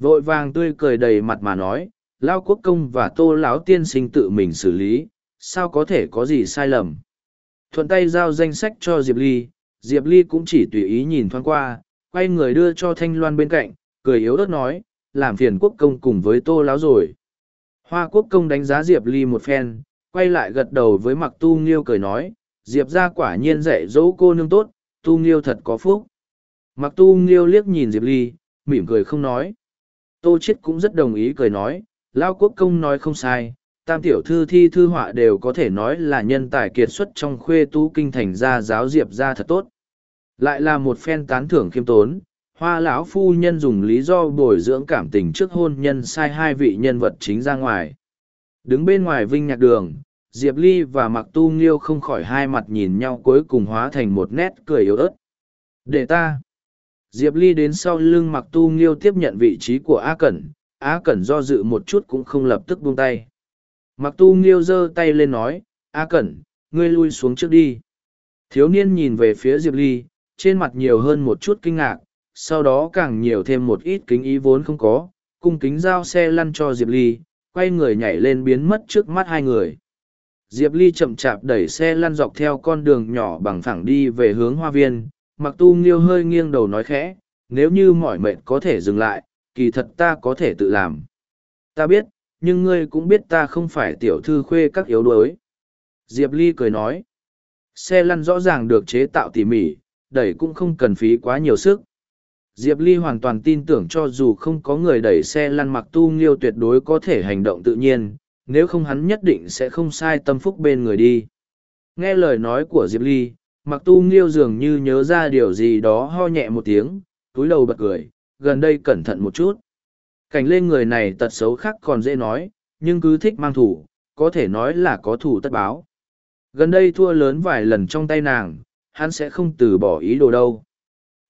vội vàng tươi cười đầy mặt mà nói lao quốc công và tô lão tiên sinh tự mình xử lý, sao có thể có gì sai lầm? Thuận tay giao danh sách cho diệp ly diệp ly cũng chỉ tùy ý nhìn thoáng qua, quay người đưa cho thanh loan bên cạnh, cười yếu ớt nói, làm phiền quốc công cùng với tô láo rồi. Hoa quốc công đánh giá diệp ly một phen, quay lại gật đầu với mặc tu nghiêu cười nói, diệp ra quả nhiên dạy dỗ cô nương tốt, tu nghiêu thật có phúc. Mặc tu nghiêu liếc nhìn diệp ly, mỉm cười không nói. Tô chết cũng rất đồng ý cười nói lao quốc công nói không sai, tam tiểu thư thi thư họa đều có thể nói là nhân tài kiệt xuất trong khuê tú kinh thành gia giáo diệp ra thật tốt. Lại là một phen tán thưởng khiêm tốn, hoa lão phu nhân dùng lý do bồi dưỡng cảm tình trước hôn nhân sai hai vị nhân vật chính ra ngoài. Đứng bên ngoài vinh nhạc đường, diệp ly và mặc tu nghiêu không khỏi hai mặt nhìn nhau cuối cùng hóa thành một nét cười yếu ớt. Để ta. Diệp ly đến sau lưng mặc tu nghiêu tiếp nhận vị trí của a cẩn Á cẩn do dự một chút cũng không lập tức buông tay mặc tu nghiêu giơ tay lên nói Á cẩn ngươi lui xuống trước đi thiếu niên nhìn về phía diệp ly trên mặt nhiều hơn một chút kinh ngạc, sau đó càng nhiều thêm một ít kính ý vốn không có, cung kính giao xe lăn cho Diệp Ly, quay người nhảy lên biến mất trước mắt hai người. Diệp Ly chậm chạp đẩy xe lăn dọc theo con đường nhỏ bằng phẳng đi về hướng hoa viên, mặc tu nghiêu hơi nghiêng đầu nói khẽ, nếu như mỏi mệt có thể dừng lại, kỳ thật ta có thể tự làm. Ta biết, nhưng ngươi cũng biết ta không phải tiểu thư khuê các yếu đuối. Diệp Ly cười nói, xe lăn rõ ràng được chế tạo tỉ mỉ, đẩy cũng không cần phí quá nhiều sức. Diệp Ly hoàn toàn tin tưởng cho dù không có người đẩy xe lăn mặc tu nghiêu tuyệt đối có thể hành động tự nhiên, nếu không hắn nhất định sẽ không sai tâm phúc bên người đi. Nghe lời nói của Diệp Ly, mặc tu nghiêu dường như nhớ ra điều gì đó ho nhẹ một tiếng, túi đầu bật cười, gần đây cẩn thận một chút. Cảnh lên người này tật xấu khác còn dễ nói, nhưng cứ thích mang thủ, có thể nói là có thủ tất báo. Gần đây thua lớn vài lần trong tay nàng, hắn sẽ không từ bỏ ý đồ đâu.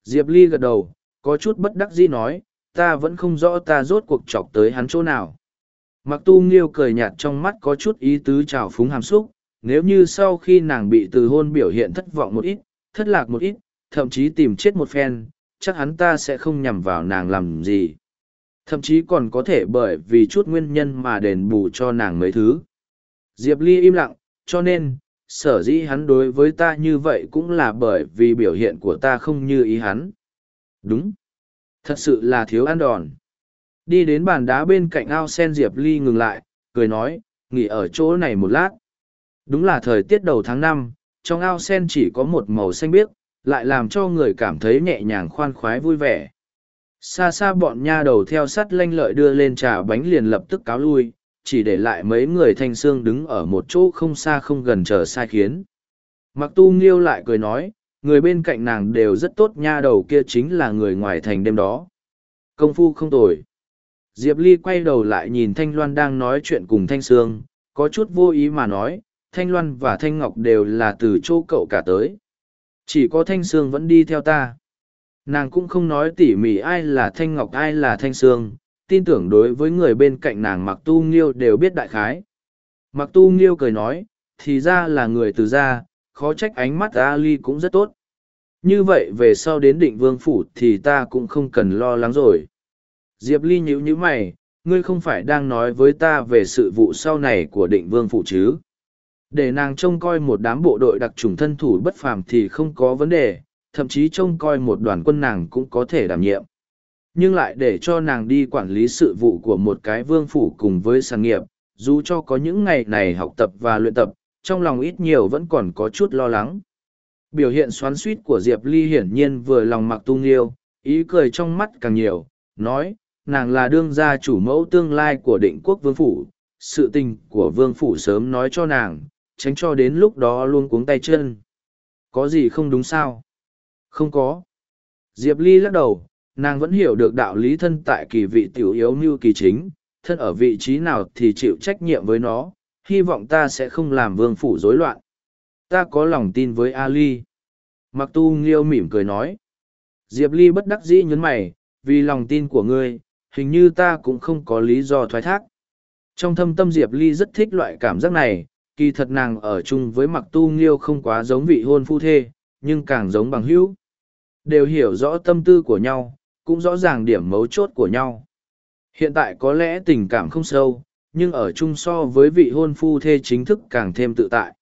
Diệp Ly gật đầu, có chút bất đắc dĩ nói, ta vẫn không rõ ta rốt cuộc chọc tới hắn chỗ nào. Mặc tu nghiêu cười nhạt trong mắt có chút ý tứ trào phúng hàm xúc, nếu như sau khi nàng bị từ hôn biểu hiện thất vọng một ít, thất lạc một ít, thậm chí tìm chết một phen, chắc hắn ta sẽ không nhằm vào nàng làm gì. Thậm chí còn có thể bởi vì chút nguyên nhân mà đền bù cho nàng mấy thứ. Diệp ly im lặng, cho nên, sở dĩ hắn đối với ta như vậy cũng là bởi vì biểu hiện của ta không như ý hắn. Đúng. Thật sự là thiếu ăn đòn. Đi đến bàn đá bên cạnh ao sen diệp ly ngừng lại, cười nói, nghỉ ở chỗ này một lát. Đúng là thời tiết đầu tháng năm, trong ao sen chỉ có một màu xanh biếc lại làm cho người cảm thấy nhẹ nhàng khoan khoái vui vẻ. Xa xa bọn nha đầu theo sắt lanh lợi đưa lên trà bánh liền lập tức cáo lui, chỉ để lại mấy người thanh sương đứng ở một chỗ không xa không gần chờ sai khiến. Mặc tu nghiêu lại cười nói, người bên cạnh nàng đều rất tốt nha đầu kia chính là người ngoài thành đêm đó. Công phu không tồi. Diệp ly quay đầu lại nhìn thanh loan đang nói chuyện cùng thanh sương, có chút vô ý mà nói, thanh loan và thanh ngọc đều là từ chỗ cậu cả tới chỉ có thanh sương vẫn đi theo ta. Nàng cũng không nói tỉ mỉ ai là thanh ngọc, ai là thanh sương. Tin tưởng đối với người bên cạnh nàng mặc tu nghiêu đều biết đại khái. Mặc tu nghiêu cười nói, thì ra là người từ gia, khó trách ánh mắt ali cũng rất tốt. Như vậy về sau đến định vương phủ thì ta cũng không cần lo lắng rồi. Diệp ly nhíu nhíu mày, ngươi không phải đang nói với ta về sự vụ sau này của định vương phủ chứ? Để nàng trông coi một đám bộ đội đặc trùng thân thủ bất phàm thì không có vấn đề, thậm chí trông coi một đoàn quân nàng cũng có thể đảm nhiệm. Nhưng lại để cho nàng đi quản lý sự vụ của một cái vương phủ cùng với sản nghiệp, dù cho có những ngày này học tập và luyện tập, trong lòng ít nhiều vẫn còn có chút lo lắng. Biểu hiện xoắn suýt của diệp ly hiển nhiên vừa lòng mặc tu nghiêu ý cười trong mắt càng nhiều, nói, nàng là đương gia chủ mẫu tương lai của định quốc vương phủ, sự tình của vương phủ sớm nói cho nàng tránh cho đến lúc đó luôn cuống tay chân. Có gì không đúng sao? Không có. Diệp ly lắc đầu, nàng vẫn hiểu được đạo lý thân tại kỳ vị tiểu yếu như kỳ chính, thân ở vị trí nào thì chịu trách nhiệm với nó, hy vọng ta sẽ không làm vương phủ rối loạn. Ta có lòng tin với ali. Mặc tu nghiêu mỉm cười nói. Diệp ly bất đắc dĩ nhấn mày, vì lòng tin của ngươi, hình như ta cũng không có lý do thoái thác. Trong thâm tâm diệp ly rất thích loại cảm giác này kỳ thật nàng ở chung với mặc tu nghiêu không quá giống vị hôn phu thê, nhưng càng giống bằng hữu. Đều hiểu rõ tâm tư của nhau, cũng rõ ràng điểm mấu chốt của nhau. Hiện tại có lẽ tình cảm không sâu, nhưng ở chung so với vị hôn phu thê chính thức càng thêm tự tại.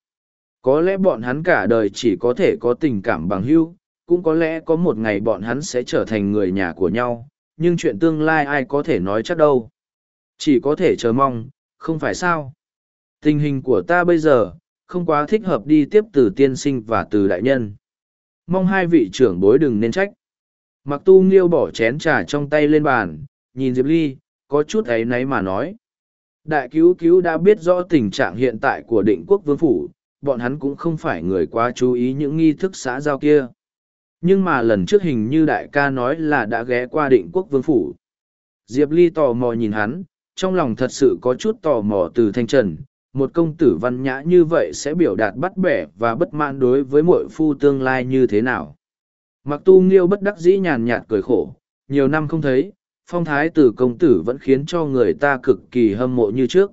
Có lẽ bọn hắn cả đời chỉ có thể có tình cảm bằng hữu, cũng có lẽ có một ngày bọn hắn sẽ trở thành người nhà của nhau, nhưng chuyện tương lai ai có thể nói chắc đâu. Chỉ có thể chờ mong, không phải sao? Tình hình của ta bây giờ, không quá thích hợp đi tiếp từ tiên sinh và từ đại nhân. Mong hai vị trưởng bối đừng nên trách. Mặc tu nghiêu bỏ chén trà trong tay lên bàn, nhìn diệp ly, có chút áy náy mà nói. Đại cứu cứu đã biết rõ tình trạng hiện tại của định quốc vương phủ, bọn hắn cũng không phải người quá chú ý những nghi thức xã giao kia. Nhưng mà lần trước hình như đại ca nói là đã ghé qua định quốc vương phủ. Diệp ly tò mò nhìn hắn, trong lòng thật sự có chút tò mò từ thanh trần một công tử văn nhã như vậy sẽ biểu đạt bắt bẻ và bất mãn đối với mội phu tương lai như thế nào? Mặc tu nghiêu bất đắc dĩ nhàn nhạt cười khổ, nhiều năm không thấy, phong thái tử công tử vẫn khiến cho người ta cực kỳ hâm mộ như trước.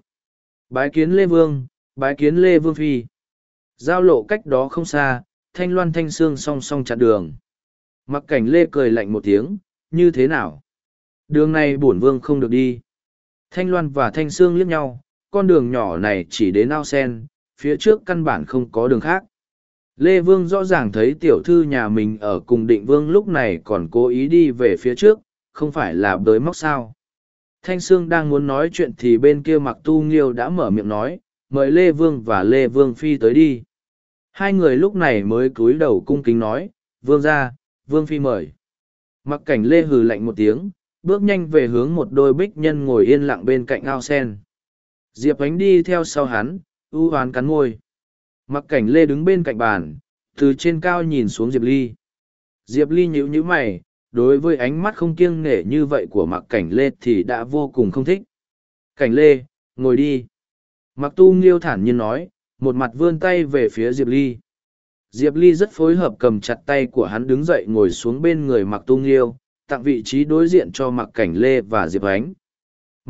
Bái kiến lê vương, bái kiến lê vương phi. Giao lộ cách đó không xa, thanh loan thanh sương song song chặn đường. Mặc cảnh lê cười lạnh một tiếng, như thế nào? Đường này bổn vương không được đi. Thanh loan và thanh sương liếc nhau con đường nhỏ này chỉ đến ao sen, phía trước căn bản không có đường khác. Lê vương rõ ràng thấy tiểu thư nhà mình ở cùng định vương lúc này còn cố ý đi về phía trước, không phải là bới móc sao. Thanh sương đang muốn nói chuyện thì bên kia mặc tu nghiêu đã mở miệng nói, mời lê vương và lê vương phi tới đi. Hai người lúc này mới cúi đầu cung kính nói, vương ra, vương phi mời. Mặc cảnh lê hừ lạnh một tiếng, bước nhanh về hướng một đôi bích nhân ngồi yên lặng bên cạnh ao sen diệp ánh đi theo sau hắn, ưu hoán cắn môi. Mặc cảnh lê đứng bên cạnh bàn, từ trên cao nhìn xuống diệp ly. Diệp ly nhíu nhíu mày, đối với ánh mắt không kiêng nể như vậy của mặc cảnh lê thì đã vô cùng không thích. Cảnh lê, ngồi đi. Mặc tu nghiêu thản nhiên nói, một mặt vươn tay về phía diệp ly. Diệp ly rất phối hợp cầm chặt tay của hắn đứng dậy ngồi xuống bên người mặc tu nghiêu, tặng vị trí đối diện cho mặc cảnh lê và diệp ánh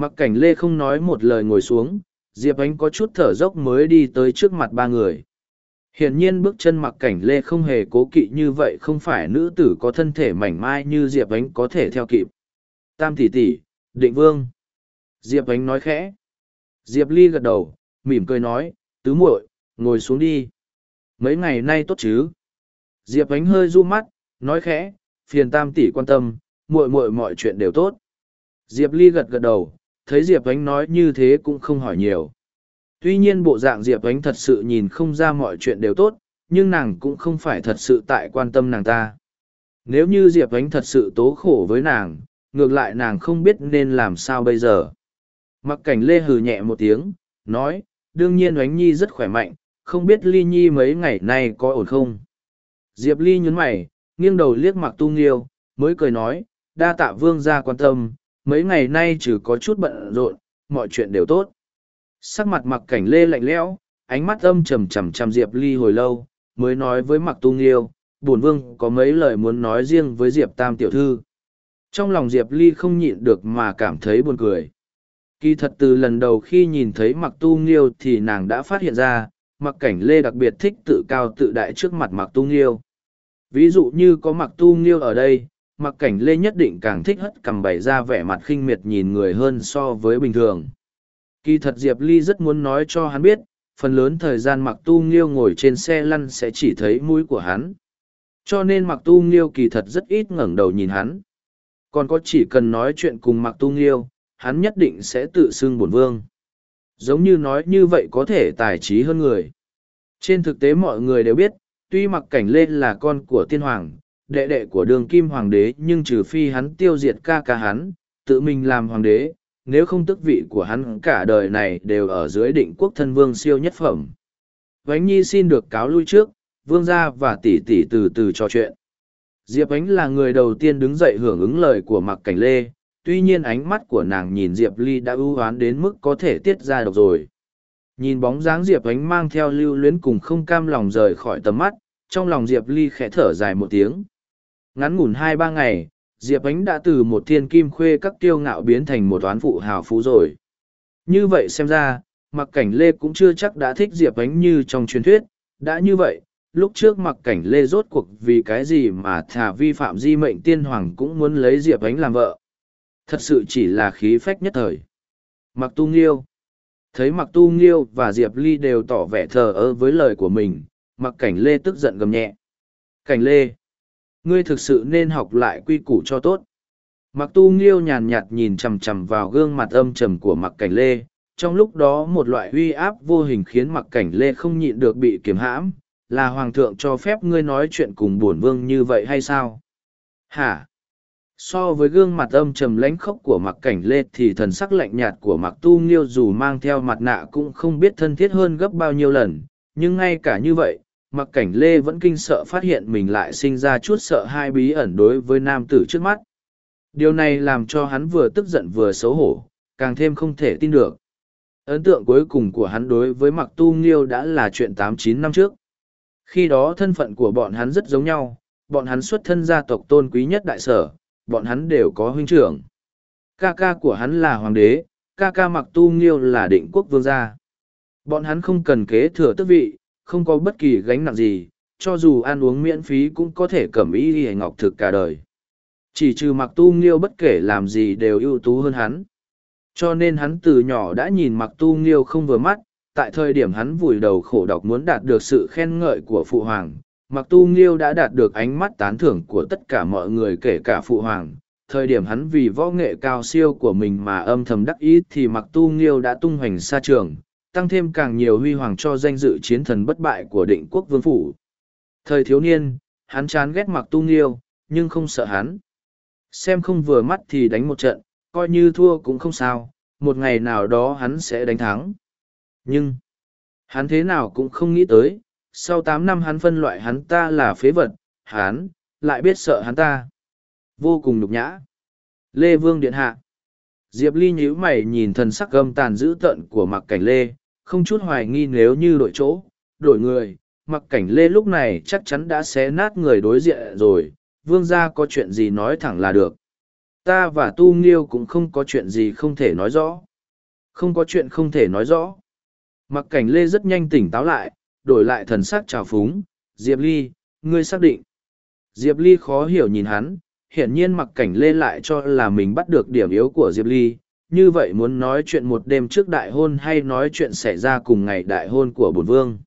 mặc cảnh lê không nói một lời ngồi xuống diệp ánh có chút thở dốc mới đi tới trước mặt ba người Hiển nhiên bước chân mặc cảnh lê không hề cố kỵ như vậy không phải nữ tử có thân thể mảnh mai như Diệp Ánh có thể theo kịp. Tam tỷ tỷ, định vương. Diệp Ánh nói khẽ. Diệp Ly gật đầu, mỉm cười nói, tứ muội, ngồi xuống đi. Mấy ngày nay tốt chứ? Diệp Ánh hơi du mắt, nói khẽ, phiền tam tỷ quan tâm, muội muội mọi chuyện đều tốt. Diệp Ly gật gật đầu, thấy Diệp Ánh nói như thế cũng không hỏi nhiều. Tuy nhiên bộ dạng Diệp Ánh thật sự nhìn không ra mọi chuyện đều tốt, nhưng nàng cũng không phải thật sự tại quan tâm nàng ta. Nếu như Diệp Ánh thật sự tố khổ với nàng, ngược lại nàng không biết nên làm sao bây giờ. Mặc cảnh lê hừ nhẹ một tiếng, nói, đương nhiên Ánh Nhi rất khỏe mạnh, không biết Ly Nhi mấy ngày nay có ổn không. Diệp Ly nhún mày, nghiêng đầu liếc mặc tu nghiêu, mới cười nói, đa tạ vương gia quan tâm, mấy ngày nay trừ có chút bận rộn, mọi chuyện đều tốt. Sắc mặt mặc cảnh lê lạnh lẽo, ánh mắt âm trầm trầm trầm Diệp Ly hồi lâu, mới nói với mặc tu nghiêu, bổn vương có mấy lời muốn nói riêng với Diệp Tam tiểu thư. Trong lòng Diệp Ly không nhịn được mà cảm thấy buồn cười. Kỳ thật từ lần đầu khi nhìn thấy mặc tu nghiêu thì nàng đã phát hiện ra, mặc cảnh lê đặc biệt thích tự cao tự đại trước mặt mặc tu nghiêu. Ví dụ như có mặc tu nghiêu ở đây, mặc cảnh lê nhất định càng thích hất cằm bày ra vẻ mặt khinh miệt nhìn người hơn so với bình thường. Kỳ thật Diệp Ly rất muốn nói cho hắn biết, phần lớn thời gian mặc tu nghiêu ngồi trên xe lăn sẽ chỉ thấy mũi của hắn. Cho nên mặc tu nghiêu kỳ thật rất ít ngẩng đầu nhìn hắn. Còn có chỉ cần nói chuyện cùng mặc tu nghiêu, hắn nhất định sẽ tự xưng bổn vương. Giống như nói như vậy có thể tài trí hơn người. Trên thực tế mọi người đều biết, tuy mặc cảnh lên là con của tiên hoàng, đệ đệ của đường kim hoàng đế nhưng trừ phi hắn tiêu diệt ca ca hắn, tự mình làm hoàng đế, nếu không tức vị của hắn cả đời này đều ở dưới định quốc thân vương siêu nhất phẩm. Vánh Nhi xin được cáo lui trước, vương gia và tỷ tỷ từ từ trò chuyện. Diệp Ánh là người đầu tiên đứng dậy hưởng ứng lời của Mạc Cảnh Lê, tuy nhiên ánh mắt của nàng nhìn Diệp Ly đã ưu hoán đến mức có thể tiết ra độc rồi. Nhìn bóng dáng Diệp Ánh mang theo lưu luyến cùng không cam lòng rời khỏi tầm mắt, trong lòng Diệp Ly khẽ thở dài một tiếng. Ngắn ngủn hai ba ngày, Diệp Ánh đã từ một thiên kim khuê các tiêu ngạo biến thành một toán phụ hào phú rồi. Như vậy xem ra, mặc cảnh lê cũng chưa chắc đã thích Diệp Ánh như trong truyền thuyết, đã như vậy, lúc trước mặc cảnh lê rốt cuộc vì cái gì mà thả vi phạm di mệnh tiên hoàng cũng muốn lấy Diệp Ánh làm vợ. Thật sự chỉ là khí phách nhất thời. Mặc tu nghiêu. Thấy mặc tu nghiêu và Diệp Ly đều tỏ vẻ thờ ơ với lời của mình, mặc cảnh lê tức giận gầm nhẹ. Cảnh lê ngươi thực sự nên học lại quy củ cho tốt. Mặc tu nghiêu nhàn nhạt nhìn chằm chằm vào gương mặt âm trầm của mặc cảnh lê, trong lúc đó một loại uy áp vô hình khiến mặc cảnh lê không nhịn được bị kiềm hãm, là hoàng thượng cho phép ngươi nói chuyện cùng bổn vương như vậy hay sao? Hả? So với gương mặt âm trầm lãnh khốc của mặc cảnh lê thì thần sắc lạnh nhạt của mặc tu nghiêu dù mang theo mặt nạ cũng không biết thân thiết hơn gấp bao nhiêu lần, nhưng ngay cả như vậy mặc cảnh lê vẫn kinh sợ phát hiện mình lại sinh ra chút sợ hai bí ẩn đối với nam tử trước mắt. Điều này làm cho hắn vừa tức giận vừa xấu hổ, càng thêm không thể tin được. Ấn tượng cuối cùng của hắn đối với mặc tu nghiêu đã là chuyện tám chín năm trước. Khi đó thân phận của bọn hắn rất giống nhau, bọn hắn xuất thân gia tộc tôn quý nhất đại sở, bọn hắn đều có huynh trưởng. Ca ca của hắn là hoàng đế, ca ca mặc tu nghiêu là định quốc vương gia. Bọn hắn không cần kế thừa tước vị không có bất kỳ gánh nặng gì, cho dù ăn uống miễn phí cũng có thể cầm y hề ngọc thực cả đời. Chỉ trừ mặc tu nghiêu bất kể làm gì đều ưu tú hơn hắn. Cho nên hắn từ nhỏ đã nhìn mặc tu nghiêu không vừa mắt, tại thời điểm hắn vùi đầu khổ đọc muốn đạt được sự khen ngợi của phụ hoàng. Mặc tu nghiêu đã đạt được ánh mắt tán thưởng của tất cả mọi người kể cả phụ hoàng. Thời điểm hắn vì võ nghệ cao siêu của mình mà âm thầm đắc ý thì mặc tu nghiêu đã tung hoành xa trường, tăng thêm càng nhiều huy hoàng cho danh dự chiến thần bất bại của định quốc vương phủ. Thời thiếu niên, hắn chán ghét mặc tu nghiêu, nhưng không sợ hắn. Xem không vừa mắt thì đánh một trận, coi như thua cũng không sao, một ngày nào đó hắn sẽ đánh thắng. Nhưng, hắn thế nào cũng không nghĩ tới, sau tám năm hắn phân loại hắn ta là phế vật, hắn, lại biết sợ hắn ta. Vô cùng nhục nhã. Lê Vương Điện Hạ. Diệp Ly nhíu mày nhìn thần sắc gâm tàn dữ tợn của mặc cảnh Lê, không chút hoài nghi nếu như đổi chỗ, đổi người, mặc cảnh lê lúc này chắc chắn đã xé nát người đối diện rồi, vương gia có chuyện gì nói thẳng là được. Ta và tu nghiêu cũng không có chuyện gì không thể nói rõ. Không có chuyện không thể nói rõ. Mặc cảnh lê rất nhanh tỉnh táo lại, đổi lại thần sắc trào phúng, Diệp Ly, ngươi xác định. Diệp Ly khó hiểu nhìn hắn, hiển nhiên mặc cảnh lê lại cho là mình bắt được điểm yếu của Diệp Ly, như vậy muốn nói chuyện một đêm trước đại hôn hay nói chuyện xảy ra cùng ngày đại hôn của bổn vương.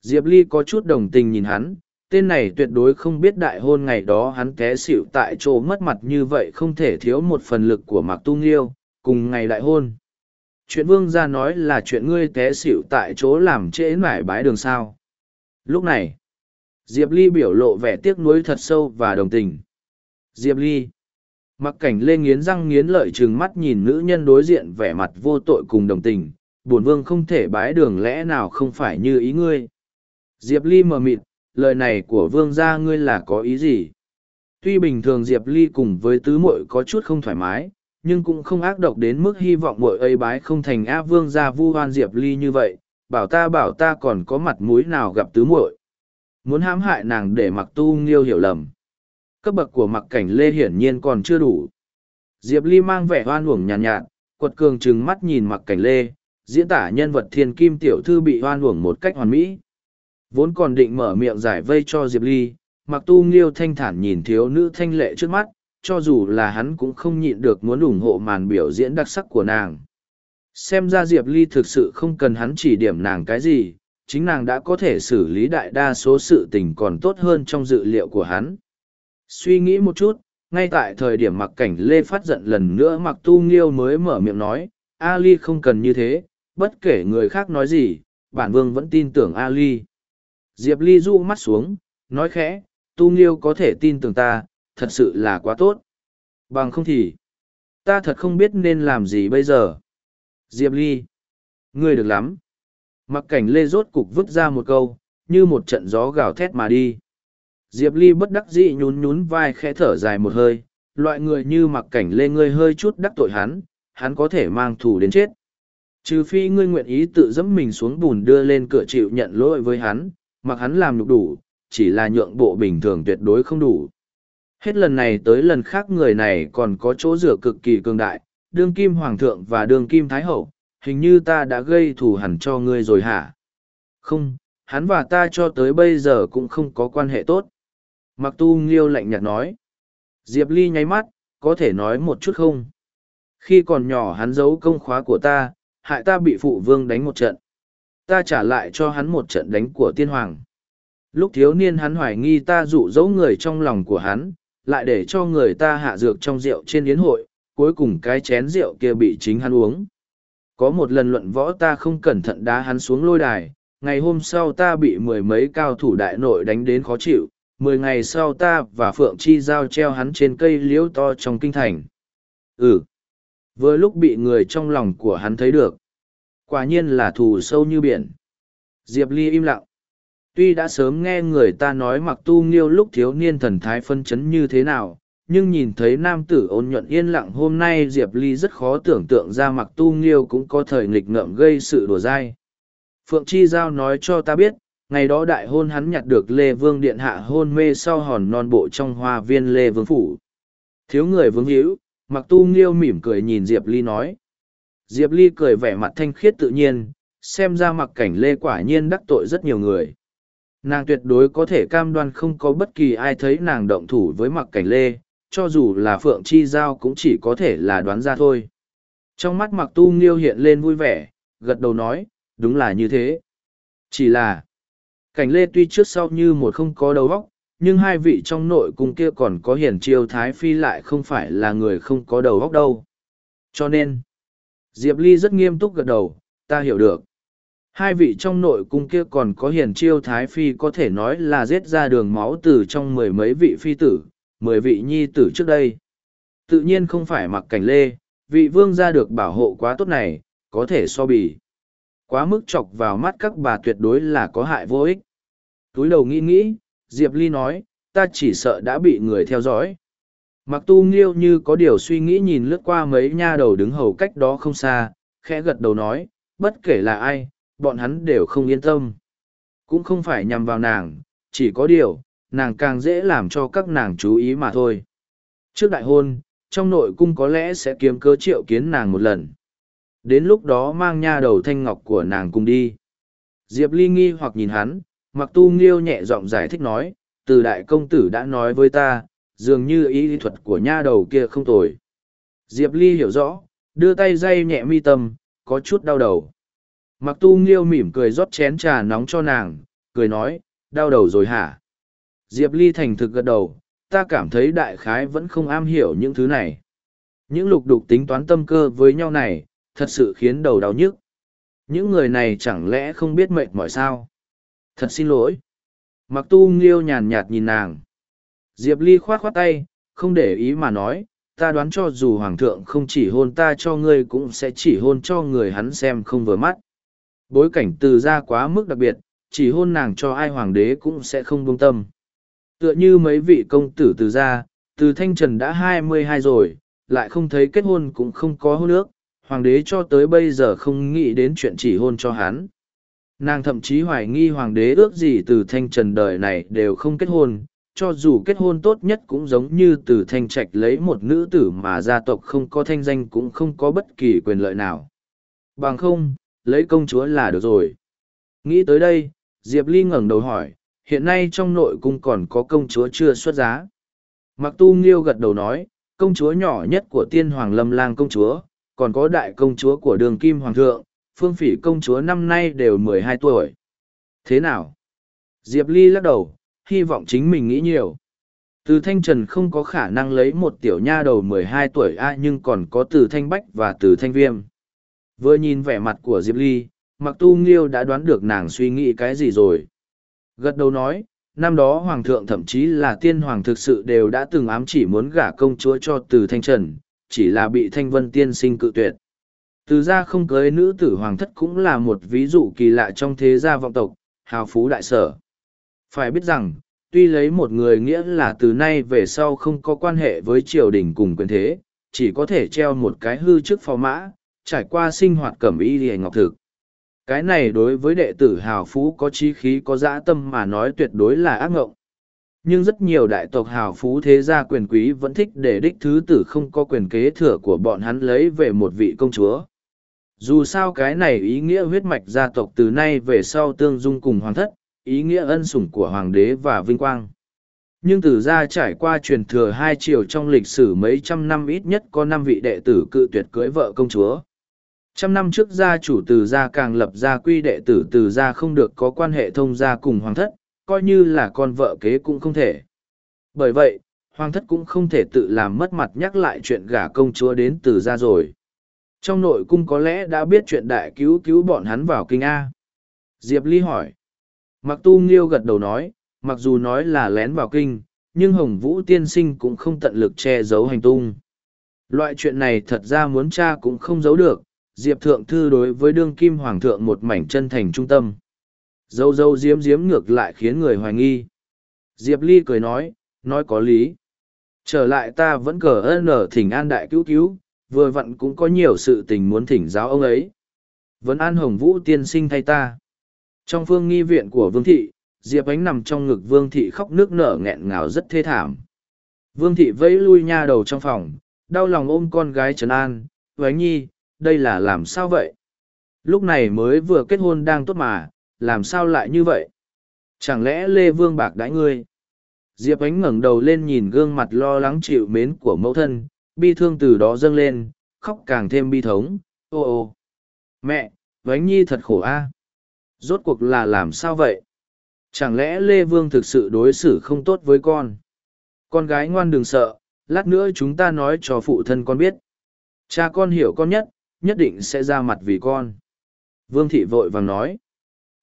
Diệp Ly có chút đồng tình nhìn hắn, tên này tuyệt đối không biết đại hôn ngày đó hắn té xỉu tại chỗ mất mặt như vậy không thể thiếu một phần lực của Mạc Tu Nghiêu, cùng ngày đại hôn. Chuyện vương gia nói là chuyện ngươi té xỉu tại chỗ làm trễ mải bái đường sao. Lúc này, Diệp Ly biểu lộ vẻ tiếc nuối thật sâu và đồng tình. Diệp Ly. Mặc cảnh lê nghiến răng nghiến lợi trừng mắt nhìn nữ nhân đối diện vẻ mặt vô tội cùng đồng tình. Bổn vương không thể bái đường lẽ nào không phải như ý ngươi. Diệp Ly mờ mịt, lời này của vương gia ngươi là có ý gì? Tuy bình thường Diệp Ly cùng với tứ muội có chút không thoải mái, nhưng cũng không ác độc đến mức hy vọng muội ấy bái không thành á vương gia vu hoan Diệp Ly như vậy, bảo ta bảo ta còn có mặt mũi nào gặp tứ muội. Muốn hãm hại nàng để mặc tu nghiêu hiểu lầm. Cấp bậc của mặc cảnh lê hiển nhiên còn chưa đủ. Diệp Ly mang vẻ hoan uổng nhàn nhạt, nhạt, quật cường trừng mắt nhìn mặc cảnh lê, diễn tả nhân vật thiên kim tiểu thư bị hoan uổng một cách hoàn mỹ. Vốn còn định mở miệng giải vây cho Diệp Ly, mặc tu nghiêu thanh thản nhìn thiếu nữ thanh lệ trước mắt, cho dù là hắn cũng không nhịn được muốn ủng hộ màn biểu diễn đặc sắc của nàng. Xem ra Diệp Ly thực sự không cần hắn chỉ điểm nàng cái gì, chính nàng đã có thể xử lý đại đa số sự tình còn tốt hơn trong dự liệu của hắn. Suy nghĩ một chút, ngay tại thời điểm mặc cảnh Lê phát giận lần nữa mặc tu nghiêu mới mở miệng nói, Ali không cần như thế, bất kể người khác nói gì, bản vương vẫn tin tưởng Ali. Diệp Ly du mắt xuống, nói khẽ, tu nghiêu có thể tin tưởng ta, thật sự là quá tốt. Bằng không thì, ta thật không biết nên làm gì bây giờ. Diệp Ly, ngươi được lắm. Mặc cảnh lê rốt cục vứt ra một câu, như một trận gió gào thét mà đi. Diệp Ly bất đắc dĩ nhún nhún vai khẽ thở dài một hơi, loại người như mặc cảnh lê ngươi hơi chút đắc tội hắn, hắn có thể mang thù đến chết. Trừ phi ngươi nguyện ý tự dẫm mình xuống bùn đưa lên cửa chịu nhận lỗi với hắn, mặc hắn làm nhục đủ, chỉ là nhượng bộ bình thường tuyệt đối không đủ. Hết lần này tới lần khác người này còn có chỗ rửa cực kỳ cường đại, đương kim hoàng thượng và đương kim thái hậu, hình như ta đã gây thù hẳn cho ngươi rồi hả? Không, hắn và ta cho tới bây giờ cũng không có quan hệ tốt. Mặc tu nghiêu lạnh nhạt nói. Diệp Ly nháy mắt, có thể nói một chút không? Khi còn nhỏ hắn giấu công khóa của ta, hại ta bị phụ vương đánh một trận. Ta trả lại cho hắn một trận đánh của tiên hoàng. Lúc thiếu niên hắn hoài nghi ta dụ dỗ người trong lòng của hắn, lại để cho người ta hạ dược trong rượu trên yến hội, cuối cùng cái chén rượu kia bị chính hắn uống. Có một lần luận võ ta không cẩn thận đá hắn xuống lôi đài, ngày hôm sau ta bị mười mấy cao thủ đại nội đánh đến khó chịu, mười ngày sau ta và Phượng Chi Giao treo hắn trên cây liễu to trong kinh thành. Ừ, vừa lúc bị người trong lòng của hắn thấy được. Quả nhiên là thù sâu như biển. Diệp Ly im lặng. Tuy đã sớm nghe người ta nói mặc tu nghiêu lúc thiếu niên thần thái phân chấn như thế nào, nhưng nhìn thấy nam tử ôn nhuận yên lặng hôm nay diệp ly rất khó tưởng tượng ra mặc tu nghiêu cũng có thời nghịch ngợm gây sự đùa dai phượng chi giao nói cho ta biết ngày đó đại hôn hắn nhặt được lê vương điện hạ hôn mê sau hòn non bộ trong hoa viên lê vương phủ. Thiếu người vương hữu mặc tu nghiêu mỉm cười nhìn diệp ly nói. Diệp ly cười vẻ mặt thanh khiết tự nhiên, xem ra mặc cảnh lê quả nhiên đắc tội rất nhiều người. Nàng tuyệt đối có thể cam đoan không có bất kỳ ai thấy nàng động thủ với mặc cảnh lê, cho dù là phượng chi giao cũng chỉ có thể là đoán ra thôi. Trong mắt mặc tu nghiêu hiện lên vui vẻ, gật đầu nói, đúng là như thế. Chỉ là cảnh lê tuy trước sau như một không có đầu óc nhưng hai vị trong nội cung kia còn có hiển chiêu thái phi lại không phải là người không có đầu óc đâu cho nên diệp ly rất nghiêm túc gật đầu ta hiểu được hai vị trong nội cung kia còn có hiển chiêu thái phi có thể nói là giết ra đường máu từ trong mười mấy vị phi tử mười vị nhi tử trước đây. Tự nhiên không phải mặc cảnh lê, vị vương gia được bảo hộ quá tốt này, có thể so bì. Quá mức chọc vào mắt các bà tuyệt đối là có hại vô ích. Túi đầu nghĩ nghĩ, Diệp Ly nói, ta chỉ sợ đã bị người theo dõi. Mặc tu nghiêu như có điều suy nghĩ nhìn lướt qua mấy nha đầu đứng hầu cách đó không xa, khẽ gật đầu nói, bất kể là ai, bọn hắn đều không yên tâm. Cũng không phải nhằm vào nàng, chỉ có điều, nàng càng dễ làm cho các nàng chú ý mà thôi. Trước đại hôn, trong nội cung có lẽ sẽ kiếm cớ triệu kiến nàng một lần. Đến lúc đó mang nha đầu thanh ngọc của nàng cùng đi. Diệp Ly nghi hoặc nhìn hắn, mặc tu nghiêu nhẹ giọng giải thích nói, từ đại công tử đã nói với ta, dường như ý thuật của nha đầu kia không tồi. Diệp Ly hiểu rõ, đưa tay dây nhẹ mi tâm, có chút đau đầu. Mặc tu nghiêu mỉm cười rót chén trà nóng cho nàng, cười nói, đau đầu rồi hả? Diệp Ly thành thực gật đầu, ta cảm thấy đại khái vẫn không am hiểu những thứ này. Những lục đục tính toán tâm cơ với nhau này, thật sự khiến đầu đau nhức. Những người này chẳng lẽ không biết mệt mỏi sao? Thật xin lỗi. Mặc tu nghiêu nhàn nhạt nhìn nàng. Diệp Ly khoát khoát tay, không để ý mà nói, ta đoán cho dù hoàng thượng không chỉ hôn ta cho ngươi cũng sẽ chỉ hôn cho người hắn xem không vừa mắt. Bối cảnh từ ra quá mức đặc biệt, chỉ hôn nàng cho ai hoàng đế cũng sẽ không buông tâm. Tựa như mấy vị công tử từ ra, từ thanh trần đã hai mươi hai rồi, lại không thấy kết hôn cũng không có hôn ước, hoàng đế cho tới bây giờ không nghĩ đến chuyện chỉ hôn cho hắn. Nàng thậm chí hoài nghi hoàng đế ước gì từ thanh trần đời này đều không kết hôn, cho dù kết hôn tốt nhất cũng giống như từ thanh trạch lấy một nữ tử mà gia tộc không có thanh danh cũng không có bất kỳ quyền lợi nào. Bằng không, lấy công chúa là được rồi. Nghĩ tới đây, Diệp Ly ngẩng đầu hỏi, hiện nay trong nội cung còn có công chúa chưa xuất giá. Mặc tu nghiêu gật đầu nói, công chúa nhỏ nhất của tiên hoàng lâm lang công chúa, còn có đại công chúa của đường kim hoàng thượng, phương phỉ công chúa năm nay đều mười hai tuổi. Thế nào? Diệp Ly lắc đầu, hy vọng chính mình nghĩ nhiều. Từ Thanh Trần không có khả năng lấy một tiểu nha đầu mười hai tuổi a nhưng còn có từ Thanh Bách và từ Thanh Viêm. Vừa nhìn vẻ mặt của Diệp Ly, Mặc Tu Nghiêu đã đoán được nàng suy nghĩ cái gì rồi. Gật đầu nói, năm đó Hoàng thượng thậm chí là tiên hoàng thực sự đều đã từng ám chỉ muốn gả công chúa cho từ Thanh Trần, chỉ là bị Thanh Vân tiên sinh cự tuyệt. Từ gia không cưới nữ tử hoàng thất cũng là một ví dụ kỳ lạ trong thế gia vọng tộc, hào phú đại sở. Phải biết rằng, tuy lấy một người nghĩa là từ nay về sau không có quan hệ với triều đình cùng quyền thế, chỉ có thể treo một cái hư trước phò mã, trải qua sinh hoạt cẩm y lìa ngọc thực. Cái này đối với đệ tử hào phú có trí khí có dã tâm mà nói tuyệt đối là ác ngộng. Nhưng rất nhiều đại tộc hào phú thế gia quyền quý vẫn thích để đích thứ tử không có quyền kế thừa của bọn hắn lấy về một vị công chúa. Dù sao cái này ý nghĩa huyết mạch gia tộc từ nay về sau tương dung cùng hoàng thất, ý nghĩa ân sủng của hoàng đế và vinh quang. Nhưng từ ra trải qua truyền thừa hai triều trong lịch sử mấy trăm năm ít nhất có năm vị đệ tử cự tuyệt cưới vợ công chúa. Trăm năm trước gia chủ từ gia càng lập gia quy đệ tử từ gia không được có quan hệ thông gia cùng hoàng thất, coi như là con vợ kế cũng không thể. Bởi vậy, hoàng thất cũng không thể tự làm mất mặt nhắc lại chuyện gả công chúa đến từ gia rồi. Trong nội cung có lẽ đã biết chuyện đại cứu cứu bọn hắn vào kinh A. Diệp Ly hỏi. Mặc tu nghiêu gật đầu nói, mặc dù nói là lén vào kinh, nhưng Hồng Vũ tiên sinh cũng không tận lực che giấu hành tung. Loại chuyện này thật ra muốn cha cũng không giấu được, Diệp Thượng Thư đối với đương kim hoàng thượng một mảnh chân thành trung tâm. Dâu dâu diếm diếm ngược lại khiến người hoài nghi. Diệp Ly cười nói, nói có lý. Trở lại ta vẫn cờ ơn ở thỉnh an đại cứu cứu, vừa vặn cũng có nhiều sự tình muốn thỉnh giáo ông ấy. Vẫn an hồng vũ tiên sinh thay ta. Trong phương nghi viện của Vương Thị, Diệp Ánh nằm trong ngực Vương Thị khóc nước nở nghẹn ngào rất thê thảm. Vương Thị vẫy lui nha đầu trong phòng, đau lòng ôm con gái Trấn An, Ánh Nhi, đây là làm sao vậy? Lúc này mới vừa kết hôn đang tốt mà, làm sao lại như vậy? Chẳng lẽ Lê Vương bạc đãi ngươi? Diệp Ánh ngẩng đầu lên nhìn gương mặt lo lắng chịu mến của mẫu thân, bi thương từ đó dâng lên, khóc càng thêm bi thống, ô ô. Mẹ, Vánh Nhi thật khổ a. Rốt cuộc là làm sao vậy? Chẳng lẽ Lê Vương thực sự đối xử không tốt với con? Con gái ngoan đừng sợ, lát nữa chúng ta nói cho phụ thân con biết. Cha con hiểu con nhất, nhất định sẽ ra mặt vì con. Vương thị vội vàng nói.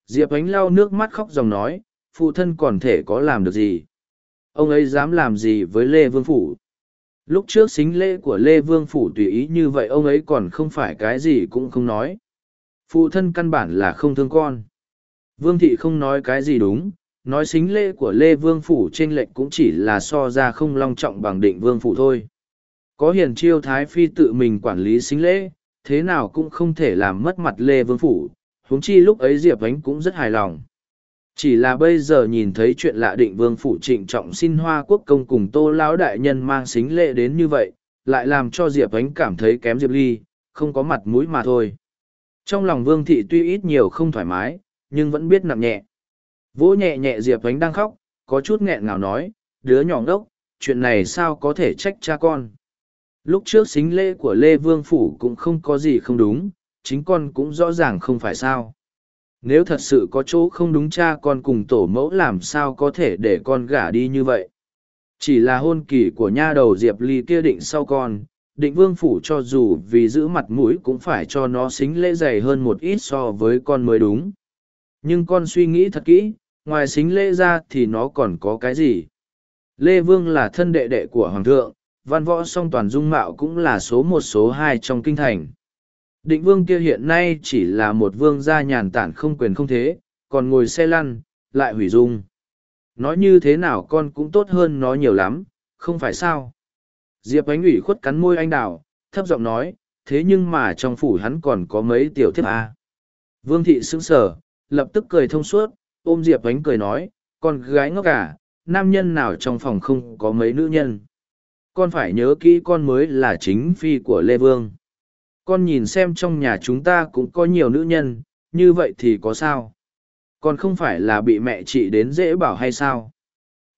Diệp ánh lau nước mắt khóc dòng nói, phụ thân còn thể có làm được gì? Ông ấy dám làm gì với Lê Vương Phủ? Lúc trước xính lễ của Lê Vương Phủ tùy ý như vậy ông ấy còn không phải cái gì cũng không nói. Phụ thân căn bản là không thương con. Vương thị không nói cái gì đúng, nói xính lễ của Lê Vương Phủ trên lệnh cũng chỉ là so ra không long trọng bằng định Vương Phủ thôi. Có hiền chiêu Thái Phi tự mình quản lý xính lễ, thế nào cũng không thể làm mất mặt Lê Vương Phủ, huống chi lúc ấy Diệp Ánh cũng rất hài lòng. Chỉ là bây giờ nhìn thấy chuyện lạ định Vương Phủ trịnh trọng xin Hoa Quốc công cùng Tô Lão Đại Nhân mang xính lễ đến như vậy, lại làm cho Diệp Ánh cảm thấy kém Diệp Ly, không có mặt mũi mà thôi. Trong lòng Vương Thị tuy ít nhiều không thoải mái, nhưng vẫn biết nặng nhẹ. Vỗ nhẹ nhẹ Diệp Ánh đang khóc, có chút nghẹn ngào nói, đứa nhỏ ngốc, chuyện này sao có thể trách cha con. Lúc trước xính lễ của Lê Vương Phủ cũng không có gì không đúng, chính con cũng rõ ràng không phải sao. Nếu thật sự có chỗ không đúng cha con cùng tổ mẫu làm sao có thể để con gả đi như vậy. Chỉ là hôn kỳ của nha đầu Diệp Ly kia định sau con, định vương phủ cho dù vì giữ mặt mũi cũng phải cho nó xính lễ dày hơn một ít so với con mới đúng. Nhưng con suy nghĩ thật kỹ, ngoài xính lễ ra thì nó còn có cái gì? Lê Vương là thân đệ đệ của Hoàng thượng, văn võ song toàn dung mạo cũng là số một số hai trong kinh thành. Định vương kia hiện nay chỉ là một vương gia nhàn tản không quyền không thế, còn ngồi xe lăn, lại hủy dung. Nói như thế nào con cũng tốt hơn nó nhiều lắm, không phải sao? Diệp ánh ủy khuất cắn môi anh đào, thấp giọng nói, thế nhưng mà trong phủ hắn còn có mấy tiểu thiếp à? Vương thị sững sờ, lập tức cười thông suốt, ôm Diệp ánh cười nói, con gái ngốc à, nam nhân nào trong phòng không có mấy nữ nhân. Con phải nhớ kỹ con mới là chính phi của Lê Vương. Con nhìn xem trong nhà chúng ta cũng có nhiều nữ nhân, như vậy thì có sao? Con không phải là bị mẹ chị đến dễ bảo hay sao?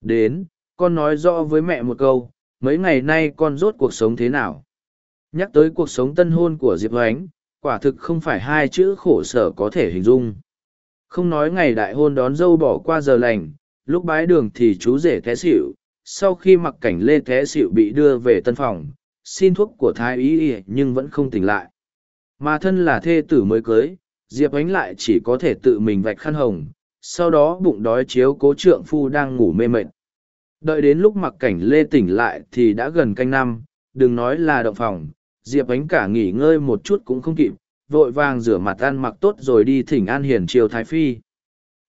Đến, con nói rõ với mẹ một câu, mấy ngày nay con rốt cuộc sống thế nào? Nhắc tới cuộc sống tân hôn của Diệp Hoánh, quả thực không phải hai chữ khổ sở có thể hình dung. Không nói ngày đại hôn đón dâu bỏ qua giờ lành, lúc bái đường thì chú rể té xỉu, sau khi mặc cảnh lê té xỉu bị đưa về tân phòng, xin thuốc của thái y nhưng vẫn không tỉnh lại. Mà thân là thê tử mới cưới, Diệp Ánh lại chỉ có thể tự mình vạch khăn hồng, sau đó bụng đói chiếu cố trượng phu đang ngủ mê mệt. Đợi đến lúc mặc cảnh lê tỉnh lại thì đã gần canh năm, đừng nói là động phòng, Diệp Ánh cả nghỉ ngơi một chút cũng không kịp, vội vàng rửa mặt ăn mặc tốt rồi đi thỉnh an hiền triều Thái Phi.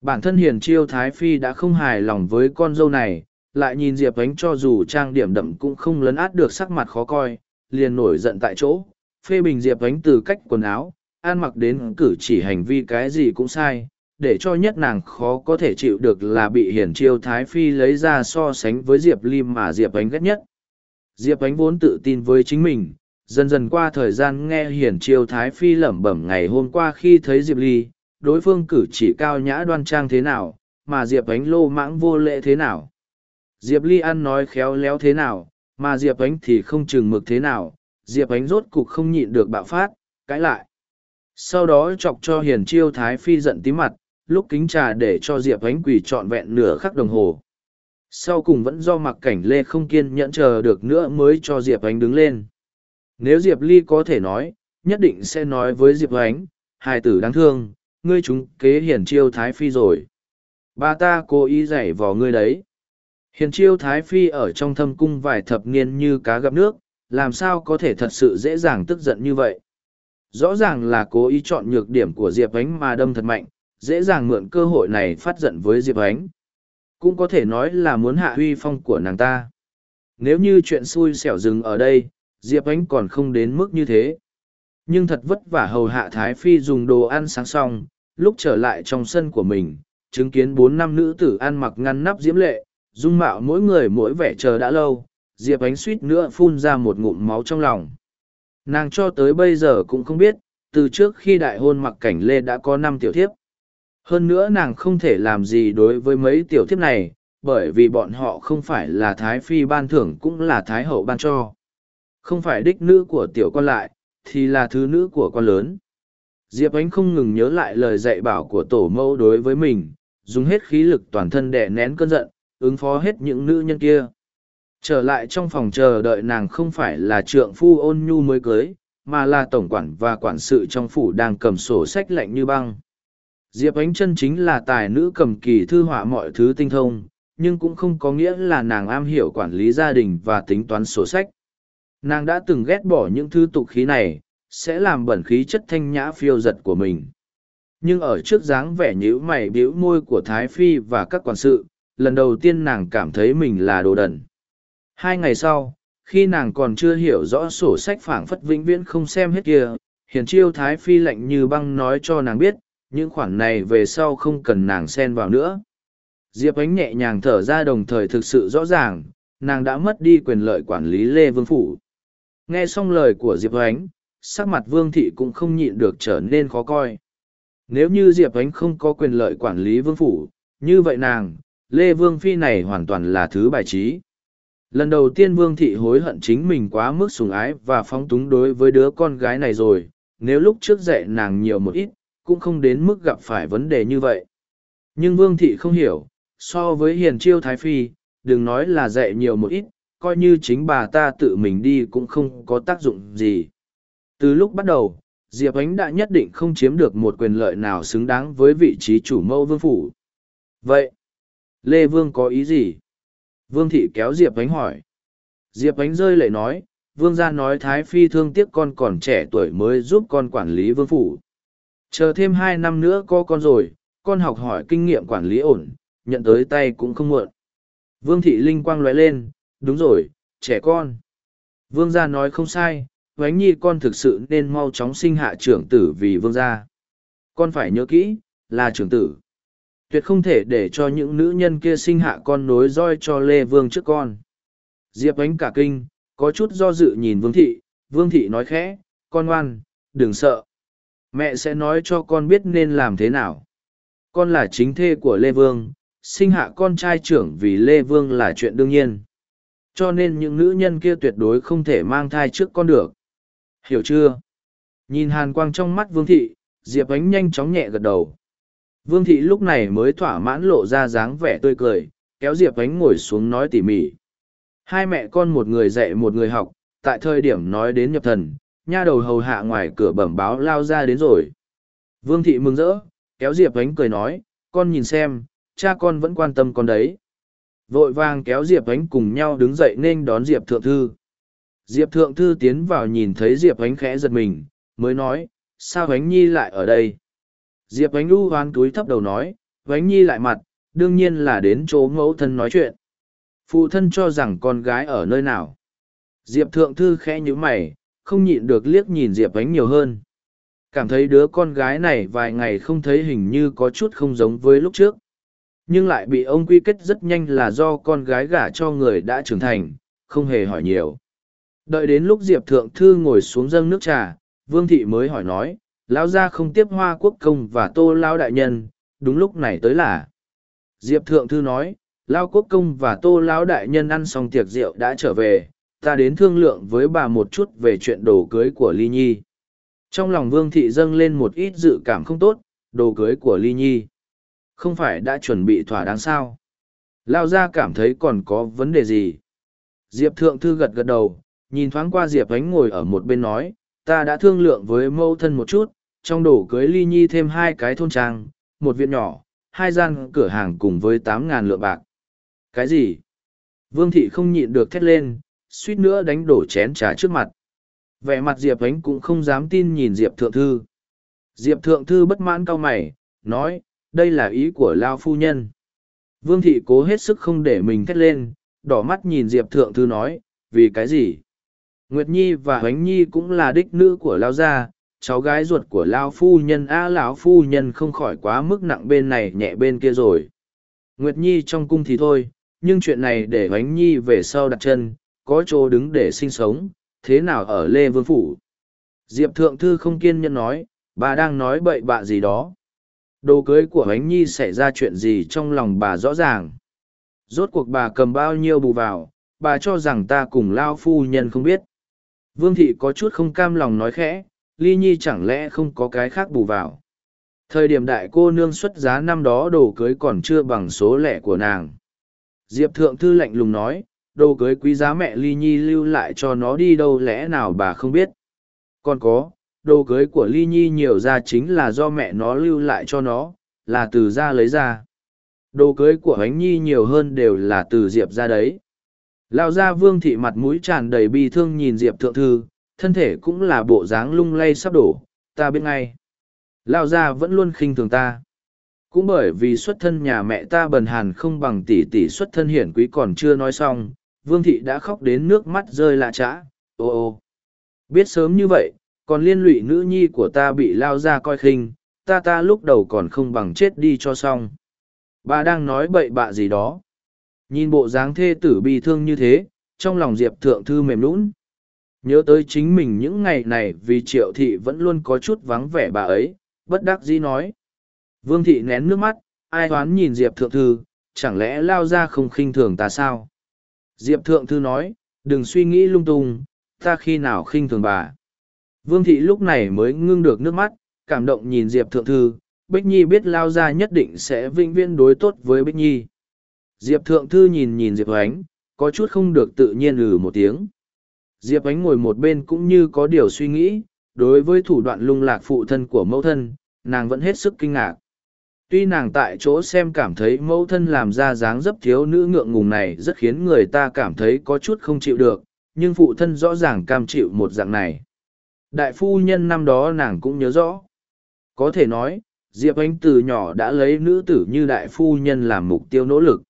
Bản thân hiền chiêu Thái Phi đã không hài lòng với con dâu này, lại nhìn Diệp Ánh cho dù trang điểm đậm cũng không lấn át được sắc mặt khó coi, liền nổi giận tại chỗ, phê bình Diệp Ánh từ cách quần áo, ăn mặc đến cử chỉ hành vi cái gì cũng sai, để cho nhất nàng khó có thể chịu được là bị hiển chiêu Thái Phi lấy ra so sánh với Diệp Lim mà Diệp Ánh ghét nhất. Diệp Ánh vốn tự tin với chính mình, dần dần qua thời gian nghe hiển chiêu Thái Phi lẩm bẩm ngày hôm qua khi thấy Diệp Ly, đối phương cử chỉ cao nhã đoan trang thế nào, mà Diệp Ánh lô mãng vô lệ thế nào. Diệp Ly ăn nói khéo léo thế nào, mà Diệp Ánh thì không chừng mực thế nào, Diệp Ánh rốt cục không nhịn được bạo phát, cãi lại. Sau đó chọc cho Hiền Chiêu Thái Phi giận tí mặt, lúc kính trà để cho Diệp Ánh quỳ trọn vẹn nửa khắc đồng hồ. Sau cùng vẫn do mặc cảnh Lê không kiên nhẫn chờ được nữa mới cho Diệp Ánh đứng lên. Nếu Diệp Ly có thể nói, nhất định sẽ nói với Diệp Ánh, hài tử đáng thương, ngươi chúng kế Hiền chiêu Thái Phi rồi. Bà ta cố ý dạy vò ngươi đấy. Hiền chiêu Thái Phi ở trong thâm cung vài thập niên như cá gặp nước, làm sao có thể thật sự dễ dàng tức giận như vậy. Rõ ràng là cố ý chọn nhược điểm của Diệp Ánh mà đâm thật mạnh, dễ dàng mượn cơ hội này phát giận với Diệp Ánh. Cũng có thể nói là muốn hạ huy phong của nàng ta. Nếu như chuyện xui xẻo dừng ở đây, Diệp Ánh còn không đến mức như thế. Nhưng thật vất vả hầu hạ Thái Phi dùng đồ ăn sáng xong, lúc trở lại trong sân của mình, chứng kiến bốn năm nữ tử ăn mặc ngăn nắp diễm lệ, dung mạo mỗi người mỗi vẻ chờ đã lâu, Diệp Ánh suýt nữa phun ra một ngụm máu trong lòng. Nàng cho tới bây giờ cũng không biết, từ trước khi đại hôn mặc cảnh lê đã có năm tiểu thiếp. Hơn nữa nàng không thể làm gì đối với mấy tiểu thiếp này, bởi vì bọn họ không phải là thái phi ban thưởng cũng là thái hậu ban cho. Không phải đích nữ của tiểu con lại, thì là thứ nữ của con lớn. Diệp Ánh không ngừng nhớ lại lời dạy bảo của tổ mẫu đối với mình, dùng hết khí lực toàn thân đè nén cơn giận, ứng phó hết những nữ nhân kia. Trở lại trong phòng chờ đợi nàng không phải là trượng phu ôn nhu mới cưới, mà là tổng quản và quản sự trong phủ đang cầm sổ sách lạnh như băng. Diệp Ánh chân chính là tài nữ cầm kỳ thư họa mọi thứ tinh thông, nhưng cũng không có nghĩa là nàng am hiểu quản lý gia đình và tính toán sổ sách. Nàng đã từng ghét bỏ những thứ tục khí này, sẽ làm bẩn khí chất thanh nhã phiêu giật của mình. Nhưng ở trước dáng vẻ nhíu mày bĩu môi của Thái Phi và các quản sự, lần đầu tiên nàng cảm thấy mình là đồ đần. Hai ngày sau, khi nàng còn chưa hiểu rõ sổ sách phảng phất vĩnh viễn không xem hết kia, hiền chiêu Thái Phi lạnh như băng nói cho nàng biết, những khoản này về sau không cần nàng xen vào nữa. Diệp ánh nhẹ nhàng thở ra đồng thời thực sự rõ ràng, nàng đã mất đi quyền lợi quản lý Lê Vương Phủ. Nghe xong lời của Diệp ánh, sắc mặt Vương Thị cũng không nhịn được trở nên khó coi. Nếu như Diệp Ánh không có quyền lợi quản lý vương phủ, như vậy nàng, Lê Vương Phi này hoàn toàn là thứ bài trí. Lần đầu tiên Vương Thị hối hận chính mình quá mức sủng ái và phóng túng đối với đứa con gái này rồi, nếu lúc trước dạy nàng nhiều một ít, cũng không đến mức gặp phải vấn đề như vậy. Nhưng Vương Thị không hiểu, so với hiền chiêu Thái Phi, đừng nói là dạy nhiều một ít, coi như chính bà ta tự mình đi cũng không có tác dụng gì. Từ lúc bắt đầu, Diệp Ánh đã nhất định không chiếm được một quyền lợi nào xứng đáng với vị trí chủ mẫu vương phủ. Vậy, Lê Vương có ý gì? Vương Thị kéo Diệp Ánh hỏi. Diệp Ánh rơi lệ nói, Vương gia nói Thái Phi thương tiếc con còn trẻ tuổi mới giúp con quản lý vương phủ. Chờ thêm hai năm nữa có con rồi, con học hỏi kinh nghiệm quản lý ổn, nhận tới tay cũng không muộn. Vương Thị Linh quang lóe lên, đúng rồi, trẻ con. Vương gia nói không sai, Vánh Nhi con thực sự nên mau chóng sinh hạ trưởng tử vì vương gia. Con phải nhớ kỹ, là trưởng tử. Tuyệt không thể để cho những nữ nhân kia sinh hạ con nối roi cho Lê Vương trước con. Diệp ánh cả kinh, có chút do dự nhìn Vương Thị, Vương Thị nói khẽ, con ngoan, đừng sợ. Mẹ sẽ nói cho con biết nên làm thế nào. Con là chính thê của Lê Vương, sinh hạ con trai trưởng vì Lê Vương là chuyện đương nhiên. Cho nên những nữ nhân kia tuyệt đối không thể mang thai trước con được. Hiểu chưa? Nhìn hàn quang trong mắt Vương Thị, Diệp Ánh nhanh chóng nhẹ gật đầu. Vương Thị lúc này mới thỏa mãn lộ ra dáng vẻ tươi cười, kéo Diệp Ánh ngồi xuống nói tỉ mỉ. Hai mẹ con một người dạy một người học, tại thời điểm nói đến nhập thần, nha đầu hầu hạ ngoài cửa bẩm báo lao ra đến rồi. Vương Thị mừng rỡ, kéo Diệp Ánh cười nói, con nhìn xem, cha con vẫn quan tâm con đấy. Vội vàng kéo Diệp Ánh cùng nhau đứng dậy nên đón Diệp Thượng Thư. Diệp Thượng Thư tiến vào nhìn thấy Diệp Ánh khẽ giật mình, mới nói, sao Ánh Nhi lại ở đây? Diệp Ánh u hoan túi thấp đầu nói, Ánh Nhi lại mặt, đương nhiên là đến chỗ mẫu thân nói chuyện. Phụ thân cho rằng con gái ở nơi nào? Diệp Thượng Thư khẽ như mày, không nhịn được liếc nhìn Diệp Ánh nhiều hơn. Cảm thấy đứa con gái này vài ngày không thấy hình như có chút không giống với lúc trước. Nhưng lại bị ông quy kết rất nhanh là do con gái gả cho người đã trưởng thành, không hề hỏi nhiều. Đợi đến lúc Diệp Thượng Thư ngồi xuống dâng nước trà, Vương Thị mới hỏi nói, lão gia không tiếp hoa quốc công và tô lao đại nhân, đúng lúc này tới là. Diệp Thượng Thư nói, lao quốc công và tô lão đại nhân ăn xong tiệc rượu đã trở về, ta đến thương lượng với bà một chút về chuyện đồ cưới của Ly Nhi. Trong lòng Vương Thị dâng lên một ít dự cảm không tốt, đồ cưới của Ly Nhi. Không phải đã chuẩn bị thỏa đáng sao? Lao gia cảm thấy còn có vấn đề gì? Diệp Thượng Thư gật gật đầu, nhìn thoáng qua diệp ánh ngồi ở một bên nói ta đã thương lượng với Mâu thân một chút trong đổ cưới ly nhi thêm hai cái thôn trang một viện nhỏ hai gian cửa hàng cùng với tám ngàn lượng bạc. Cái gì? Vương thị không nhịn được thét lên suýt nữa đánh đổ chén trà trước mặt. Vẻ mặt diệp ánh cũng không dám tin nhìn diệp thượng thư. Diệp thượng thư bất mãn cau mày nói đây là ý của lao phu nhân. Vương thị cố hết sức không để mình thét lên đỏ mắt nhìn diệp thượng thư nói vì cái gì? Nguyệt Nhi và Huánh Nhi cũng là đích nữ của Lao Gia, cháu gái ruột của Lao Phu Nhân A lão Phu Nhân không khỏi quá mức nặng bên này nhẹ bên kia rồi. Nguyệt Nhi trong cung thì thôi, nhưng chuyện này để Huánh Nhi về sau đặt chân, có chỗ đứng để sinh sống, thế nào ở Lê Vương Phủ. Diệp Thượng Thư không kiên nhẫn nói, bà đang nói bậy bạ gì đó. Đồ cưới của Huánh Nhi xảy ra chuyện gì trong lòng bà rõ ràng. Rốt cuộc bà cầm bao nhiêu bù vào, bà cho rằng ta cùng Lao Phu Nhân không biết. Vương thị có chút không cam lòng nói khẽ, ly nhi chẳng lẽ không có cái khác bù vào. Thời điểm đại cô nương xuất giá năm đó đồ cưới còn chưa bằng số lẻ của nàng. Diệp thượng thư lạnh lùng nói, đồ cưới quý giá mẹ ly nhi lưu lại cho nó đi đâu lẽ nào bà không biết. Còn có, đồ cưới của ly nhi nhiều ra chính là do mẹ nó lưu lại cho nó, là từ ra lấy ra. Đồ cưới của ánh nhi nhiều hơn đều là từ diệp ra đấy. Lao gia vương thị mặt mũi tràn đầy bi thương nhìn Diệp Thượng Thư, thân thể cũng là bộ dáng lung lay sắp đổ, ta biết ngay. Lao ra vẫn luôn khinh thường ta. Cũng bởi vì xuất thân nhà mẹ ta bần hàn không bằng tỷ tỷ xuất thân hiển quý còn chưa nói xong, vương thị đã khóc đến nước mắt rơi lạ trã, ô ô. Biết sớm như vậy, còn liên lụy nữ nhi của ta bị lao ra coi khinh, ta ta lúc đầu còn không bằng chết đi cho xong. Bà đang nói bậy bạ gì đó. Nhìn bộ dáng thê tử bi thương như thế, trong lòng Diệp Thượng Thư mềm nũng. Nhớ tới chính mình những ngày này vì triệu thị vẫn luôn có chút vắng vẻ bà ấy, bất đắc dĩ nói, Vương thị nén nước mắt, ai toán nhìn Diệp Thượng Thư, chẳng lẽ lao ra không khinh thường ta sao? Diệp Thượng Thư nói, đừng suy nghĩ lung tung, ta khi nào khinh thường bà. Vương thị lúc này mới ngưng được nước mắt, cảm động nhìn Diệp Thượng Thư, Bích Nhi biết lao ra nhất định sẽ vinh viên đối tốt với Bích Nhi. Diệp Thượng Thư nhìn nhìn Diệp Ánh, có chút không được tự nhiên ừ một tiếng. Diệp Ánh ngồi một bên cũng như có điều suy nghĩ, đối với thủ đoạn lung lạc phụ thân của mẫu thân, nàng vẫn hết sức kinh ngạc. Tuy nàng tại chỗ xem cảm thấy mẫu thân làm ra dáng dấp thiếu nữ ngượng ngùng này rất khiến người ta cảm thấy có chút không chịu được, nhưng phụ thân rõ ràng cam chịu một dạng này. Đại phu nhân năm đó nàng cũng nhớ rõ. Có thể nói, Diệp Ánh từ nhỏ đã lấy nữ tử như đại phu nhân làm mục tiêu nỗ lực.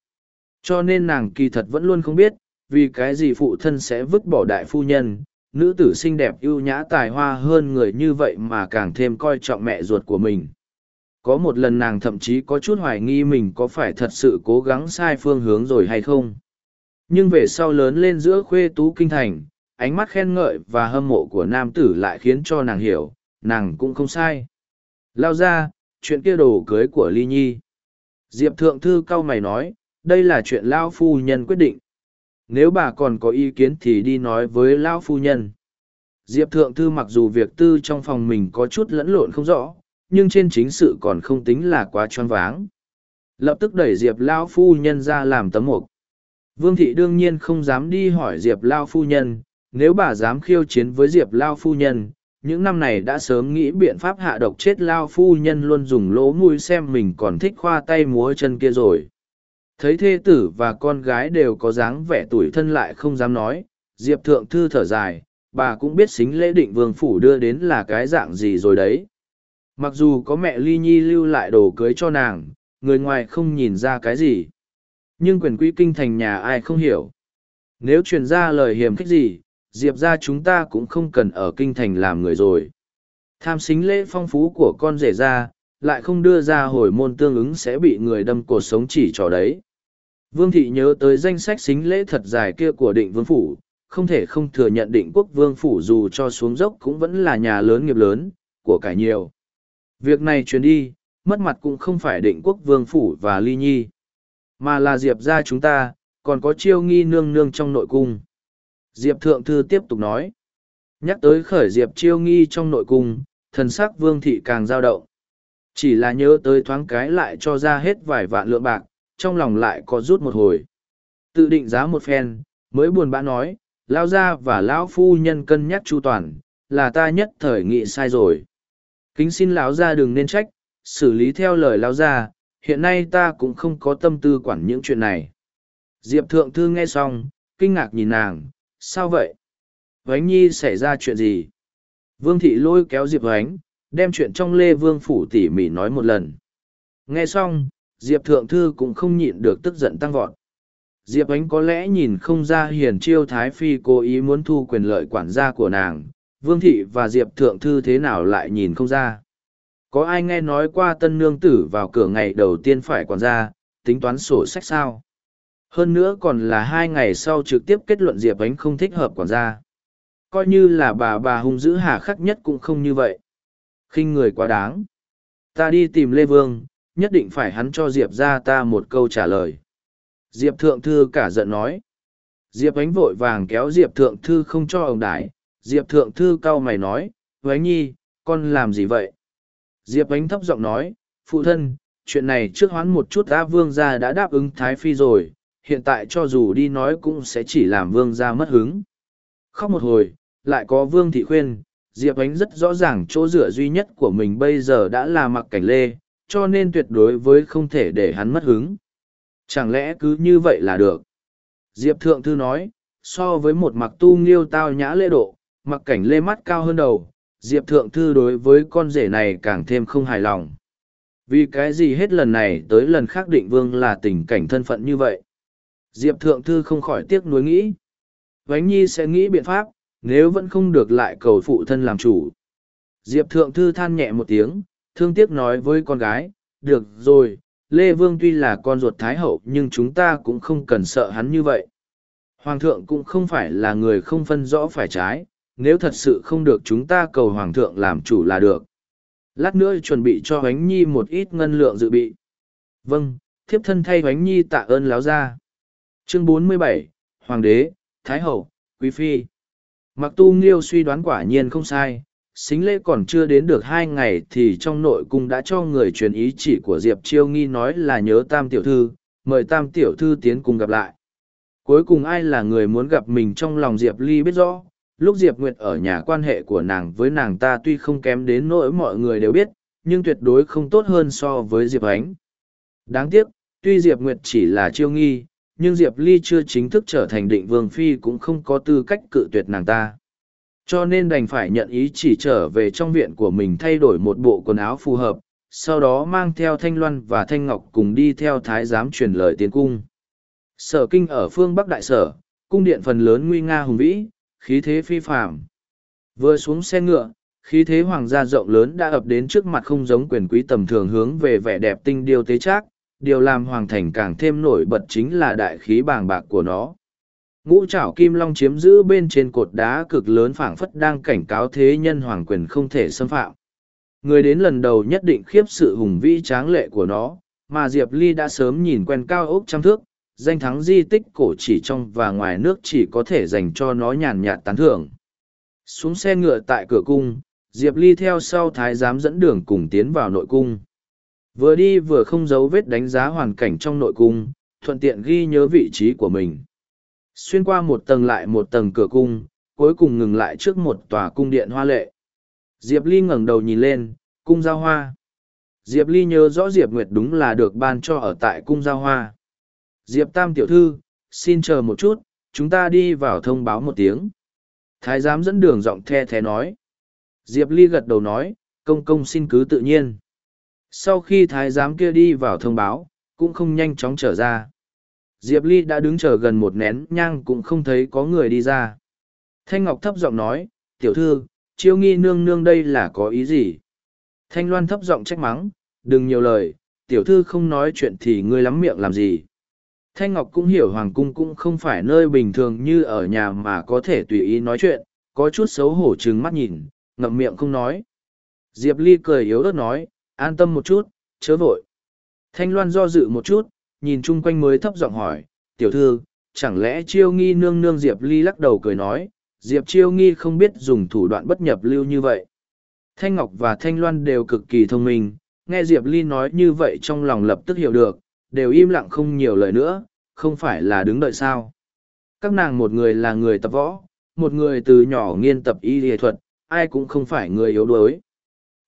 Cho nên nàng kỳ thật vẫn luôn không biết, vì cái gì phụ thân sẽ vứt bỏ đại phu nhân, nữ tử xinh đẹp ưu nhã tài hoa hơn người như vậy mà càng thêm coi trọng mẹ ruột của mình. Có một lần nàng thậm chí có chút hoài nghi mình có phải thật sự cố gắng sai phương hướng rồi hay không. Nhưng về sau lớn lên giữa khuê tú kinh thành, ánh mắt khen ngợi và hâm mộ của nam tử lại khiến cho nàng hiểu, nàng cũng không sai. Lao ra, chuyện kia đồ cưới của Ly Nhi. Diệp Thượng Thư cao mày nói, đây là chuyện Lao Phu Nhân quyết định. Nếu bà còn có ý kiến thì đi nói với lão Phu Nhân. Diệp Thượng Thư mặc dù việc tư trong phòng mình có chút lẫn lộn không rõ, nhưng trên chính sự còn không tính là quá choáng váng. Lập tức đẩy Diệp Lao Phu Nhân ra làm tấm mục. Vương Thị đương nhiên không dám đi hỏi Diệp Lao Phu Nhân, nếu bà dám khiêu chiến với Diệp Lao Phu Nhân, những năm này đã sớm nghĩ biện pháp hạ độc chết Lao Phu Nhân luôn dùng lỗ mùi xem mình còn thích khoa tay múa chân kia rồi. Thấy thê tử và con gái đều có dáng vẻ tuổi thân lại không dám nói, Diệp Thượng Thư thở dài, bà cũng biết xính lễ định vương phủ đưa đến là cái dạng gì rồi đấy. Mặc dù có mẹ Ly Nhi lưu lại đồ cưới cho nàng, người ngoài không nhìn ra cái gì. Nhưng quyền quý kinh thành nhà ai không hiểu. Nếu truyền ra lời hiểm khích gì, diệp ra chúng ta cũng không cần ở kinh thành làm người rồi tham xính lễ phong phú của con rể ra lại không đưa ra hồi môn tương ứng sẽ bị người đâm cột sống chỉ trò đấy vương thị nhớ tới danh sách xính lễ thật dài kia của định vương phủ không thể không thừa nhận định quốc vương phủ dù cho xuống dốc cũng vẫn là nhà lớn nghiệp lớn của cải nhiều việc này truyền đi mất mặt cũng không phải định quốc vương phủ và ly nhi mà là diệp ra chúng ta còn có chiêu nghi nương nương trong nội cung Diệp Thượng Thư tiếp tục nói. Nhắc tới khởi Diệp chiêu nghi trong nội cung, thần sắc vương thị càng dao động. Chỉ là nhớ tới thoáng cái lại cho ra hết vài vạn lượng bạc, trong lòng lại có rút một hồi. Tự định giá một phen, mới buồn bã nói, lao gia và lão phu nhân cân nhắc chu toàn, là ta nhất thời nghị sai rồi. Kính xin lão gia đừng nên trách, xử lý theo lời lão gia, hiện nay ta cũng không có tâm tư quản những chuyện này. Diệp thượng thư nghe xong, kinh ngạc nhìn nàng, sao vậy vánh nhi xảy ra chuyện gì vương thị lôi kéo diệp vánh đem chuyện trong lê vương phủ tỉ mỉ nói một lần nghe xong diệp thượng thư cũng không nhịn được tức giận tăng vọt. Diệp ánh có lẽ nhìn không ra hiền chiêu thái phi cố ý muốn thu quyền lợi quản gia của nàng, vương thị và diệp thượng thư thế nào lại nhìn không ra. Có ai nghe nói qua tân nương tử vào cửa ngày đầu tiên phải quản gia, tính toán sổ sách sao? Hơn nữa còn là hai ngày sau trực tiếp kết luận diệp ánh không thích hợp quản gia. Coi như là bà bà hung dữ hà khắc nhất cũng không như vậy. Khinh người quá đáng. Ta đi tìm lê vương nhất định phải hắn cho diệp ra ta một câu trả lời. Diệp thượng thư cả giận nói. Diệp ánh vội vàng kéo diệp thượng thư không cho ông đái diệp thượng thư cau mày nói với nhi con làm gì vậy? Diệp ánh thấp giọng nói phụ thân chuyện này trước hoán một chút ta vương gia đã đáp ứng thái phi rồi. Hiện tại cho dù đi nói cũng sẽ chỉ làm vương gia mất hứng. Khóc một hồi, lại có vương thị khuyên, Diệp Ánh rất rõ ràng chỗ dựa duy nhất của mình bây giờ đã là mặc cảnh lê, cho nên tuyệt đối với không thể để hắn mất hứng. Chẳng lẽ cứ như vậy là được? Diệp Thượng Thư nói, so với một mặc tu nghiêu tao nhã lễ độ, mặc cảnh lê mắt cao hơn đầu, Diệp Thượng Thư đối với con rể này càng thêm không hài lòng. Vì cái gì hết lần này tới lần khác định vương là tình cảnh thân phận như vậy? Diệp Thượng Thư không khỏi tiếc nuối nghĩ. Vánh Nhi sẽ nghĩ biện pháp, nếu vẫn không được lại cầu phụ thân làm chủ. Diệp Thượng Thư than nhẹ một tiếng, thương tiếc nói với con gái, được rồi, Lê Vương tuy là con ruột Thái Hậu nhưng chúng ta cũng không cần sợ hắn như vậy. Hoàng thượng cũng không phải là người không phân rõ phải trái, nếu thật sự không được chúng ta cầu Hoàng thượng làm chủ là được. lát nữa chuẩn bị cho Huánh Nhi một ít ngân lượng dự bị. Vâng, thiếp thân thay Huánh Nhi tạ ơn láo ra. Chương 47, Hoàng đế, Thái hậu, Quý phi. Mặc tu nghiêu suy đoán quả nhiên không sai, xính lễ còn chưa đến được hai ngày thì trong nội cung đã cho người truyền ý chỉ của Diệp Chiêu Nghi nói là nhớ tam tiểu thư, mời tam tiểu thư tiến cùng gặp lại. Cuối cùng ai là người muốn gặp mình trong lòng Diệp Ly biết rõ, lúc Diệp Nguyệt ở nhà quan hệ của nàng với nàng ta tuy không kém đến nỗi mọi người đều biết, nhưng tuyệt đối không tốt hơn so với Diệp Ánh. Đáng tiếc, tuy Diệp Nguyệt chỉ là chiêu nghi, nhưng Diệp Ly chưa chính thức trở thành định vương phi cũng không có tư cách cự tuyệt nàng ta. Cho nên đành phải nhận ý chỉ trở về trong viện của mình thay đổi một bộ quần áo phù hợp, sau đó mang theo Thanh Loan và Thanh Ngọc cùng đi theo Thái giám truyền lời tiến cung. Sở kinh ở phương Bắc Đại Sở, cung điện phần lớn nguy nga hùng vĩ, khí thế phi phạm. Vừa xuống xe ngựa, khí thế hoàng gia rộng lớn đã ập đến trước mặt không giống quyền quý tầm thường hướng về vẻ đẹp tinh điêu tế trác, điều làm hoàng thành càng thêm nổi bật chính là đại khí bàng bạc của nó. Ngũ trảo kim long chiếm giữ bên trên cột đá cực lớn phảng phất đang cảnh cáo thế nhân hoàng quyền không thể xâm phạm. Người đến lần đầu nhất định khiếp sự hùng vĩ tráng lệ của nó, mà Diệp Ly đã sớm nhìn quen cao ốc trăm thước, danh thắng di tích cổ chỉ trong và ngoài nước chỉ có thể dành cho nó nhàn nhạt tán thưởng. Xuống xe ngựa tại cửa cung, Diệp Ly theo sau thái giám dẫn đường cùng tiến vào nội cung. Vừa đi vừa không giấu vết đánh giá hoàn cảnh trong nội cung, thuận tiện ghi nhớ vị trí của mình. Xuyên qua một tầng lại một tầng cửa cung, cuối cùng ngừng lại trước một tòa cung điện hoa lệ. Diệp Ly ngẩng đầu nhìn lên, cung giao hoa. Diệp Ly nhớ rõ Diệp Nguyệt đúng là được ban cho ở tại cung giao hoa. Diệp Tam tiểu thư, xin chờ một chút, chúng ta đi vào thông báo một tiếng. Thái giám dẫn đường giọng the thé nói. Diệp Ly gật đầu nói, công công xin cứ tự nhiên. Sau khi thái giám kia đi vào thông báo, cũng không nhanh chóng trở ra. Diệp Ly đã đứng chờ gần một nén nhang cũng không thấy có người đi ra. Thanh Ngọc thấp giọng nói, tiểu thư, chiêu nghi nương nương đây là có ý gì? Thanh Loan thấp giọng trách mắng, đừng nhiều lời, tiểu thư không nói chuyện thì ngươi lắm miệng làm gì? Thanh Ngọc cũng hiểu Hoàng Cung cũng không phải nơi bình thường như ở nhà mà có thể tùy ý nói chuyện, có chút xấu hổ trừng mắt nhìn, ngậm miệng không nói. Diệp Ly cười yếu ớt nói, an tâm một chút, chớ vội. Thanh Loan do dự một chút, nhìn chung quanh mới thấp giọng hỏi, tiểu thư, chẳng lẽ chiêu nghi nương nương Diệp Ly lắc đầu cười nói, Diệp chiêu nghi không biết dùng thủ đoạn bất nhập lưu như vậy. Thanh Ngọc và Thanh Loan đều cực kỳ thông minh, nghe Diệp Ly nói như vậy trong lòng lập tức hiểu được, đều im lặng không nhiều lời nữa, không phải là đứng đợi sao. Các nàng một người là người tập võ, một người từ nhỏ nghiên tập y lìa thuật, ai cũng không phải người yếu đuối.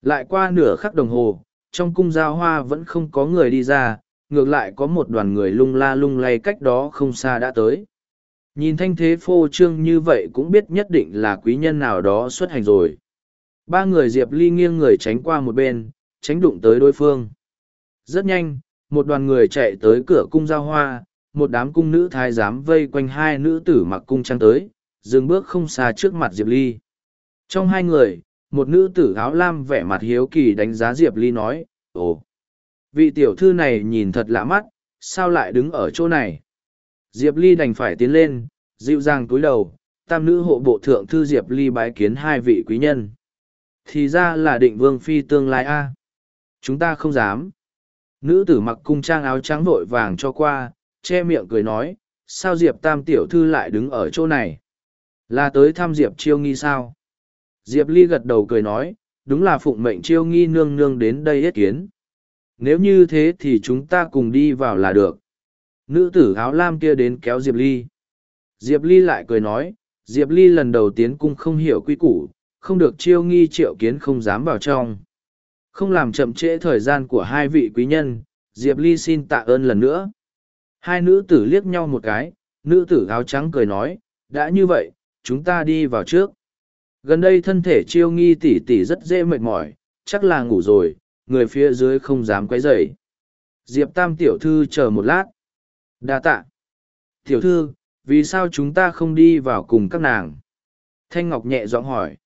Lại qua nửa khắc đồng hồ, trong cung giao hoa vẫn không có người đi ra, ngược lại có một đoàn người lung la lung lay cách đó không xa đã tới. Nhìn thanh thế phô trương như vậy cũng biết nhất định là quý nhân nào đó xuất hành rồi. Ba người Diệp Ly nghiêng người tránh qua một bên, tránh đụng tới đối phương. Rất nhanh, một đoàn người chạy tới cửa cung giao hoa, một đám cung nữ thái giám vây quanh hai nữ tử mặc cung trang tới, dừng bước không xa trước mặt Diệp Ly. Trong hai người, một nữ tử áo lam vẻ mặt hiếu kỳ đánh giá Diệp Ly nói, Ồ, vị tiểu thư này nhìn thật lạ mắt, sao lại đứng ở chỗ này? Diệp Ly đành phải tiến lên, dịu dàng cúi đầu, tam nữ hộ bộ thượng thư Diệp Ly bái kiến hai vị quý nhân. Thì ra là định vương phi tương lai a Chúng ta không dám. Nữ tử mặc cung trang áo trắng vội vàng cho qua, che miệng cười nói, sao Diệp tam tiểu thư lại đứng ở chỗ này? Là tới thăm Diệp chiêu nghi sao? Diệp Ly gật đầu cười nói, đúng là phụng mệnh chiêu nghi nương nương đến đây yết kiến. Nếu như thế thì chúng ta cùng đi vào là được. Nữ tử áo lam kia đến kéo Diệp Ly. Diệp Ly lại cười nói, Diệp Ly lần đầu tiến cung không hiểu quy củ, không được chiêu nghi triệu kiến không dám vào trong. Không làm chậm trễ thời gian của hai vị quý nhân, Diệp Ly xin tạ ơn lần nữa. Hai nữ tử liếc nhau một cái, nữ tử áo trắng cười nói, đã như vậy, chúng ta đi vào trước. Gần đây thân thể chiêu nghi tỉ tỉ rất dễ mệt mỏi, chắc là ngủ rồi, người phía dưới không dám quấy rầy. Diệp Tam tiểu thư chờ một lát. Đa tạ. Tiểu thư, vì sao chúng ta không đi vào cùng các nàng? Thanh Ngọc nhẹ giọng hỏi.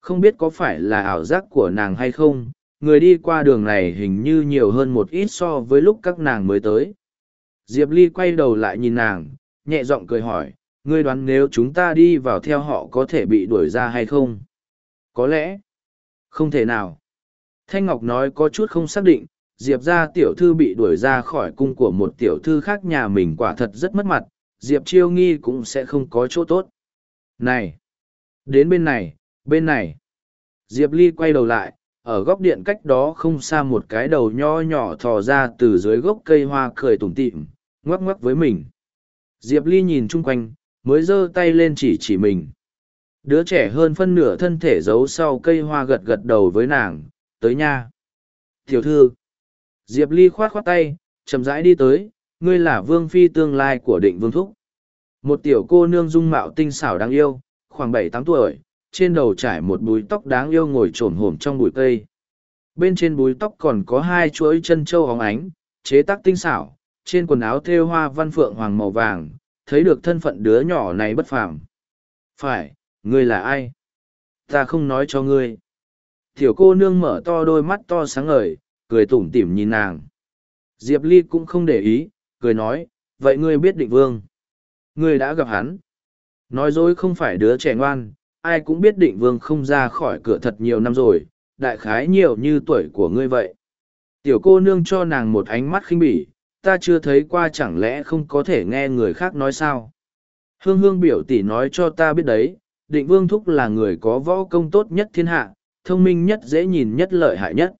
Không biết có phải là ảo giác của nàng hay không, người đi qua đường này hình như nhiều hơn một ít so với lúc các nàng mới tới. Diệp Ly quay đầu lại nhìn nàng, nhẹ giọng cười hỏi, ngươi đoán nếu chúng ta đi vào theo họ có thể bị đuổi ra hay không? Có lẽ, không thể nào. Thanh Ngọc nói có chút không xác định, Diệp ra tiểu thư bị đuổi ra khỏi cung của một tiểu thư khác nhà mình quả thật rất mất mặt, Diệp chiêu nghi cũng sẽ không có chỗ tốt. Này! Đến bên này, bên này! Diệp Ly quay đầu lại, ở góc điện cách đó không xa một cái đầu nho nhỏ thò ra từ dưới gốc cây hoa cười tủm tịm, ngoắc ngoắc với mình. Diệp Ly nhìn chung quanh, mới giơ tay lên chỉ chỉ mình. Đứa trẻ hơn phân nửa thân thể giấu sau cây hoa gật gật đầu với nàng, tới nha. Tiểu thư, Diệp Ly khoát khoát tay, chậm rãi đi tới, ngươi là vương phi tương lai của định vương thúc. Một tiểu cô nương dung mạo tinh xảo đáng yêu, khoảng bảy tám tuổi, trên đầu trải một búi tóc đáng yêu ngồi trồn hổm trong bụi cây. Bên trên búi tóc còn có hai chuỗi chân châu óng ánh, chế tác tinh xảo, trên quần áo thêu hoa văn phượng hoàng màu vàng, thấy được thân phận đứa nhỏ này bất phàm. Phải, ngươi là ai? Ta không nói cho ngươi. Tiểu cô nương mở to đôi mắt to sáng ngời, cười tủm tỉm nhìn nàng. Diệp Ly cũng không để ý, cười nói, vậy ngươi biết định vương. Ngươi đã gặp hắn. Nói dối không phải đứa trẻ ngoan, ai cũng biết định vương không ra khỏi cửa thật nhiều năm rồi, đại khái nhiều như tuổi của ngươi vậy. Tiểu cô nương cho nàng một ánh mắt khinh bỉ, ta chưa thấy qua chẳng lẽ không có thể nghe người khác nói sao. Hương hương biểu tỷ nói cho ta biết đấy, định vương thúc là người có võ công tốt nhất thiên hạ, thông minh nhất dễ nhìn nhất lợi hại nhất.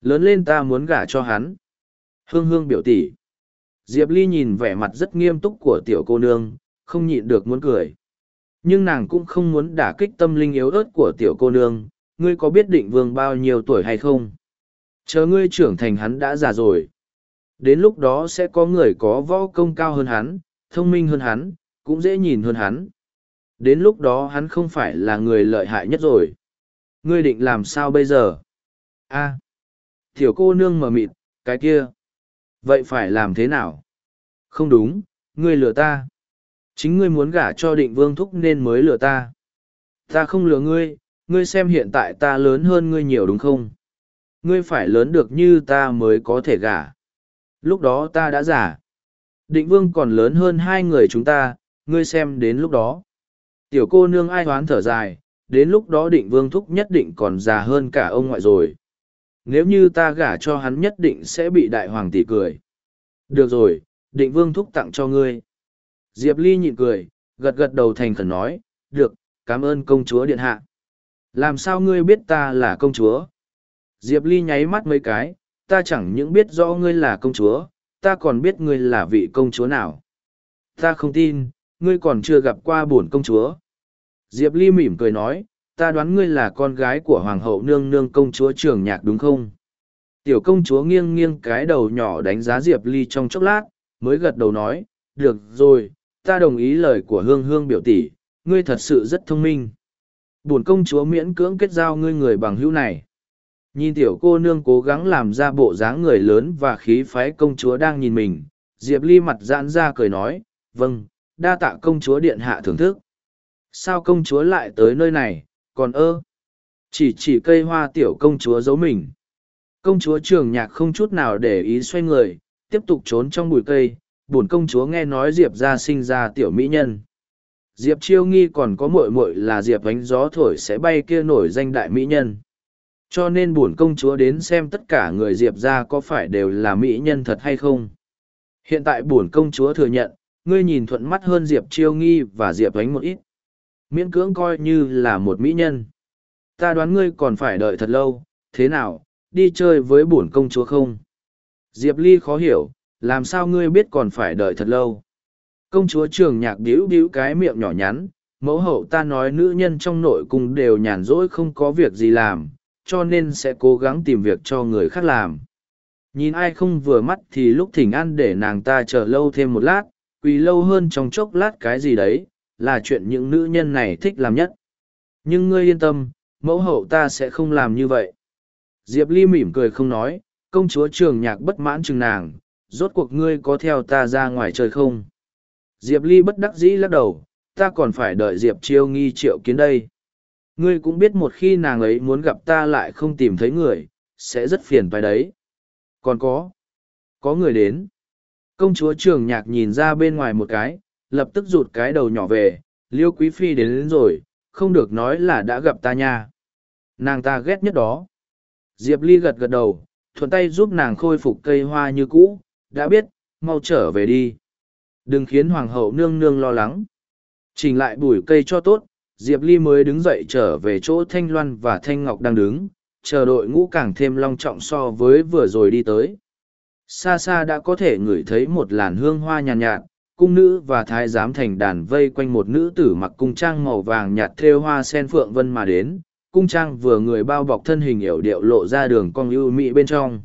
Lớn lên ta muốn gả cho hắn. Hương hương biểu tỷ. Diệp Ly nhìn vẻ mặt rất nghiêm túc của tiểu cô nương, không nhịn được muốn cười. Nhưng nàng cũng không muốn đả kích tâm linh yếu ớt của tiểu cô nương, ngươi có biết định vương bao nhiêu tuổi hay không? Chờ ngươi trưởng thành hắn đã già rồi. Đến lúc đó sẽ có người có võ công cao hơn hắn, thông minh hơn hắn, cũng dễ nhìn hơn hắn. Đến lúc đó hắn không phải là người lợi hại nhất rồi. Ngươi định làm sao bây giờ? a tiểu cô nương mờ mịt, cái kia. Vậy phải làm thế nào? Không đúng, ngươi lừa ta. Chính ngươi muốn gả cho định vương thúc nên mới lừa ta. Ta không lừa ngươi, ngươi xem hiện tại ta lớn hơn ngươi nhiều đúng không? Ngươi phải lớn được như ta mới có thể gả. Lúc đó ta đã giả. Định vương còn lớn hơn hai người chúng ta, ngươi xem đến lúc đó. Tiểu cô nương ai hoán thở dài, đến lúc đó định vương thúc nhất định còn già hơn cả ông ngoại rồi. Nếu như ta gả cho hắn nhất định sẽ bị đại hoàng tỷ cười. Được rồi, định vương thúc tặng cho ngươi. Diệp Ly nhịn cười, gật gật đầu thành khẩn nói, được, cảm ơn công chúa điện hạ. Làm sao ngươi biết ta là công chúa? Diệp Ly nháy mắt mấy cái, ta chẳng những biết rõ ngươi là công chúa, ta còn biết ngươi là vị công chúa nào. Ta không tin, ngươi còn chưa gặp qua bổn công chúa. Diệp Ly mỉm cười nói, ta đoán ngươi là con gái của Hoàng hậu nương nương công chúa trường nhạc đúng không? Tiểu công chúa nghiêng nghiêng cái đầu nhỏ đánh giá Diệp Ly trong chốc lát, mới gật đầu nói, được rồi, ta đồng ý lời của hương hương biểu tỷ, ngươi thật sự rất thông minh. Bổn công chúa miễn cưỡng kết giao ngươi người bằng hữu này. Nhìn tiểu cô nương cố gắng làm ra bộ dáng người lớn và khí phái công chúa đang nhìn mình, Diệp Ly mặt giãn ra cười nói, vâng, đa tạ công chúa điện hạ thưởng thức. Sao công chúa lại tới nơi này, còn ơ? Chỉ chỉ cây hoa tiểu công chúa giấu mình. Công chúa trường nhạc không chút nào để ý xoay người, tiếp tục trốn trong bụi cây, bổn công chúa nghe nói Diệp ra sinh ra tiểu mỹ nhân. Diệp chiêu nghi còn có muội muội là Diệp ánh gió thổi sẽ bay kia nổi danh đại mỹ nhân. Cho nên bổn công chúa đến xem tất cả người Diệp ra có phải đều là mỹ nhân thật hay không. Hiện tại bổn công chúa thừa nhận, ngươi nhìn thuận mắt hơn Diệp chiêu nghi và Diệp ánh một ít. Miễn cưỡng coi như là một mỹ nhân. Ta đoán ngươi còn phải đợi thật lâu, thế nào, đi chơi với bổn công chúa không? Diệp Ly khó hiểu, làm sao ngươi biết còn phải đợi thật lâu? Công chúa trường nhạc điếu điếu cái miệng nhỏ nhắn, mẫu hậu ta nói nữ nhân trong nội cung đều nhàn rỗi không có việc gì làm, cho nên sẽ cố gắng tìm việc cho người khác làm. Nhìn ai không vừa mắt thì lúc thỉnh an để nàng ta chờ lâu thêm một lát, quỳ lâu hơn trong chốc lát cái gì đấy, là chuyện những nữ nhân này thích làm nhất. Nhưng ngươi yên tâm, mẫu hậu ta sẽ không làm như vậy. Diệp Ly mỉm cười không nói, công chúa trường nhạc bất mãn chừng nàng, rốt cuộc ngươi có theo ta ra ngoài chơi không? Diệp Ly bất đắc dĩ lắc đầu, ta còn phải đợi Diệp chiêu nghi triệu kiến đây. Ngươi cũng biết một khi nàng ấy muốn gặp ta lại không tìm thấy người, sẽ rất phiền phải đấy. Còn có, có người đến. Công chúa trường nhạc nhìn ra bên ngoài một cái, lập tức rụt cái đầu nhỏ về, liêu quý phi đến, đến rồi, không được nói là đã gặp ta nha. Nàng ta ghét nhất đó. Diệp Ly gật gật đầu, thuận tay giúp nàng khôi phục cây hoa như cũ, đã biết, mau trở về đi. Đừng khiến hoàng hậu nương nương lo lắng. Chỉnh lại bùi cây cho tốt, Diệp Ly mới đứng dậy trở về chỗ Thanh Loan và Thanh Ngọc đang đứng, chờ đội ngũ càng thêm long trọng so với vừa rồi đi tới. Xa xa đã có thể ngửi thấy một làn hương hoa nhàn nhạt, nhạt, cung nữ và thái giám thành đàn vây quanh một nữ tử mặc cung trang màu vàng nhạt thêu hoa sen phượng vân mà đến, cung trang vừa người bao bọc thân hình yểu điệu lộ ra đường cong ưu mỹ bên trong.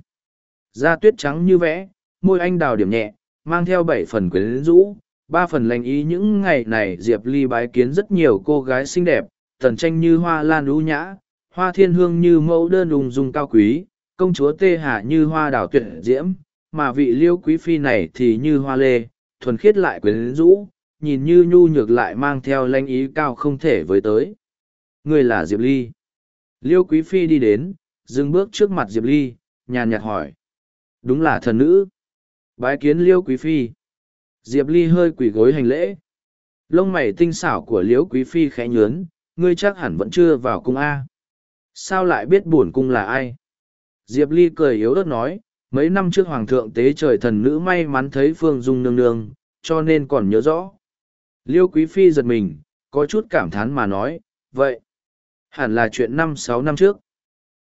Da tuyết trắng như vẽ, môi anh đào điểm nhẹ, mang theo bảy phần quyến rũ, ba phần lành ý những ngày này Diệp Ly bái kiến rất nhiều cô gái xinh đẹp, tần tranh như hoa lan ưu nhã, hoa thiên hương như mẫu đơn ung dung cao quý, công chúa tê hạ như hoa đào tuyệt diễm, mà vị liêu quý phi này thì như hoa lê, thuần khiết lại quyến rũ, nhìn như nhu nhược lại mang theo lanh ý cao không thể với tới. Người là Diệp Ly. Liêu quý phi đi đến, dừng bước trước mặt Diệp Ly, nhàn nhạt hỏi. Đúng là thần nữ. Bái kiến Liêu quý phi. Diệp Ly hơi quỳ gối hành lễ. Lông mày tinh xảo của Liêu quý phi khẽ nhớn, ngươi chắc hẳn vẫn chưa vào cung A. Sao lại biết buồn cung là ai? Diệp Ly cười yếu ớt nói, mấy năm trước Hoàng thượng tế trời thần nữ may mắn thấy Phương Dung nương nương, cho nên còn nhớ rõ. Liêu Quý Phi giật mình, có chút cảm thán mà nói, vậy, hẳn là chuyện năm sáu năm trước.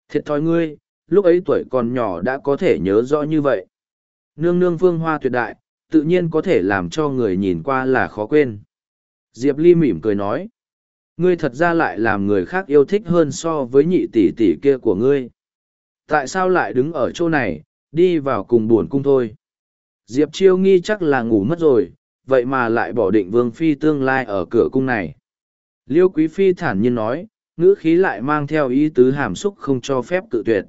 Thiệt thòi ngươi, lúc ấy tuổi còn nhỏ đã có thể nhớ rõ như vậy. Nương nương phương hoa tuyệt đại, tự nhiên có thể làm cho người nhìn qua là khó quên. Diệp Ly mỉm cười nói, ngươi thật ra lại làm người khác yêu thích hơn so với nhị tỷ tỷ kia của ngươi. Tại sao lại đứng ở chỗ này, đi vào cùng buồn cung thôi? Diệp Chiêu nghi chắc là ngủ mất rồi, vậy mà lại bỏ định vương phi tương lai ở cửa cung này. Liêu Quý Phi thản nhiên nói, ngữ khí lại mang theo ý tứ hàm xúc không cho phép cự tuyệt.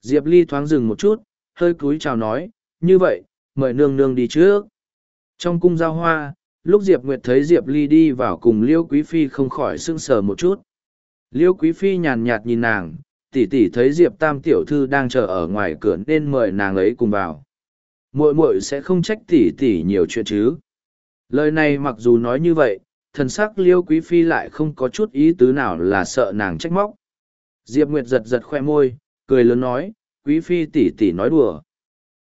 Diệp Ly thoáng dừng một chút, hơi cúi chào nói, như vậy, mời nương nương đi trước. Trong cung giao hoa, lúc Diệp Nguyệt thấy Diệp Ly đi vào cùng Liêu Quý Phi không khỏi sưng sờ một chút. Liêu Quý Phi nhàn nhạt nhìn nàng, tỷ tỷ thấy Diệp Tam Tiểu Thư đang chờ ở ngoài cửa nên mời nàng ấy cùng vào. muội muội sẽ không trách tỷ tỷ nhiều chuyện chứ. Lời này mặc dù nói như vậy, thần sắc liêu quý phi lại không có chút ý tứ nào là sợ nàng trách móc. Diệp Nguyệt giật giật khoe môi, cười lớn nói, quý phi tỷ tỷ nói đùa.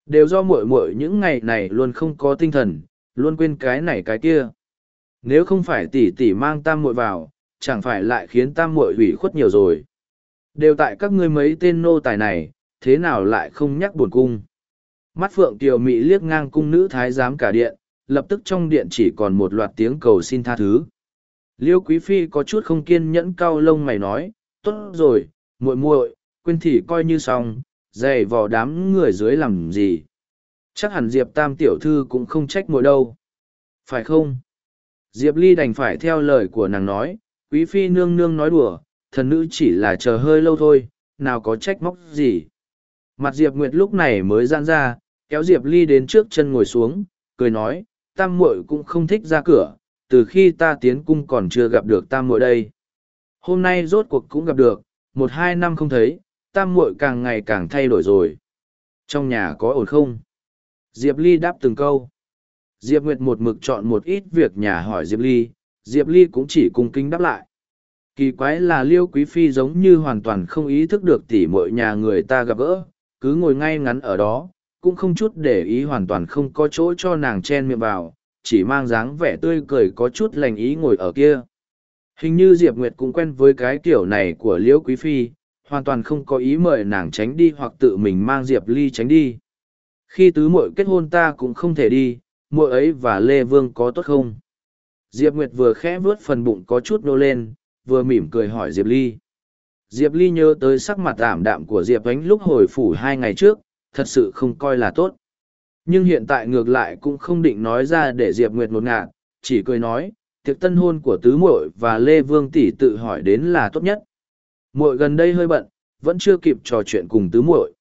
Đều do muội muội những ngày này luôn không có tinh thần, luôn quên cái này cái kia. Nếu không phải tỷ tỷ mang tam muội vào, chẳng phải lại khiến tam muội hủy khuất nhiều rồi. Đều tại các ngươi mấy tên nô tài này, thế nào lại không nhắc buồn cung. Mắt phượng tiểu mị liếc ngang cung nữ thái giám cả điện, lập tức trong điện chỉ còn một loạt tiếng cầu xin tha thứ. Liêu Quý Phi có chút không kiên nhẫn cau lông mày nói, tốt rồi, muội muội, quên thì coi như xong, dày vò đám người dưới làm gì. Chắc hẳn Diệp Tam tiểu thư cũng không trách muội đâu. Phải không? Diệp Ly đành phải theo lời của nàng nói, Quý Phi nương nương nói đùa, thần nữ chỉ là chờ hơi lâu thôi, nào có trách móc gì. Mặt Diệp Nguyệt lúc này mới giãn ra, kéo Diệp Ly đến trước chân ngồi xuống, cười nói, tam muội cũng không thích ra cửa, từ khi ta tiến cung còn chưa gặp được tam muội đây. Hôm nay rốt cuộc cũng gặp được, một hai năm không thấy, tam muội càng ngày càng thay đổi rồi. Trong nhà có ổn không? Diệp Ly đáp từng câu. Diệp Nguyệt một mực chọn một ít việc nhà hỏi Diệp Ly, Diệp Ly cũng chỉ cung kính đáp lại. Kỳ quái là Liêu Quý Phi giống như hoàn toàn không ý thức được tỉ mọi nhà người ta gặp gỡ, cứ ngồi ngay ngắn ở đó, cũng không chút để ý hoàn toàn không có chỗ cho nàng chen miệng vào, chỉ mang dáng vẻ tươi cười có chút lành ý ngồi ở kia. Hình như Diệp Nguyệt cũng quen với cái kiểu này của Liễu Quý Phi, hoàn toàn không có ý mời nàng tránh đi hoặc tự mình mang Diệp Ly tránh đi. Khi tứ muội kết hôn ta cũng không thể đi, muội ấy và Lê Vương có tốt không? Diệp Nguyệt vừa khẽ vuốt phần bụng có chút nô lên, vừa mỉm cười hỏi Diệp Ly. Diệp Ly nhớ tới sắc mặt ảm đạm của Diệp Ánh lúc hồi phủ hai ngày trước, thật sự không coi là tốt. Nhưng hiện tại ngược lại cũng không định nói ra để Diệp Nguyệt một ngạt, chỉ cười nói, tiệc tân hôn của tứ muội và Lê Vương tỷ tự hỏi đến là tốt nhất. Muội gần đây hơi bận, vẫn chưa kịp trò chuyện cùng tứ muội.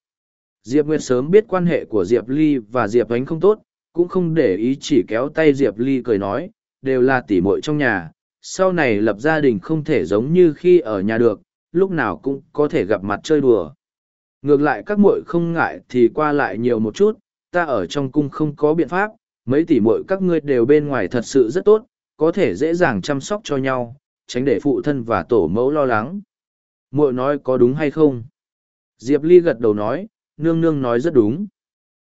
Diệp Nguyệt sớm biết quan hệ của Diệp Ly và Diệp Ánh không tốt, cũng không để ý chỉ kéo tay Diệp Ly cười nói, đều là tỷ muội trong nhà, sau này lập gia đình không thể giống như khi ở nhà được, lúc nào cũng có thể gặp mặt chơi đùa. Ngược lại các muội không ngại thì qua lại nhiều một chút, ta ở trong cung không có biện pháp, mấy tỷ muội các ngươi đều bên ngoài thật sự rất tốt, có thể dễ dàng chăm sóc cho nhau, tránh để phụ thân và tổ mẫu lo lắng. Muội nói có đúng hay không? diệp ly gật đầu nói nương nương nói rất đúng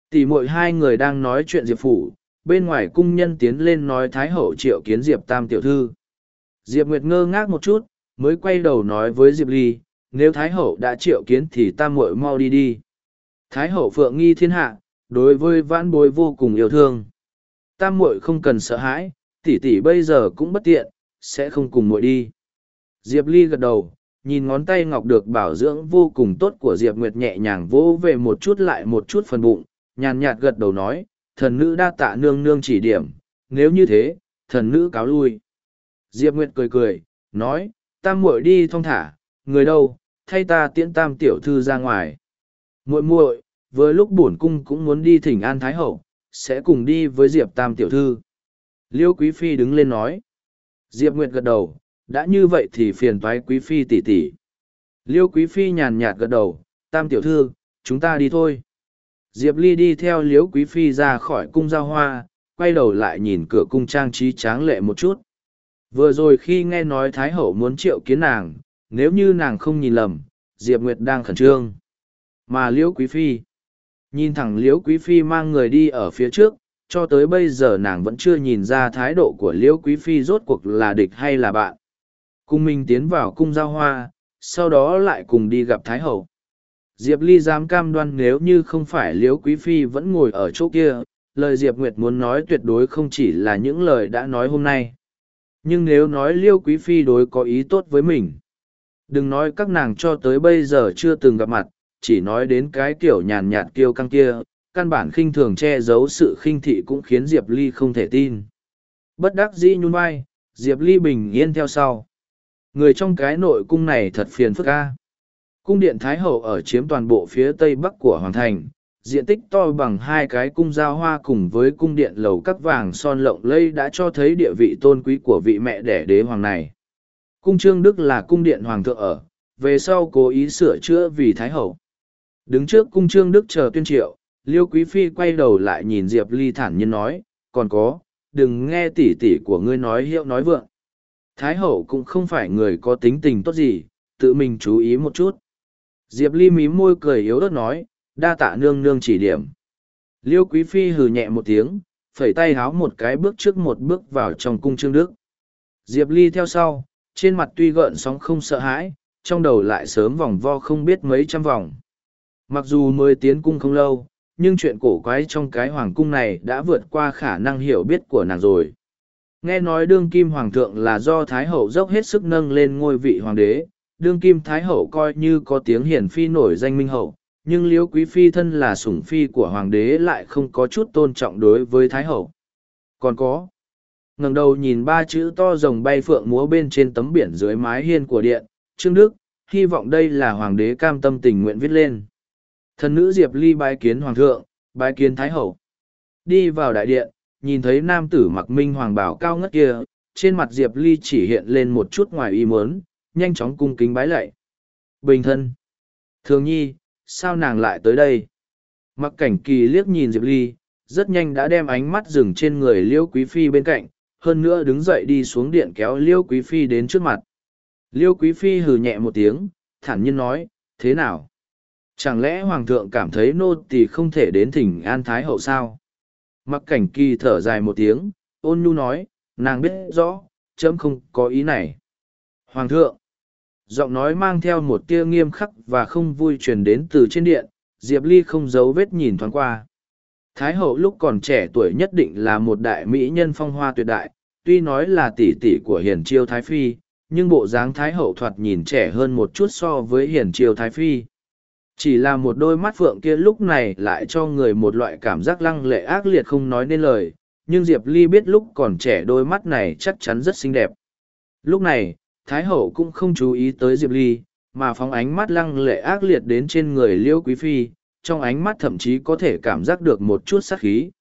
Tỷ mội hai người đang nói chuyện diệp phủ bên ngoài cung nhân tiến lên nói thái hậu triệu kiến diệp tam tiểu thư diệp nguyệt ngơ ngác một chút, mới quay đầu nói với diệp ly, nếu thái hậu đã triệu kiến thì tam muội mau đi đi. Thái hậu phượng nghi thiên hạ, đối với vãn bối vô cùng yêu thương. Tam muội không cần sợ hãi, tỷ tỷ bây giờ cũng bất tiện, sẽ không cùng muội đi. Diệp ly gật đầu, nhìn ngón tay ngọc được bảo dưỡng vô cùng tốt của diệp nguyệt nhẹ nhàng vỗ về một chút lại một chút phần bụng, nhàn nhạt gật đầu nói, thần nữ đa tạ nương nương chỉ điểm, nếu như thế, thần nữ cáo lui diệp nguyệt cười cười, nói tam muội đi thong thả, người đâu, thay ta tiễn tam tiểu thư ra ngoài. Muội muội với lúc bổn cung cũng muốn đi thỉnh an thái hậu, sẽ cùng đi với diệp tam tiểu thư. Liêu quý phi đứng lên nói. Diệp nguyệt gật đầu, đã như vậy thì phiền toái quý phi tỉ tỉ liêu quý phi nhàn nhạt gật đầu, tam tiểu thư, chúng ta đi thôi. Diệp ly đi theo Liêu quý phi ra khỏi cung giao hoa, quay đầu lại nhìn cửa cung trang trí tráng lệ một chút vừa rồi khi nghe nói thái hậu muốn triệu kiến nàng, nếu như nàng không nhìn lầm, diệp nguyệt đang khẩn trương. Mà liễu quý phi? Nhìn thẳng liễu quý phi mang người đi ở phía trước, cho tới bây giờ nàng vẫn chưa nhìn ra thái độ của liễu quý phi rốt cuộc là địch hay là bạn. Cùng mình tiến vào cung giao hoa, sau đó lại cùng đi gặp thái hậu. Diệp ly dám cam đoan nếu như không phải liễu quý phi vẫn ngồi ở chỗ kia, lời diệp nguyệt muốn nói tuyệt đối không chỉ là những lời đã nói hôm nay nhưng nếu nói liêu quý phi đối có ý tốt với mình, đừng nói các nàng cho tới bây giờ chưa từng gặp mặt, chỉ nói đến cái kiểu nhàn nhạt kiêu căng kia, căn bản khinh thường che giấu sự khinh thị cũng khiến diệp ly không thể tin. Bất đắc dĩ nhún vai, diệp ly bình yên theo sau. Người trong cái nội cung này thật phiền phức ca cung điện thái hậu ở chiếm toàn bộ phía tây bắc của hoàng thành diện tích to bằng hai cái cung giao hoa cùng với cung điện lầu các vàng son lộng lây đã cho thấy địa vị tôn quý của vị mẹ đẻ đế hoàng này. Cung trương đức là cung điện hoàng thượng ở, về sau cố ý sửa chữa vì thái hậu. Đứng trước cung trương đức chờ tuyên triệu, liêu quý phi quay đầu lại nhìn diệp ly thản nhiên nói, còn có, đừng nghe tỉ tỉ của ngươi nói hiệu nói vượng. Thái hậu cũng không phải người có tính tình tốt gì, tự mình chú ý một chút. Diệp ly mím môi cười yếu ớt nói đa tạ nương nương chỉ điểm. Liêu quý phi hừ nhẹ một tiếng, phẩy tay háo một cái bước trước một bước vào trong cung trương đức. Diệp ly theo sau, trên mặt tuy gợn sóng không sợ hãi, trong đầu lại sớm vòng vo không biết mấy trăm vòng. Mặc dù mới tiến cung không lâu, nhưng chuyện cổ quái trong cái hoàng cung này đã vượt qua khả năng hiểu biết của nàng rồi. Nghe nói đương kim hoàng thượng là do thái hậu dốc hết sức nâng lên ngôi vị hoàng đế, đương kim thái hậu coi như có tiếng hiển phi nổi danh minh hậu nhưng liễu quý phi thân là sủng phi của hoàng đế lại không có chút tôn trọng đối với thái hậu. Còn có, ngẩng đầu nhìn ba chữ to rồng bay phượng múa bên trên tấm biển dưới mái hiên của điện, trương đức, hy vọng đây là hoàng đế cam tâm tình nguyện viết lên. Thần nữ diệp ly bái kiến hoàng thượng, bái kiến thái hậu. Đi vào đại điện, nhìn thấy nam tử mặc minh hoàng bảo cao ngất kia, trên mặt diệp ly chỉ hiện lên một chút ngoài ý muốn, nhanh chóng cung kính bái lạy. Bình thân. Thường nhi sao nàng lại tới đây? Mặc cảnh kỳ liếc nhìn diệp ly, rất nhanh đã đem ánh mắt dừng trên người liêu quý phi bên cạnh, hơn nữa đứng dậy đi xuống điện kéo liêu quý phi đến trước mặt. Liêu quý phi hừ nhẹ một tiếng, thản nhiên nói, thế nào? Chẳng lẽ hoàng thượng cảm thấy nô tỳ không thể đến thỉnh an thái hậu sao? Mặc cảnh kỳ thở dài một tiếng, ôn nhu nói, nàng biết rõ trẫm không có ý này. Hoàng thượng giọng nói mang theo một tia nghiêm khắc và không vui truyền đến từ trên điện, diệp ly không giấu vết nhìn thoáng qua. Thái hậu lúc còn trẻ tuổi nhất định là một đại mỹ nhân phong hoa tuyệt đại, tuy nói là tỷ tỷ của hiền chiêu thái phi, nhưng bộ dáng thái hậu thoạt nhìn trẻ hơn một chút so với hiền chiêu thái phi. Chỉ là một đôi mắt phượng kia lúc này lại cho người một loại cảm giác lăng lệ ác liệt không nói nên lời, nhưng diệp ly biết lúc còn trẻ đôi mắt này chắc chắn rất xinh đẹp. Lúc này Thái hậu cũng không chú ý tới Diệp Ly, mà phóng ánh mắt lăng lệ ác liệt đến trên người Liêu Quý Phi, trong ánh mắt thậm chí có thể cảm giác được một chút sát khí.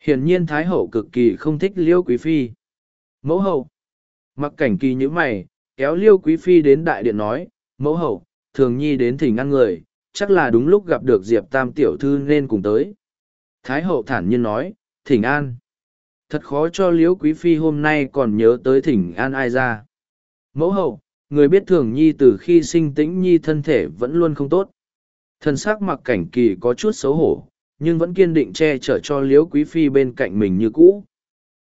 Hiển nhiên Thái hậu cực kỳ không thích Liêu Quý Phi. Mẫu hậu. Mặc cảnh kỳ như mày, kéo Liêu Quý Phi đến đại điện nói, mẫu hậu, thường nhi đến thỉnh ăn người, chắc là đúng lúc gặp được Diệp Tam Tiểu Thư nên cùng tới. Thái hậu thản nhiên nói, thỉnh an. Thật khó cho Liêu Quý Phi hôm nay còn nhớ tới thỉnh an ai ra. Mẫu hậu, người biết thường nhi từ khi sinh tĩnh nhi thân thể vẫn luôn không tốt. Thân xác mặc cảnh kỳ có chút xấu hổ, nhưng vẫn kiên định che chở cho liếu quý phi bên cạnh mình như cũ.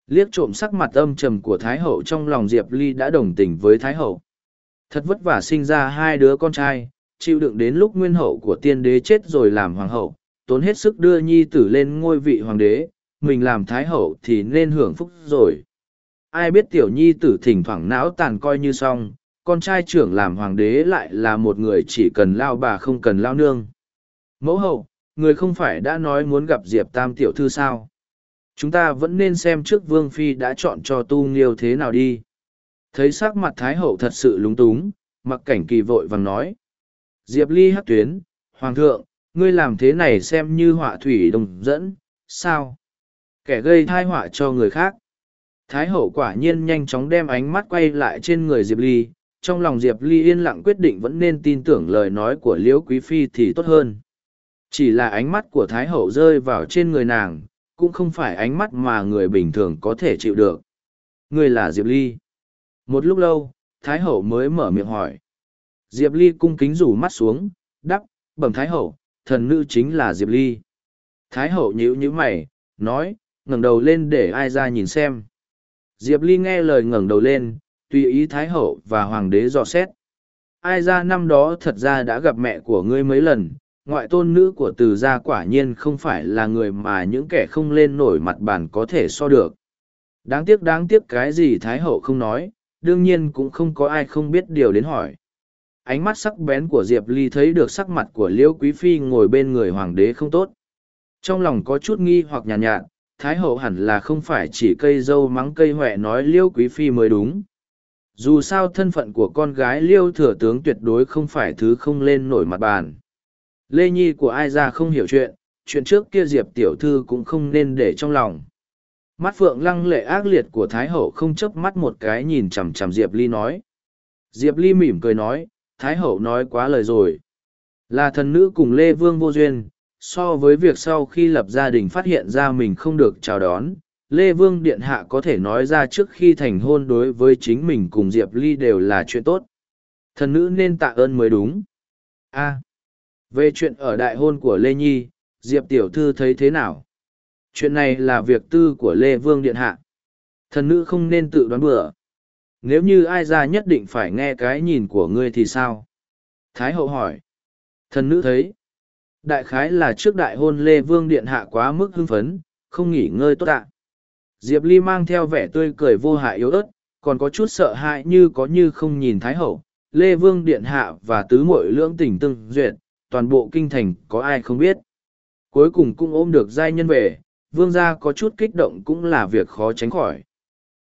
Liếc trộm sắc mặt âm trầm của Thái Hậu trong lòng Diệp Ly đã đồng tình với Thái Hậu. Thật vất vả sinh ra hai đứa con trai, chịu đựng đến lúc nguyên hậu của tiên đế chết rồi làm hoàng hậu, tốn hết sức đưa nhi tử lên ngôi vị hoàng đế, mình làm Thái Hậu thì nên hưởng phúc rồi. Ai biết tiểu nhi tử thỉnh thoảng não tàn coi như xong, con trai trưởng làm hoàng đế lại là một người chỉ cần lao bà không cần lao nương. Mẫu hậu, người không phải đã nói muốn gặp Diệp Tam tiểu thư sao? Chúng ta vẫn nên xem trước Vương Phi đã chọn cho tu nghiêu thế nào đi. Thấy sắc mặt Thái hậu thật sự lúng túng, mặc cảnh kỳ vội vàng nói. Diệp Ly hắc tuyến, Hoàng thượng, ngươi làm thế này xem như họa thủy đồng dẫn, sao? Kẻ gây thai họa cho người khác. Thái hậu quả nhiên nhanh chóng đem ánh mắt quay lại trên người Diệp Ly, trong lòng Diệp Ly yên lặng quyết định vẫn nên tin tưởng lời nói của Liễu Quý Phi thì tốt hơn. Chỉ là ánh mắt của Thái hậu rơi vào trên người nàng, cũng không phải ánh mắt mà người bình thường có thể chịu được. Người là Diệp Ly. Một lúc lâu, Thái hậu mới mở miệng hỏi. Diệp Ly cung kính rủ mắt xuống, đắp, bẩm Thái hậu, thần nữ chính là Diệp Ly. Thái hậu nhíu nhíu mày, nói, ngẩng đầu lên để ai ra nhìn xem. Diệp Ly nghe lời ngẩng đầu lên, tùy ý Thái hậu và Hoàng đế dò xét. Ai ra năm đó thật ra đã gặp mẹ của ngươi mấy lần, ngoại tôn nữ của từ gia quả nhiên không phải là người mà những kẻ không lên nổi mặt bàn có thể so được. Đáng tiếc đáng tiếc cái gì Thái hậu không nói, đương nhiên cũng không có ai không biết điều đến hỏi. Ánh mắt sắc bén của Diệp Ly thấy được sắc mặt của Liễu Quý Phi ngồi bên người hoàng đế không tốt. Trong lòng có chút nghi hoặc nhàn nhạt, nhạt, Thái hậu hẳn là không phải chỉ cây dâu mắng cây huệ nói liêu Quý Phi mới đúng. Dù sao thân phận của con gái Liêu thừa tướng tuyệt đối không phải thứ không lên nổi mặt bàn. Lê Nhi của ai ra không hiểu chuyện, chuyện trước kia Diệp tiểu thư cũng không nên để trong lòng. Mắt phượng lăng lệ ác liệt của Thái Hậu không chớp mắt một cái nhìn chằm chằm Diệp Ly nói. Diệp Ly mỉm cười nói, Thái Hậu nói quá lời rồi. Là thần nữ cùng Lê Vương vô duyên, so với việc sau khi lập gia đình phát hiện ra mình không được chào đón, Lê Vương Điện Hạ có thể nói ra trước khi thành hôn đối với chính mình cùng Diệp Ly đều là chuyện tốt. Thần nữ nên tạ ơn mới đúng. a về chuyện ở đại hôn của Lê Nhi, Diệp Tiểu Thư thấy thế nào? Chuyện này là việc tư của Lê Vương Điện Hạ. Thần nữ không nên tự đoán bừa. Nếu như ai ra nhất định phải nghe cái nhìn của ngươi thì sao? Thái hậu hỏi. Thần nữ thấy. Đại khái là trước đại hôn Lê Vương Điện Hạ quá mức hưng phấn, không nghỉ ngơi tốt ạ. Diệp Ly mang theo vẻ tươi cười vô hại yếu ớt, còn có chút sợ hãi như có như không nhìn Thái hậu. Lê Vương Điện Hạ và tứ muội lưỡng tình tương duyệt, toàn bộ kinh thành có ai không biết. Cuối cùng cũng ôm được giai nhân về, vương gia có chút kích động cũng là việc khó tránh khỏi.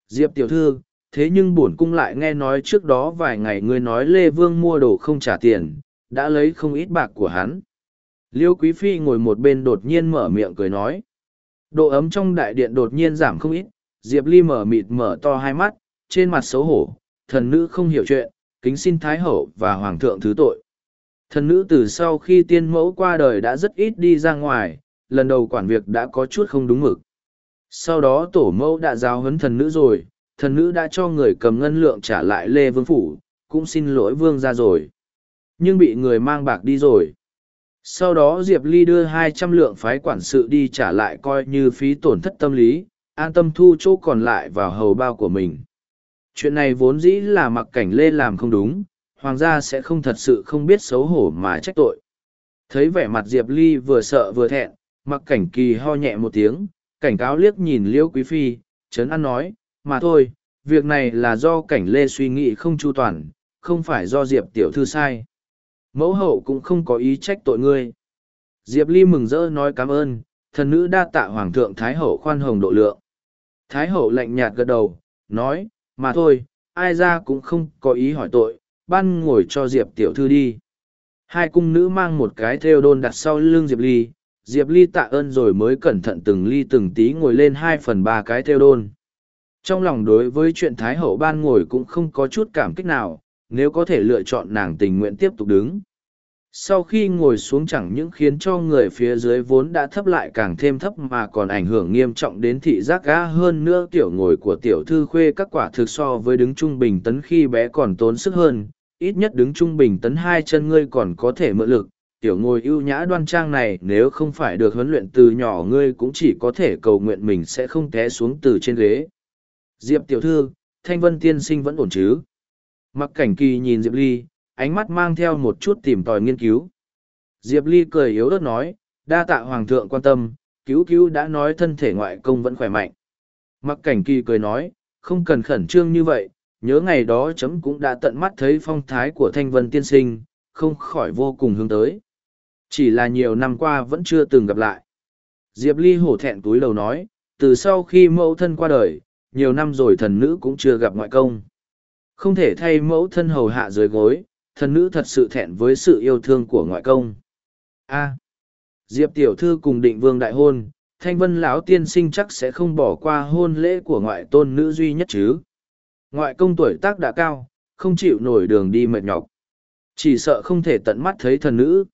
Diệp tiểu thư, thế nhưng bổn cung lại nghe nói trước đó vài ngày ngươi nói Lê Vương mua đồ không trả tiền, đã lấy không ít bạc của hắn. Liêu Quý Phi ngồi một bên đột nhiên mở miệng cười nói. Độ ấm trong đại điện đột nhiên giảm không ít, Diệp Ly mở mịt mở to hai mắt, trên mặt xấu hổ, thần nữ không hiểu chuyện, kính xin Thái Hậu và Hoàng thượng thứ tội. Thần nữ từ sau khi tiên mẫu qua đời đã rất ít đi ra ngoài, lần đầu quản việc đã có chút không đúng mực. Sau đó tổ mẫu đã giao huấn thần nữ rồi, thần nữ đã cho người cầm ngân lượng trả lại Lê Vương Phủ, cũng xin lỗi Vương ra rồi. Nhưng bị người mang bạc đi rồi. Sau đó Diệp Ly đưa hai trăm lượng phái quản sự đi trả lại coi như phí tổn thất tâm lý, an tâm thu chỗ còn lại vào hầu bao của mình. Chuyện này vốn dĩ là mặc cảnh Lê làm không đúng, hoàng gia sẽ không thật sự không biết xấu hổ mà trách tội. Thấy vẻ mặt Diệp Ly vừa sợ vừa thẹn, mặc cảnh kỳ ho nhẹ một tiếng, cảnh cáo liếc nhìn Liễu Quý Phi, Trấn an nói, mà thôi, việc này là do cảnh lê suy nghĩ không chu toàn, không phải do Diệp tiểu thư sai. Mẫu hậu cũng không có ý trách tội ngươi. Diệp Ly mừng rỡ nói cảm ơn, thần nữ đa tạ Hoàng thượng Thái hậu khoan hồng độ lượng. Thái hậu lạnh nhạt gật đầu, nói, mà thôi, ai ra cũng không có ý hỏi tội, ban ngồi cho Diệp tiểu thư đi. Hai cung nữ mang một cái theo đôn đặt sau lưng Diệp Ly, Diệp Ly tạ ơn rồi mới cẩn thận từng ly từng tí ngồi lên hai phần ba cái theo đôn. Trong lòng đối với chuyện Thái Hậu ban ngồi cũng không có chút cảm kích nào, nếu có thể lựa chọn nàng tình nguyện tiếp tục đứng. Sau khi ngồi xuống chẳng những khiến cho người phía dưới vốn đã thấp lại càng thêm thấp mà còn ảnh hưởng nghiêm trọng đến thị giác gã hơn nữa tiểu ngồi của tiểu thư khuê các quả thực so với đứng trung bình tấn khi bé còn tốn sức hơn, ít nhất đứng trung bình tấn hai chân ngươi còn có thể mượn lực, tiểu ngồi ưu nhã đoan trang này nếu không phải được huấn luyện từ nhỏ ngươi cũng chỉ có thể cầu nguyện mình sẽ không té xuống từ trên ghế. Diệp tiểu thư, thanh vân tiên sinh vẫn ổn chứ? Mặc cảnh kỳ nhìn Diệp Ly, ánh mắt mang theo một chút tìm tòi nghiên cứu. Diệp Ly cười yếu ớt nói, đa tạ hoàng thượng quan tâm, cứu cứu đã nói thân thể ngoại công vẫn khỏe mạnh. Mặc cảnh kỳ cười nói, không cần khẩn trương như vậy, nhớ ngày đó chấm cũng đã tận mắt thấy phong thái của thanh vân tiên sinh, không khỏi vô cùng hướng tới. Chỉ là nhiều năm qua vẫn chưa từng gặp lại. Diệp Ly hổ thẹn túi đầu nói, từ sau khi mẫu thân qua đời, nhiều năm rồi thần nữ cũng chưa gặp ngoại công. Không thể thay mẫu thân hầu hạ dưới gối, thần nữ thật sự thẹn với sự yêu thương của ngoại công. A. À, Diệp tiểu thư cùng định vương đại hôn, thanh vân lão tiên sinh chắc sẽ không bỏ qua hôn lễ của ngoại tôn nữ duy nhất chứ. Ngoại công tuổi tác đã cao, không chịu nổi đường đi mệt nhọc. Chỉ sợ không thể tận mắt thấy thần nữ.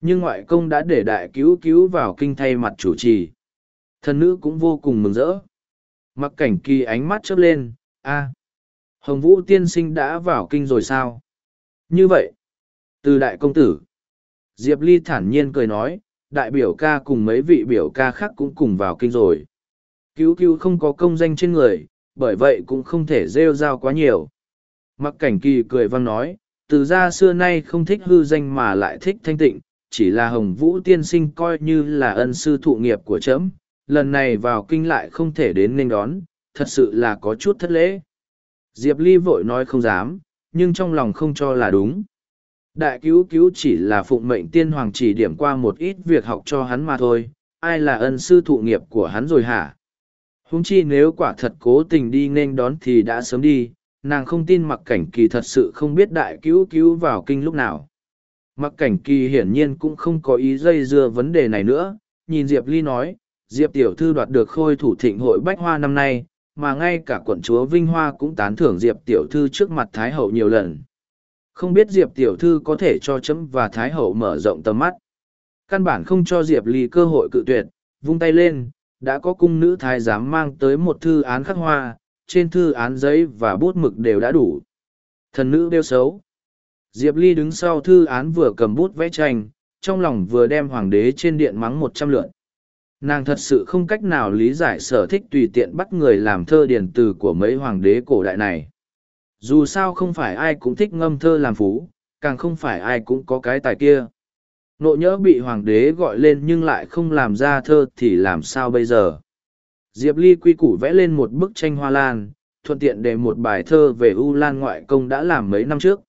Nhưng ngoại công đã để đại cứu cứu vào kinh thay mặt chủ trì. Thần nữ cũng vô cùng mừng rỡ. Mặc cảnh kỳ ánh mắt chớp lên, a à, Hồng Vũ tiên sinh đã vào kinh rồi sao? Như vậy, từ đại công tử, Diệp Ly thản nhiên cười nói, đại biểu ca cùng mấy vị biểu ca khác cũng cùng vào kinh rồi. Cứu cứu không có công danh trên người, bởi vậy cũng không thể rêu rao quá nhiều. Mặc cảnh kỳ cười vang nói, từ gia xưa nay không thích hư danh mà lại thích thanh tịnh, chỉ là hồng vũ tiên sinh coi như là ân sư thụ nghiệp của trẫm lần này vào kinh lại không thể đến nên đón, thật sự là có chút thất lễ. Diệp Ly vội nói không dám, nhưng trong lòng không cho là đúng. Đại cứu cứu chỉ là phụng mệnh tiên hoàng chỉ điểm qua một ít việc học cho hắn mà thôi, ai là ân sư thụ nghiệp của hắn rồi hả? Húng chi nếu quả thật cố tình đi nên đón thì đã sớm đi, nàng không tin mặc cảnh kỳ thật sự không biết đại cứu cứu vào kinh lúc nào. Mặc cảnh kỳ hiển nhiên cũng không có ý dây dưa vấn đề này nữa, nhìn Diệp Ly nói, Diệp tiểu thư đoạt được khôi thủ thịnh hội bách hoa năm nay, mà ngay cả quận chúa Vinh Hoa cũng tán thưởng Diệp tiểu thư trước mặt Thái hậu nhiều lần. Không biết Diệp tiểu thư có thể cho chấm và Thái hậu mở rộng tầm mắt. Căn bản không cho Diệp Ly cơ hội cự tuyệt, vung tay lên, đã có cung nữ thái giám mang tới một thư án khắc hoa, trên thư án giấy và bút mực đều đã đủ. Thần nữ đeo xấu. Diệp Ly đứng sau thư án vừa cầm bút vẽ tranh, trong lòng vừa đem hoàng đế trên điện mắng một trăm lượn. Nàng thật sự không cách nào lý giải sở thích tùy tiện bắt người làm thơ điển từ của mấy hoàng đế cổ đại này. Dù sao không phải ai cũng thích ngâm thơ làm phú, càng không phải ai cũng có cái tài kia. Nộ nhỡ bị hoàng đế gọi lên nhưng lại không làm ra thơ thì làm sao bây giờ? Diệp Ly quy củ vẽ lên một bức tranh hoa lan, thuận tiện để một bài thơ về U Lan ngoại công đã làm mấy năm trước.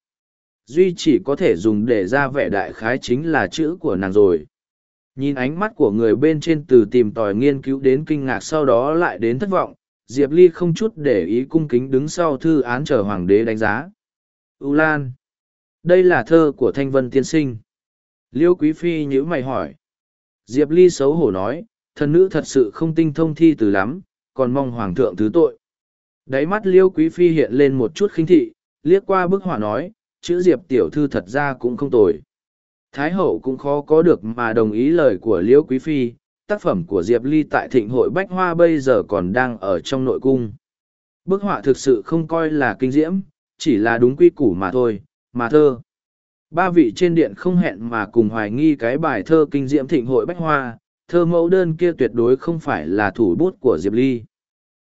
Duy chỉ có thể dùng để ra vẻ đại khái chính là chữ của nàng rồi. Nhìn ánh mắt của người bên trên từ tìm tòi nghiên cứu đến kinh ngạc sau đó lại đến thất vọng, Diệp Ly không chút để ý cung kính đứng sau thư án chờ hoàng đế đánh giá. ưu Lan. Đây là thơ của Thanh Vân Tiên Sinh. Liêu Quý Phi nhữ mày hỏi. Diệp Ly xấu hổ nói, thần nữ thật sự không tinh thông thi từ lắm, còn mong Hoàng thượng thứ tội. Đáy mắt Liêu Quý Phi hiện lên một chút khinh thị, liếc qua bức họa nói, chữ Diệp tiểu thư thật ra cũng không tồi. Thái hậu cũng khó có được mà đồng ý lời của Liễu Quý Phi, tác phẩm của Diệp Ly tại thịnh hội Bách Hoa bây giờ còn đang ở trong nội cung. Bức họa thực sự không coi là kinh diễm, chỉ là đúng quy củ mà thôi, mà thơ. Ba vị trên điện không hẹn mà cùng hoài nghi cái bài thơ kinh diễm thịnh hội Bách Hoa, thơ mẫu đơn kia tuyệt đối không phải là thủ bút của Diệp Ly.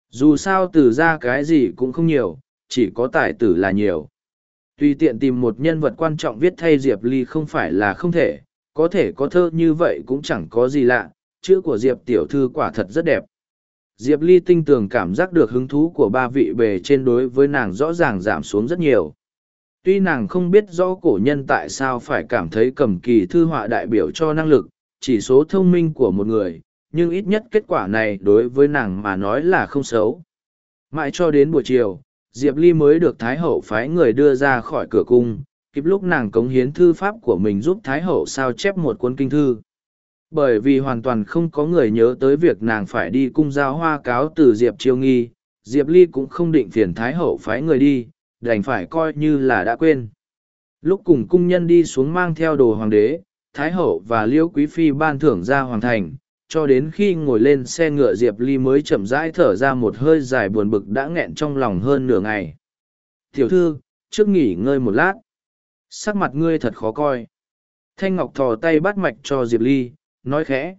Dù sao từ ra cái gì cũng không nhiều, chỉ có tài tử là nhiều. Tùy tiện tìm một nhân vật quan trọng viết thay Diệp Ly không phải là không thể, có thể có thơ như vậy cũng chẳng có gì lạ, chữ của Diệp tiểu thư quả thật rất đẹp. Diệp Ly tinh tường cảm giác được hứng thú của ba vị bề trên đối với nàng rõ ràng giảm xuống rất nhiều. Tuy nàng không biết rõ cổ nhân tại sao phải cảm thấy cầm kỳ thư họa đại biểu cho năng lực, chỉ số thông minh của một người, nhưng ít nhất kết quả này đối với nàng mà nói là không xấu. Mãi cho đến buổi chiều, Diệp Ly mới được Thái Hậu phái người đưa ra khỏi cửa cung, kịp lúc nàng cống hiến thư pháp của mình giúp Thái Hậu sao chép một cuốn kinh thư. Bởi vì hoàn toàn không có người nhớ tới việc nàng phải đi cung giao hoa cáo từ Diệp Chiêu Nghi, Diệp Ly cũng không định phiền Thái Hậu phái người đi, đành phải coi như là đã quên. Lúc cùng cung nhân đi xuống mang theo đồ hoàng đế, Thái Hậu và Liễu Quý Phi ban thưởng ra hoàng thành, cho đến khi ngồi lên xe ngựa Diệp Ly mới chậm rãi thở ra một hơi dài buồn bực đã nghẹn trong lòng hơn nửa ngày. Tiểu thư, trước nghỉ ngơi một lát. Sắc mặt ngươi thật khó coi. Thanh Ngọc thò tay bắt mạch cho Diệp Ly, nói khẽ.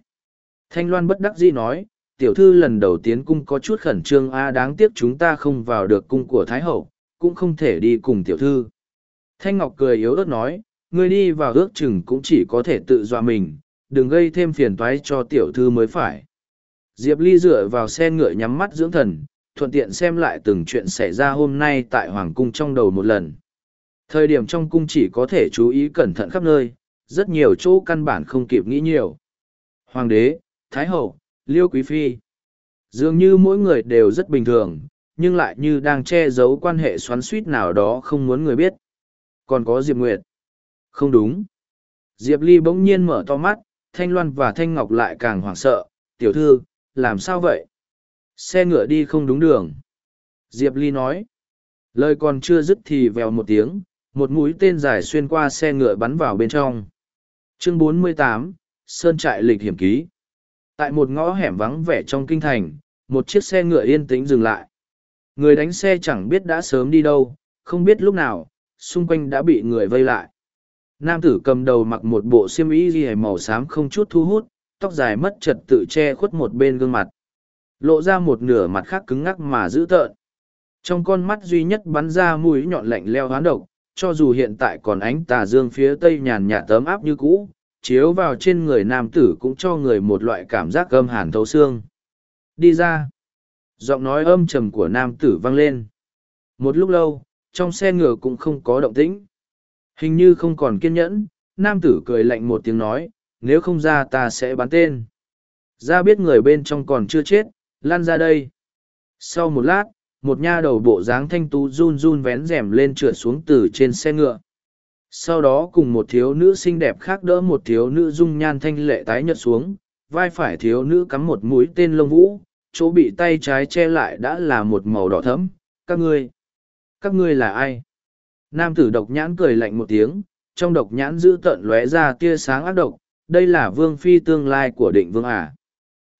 Thanh Loan bất đắc dĩ nói, tiểu thư lần đầu tiến cung có chút khẩn trương a đáng tiếc chúng ta không vào được cung của Thái Hậu, cũng không thể đi cùng tiểu thư. Thanh Ngọc cười yếu ớt nói, ngươi đi vào ước chừng cũng chỉ có thể tự dọa mình, đừng gây thêm phiền toái cho tiểu thư mới phải. Diệp Ly dựa vào xe ngựa nhắm mắt dưỡng thần, thuận tiện xem lại từng chuyện xảy ra hôm nay tại Hoàng Cung trong đầu một lần. Thời điểm trong cung chỉ có thể chú ý cẩn thận khắp nơi, rất nhiều chỗ căn bản không kịp nghĩ nhiều. Hoàng đế, Thái Hậu, Liêu Quý Phi. Dường như mỗi người đều rất bình thường, nhưng lại như đang che giấu quan hệ xoắn suýt nào đó không muốn người biết. Còn có Diệp Nguyệt. Không đúng. Diệp Ly bỗng nhiên mở to mắt, Thanh Loan và Thanh Ngọc lại càng hoảng sợ. Tiểu thư, làm sao vậy? Xe ngựa đi không đúng đường. Diệp Ly nói. Lời còn chưa dứt thì vèo một tiếng, một mũi tên dài xuyên qua xe ngựa bắn vào bên trong. Chương 48, Sơn trại lịch hiểm ký. Tại một ngõ hẻm vắng vẻ trong kinh thành, một chiếc xe ngựa yên tĩnh dừng lại. Người đánh xe chẳng biết đã sớm đi đâu, không biết lúc nào, xung quanh đã bị người vây lại. Nam tử cầm đầu mặc một bộ xiêm y ghi màu xám không chút thu hút, tóc dài mất trật tự che khuất một bên gương mặt. Lộ ra một nửa mặt khác cứng ngắc mà dữ tợn. Trong con mắt duy nhất bắn ra mũi nhọn lạnh leo hoán độc, cho dù hiện tại còn ánh tà dương phía tây nhàn nhạt tấm áp như cũ, chiếu vào trên người nam tử cũng cho người một loại cảm giác gâm hàn thấu xương. Đi ra. Giọng nói âm trầm của nam tử vang lên. Một lúc lâu, trong xe ngựa cũng không có động tĩnh. Hình như không còn kiên nhẫn, nam tử cười lạnh một tiếng nói, nếu không ra ta sẽ bắn tên. Ra biết người bên trong còn chưa chết, lan ra đây. Sau một lát, một nha đầu bộ dáng thanh tú run run vén rèm lên trượt xuống từ trên xe ngựa. Sau đó cùng một thiếu nữ xinh đẹp khác đỡ một thiếu nữ dung nhan thanh lệ tái nhợt xuống, vai phải thiếu nữ cắm một mũi tên lông vũ, chỗ bị tay trái che lại đã là một màu đỏ thẫm. Các ngươi, các ngươi là ai? Nam tử độc nhãn cười lạnh một tiếng, trong độc nhãn giữ tận lóe ra tia sáng ác độc, đây là vương phi tương lai của định vương à.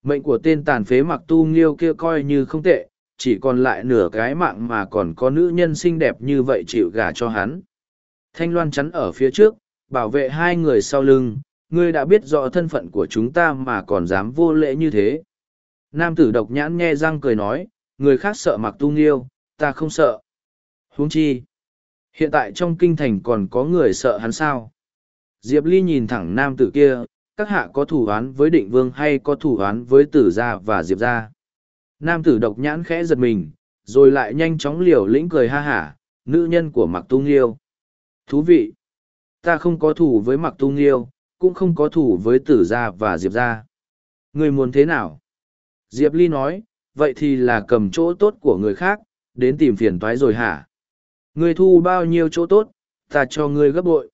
Mệnh của tên tàn phế mặc tu nghiêu kia coi như không tệ, chỉ còn lại nửa cái mạng mà còn có nữ nhân xinh đẹp như vậy chịu gả cho hắn. Thanh Loan chắn ở phía trước, bảo vệ hai người sau lưng, ngươi đã biết rõ thân phận của chúng ta mà còn dám vô lễ như thế. Nam tử độc nhãn nghe răng cười nói, người khác sợ mặc tu nghiêu, ta không sợ. huống chi. Hiện tại trong kinh thành còn có người sợ hắn sao? Diệp Ly nhìn thẳng nam tử kia, các hạ có thủ án với định vương hay có thủ án với tử gia và diệp gia? Nam tử độc nhãn khẽ giật mình, rồi lại nhanh chóng liều lĩnh cười ha hả, nữ nhân của mặc tu nghiêu. Thú vị! Ta không có thủ với mặc tu nghiêu, cũng không có thủ với tử gia và diệp gia. Người muốn thế nào? Diệp Ly nói, vậy thì là cầm chỗ tốt của người khác, đến tìm phiền toái rồi hả? Ngươi thu bao nhiêu chỗ tốt, ta cho ngươi gấp bội.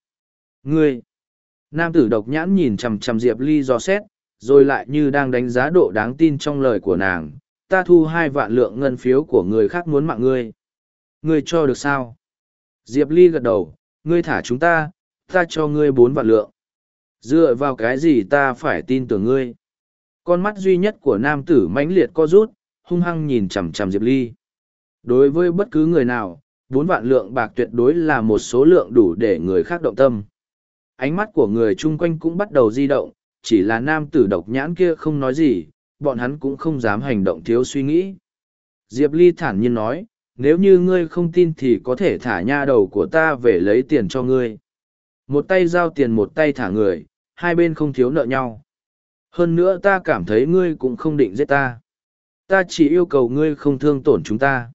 Ngươi! Nam tử độc nhãn nhìn chằm chằm Diệp Ly dò xét, rồi lại như đang đánh giá độ đáng tin trong lời của nàng. Ta thu hai vạn lượng ngân phiếu của người khác muốn mạng ngươi. Ngươi cho được sao? Diệp Ly gật đầu, ngươi thả chúng ta, ta cho ngươi bốn vạn lượng. Dựa vào cái gì ta phải tin tưởng ngươi? Con mắt duy nhất của nam tử mãnh liệt co rút, hung hăng nhìn chằm chằm Diệp Ly. Đối với bất cứ người nào, bốn vạn lượng bạc tuyệt đối là một số lượng đủ để người khác động tâm. Ánh mắt của người chung quanh cũng bắt đầu di động, chỉ là nam tử độc nhãn kia không nói gì, bọn hắn cũng không dám hành động thiếu suy nghĩ. Diệp Ly thản nhiên nói, nếu như ngươi không tin thì có thể thả nha đầu của ta về lấy tiền cho ngươi. Một tay giao tiền một tay thả người, hai bên không thiếu nợ nhau. Hơn nữa ta cảm thấy ngươi cũng không định giết ta. Ta chỉ yêu cầu ngươi không thương tổn chúng ta.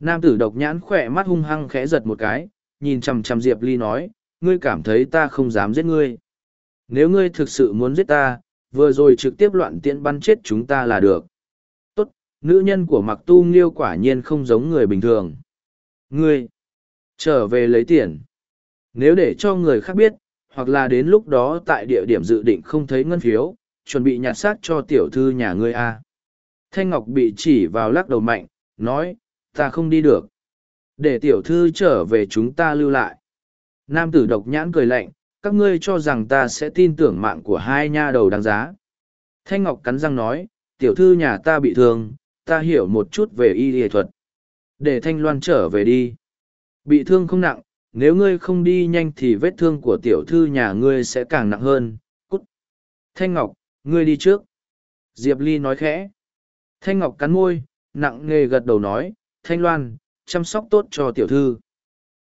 Nam tử độc nhãn khỏe mắt hung hăng khẽ giật một cái, nhìn chằm chằm Diệp Ly nói, ngươi cảm thấy ta không dám giết ngươi. Nếu ngươi thực sự muốn giết ta, vừa rồi trực tiếp loạn tiện bắn chết chúng ta là được. Tốt, nữ nhân của mặc tu nghiêu quả nhiên không giống người bình thường. Ngươi, trở về lấy tiền. Nếu để cho người khác biết, hoặc là đến lúc đó tại địa điểm dự định không thấy ngân phiếu, chuẩn bị nhặt xác cho tiểu thư nhà ngươi a. Thanh Ngọc bị chỉ vào lắc đầu mạnh, nói, ta không đi được. Để tiểu thư trở về chúng ta lưu lại. Nam tử độc nhãn cười lạnh, các ngươi cho rằng ta sẽ tin tưởng mạng của hai nha đầu đáng giá. Thanh Ngọc cắn răng nói, tiểu thư nhà ta bị thương, ta hiểu một chút về y y thuật. Để Thanh Loan trở về đi. Bị thương không nặng, nếu ngươi không đi nhanh thì vết thương của tiểu thư nhà ngươi sẽ càng nặng hơn, cút. Thanh Ngọc, ngươi đi trước. Diệp Ly nói khẽ. Thanh Ngọc cắn môi, nặng nề gật đầu nói, Thanh Loan, chăm sóc tốt cho tiểu thư.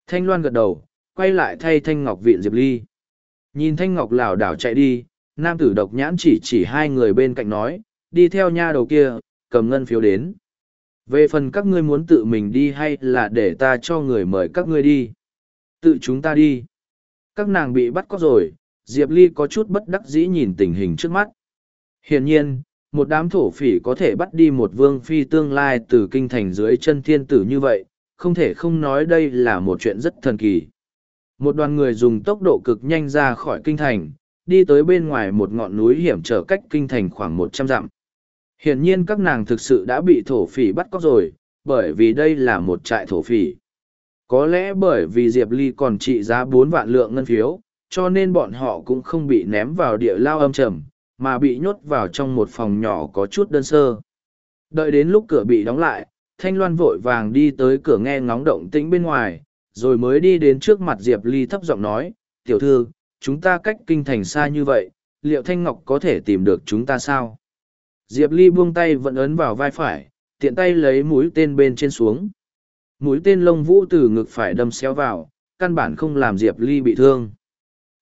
Thanh Loan gật đầu, quay lại thay Thanh Ngọc viện Diệp Ly. Nhìn Thanh Ngọc lảo đảo chạy đi, nam tử độc nhãn chỉ chỉ hai người bên cạnh nói, đi theo nha đầu kia, cầm ngân phiếu đến. Về phần các ngươi muốn tự mình đi hay là để ta cho người mời các ngươi đi? Tự chúng ta đi. Các nàng bị bắt cóc rồi, Diệp Ly có chút bất đắc dĩ nhìn tình hình trước mắt. Hiển nhiên, một đám thổ phỉ có thể bắt đi một vương phi tương lai từ kinh thành dưới chân thiên tử như vậy, không thể không nói đây là một chuyện rất thần kỳ. Một đoàn người dùng tốc độ cực nhanh ra khỏi kinh thành, đi tới bên ngoài một ngọn núi hiểm trở cách kinh thành khoảng một trăm dặm. Hiển nhiên các nàng thực sự đã bị thổ phỉ bắt cóc rồi, bởi vì đây là một trại thổ phỉ. Có lẽ bởi vì Diệp Ly còn trị giá bốn vạn lượng ngân phiếu, cho nên bọn họ cũng không bị ném vào địa lao âm trầm, mà bị nhốt vào trong một phòng nhỏ có chút đơn sơ. Đợi đến lúc cửa bị đóng lại, Thanh Loan vội vàng đi tới cửa nghe ngóng động tĩnh bên ngoài, rồi mới đi đến trước mặt Diệp Ly thấp giọng nói, tiểu thư, chúng ta cách kinh thành xa như vậy, liệu Thanh Ngọc có thể tìm được chúng ta sao? Diệp Ly buông tay vẫn ấn vào vai phải, tiện tay lấy mũi tên bên trên xuống. Mũi tên lông vũ từ ngực phải đâm xéo vào, căn bản không làm Diệp Ly bị thương.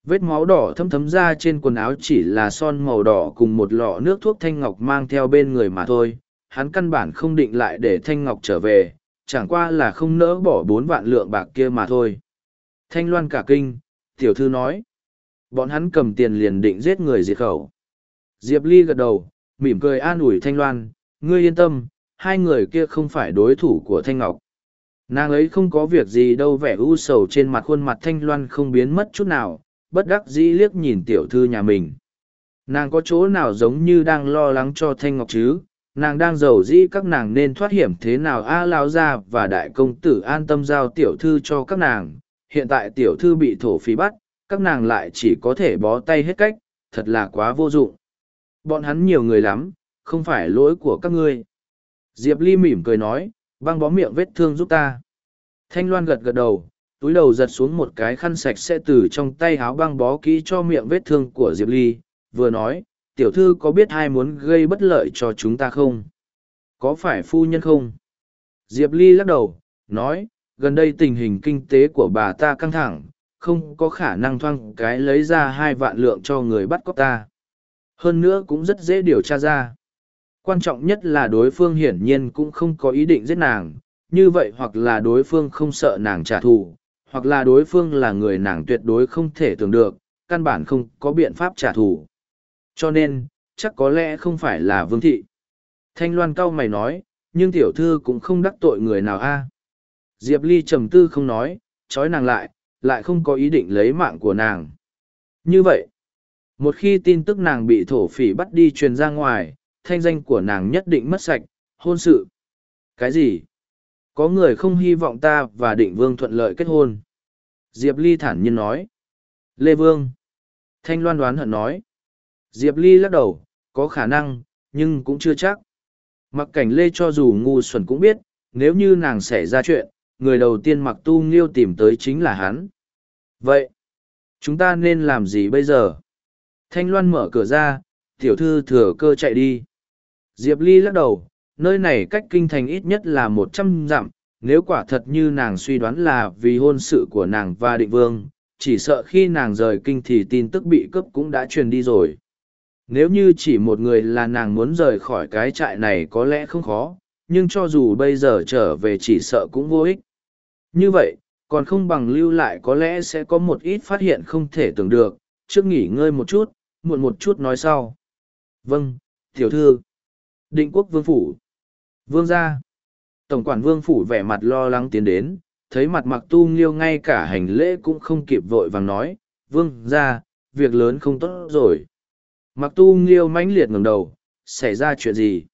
Vết máu đỏ thấm thấm ra trên quần áo chỉ là son màu đỏ cùng một lọ nước thuốc thanh ngọc mang theo bên người mà thôi. Hắn căn bản không định lại để thanh ngọc trở về, chẳng qua là không nỡ bỏ bốn vạn lượng bạc kia mà thôi. Thanh loan cả kinh, tiểu thư nói. Bọn hắn cầm tiền liền định giết người diệt khẩu. Diệp Ly gật đầu, mỉm cười an ủi Thanh Loan, ngươi yên tâm, hai người kia không phải đối thủ của Thanh Ngọc. Nàng ấy không có việc gì đâu vẻ u sầu trên mặt khuôn mặt Thanh Loan không biến mất chút nào, bất đắc dĩ liếc nhìn tiểu thư nhà mình. Nàng có chỗ nào giống như đang lo lắng cho Thanh Ngọc chứ, nàng đang giàu dĩ các nàng nên thoát hiểm thế nào a lao ra và đại công tử an tâm giao tiểu thư cho các nàng. Hiện tại tiểu thư bị thổ phí bắt, các nàng lại chỉ có thể bó tay hết cách, thật là quá vô dụng. Bọn hắn nhiều người lắm, không phải lỗi của các ngươi. Diệp Ly mỉm cười nói, băng bó miệng vết thương giúp ta. Thanh Loan gật gật đầu, túi đầu giật xuống một cái khăn sạch sẽ từ trong tay háo băng bó kỹ cho miệng vết thương của Diệp Ly, vừa nói, tiểu thư có biết ai muốn gây bất lợi cho chúng ta không? Có phải phu nhân không? Diệp Ly lắc đầu, nói, gần đây tình hình kinh tế của bà ta căng thẳng, không có khả năng thoang cái lấy ra hai vạn lượng cho người bắt cóc ta. Hơn nữa cũng rất dễ điều tra ra. Quan trọng nhất là đối phương hiển nhiên cũng không có ý định giết nàng, như vậy hoặc là đối phương không sợ nàng trả thù, hoặc là đối phương là người nàng tuyệt đối không thể tưởng được, căn bản không có biện pháp trả thù. Cho nên, chắc có lẽ không phải là vương thị. Thanh Loan cau mày nói, nhưng tiểu thư cũng không đắc tội người nào a. Diệp Ly trầm tư không nói, trói nàng lại, lại không có ý định lấy mạng của nàng. Như vậy, một khi tin tức nàng bị thổ phỉ bắt đi truyền ra ngoài, thanh danh của nàng nhất định mất sạch, hôn sự. Cái gì? Có người không hy vọng ta và định vương thuận lợi kết hôn. Diệp Ly thản nhiên nói. Lê Vương. Thanh Loan đoán hận nói. Diệp Ly lắc đầu, có khả năng, nhưng cũng chưa chắc. Mặc cảnh Lê cho dù ngu xuẩn cũng biết, nếu như nàng xảy ra chuyện, người đầu tiên mặc tu nghiêu tìm tới chính là hắn. Vậy, chúng ta nên làm gì bây giờ? Thanh Loan mở cửa ra, tiểu thư thừa cơ chạy đi. Diệp Ly lắc đầu, nơi này cách kinh thành ít nhất là một trăm dặm, nếu quả thật như nàng suy đoán là vì hôn sự của nàng và định vương, chỉ sợ khi nàng rời kinh thì tin tức bị cướp cũng đã truyền đi rồi. Nếu như chỉ một người là nàng muốn rời khỏi cái trại này có lẽ không khó, nhưng cho dù bây giờ trở về chỉ sợ cũng vô ích. Như vậy, còn không bằng lưu lại có lẽ sẽ có một ít phát hiện không thể tưởng được, trước nghỉ ngơi một chút, muộn một chút nói sau. Vâng, tiểu thư. Định quốc vương phủ. Vương gia. Tổng quản vương phủ vẻ mặt lo lắng tiến đến, thấy mặt mặc tu nghiêu ngay cả hành lễ cũng không kịp vội vàng nói, vương gia, việc lớn không tốt rồi. Mặc tu nghiêu mãnh liệt ngẩng đầu, xảy ra chuyện gì?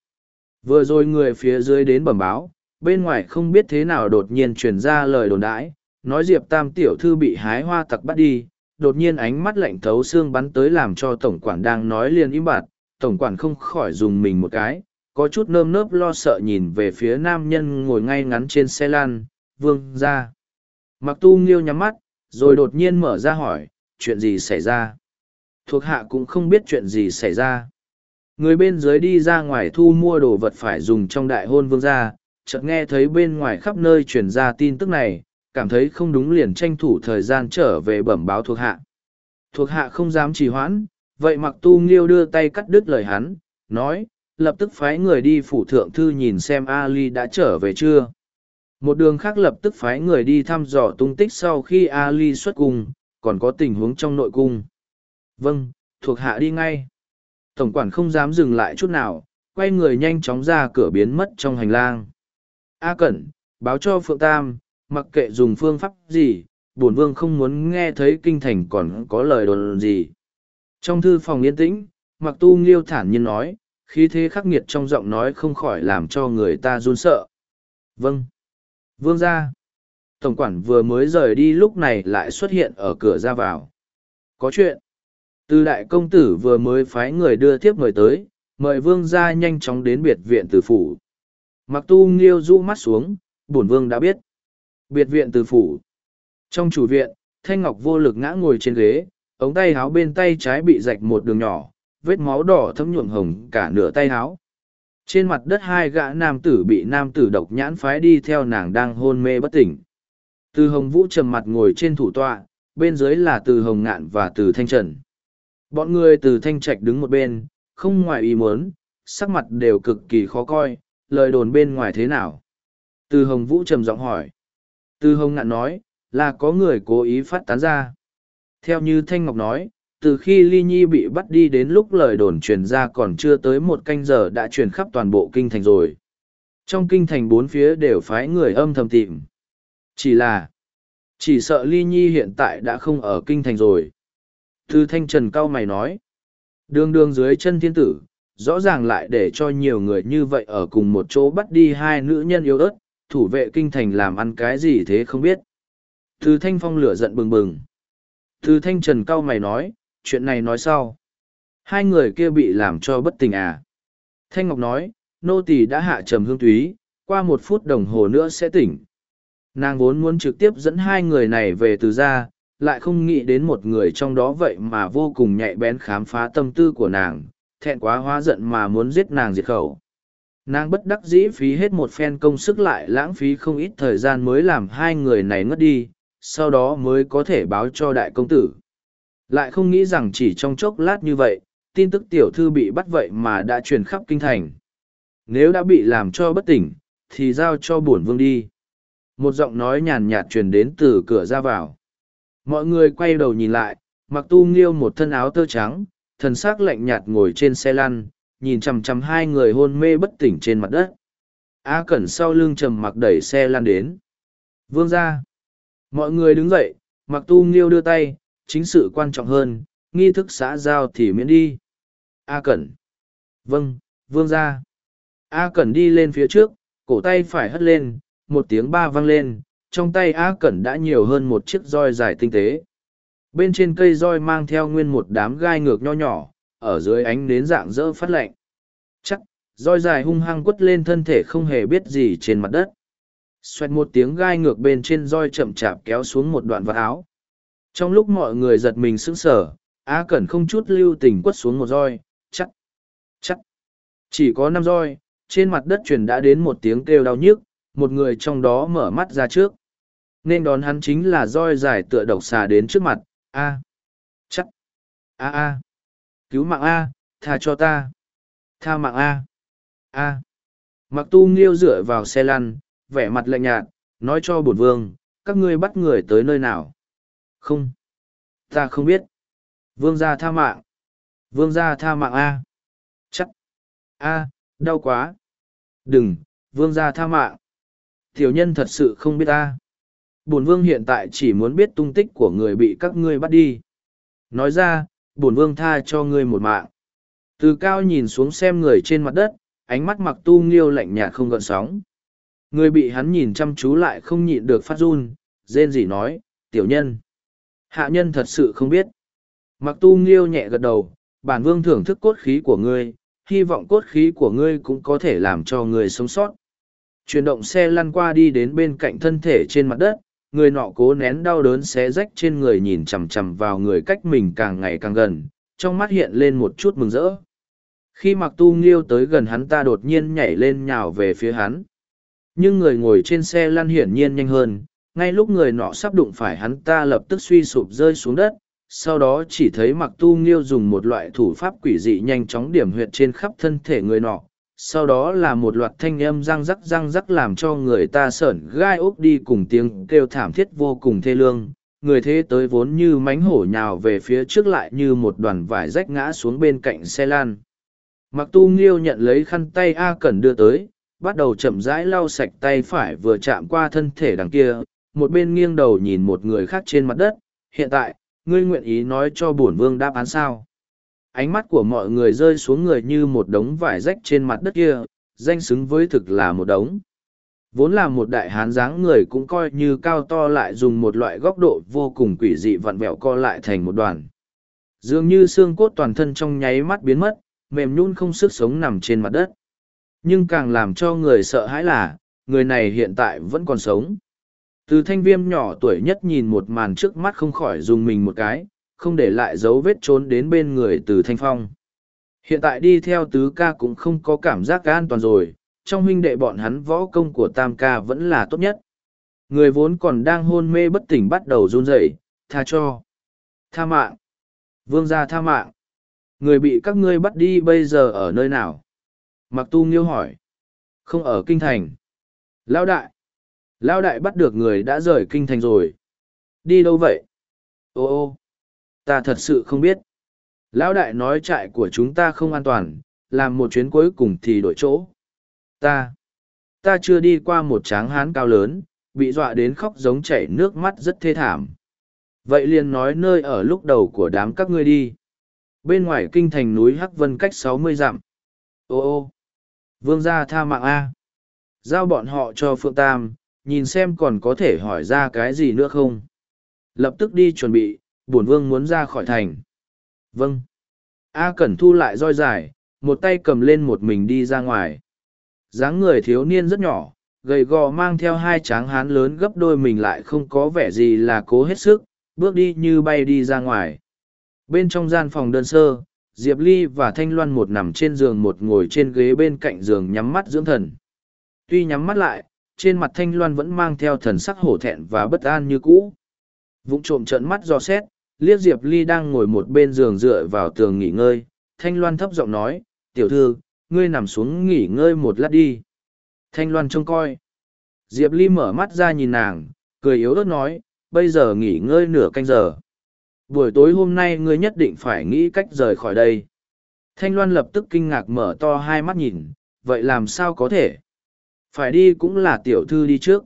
Vừa rồi người phía dưới đến bẩm báo, bên ngoài không biết thế nào đột nhiên truyền ra lời đồn đãi, nói Diệp Tam tiểu thư bị hái hoa tặc bắt đi, đột nhiên ánh mắt lạnh thấu xương bắn tới làm cho tổng quản đang nói liền im bặt, tổng quản không khỏi dùng mình một cái, có chút nơm nớp lo sợ nhìn về phía nam nhân ngồi ngay ngắn trên xe lan, vương ra. Mặc tu nghiêu nhắm mắt, rồi đột nhiên mở ra hỏi, chuyện gì xảy ra? Thuộc hạ cũng không biết chuyện gì xảy ra. Người bên dưới đi ra ngoài thu mua đồ vật phải dùng trong đại hôn vương gia, chợt nghe thấy bên ngoài khắp nơi truyền ra tin tức này, cảm thấy không đúng liền tranh thủ thời gian trở về bẩm báo thuộc hạ. Thuộc hạ không dám trì hoãn, vậy mặc tu nghiêu đưa tay cắt đứt lời hắn, nói, lập tức phái người đi phủ thượng thư nhìn xem Ali đã trở về chưa. Một đường khác lập tức phái người đi thăm dò tung tích sau khi Ali xuất cung, còn có tình huống trong nội cung. Vâng, thuộc hạ đi ngay. Tổng quản không dám dừng lại chút nào, quay người nhanh chóng ra cửa biến mất trong hành lang. A Cẩn, báo cho Phượng Tam, mặc kệ dùng phương pháp gì, bổn vương không muốn nghe thấy kinh thành còn có lời đồn gì. Trong thư phòng yên tĩnh, mặc tu nghiêu thản nhiên nói, khí thế khắc nghiệt trong giọng nói không khỏi làm cho người ta run sợ. Vâng. Vương ra. Tổng quản vừa mới rời đi lúc này lại xuất hiện ở cửa ra vào. Có chuyện. Từ đại công tử vừa mới phái người đưa tiếp người tới, mời vương ra nhanh chóng đến biệt viện từ phủ. Mặc tu nghiêu rũ mắt xuống, bổn vương đã biết. Biệt viện từ phủ. Trong chủ viện, Thanh Ngọc vô lực ngã ngồi trên ghế, ống tay háo bên tay trái bị rạch một đường nhỏ, vết máu đỏ thấm nhuộm hồng cả nửa tay háo. Trên mặt đất hai gã nam tử bị nam tử độc nhãn phái đi theo nàng đang hôn mê bất tỉnh. Từ hồng vũ trầm mặt ngồi trên thủ tọa, bên dưới là từ hồng ngạn và từ thanh trần. Bọn người từ thanh trạch đứng một bên, không ngoài ý muốn, sắc mặt đều cực kỳ khó coi, lời đồn bên ngoài thế nào. Từ hồng vũ trầm giọng hỏi. Từ hồng ngạn nói, là có người cố ý phát tán ra. Theo như Thanh Ngọc nói, từ khi Ly Nhi bị bắt đi đến lúc lời đồn truyền ra còn chưa tới một canh giờ đã truyền khắp toàn bộ kinh thành rồi. Trong kinh thành bốn phía đều phái người âm thầm tìm. Chỉ là, chỉ sợ Ly Nhi hiện tại đã không ở kinh thành rồi. Thư Thanh Trần cao mày nói, đường đường dưới chân thiên tử, rõ ràng lại để cho nhiều người như vậy ở cùng một chỗ bắt đi hai nữ nhân yếu ớt, thủ vệ kinh thành làm ăn cái gì thế không biết. Thư Thanh Phong lửa giận bừng bừng. Thư Thanh Trần cao mày nói, chuyện này nói sau. Hai người kia bị làm cho bất tình à. Thanh Ngọc nói, nô tỳ đã hạ trầm hương túy, qua một phút đồng hồ nữa sẽ tỉnh. Nàng vốn muốn trực tiếp dẫn hai người này về từ gia, lại không nghĩ đến một người trong đó vậy mà vô cùng nhạy bén khám phá tâm tư của nàng, thẹn quá hóa giận mà muốn giết nàng diệt khẩu. Nàng bất đắc dĩ phí hết một phen công sức lại lãng phí không ít thời gian mới làm hai người này ngất đi, sau đó mới có thể báo cho đại công tử. Lại không nghĩ rằng chỉ trong chốc lát như vậy, tin tức tiểu thư bị bắt vậy mà đã truyền khắp kinh thành. Nếu đã bị làm cho bất tỉnh, thì giao cho bổn vương đi. Một giọng nói nhàn nhạt truyền đến từ cửa ra vào. Mọi người quay đầu nhìn lại, mặc tu nghiêu một thân áo tơ trắng, thần sắc lạnh nhạt ngồi trên xe lăn, nhìn chằm chằm hai người hôn mê bất tỉnh trên mặt đất. A Cẩn sau lưng trầm mặc đẩy xe lăn đến. Vương ra. Mọi người đứng dậy, mặc tu nghiêu đưa tay, chính sự quan trọng hơn, nghi thức xã giao thì miễn đi. A Cẩn. Vâng, vương ra. A Cẩn đi lên phía trước, cổ tay phải hất lên, một tiếng ba vang lên, trong tay A Cẩn đã nhiều hơn một chiếc roi dài tinh tế. Bên trên cây roi mang theo nguyên một đám gai ngược nho nhỏ, ở dưới ánh nến dạng dỡ phát lạnh. Chắc, roi dài hung hăng quất lên thân thể không hề biết gì trên mặt đất. Xoẹt một tiếng gai ngược bên trên roi chậm chạp kéo xuống một đoạn vật áo. Trong lúc mọi người giật mình sững sờ, A Cẩn không chút lưu tình quất xuống một roi, chắc, chắc. Chỉ có năm roi, trên mặt đất truyền đã đến một tiếng kêu đau nhức, một người trong đó mở mắt ra trước. Nên đón hắn chính là roi dài tựa độc xà đến trước mặt, A. Chắc. A A. Cứu mạng A, tha cho ta. Tha mạng A. A. Mặc tu nghiêu dựa vào xe lăn, vẻ mặt lạnh nhạt, nói cho bổn vương, các ngươi bắt người tới nơi nào. Không. Ta không biết. Vương gia tha mạng. Vương gia tha mạng A. Chắc. A, đau quá. Đừng, vương gia tha mạng. Tiểu nhân thật sự không biết A. Bổn vương hiện tại chỉ muốn biết tung tích của người bị các ngươi bắt đi. Nói ra, bổn vương tha cho ngươi một mạng. Từ cao nhìn xuống xem người trên mặt đất, ánh mắt mặc tu nghiêu lạnh nhạt không gợn sóng. Người bị hắn nhìn chăm chú lại không nhịn được phát run, rên gì nói, tiểu nhân. Hạ nhân thật sự không biết. Mặc tu nghiêu nhẹ gật đầu, bản vương thưởng thức cốt khí của ngươi, hy vọng cốt khí của ngươi cũng có thể làm cho ngươi sống sót. Chuyển động xe lăn qua đi đến bên cạnh thân thể trên mặt đất, người nọ cố nén đau đớn xé rách trên người nhìn chằm chằm vào người cách mình càng ngày càng gần, trong mắt hiện lên một chút mừng rỡ. Khi mặc tu nghiêu tới gần hắn ta đột nhiên nhảy lên nhào về phía hắn. Nhưng người ngồi trên xe lăn hiển nhiên nhanh hơn, ngay lúc người nọ sắp đụng phải hắn ta lập tức suy sụp rơi xuống đất, sau đó chỉ thấy mặc tu nghiêu dùng một loại thủ pháp quỷ dị nhanh chóng điểm huyệt trên khắp thân thể người nọ. Sau đó là một loạt thanh âm răng rắc răng rắc làm cho người ta sởn gai ốc đi cùng tiếng kêu thảm thiết vô cùng thê lương. Người thế tới vốn như mánh hổ nhào về phía trước lại như một đoàn vải rách ngã xuống bên cạnh xe lan. Mặc tu nghiêu nhận lấy khăn tay a cẩn đưa tới bắt đầu chậm rãi lau sạch tay phải vừa chạm qua thân thể đằng kia một bên nghiêng đầu nhìn một người khác trên mặt đất, hiện tại, ngươi nguyện ý nói cho bổn vương đáp án sao? Ánh mắt của mọi người rơi xuống người như một đống vải rách trên mặt đất kia, danh xứng với thực là một đống. Vốn là một đại hán dáng người cũng coi như cao to lại dùng một loại góc độ vô cùng quỷ dị vặn vẹo co lại thành một đoàn. Dường như xương cốt toàn thân trong nháy mắt biến mất, mềm nhún không sức sống nằm trên mặt đất. Nhưng càng làm cho người sợ hãi là, người này hiện tại vẫn còn sống từ thanh viêm nhỏ tuổi nhất nhìn một màn trước mắt không khỏi dùng mình một cái, không để lại dấu vết trốn đến bên người từ thanh phong. Hiện tại đi theo tứ ca cũng không có cảm giác an toàn rồi, trong huynh đệ bọn hắn võ công của tam ca vẫn là tốt nhất. Người vốn còn đang hôn mê bất tỉnh bắt đầu run rẩy, tha cho. Tha mạng. Vương gia tha mạng. Người bị các ngươi bắt đi bây giờ ở nơi nào? Mặc tu nghiêu hỏi. Không ở kinh thành. Lão đại lão đại bắt được người đã rời kinh thành rồi. Đi đâu vậy? Ô ô, ta thật sự không biết. Lão đại nói trại của chúng ta không an toàn, làm một chuyến cuối cùng thì đổi chỗ. Ta ta chưa đi qua một tráng hán cao lớn, bị dọa đến khóc giống chảy nước mắt rất thê thảm. Vậy liền nói nơi ở lúc đầu của đám các ngươi đi. Bên ngoài kinh thành núi hắc vân cách sáu mươi dặm. Ô ô, vương gia tha mạng a. Giao bọn họ cho phượng tam nhìn xem còn có thể hỏi ra cái gì nữa không. Lập tức đi chuẩn bị, bổn vương muốn ra khỏi thành. Vâng. A cẩn thu lại roi dài, một tay cầm lên một mình đi ra ngoài. Dáng người thiếu niên rất nhỏ, gầy gò mang theo hai tráng hán lớn gấp đôi mình lại không có vẻ gì là cố hết sức, bước đi như bay đi ra ngoài. Bên trong gian phòng đơn sơ, diệp ly và thanh loan một nằm trên giường một ngồi trên ghế bên cạnh giường nhắm mắt dưỡng thần. Tuy nhắm mắt lại trên mặt thanh loan vẫn mang theo thần sắc hổ thẹn và bất an như cũ. Vụng trộm trợn mắt do xét liếc diệp ly đang ngồi một bên giường dựa vào tường nghỉ ngơi. Thanh loan thấp giọng nói, tiểu thư, ngươi nằm xuống nghỉ ngơi một lát đi. Thanh loan trông coi. Diệp ly mở mắt ra nhìn nàng, cười yếu ớt nói, bây giờ nghỉ ngơi nửa canh giờ. Buổi tối hôm nay ngươi nhất định phải nghĩ cách rời khỏi đây. Thanh loan lập tức kinh ngạc mở to hai mắt nhìn, vậy làm sao có thể? Phải đi cũng là tiểu thư đi trước.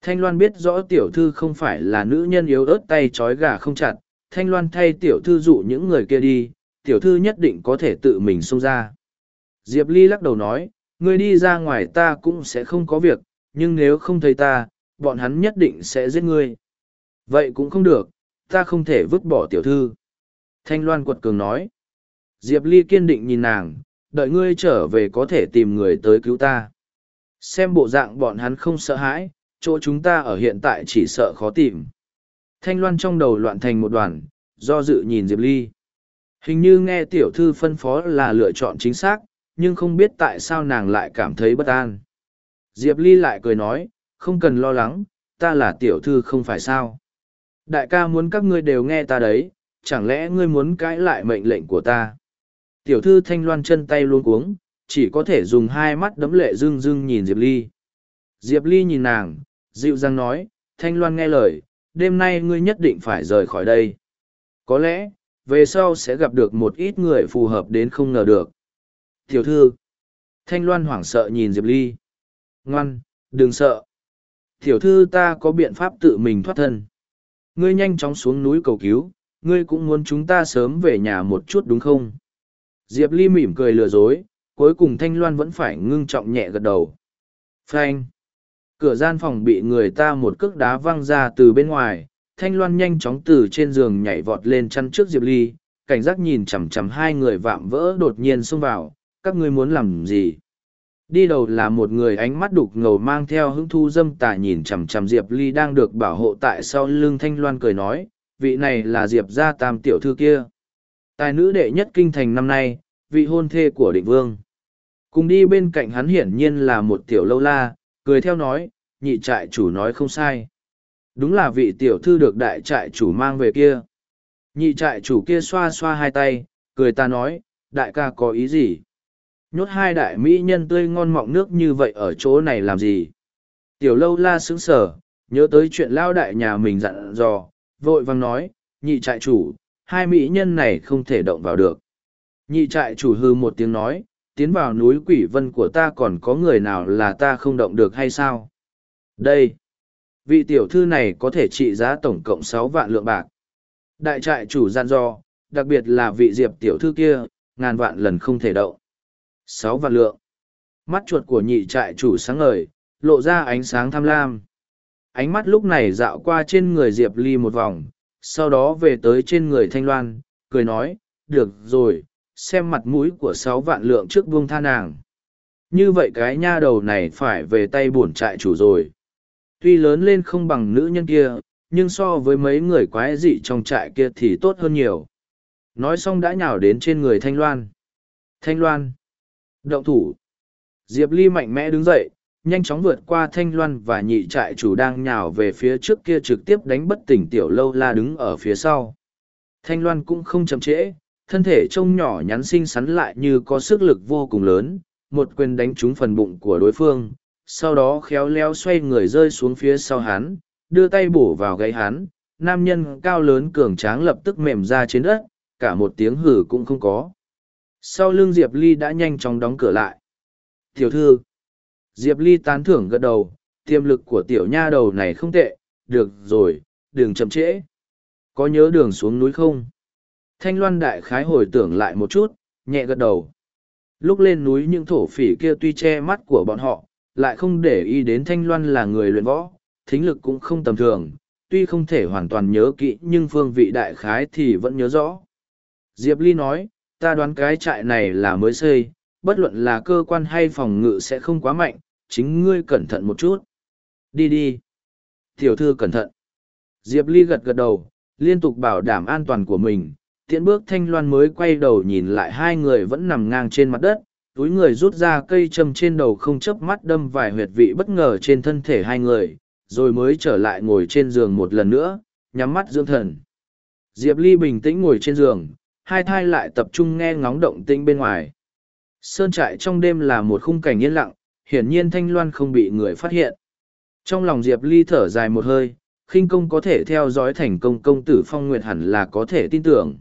Thanh loan biết rõ tiểu thư không phải là nữ nhân yếu ớt tay trói gà không chặt. Thanh loan thay tiểu thư dụ những người kia đi, tiểu thư nhất định có thể tự mình xông ra. Diệp ly lắc đầu nói, ngươi đi ra ngoài ta cũng sẽ không có việc, nhưng nếu không thấy ta, bọn hắn nhất định sẽ giết ngươi. Vậy cũng không được, ta không thể vứt bỏ tiểu thư. Thanh loan quật cường nói. Diệp ly kiên định nhìn nàng, đợi ngươi trở về có thể tìm người tới cứu ta xem bộ dạng bọn hắn không sợ hãi, chỗ chúng ta ở hiện tại chỉ sợ khó tìm. Thanh loan trong đầu loạn thành một đoàn, do dự nhìn diệp ly. Hình như nghe tiểu thư phân phó là lựa chọn chính xác, nhưng không biết tại sao nàng lại cảm thấy bất an. Diệp ly lại cười nói, không cần lo lắng, ta là tiểu thư không phải sao. Đại ca muốn các ngươi đều nghe ta đấy, chẳng lẽ ngươi muốn cãi lại mệnh lệnh của ta? Tiểu thư thanh loan chân tay luôn cuống chỉ có thể dùng hai mắt đấm lệ rưng rưng nhìn diệp ly. Diệp ly nhìn nàng, dịu dàng nói, thanh loan nghe lời, đêm nay ngươi nhất định phải rời khỏi đây. Có lẽ, về sau sẽ gặp được một ít người phù hợp đến không ngờ được. Tiểu thư. Thanh loan hoảng sợ nhìn diệp ly. Ngoan, đừng sợ. Tiểu thư ta có biện pháp tự mình thoát thân. Ngươi nhanh chóng xuống núi cầu cứu, ngươi cũng muốn chúng ta sớm về nhà một chút đúng không? Diệp ly mỉm cười lừa dối cuối cùng thanh loan vẫn phải ngưng trọng nhẹ gật đầu. Phanh! Cửa gian phòng bị người ta một cước đá văng ra từ bên ngoài. Thanh loan nhanh chóng từ trên giường nhảy vọt lên chăn trước diệp ly. Cảnh giác nhìn chằm chằm hai người vạm vỡ đột nhiên xông vào. Các ngươi muốn làm gì? Đi đầu là một người ánh mắt đục ngầu mang theo hứng thu dâm tà nhìn chằm chằm Diệp Ly đang được bảo hộ tại sau lưng Thanh Loan cười nói, vị này là Diệp gia tam tiểu thư kia. Tài nữ đệ nhất kinh thành năm nay, vị hôn thê của định vương. Cùng đi bên cạnh hắn hiển nhiên là một tiểu lâu la, cười theo nói, nhị trại chủ nói không sai. Đúng là vị tiểu thư được đại trại chủ mang về kia. Nhị trại chủ kia xoa xoa hai tay, cười ta nói, đại ca có ý gì? Nhốt hai đại mỹ nhân tươi ngon mọng nước như vậy ở chỗ này làm gì? Tiểu lâu la sững sở, nhớ tới chuyện lao đại nhà mình dặn dò, vội vang nói, nhị trại chủ, hai mỹ nhân này không thể động vào được. Nhị trại chủ hư một tiếng nói, tiến vào núi quỷ vân của ta còn có người nào là ta không động được hay sao? Đây, vị tiểu thư này có thể trị giá tổng cộng sáu vạn lượng bạc. Đại trại chủ gian do, đặc biệt là vị diệp tiểu thư kia, ngàn vạn lần không thể động. Sáu vạn lượng. Mắt chuột của nhị trại chủ sáng ngời, lộ ra ánh sáng tham lam. Ánh mắt lúc này dạo qua trên người Diệp Ly một vòng, sau đó về tới trên người Thanh Loan, cười nói, được rồi, xem mặt mũi của sáu vạn lượng trước buông tha nàng. Như vậy cái nha đầu này phải về tay bổn trại chủ rồi. Tuy lớn lên không bằng nữ nhân kia, nhưng so với mấy người quái dị trong trại kia thì tốt hơn nhiều. Nói xong đã nhào đến trên người Thanh Loan. Thanh Loan. Động thủ. Diệp Ly mạnh mẽ đứng dậy, nhanh chóng vượt qua Thanh Loan và nhị trại chủ đang nhào về phía trước kia trực tiếp đánh bất tỉnh tiểu lâu la đứng ở phía sau. Thanh Loan cũng không chậm trễ, thân thể trông nhỏ nhắn xinh xắn lại như có sức lực vô cùng lớn, một quyền đánh trúng phần bụng của đối phương, sau đó khéo léo xoay người rơi xuống phía sau hắn, đưa tay bổ vào gáy hắn, nam nhân cao lớn cường tráng lập tức mềm ra trên đất, cả một tiếng hử cũng không có. Sau lưng Diệp Ly đã nhanh chóng đóng cửa lại. Tiểu thư, Diệp Ly tán thưởng gật đầu, tiềm lực của tiểu nha đầu này không tệ, được rồi, đừng chậm trễ. Có nhớ đường xuống núi không? Thanh Loan đại khái hồi tưởng lại một chút, nhẹ gật đầu. Lúc lên núi những thổ phỉ kia tuy che mắt của bọn họ, lại không để ý đến Thanh Loan là người luyện võ, thính lực cũng không tầm thường, tuy không thể hoàn toàn nhớ kỹ nhưng phương vị đại khái thì vẫn nhớ rõ. Diệp Ly nói, ta đoán cái trại này là mới xây, bất luận là cơ quan hay phòng ngự sẽ không quá mạnh, chính ngươi cẩn thận một chút. Đi đi. Tiểu thư cẩn thận. Diệp Ly gật gật đầu, liên tục bảo đảm an toàn của mình. Tiễn bước thanh loan mới quay đầu nhìn lại hai người vẫn nằm ngang trên mặt đất, túi người rút ra cây châm trên đầu không chớp mắt đâm vài huyệt vị bất ngờ trên thân thể hai người, rồi mới trở lại ngồi trên giường một lần nữa, nhắm mắt dưỡng thần. Diệp Ly bình tĩnh ngồi trên giường, hai thai lại tập trung nghe ngóng động tĩnh bên ngoài. Sơn trại trong đêm là một khung cảnh yên lặng, hiển nhiên Thanh Loan không bị người phát hiện. Trong lòng Diệp Ly thở dài một hơi, khinh công có thể theo dõi thành công công tử Phong Nguyệt hẳn là có thể tin tưởng.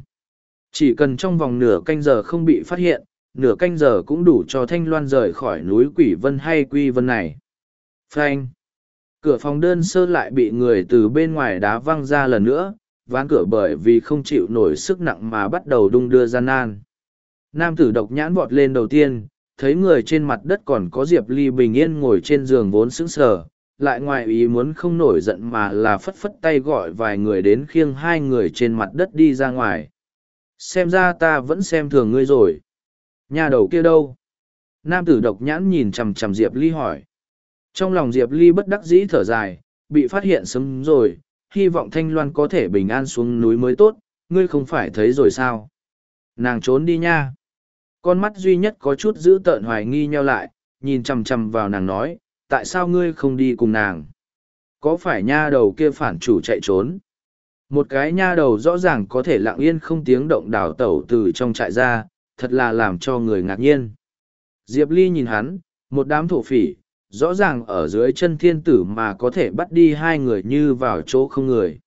Chỉ cần trong vòng nửa canh giờ không bị phát hiện, nửa canh giờ cũng đủ cho Thanh Loan rời khỏi núi Quỷ Vân hay Quy Vân này. Frank! Cửa phòng đơn sơ lại bị người từ bên ngoài đá văng ra lần nữa, ván cửa bởi vì không chịu nổi sức nặng mà bắt đầu đung đưa gian nan. Nam tử độc nhãn vọt lên đầu tiên, thấy người trên mặt đất còn có Diệp Ly bình yên ngồi trên giường vốn sững sờ, lại ngoài ý muốn không nổi giận mà là phất phất tay gọi vài người đến khiêng hai người trên mặt đất đi ra ngoài. Xem ra ta vẫn xem thường ngươi rồi. Nhà đầu kia đâu? Nam tử độc nhãn nhìn chằm chằm Diệp Ly hỏi. Trong lòng Diệp Ly bất đắc dĩ thở dài, bị phát hiện sớm rồi, hy vọng Thanh Loan có thể bình an xuống núi mới tốt, ngươi không phải thấy rồi sao? Nàng trốn đi nha. Con mắt duy nhất có chút giữ tợn hoài nghi nheo lại, nhìn chằm chằm vào nàng nói, tại sao ngươi không đi cùng nàng? Có phải nha đầu kia phản chủ chạy trốn? Một cái nha đầu rõ ràng có thể lặng yên không tiếng động đào tẩu từ trong trại ra, thật là làm cho người ngạc nhiên. Diệp Ly nhìn hắn, một đám thổ phỉ, rõ ràng ở dưới chân thiên tử mà có thể bắt đi hai người như vào chỗ không người.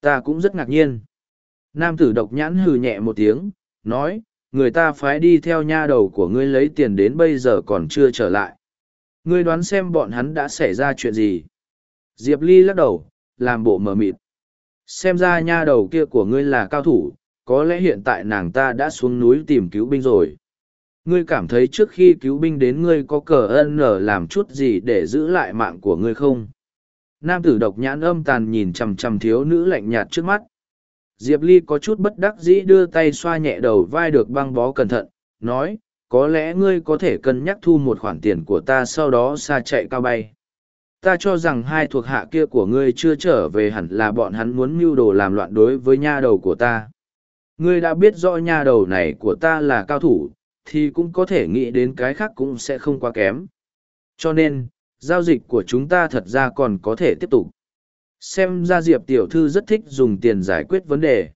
Ta cũng rất ngạc nhiên. Nam tử độc nhãn hừ nhẹ một tiếng, nói, người ta phái đi theo nha đầu của ngươi lấy tiền đến bây giờ còn chưa trở lại. Ngươi đoán xem bọn hắn đã xảy ra chuyện gì. Diệp Ly lắc đầu, làm bộ mờ mịt. Xem ra nha đầu kia của ngươi là cao thủ, có lẽ hiện tại nàng ta đã xuống núi tìm cứu binh rồi. Ngươi cảm thấy trước khi cứu binh đến ngươi có cờ ân nở làm chút gì để giữ lại mạng của ngươi không? Nam tử độc nhãn âm tàn nhìn chằm chằm thiếu nữ lạnh nhạt trước mắt. Diệp Ly có chút bất đắc dĩ đưa tay xoa nhẹ đầu vai được băng bó cẩn thận, nói, có lẽ ngươi có thể cân nhắc thu một khoản tiền của ta sau đó xa chạy cao bay. Ta cho rằng hai thuộc hạ kia của ngươi chưa trở về hẳn là bọn hắn muốn mưu đồ làm loạn đối với nha đầu của ta. Ngươi đã biết rõ nha đầu này của ta là cao thủ, thì cũng có thể nghĩ đến cái khác cũng sẽ không quá kém. Cho nên, giao dịch của chúng ta thật ra còn có thể tiếp tục. Xem ra Diệp tiểu thư rất thích dùng tiền giải quyết vấn đề.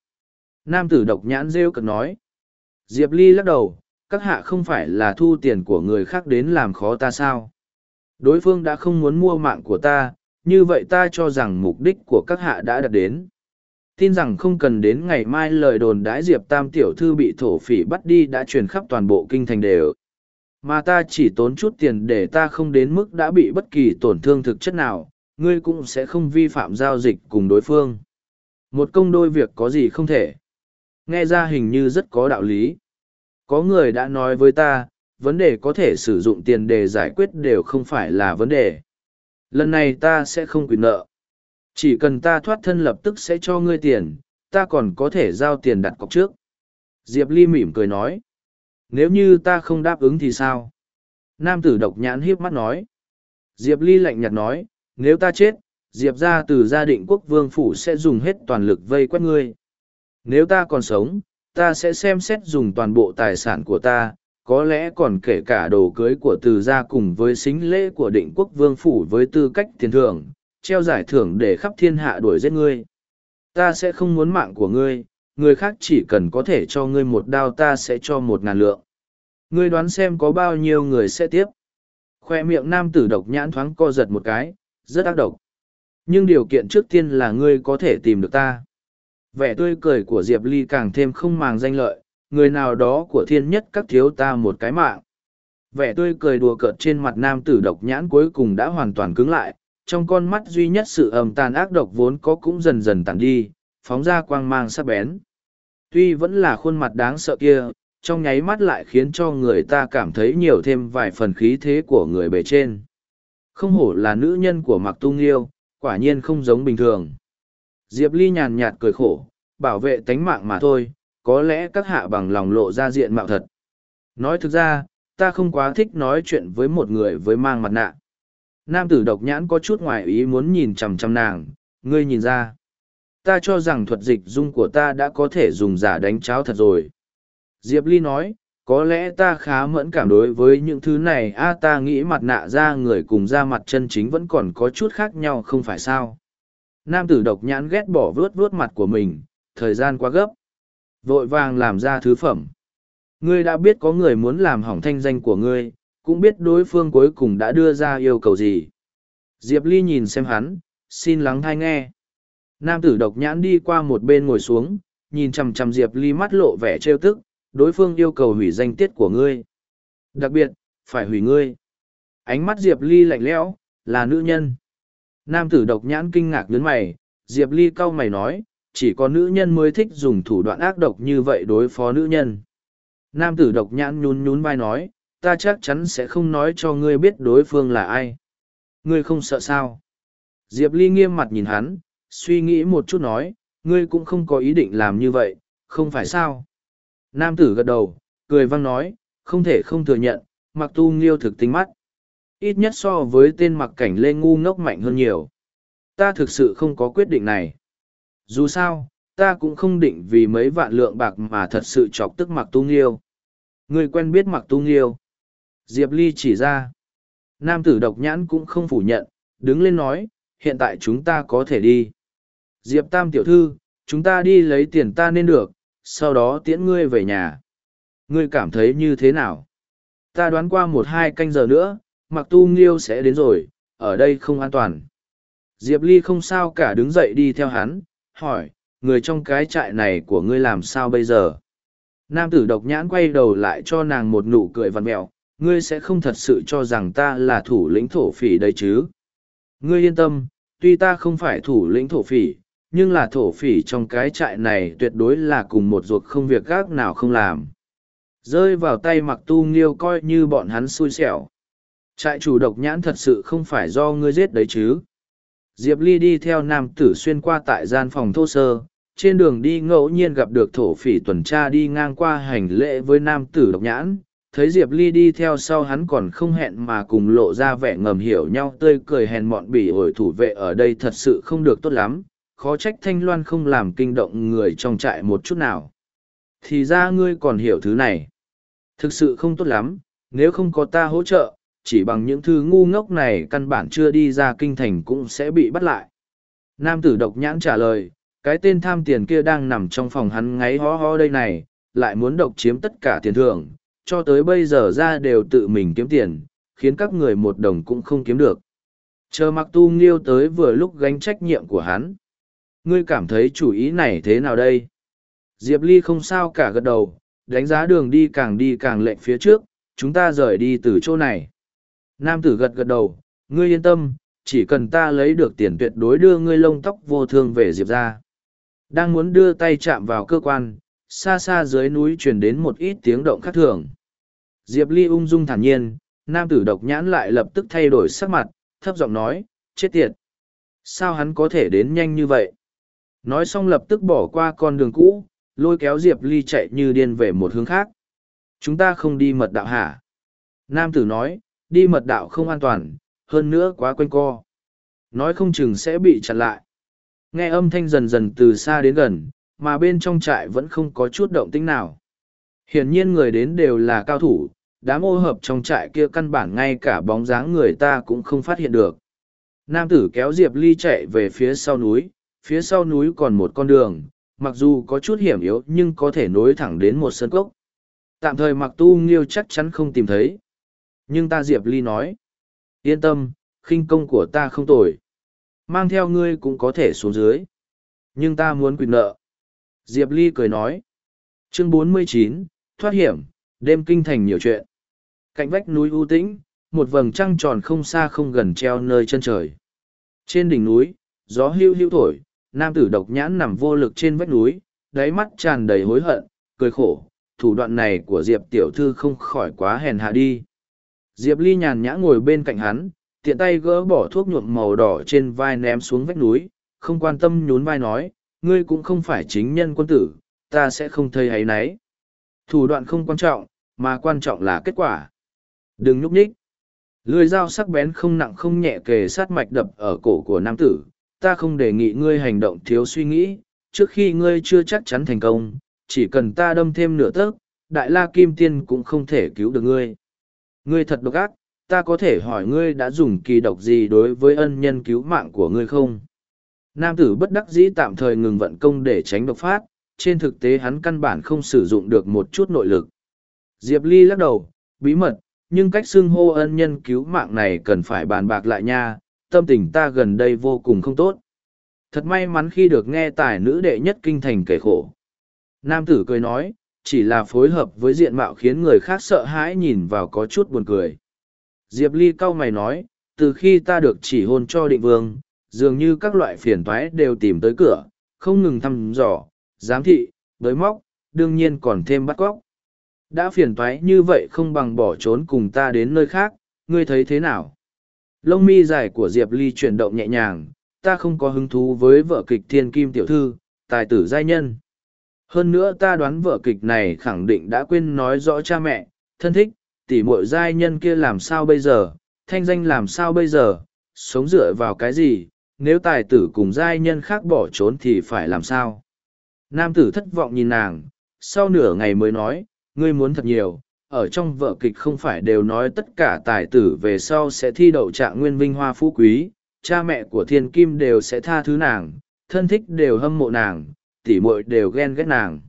Nam tử độc nhãn rêu cực nói. Diệp Ly lắc đầu, các hạ không phải là thu tiền của người khác đến làm khó ta sao? Đối phương đã không muốn mua mạng của ta, như vậy ta cho rằng mục đích của các hạ đã đạt đến. Tin rằng không cần đến ngày mai lời đồn đãi Diệp Tam Tiểu Thư bị thổ phỉ bắt đi đã truyền khắp toàn bộ kinh thành đều. Mà ta chỉ tốn chút tiền để ta không đến mức đã bị bất kỳ tổn thương thực chất nào, ngươi cũng sẽ không vi phạm giao dịch cùng đối phương. Một công đôi việc có gì không thể. Nghe ra hình như rất có đạo lý. Có người đã nói với ta, vấn đề có thể sử dụng tiền để giải quyết đều không phải là vấn đề. Lần này ta sẽ không quyền nợ. Chỉ cần ta thoát thân lập tức sẽ cho ngươi tiền, ta còn có thể giao tiền đặt cọc trước. Diệp Ly mỉm cười nói. Nếu như ta không đáp ứng thì sao? Nam tử độc nhãn hiếp mắt nói. Diệp Ly lạnh nhạt nói, nếu ta chết, Diệp ra từ gia định quốc vương phủ sẽ dùng hết toàn lực vây quét ngươi. Nếu ta còn sống, ta sẽ xem xét dùng toàn bộ tài sản của ta, có lẽ còn kể cả đồ cưới của từ gia cùng với xính lễ của định quốc vương phủ với tư cách tiền thưởng, treo giải thưởng để khắp thiên hạ đuổi giết ngươi. Ta sẽ không muốn mạng của ngươi, người khác chỉ cần có thể cho ngươi một đao ta sẽ cho một ngàn lượng. Ngươi đoán xem có bao nhiêu người sẽ tiếp. Khoe miệng nam tử độc nhãn thoáng co giật một cái, rất ác độc. Nhưng điều kiện trước tiên là ngươi có thể tìm được ta. Vẻ tươi cười của Diệp Ly càng thêm không màng danh lợi, người nào đó của thiên nhất các thiếu ta một cái mạng. Vẻ tươi cười đùa cợt trên mặt nam tử độc nhãn cuối cùng đã hoàn toàn cứng lại, trong con mắt duy nhất sự ầm tàn ác độc vốn có cũng dần dần tàn đi, phóng ra quang mang sắc bén. Tuy vẫn là khuôn mặt đáng sợ kia, trong nháy mắt lại khiến cho người ta cảm thấy nhiều thêm vài phần khí thế của người bề trên. Không hổ là nữ nhân của Mạc Tu Nghiêu, quả nhiên không giống bình thường. Diệp Ly nhàn nhạt cười khổ, bảo vệ tánh mạng mà thôi, có lẽ các hạ bằng lòng lộ ra diện mạo thật. Nói thực ra, ta không quá thích nói chuyện với một người với mang mặt nạ. Nam tử độc nhãn có chút ngoài ý muốn nhìn chằm chằm nàng, ngươi nhìn ra. Ta cho rằng thuật dịch dung của ta đã có thể dùng giả đánh cháo thật rồi. Diệp Ly nói, có lẽ ta khá mẫn cảm đối với những thứ này a ta nghĩ mặt nạ ra người cùng ra mặt chân chính vẫn còn có chút khác nhau không phải sao. Nam tử độc nhãn ghét bỏ vướt vướt mặt của mình, thời gian quá gấp. Vội vàng làm ra thứ phẩm. Ngươi đã biết có người muốn làm hỏng thanh danh của ngươi, cũng biết đối phương cuối cùng đã đưa ra yêu cầu gì. Diệp Ly nhìn xem hắn, xin lắng thai nghe. Nam tử độc nhãn đi qua một bên ngồi xuống, nhìn chằm chằm Diệp Ly mắt lộ vẻ trêu tức, đối phương yêu cầu hủy danh tiết của ngươi. Đặc biệt, phải hủy ngươi. Ánh mắt Diệp Ly lạnh lẽo, là nữ nhân. Nam tử độc nhãn kinh ngạc nhướng mày, Diệp Ly cau mày nói, chỉ có nữ nhân mới thích dùng thủ đoạn ác độc như vậy đối phó nữ nhân. Nam tử độc nhãn nhún nhún vai nói, ta chắc chắn sẽ không nói cho ngươi biết đối phương là ai. Ngươi không sợ sao? Diệp Ly nghiêm mặt nhìn hắn, suy nghĩ một chút nói, ngươi cũng không có ý định làm như vậy, không phải sao? Nam tử gật đầu, cười văng nói, không thể không thừa nhận, mặc tu nghiêu thực tính mắt. Ít nhất so với tên mặc cảnh lê ngu ngốc mạnh hơn nhiều. Ta thực sự không có quyết định này. Dù sao, ta cũng không định vì mấy vạn lượng bạc mà thật sự chọc tức mặc tu nghiêu. Người quen biết mặc tu nghiêu. Diệp Ly chỉ ra. Nam tử độc nhãn cũng không phủ nhận, đứng lên nói, hiện tại chúng ta có thể đi. Diệp Tam tiểu thư, chúng ta đi lấy tiền ta nên được, sau đó tiễn ngươi về nhà. Ngươi cảm thấy như thế nào? Ta đoán qua một hai canh giờ nữa, mặc tu nghiêu sẽ đến rồi, ở đây không an toàn. Diệp Ly không sao cả đứng dậy đi theo hắn, hỏi, người trong cái trại này của ngươi làm sao bây giờ? Nam tử độc nhãn quay đầu lại cho nàng một nụ cười vằn mẹo, ngươi sẽ không thật sự cho rằng ta là thủ lĩnh thổ phỉ đây chứ. Ngươi yên tâm, tuy ta không phải thủ lĩnh thổ phỉ, nhưng là thổ phỉ trong cái trại này tuyệt đối là cùng một ruột không việc gác nào không làm. Rơi vào tay mặc tu nghiêu coi như bọn hắn xui xẻo. Trại chủ độc nhãn thật sự không phải do ngươi giết đấy chứ. Diệp Ly đi theo nam tử xuyên qua tại gian phòng thô sơ, trên đường đi ngẫu nhiên gặp được thổ phỉ tuần tra đi ngang qua hành lễ với nam tử độc nhãn, thấy diệp ly đi theo sau hắn còn không hẹn mà cùng lộ ra vẻ ngầm hiểu nhau tươi cười hèn mọn bỉ ổi thủ vệ ở đây thật sự không được tốt lắm khó trách thanh loan không làm kinh động người trong trại một chút nào. Thì ra ngươi còn hiểu thứ này. Thực sự không tốt lắm nếu không có ta hỗ trợ chỉ bằng những thứ ngu ngốc này căn bản chưa đi ra kinh thành cũng sẽ bị bắt lại. Nam tử độc nhãn trả lời, cái tên tham tiền kia đang nằm trong phòng hắn ngáy ho ho đây này, lại muốn độc chiếm tất cả tiền thưởng, cho tới bây giờ ra đều tự mình kiếm tiền, khiến các người một đồng cũng không kiếm được. Chờ mặc tu nghiêu tới vừa lúc gánh trách nhiệm của hắn. Ngươi cảm thấy chủ ý này thế nào đây? Diệp ly không sao cả gật đầu, đánh giá đường đi càng đi càng lệnh phía trước, chúng ta rời đi từ chỗ này nam tử gật gật đầu, ngươi yên tâm, chỉ cần ta lấy được tiền tuyệt đối đưa ngươi lông tóc vô thương về diệp ra đang muốn đưa tay chạm vào cơ quan, xa xa dưới núi truyền đến một ít tiếng động khác thường. Diệp ly ung dung thản nhiên, nam tử độc nhãn lại lập tức thay đổi sắc mặt, thấp giọng nói, chết tiệt! Sao hắn có thể đến nhanh như vậy? Nói xong lập tức bỏ qua con đường cũ, lôi kéo diệp ly chạy như điên về một hướng khác. Chúng ta không đi mật đạo hả? Nam tử nói đi mật đạo không an toàn, hơn nữa quá quanh co. Nói không chừng sẽ bị chặn lại. Nghe âm thanh dần dần từ xa đến gần, mà bên trong trại vẫn không có chút động tĩnh nào. Hiển nhiên người đến đều là cao thủ, đám ô hợp trong trại kia căn bản ngay cả bóng dáng người ta cũng không phát hiện được. Nam tử kéo diệp ly chạy về phía sau núi, phía sau núi còn một con đường, mặc dù có chút hiểm yếu nhưng có thể nối thẳng đến một sân cốc. Tạm thời mặc tu nghiêu chắc chắn không tìm thấy nhưng ta diệp ly nói yên tâm khinh công của ta không tồi. Mang theo ngươi cũng có thể xuống dưới. Nhưng ta muốn quyền nợ. Diệp ly cười nói chương 49, thoát hiểm đêm kinh thành nhiều chuyện. Cạnh vách núi ưu tĩnh một vầng trăng tròn không xa không gần treo nơi chân trời. Trên đỉnh núi gió hưu hưu thổi nam tử độc nhãn nằm vô lực trên vách núi đáy mắt tràn đầy hối hận cười khổ. Thủ đoạn này của diệp tiểu thư không khỏi quá hèn hạ đi diệp ly nhàn nhã ngồi bên cạnh hắn, tiện tay gỡ bỏ thuốc nhuộm màu đỏ trên vai ném xuống vách núi, không quan tâm nhún vai nói, ngươi cũng không phải chính nhân quân tử, ta sẽ không thấy áy nấy. thủ đoạn không quan trọng, mà quan trọng là kết quả. Đừng nhúc nhích. Lưỡi dao sắc bén không nặng không nhẹ kề sát mạch đập ở cổ của nam tử, ta không đề nghị ngươi hành động thiếu suy nghĩ, trước khi ngươi chưa chắc chắn thành công, chỉ cần ta đâm thêm nửa tấc, đại la kim tiên cũng không thể cứu được ngươi ngươi thật độc ác, ta có thể hỏi ngươi đã dùng kỳ độc gì đối với ân nhân cứu mạng của ngươi không? Nam tử bất đắc dĩ tạm thời ngừng vận công để tránh độc phát, trên thực tế hắn căn bản không sử dụng được một chút nội lực. Diệp ly lắc đầu, bí mật, nhưng cách xưng hô ân nhân cứu mạng này cần phải bàn bạc lại nha, tâm tình ta gần đây vô cùng không tốt. Thật may mắn khi được nghe tài nữ đệ nhất kinh thành kể khổ. Nam tử cười nói chỉ là phối hợp với diện mạo khiến người khác sợ hãi nhìn vào có chút buồn cười. Diệp ly cau mày nói, từ khi ta được chỉ hôn cho định vương, dường như các loại phiền toái đều tìm tới cửa, không ngừng thăm dò, giám thị, bới móc, đương nhiên còn thêm bắt cóc. Đã phiền toái như vậy không bằng bỏ trốn cùng ta đến nơi khác, ngươi thấy thế nào? Lông mi dài của diệp ly chuyển động nhẹ nhàng, ta không có hứng thú với vợ kịch thiên kim tiểu thư, tài tử giai nhân hơn nữa ta đoán vợ kịch này khẳng định đã quên nói rõ cha mẹ, thân thích, tỉ mội giai nhân kia làm sao bây giờ, thanh danh làm sao bây giờ, sống dựa vào cái gì, nếu tài tử cùng giai nhân khác bỏ trốn thì phải làm sao? Nam tử thất vọng nhìn nàng, sau nửa ngày mới nói, ngươi muốn thật nhiều, ở trong vợ kịch không phải đều nói tất cả tài tử về sau sẽ thi đậu trạng nguyên vinh hoa phú quý, cha mẹ của thiên kim đều sẽ tha thứ nàng, thân thích đều hâm mộ nàng tỉ muội đều ghen ghét nàng.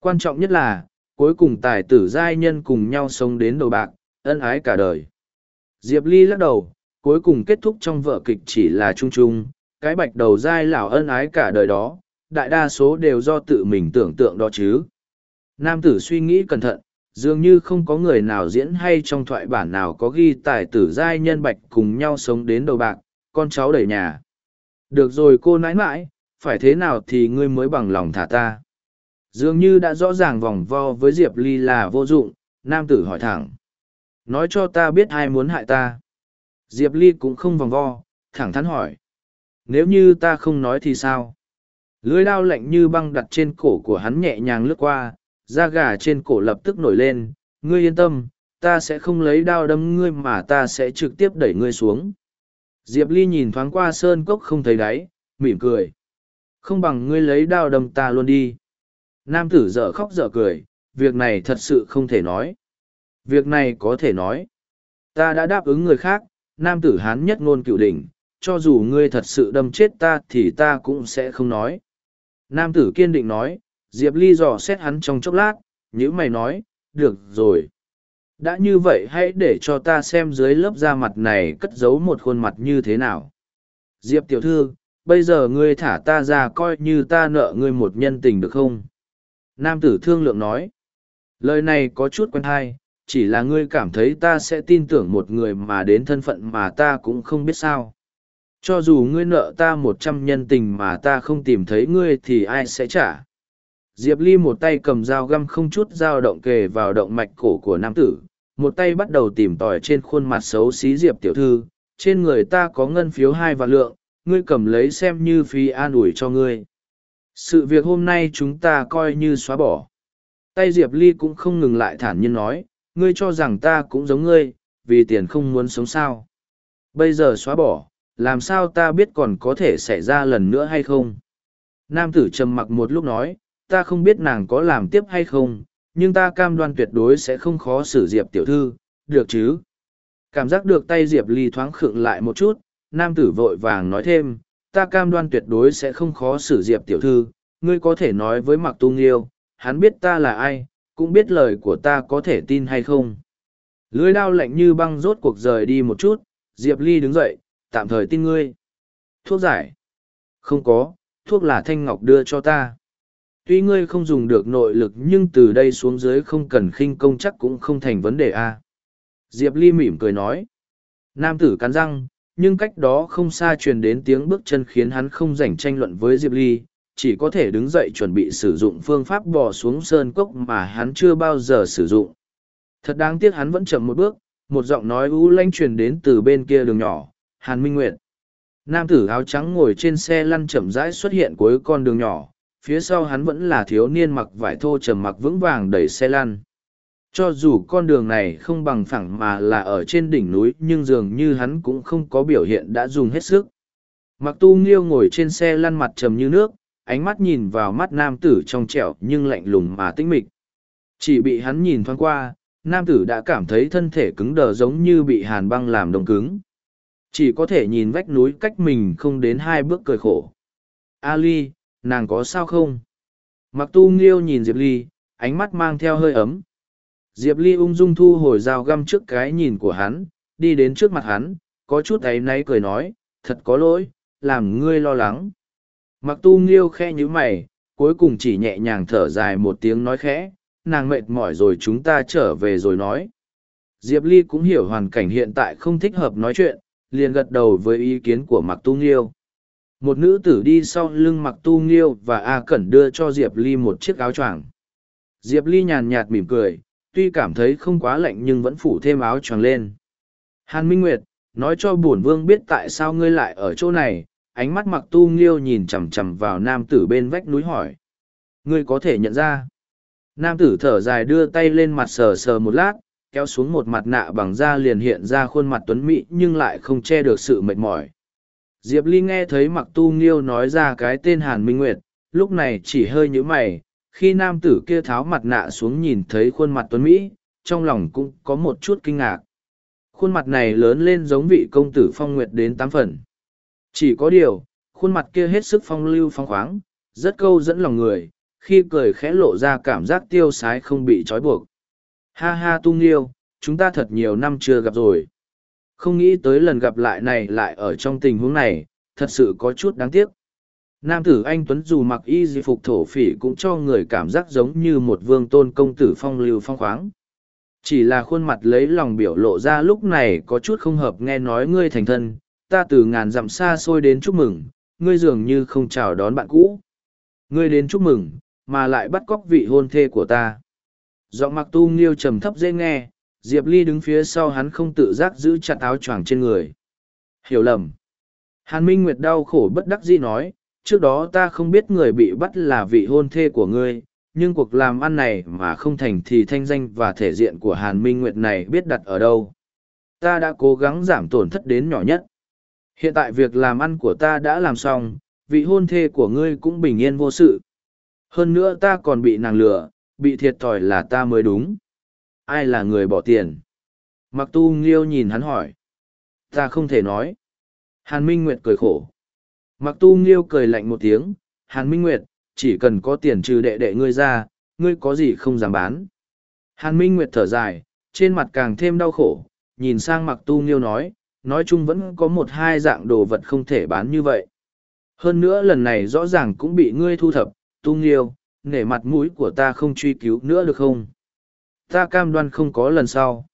Quan trọng nhất là cuối cùng tài tử giai nhân cùng nhau sống đến đầu bạc ân ái cả đời. Diệp ly lắc đầu cuối cùng kết thúc trong vợ kịch chỉ là chung chung cái bạch đầu giai lão ân ái cả đời đó đại đa số đều do tự mình tưởng tượng đó chứ. Nam tử suy nghĩ cẩn thận dường như không có người nào diễn hay trong thoại bản nào có ghi tài tử giai nhân bạch cùng nhau sống đến đầu bạc con cháu đầy nhà. Được rồi cô nãi nãi, phải thế nào thì ngươi mới bằng lòng thả ta? Dường như đã rõ ràng vòng vo với diệp ly là vô dụng nam tử hỏi thẳng. Nói cho ta biết ai muốn hại ta. Diệp ly cũng không vòng vo thẳng thắn hỏi. Nếu như ta không nói thì sao? Lưới đao lạnh như băng đặt trên cổ của hắn nhẹ nhàng lướt qua da gà trên cổ lập tức nổi lên. Ngươi yên tâm, ta sẽ không lấy đao đâm ngươi mà ta sẽ trực tiếp đẩy ngươi xuống. Diệp Ly nhìn thoáng qua sơn cốc không thấy đáy, mỉm cười. Không bằng ngươi lấy đao đâm ta luôn đi. Nam tử dở khóc dở cười, việc này thật sự không thể nói. Việc này có thể nói. Ta đã đáp ứng người khác, nam tử hán nhất ngôn cựu đỉnh, cho dù ngươi thật sự đâm chết ta thì ta cũng sẽ không nói. Nam tử kiên định nói, Diệp Ly dò xét hắn trong chốc lát, nhữ mày nói, được rồi. Đã như vậy hãy để cho ta xem dưới lớp da mặt này cất giấu một khuôn mặt như thế nào. Diệp tiểu thư, bây giờ ngươi thả ta ra coi như ta nợ ngươi một nhân tình được không? Nam tử thương lượng nói. Lời này có chút quen hay, chỉ là ngươi cảm thấy ta sẽ tin tưởng một người mà đến thân phận mà ta cũng không biết sao. Cho dù ngươi nợ ta một trăm nhân tình mà ta không tìm thấy ngươi thì ai sẽ trả? Diệp Ly một tay cầm dao găm không chút dao động kề vào động mạch cổ của nam tử, một tay bắt đầu tìm tòi trên khuôn mặt xấu xí Diệp tiểu thư, trên người ta có ngân phiếu hai vạn lượng, ngươi cầm lấy xem như phí an ủi cho ngươi. Sự việc hôm nay chúng ta coi như xóa bỏ. Tay Diệp Ly cũng không ngừng lại thản nhiên nói, ngươi cho rằng ta cũng giống ngươi, vì tiền không muốn sống sao. Bây giờ xóa bỏ, làm sao ta biết còn có thể xảy ra lần nữa hay không? Nam tử trầm mặc một lúc nói, ta không biết nàng có làm tiếp hay không, nhưng ta cam đoan tuyệt đối sẽ không khó xử Diệp tiểu thư, được chứ? Cảm giác được tay Diệp Ly thoáng khựng lại một chút, nam tử vội vàng nói thêm, ta cam đoan tuyệt đối sẽ không khó xử Diệp tiểu thư, ngươi có thể nói với Mặc Tu Nghiêu, hắn biết ta là ai, cũng biết lời của ta có thể tin hay không. Lưới đao lạnh như băng rốt cuộc rời đi một chút, Diệp Ly đứng dậy, tạm thời tin ngươi. Thuốc giải? Không có, thuốc là Thanh Ngọc đưa cho ta. Tuy ngươi không dùng được nội lực nhưng từ đây xuống dưới không cần khinh công chắc cũng không thành vấn đề a. Diệp Ly mỉm cười nói. Nam tử cắn răng, nhưng cách đó không xa truyền đến tiếng bước chân khiến hắn không rảnh tranh luận với Diệp Ly, chỉ có thể đứng dậy chuẩn bị sử dụng phương pháp bò xuống sơn cốc mà hắn chưa bao giờ sử dụng. Thật đáng tiếc hắn vẫn chậm một bước, một giọng nói u lanh truyền đến từ bên kia đường nhỏ, Hàn Minh Nguyệt. Nam tử áo trắng ngồi trên xe lăn chậm rãi xuất hiện cuối con đường nhỏ, phía sau hắn vẫn là thiếu niên mặc vải thô trầm mặc vững vàng đẩy xe lăn. Cho dù con đường này không bằng phẳng mà là ở trên đỉnh núi nhưng dường như hắn cũng không có biểu hiện đã dùng hết sức. Mặc tu nghiêu ngồi trên xe lăn mặt trầm như nước, ánh mắt nhìn vào mắt nam tử trong trẻo nhưng lạnh lùng mà tĩnh mịch. Chỉ bị hắn nhìn thoáng qua, nam tử đã cảm thấy thân thể cứng đờ giống như bị hàn băng làm đông cứng. Chỉ có thể nhìn vách núi cách mình không đến hai bước cười khổ. Ali, nàng có sao không? Mặc tu nghiêu nhìn Diệp Ly, ánh mắt mang theo hơi ấm. Diệp Ly ung dung thu hồi dao găm trước cái nhìn của hắn, đi đến trước mặt hắn, có chút ấy náy cười nói, thật có lỗi, làm ngươi lo lắng. Mặc tu nghiêu khe như mày, cuối cùng chỉ nhẹ nhàng thở dài một tiếng nói khẽ, nàng mệt mỏi rồi chúng ta trở về rồi nói. Diệp Ly cũng hiểu hoàn cảnh hiện tại không thích hợp nói chuyện, liền gật đầu với ý kiến của Mặc Tu Nghiêu. Một nữ tử đi sau lưng Mặc Tu Nghiêu và A Cẩn đưa cho Diệp Ly một chiếc áo choàng. Diệp Ly nhàn nhạt mỉm cười, tuy cảm thấy không quá lạnh nhưng vẫn phủ thêm áo choàng lên. Hàn Minh Nguyệt, nói cho bổn vương biết tại sao ngươi lại ở chỗ này, ánh mắt Mặc Tu Nghiêu nhìn chằm chằm vào nam tử bên vách núi hỏi. Ngươi có thể nhận ra. Nam tử thở dài đưa tay lên mặt sờ sờ một lát, kéo xuống một mặt nạ bằng da liền hiện ra khuôn mặt tuấn mỹ nhưng lại không che được sự mệt mỏi. Diệp Ly nghe thấy mặc tu nghiêu nói ra cái tên Hàn Minh Nguyệt, lúc này chỉ hơi nhíu mày, khi nam tử kia tháo mặt nạ xuống nhìn thấy khuôn mặt tuấn Mỹ, trong lòng cũng có một chút kinh ngạc. Khuôn mặt này lớn lên giống vị công tử phong nguyệt đến tám phần. Chỉ có điều, khuôn mặt kia hết sức phong lưu phong khoáng, rất câu dẫn lòng người, khi cười khẽ lộ ra cảm giác tiêu sái không bị trói buộc. Ha ha tung nghiêu chúng ta thật nhiều năm chưa gặp rồi. Không nghĩ tới lần gặp lại này lại ở trong tình huống này, thật sự có chút đáng tiếc. Nam tử anh Tuấn dù mặc y di phục thổ phỉ cũng cho người cảm giác giống như một vương tôn công tử phong lưu phong khoáng. Chỉ là khuôn mặt lấy lòng biểu lộ ra lúc này có chút không hợp nghe nói ngươi thành thân, ta từ ngàn dặm xa xôi đến chúc mừng, ngươi dường như không chào đón bạn cũ. Ngươi đến chúc mừng, mà lại bắt cóc vị hôn thê của ta giọng mặc tu nghiêu trầm thấp dễ nghe diệp ly đứng phía sau hắn không tự giác giữ chặt áo choàng trên người hiểu lầm hàn minh nguyệt đau khổ bất đắc dĩ nói trước đó ta không biết người bị bắt là vị hôn thê của ngươi nhưng cuộc làm ăn này mà không thành thì thanh danh và thể diện của Hàn Minh Nguyệt này biết đặt ở đâu. Ta đã cố gắng giảm tổn thất đến nhỏ nhất. Hiện tại việc làm ăn của ta đã làm xong, vị hôn thê của ngươi cũng bình yên vô sự. Hơn nữa ta còn bị nàng lừa, bị thiệt thòi là ta mới đúng. Ai là người bỏ tiền? Mặc tu nghiêu nhìn hắn hỏi. Ta không thể nói. Hàn Minh Nguyệt cười khổ. Mặc tu nghiêu cười lạnh một tiếng. Hàn Minh Nguyệt, chỉ cần có tiền trừ đệ đệ ngươi ra, ngươi có gì không dám bán. Hàn Minh Nguyệt thở dài, trên mặt càng thêm đau khổ, nhìn sang mặc tu nghiêu nói, nói chung vẫn có một hai dạng đồ vật không thể bán như vậy. Hơn nữa lần này rõ ràng cũng bị ngươi thu thập, tu nghiêu, nể mặt mũi của ta không truy cứu nữa được không? Ta cam đoan không có lần sau.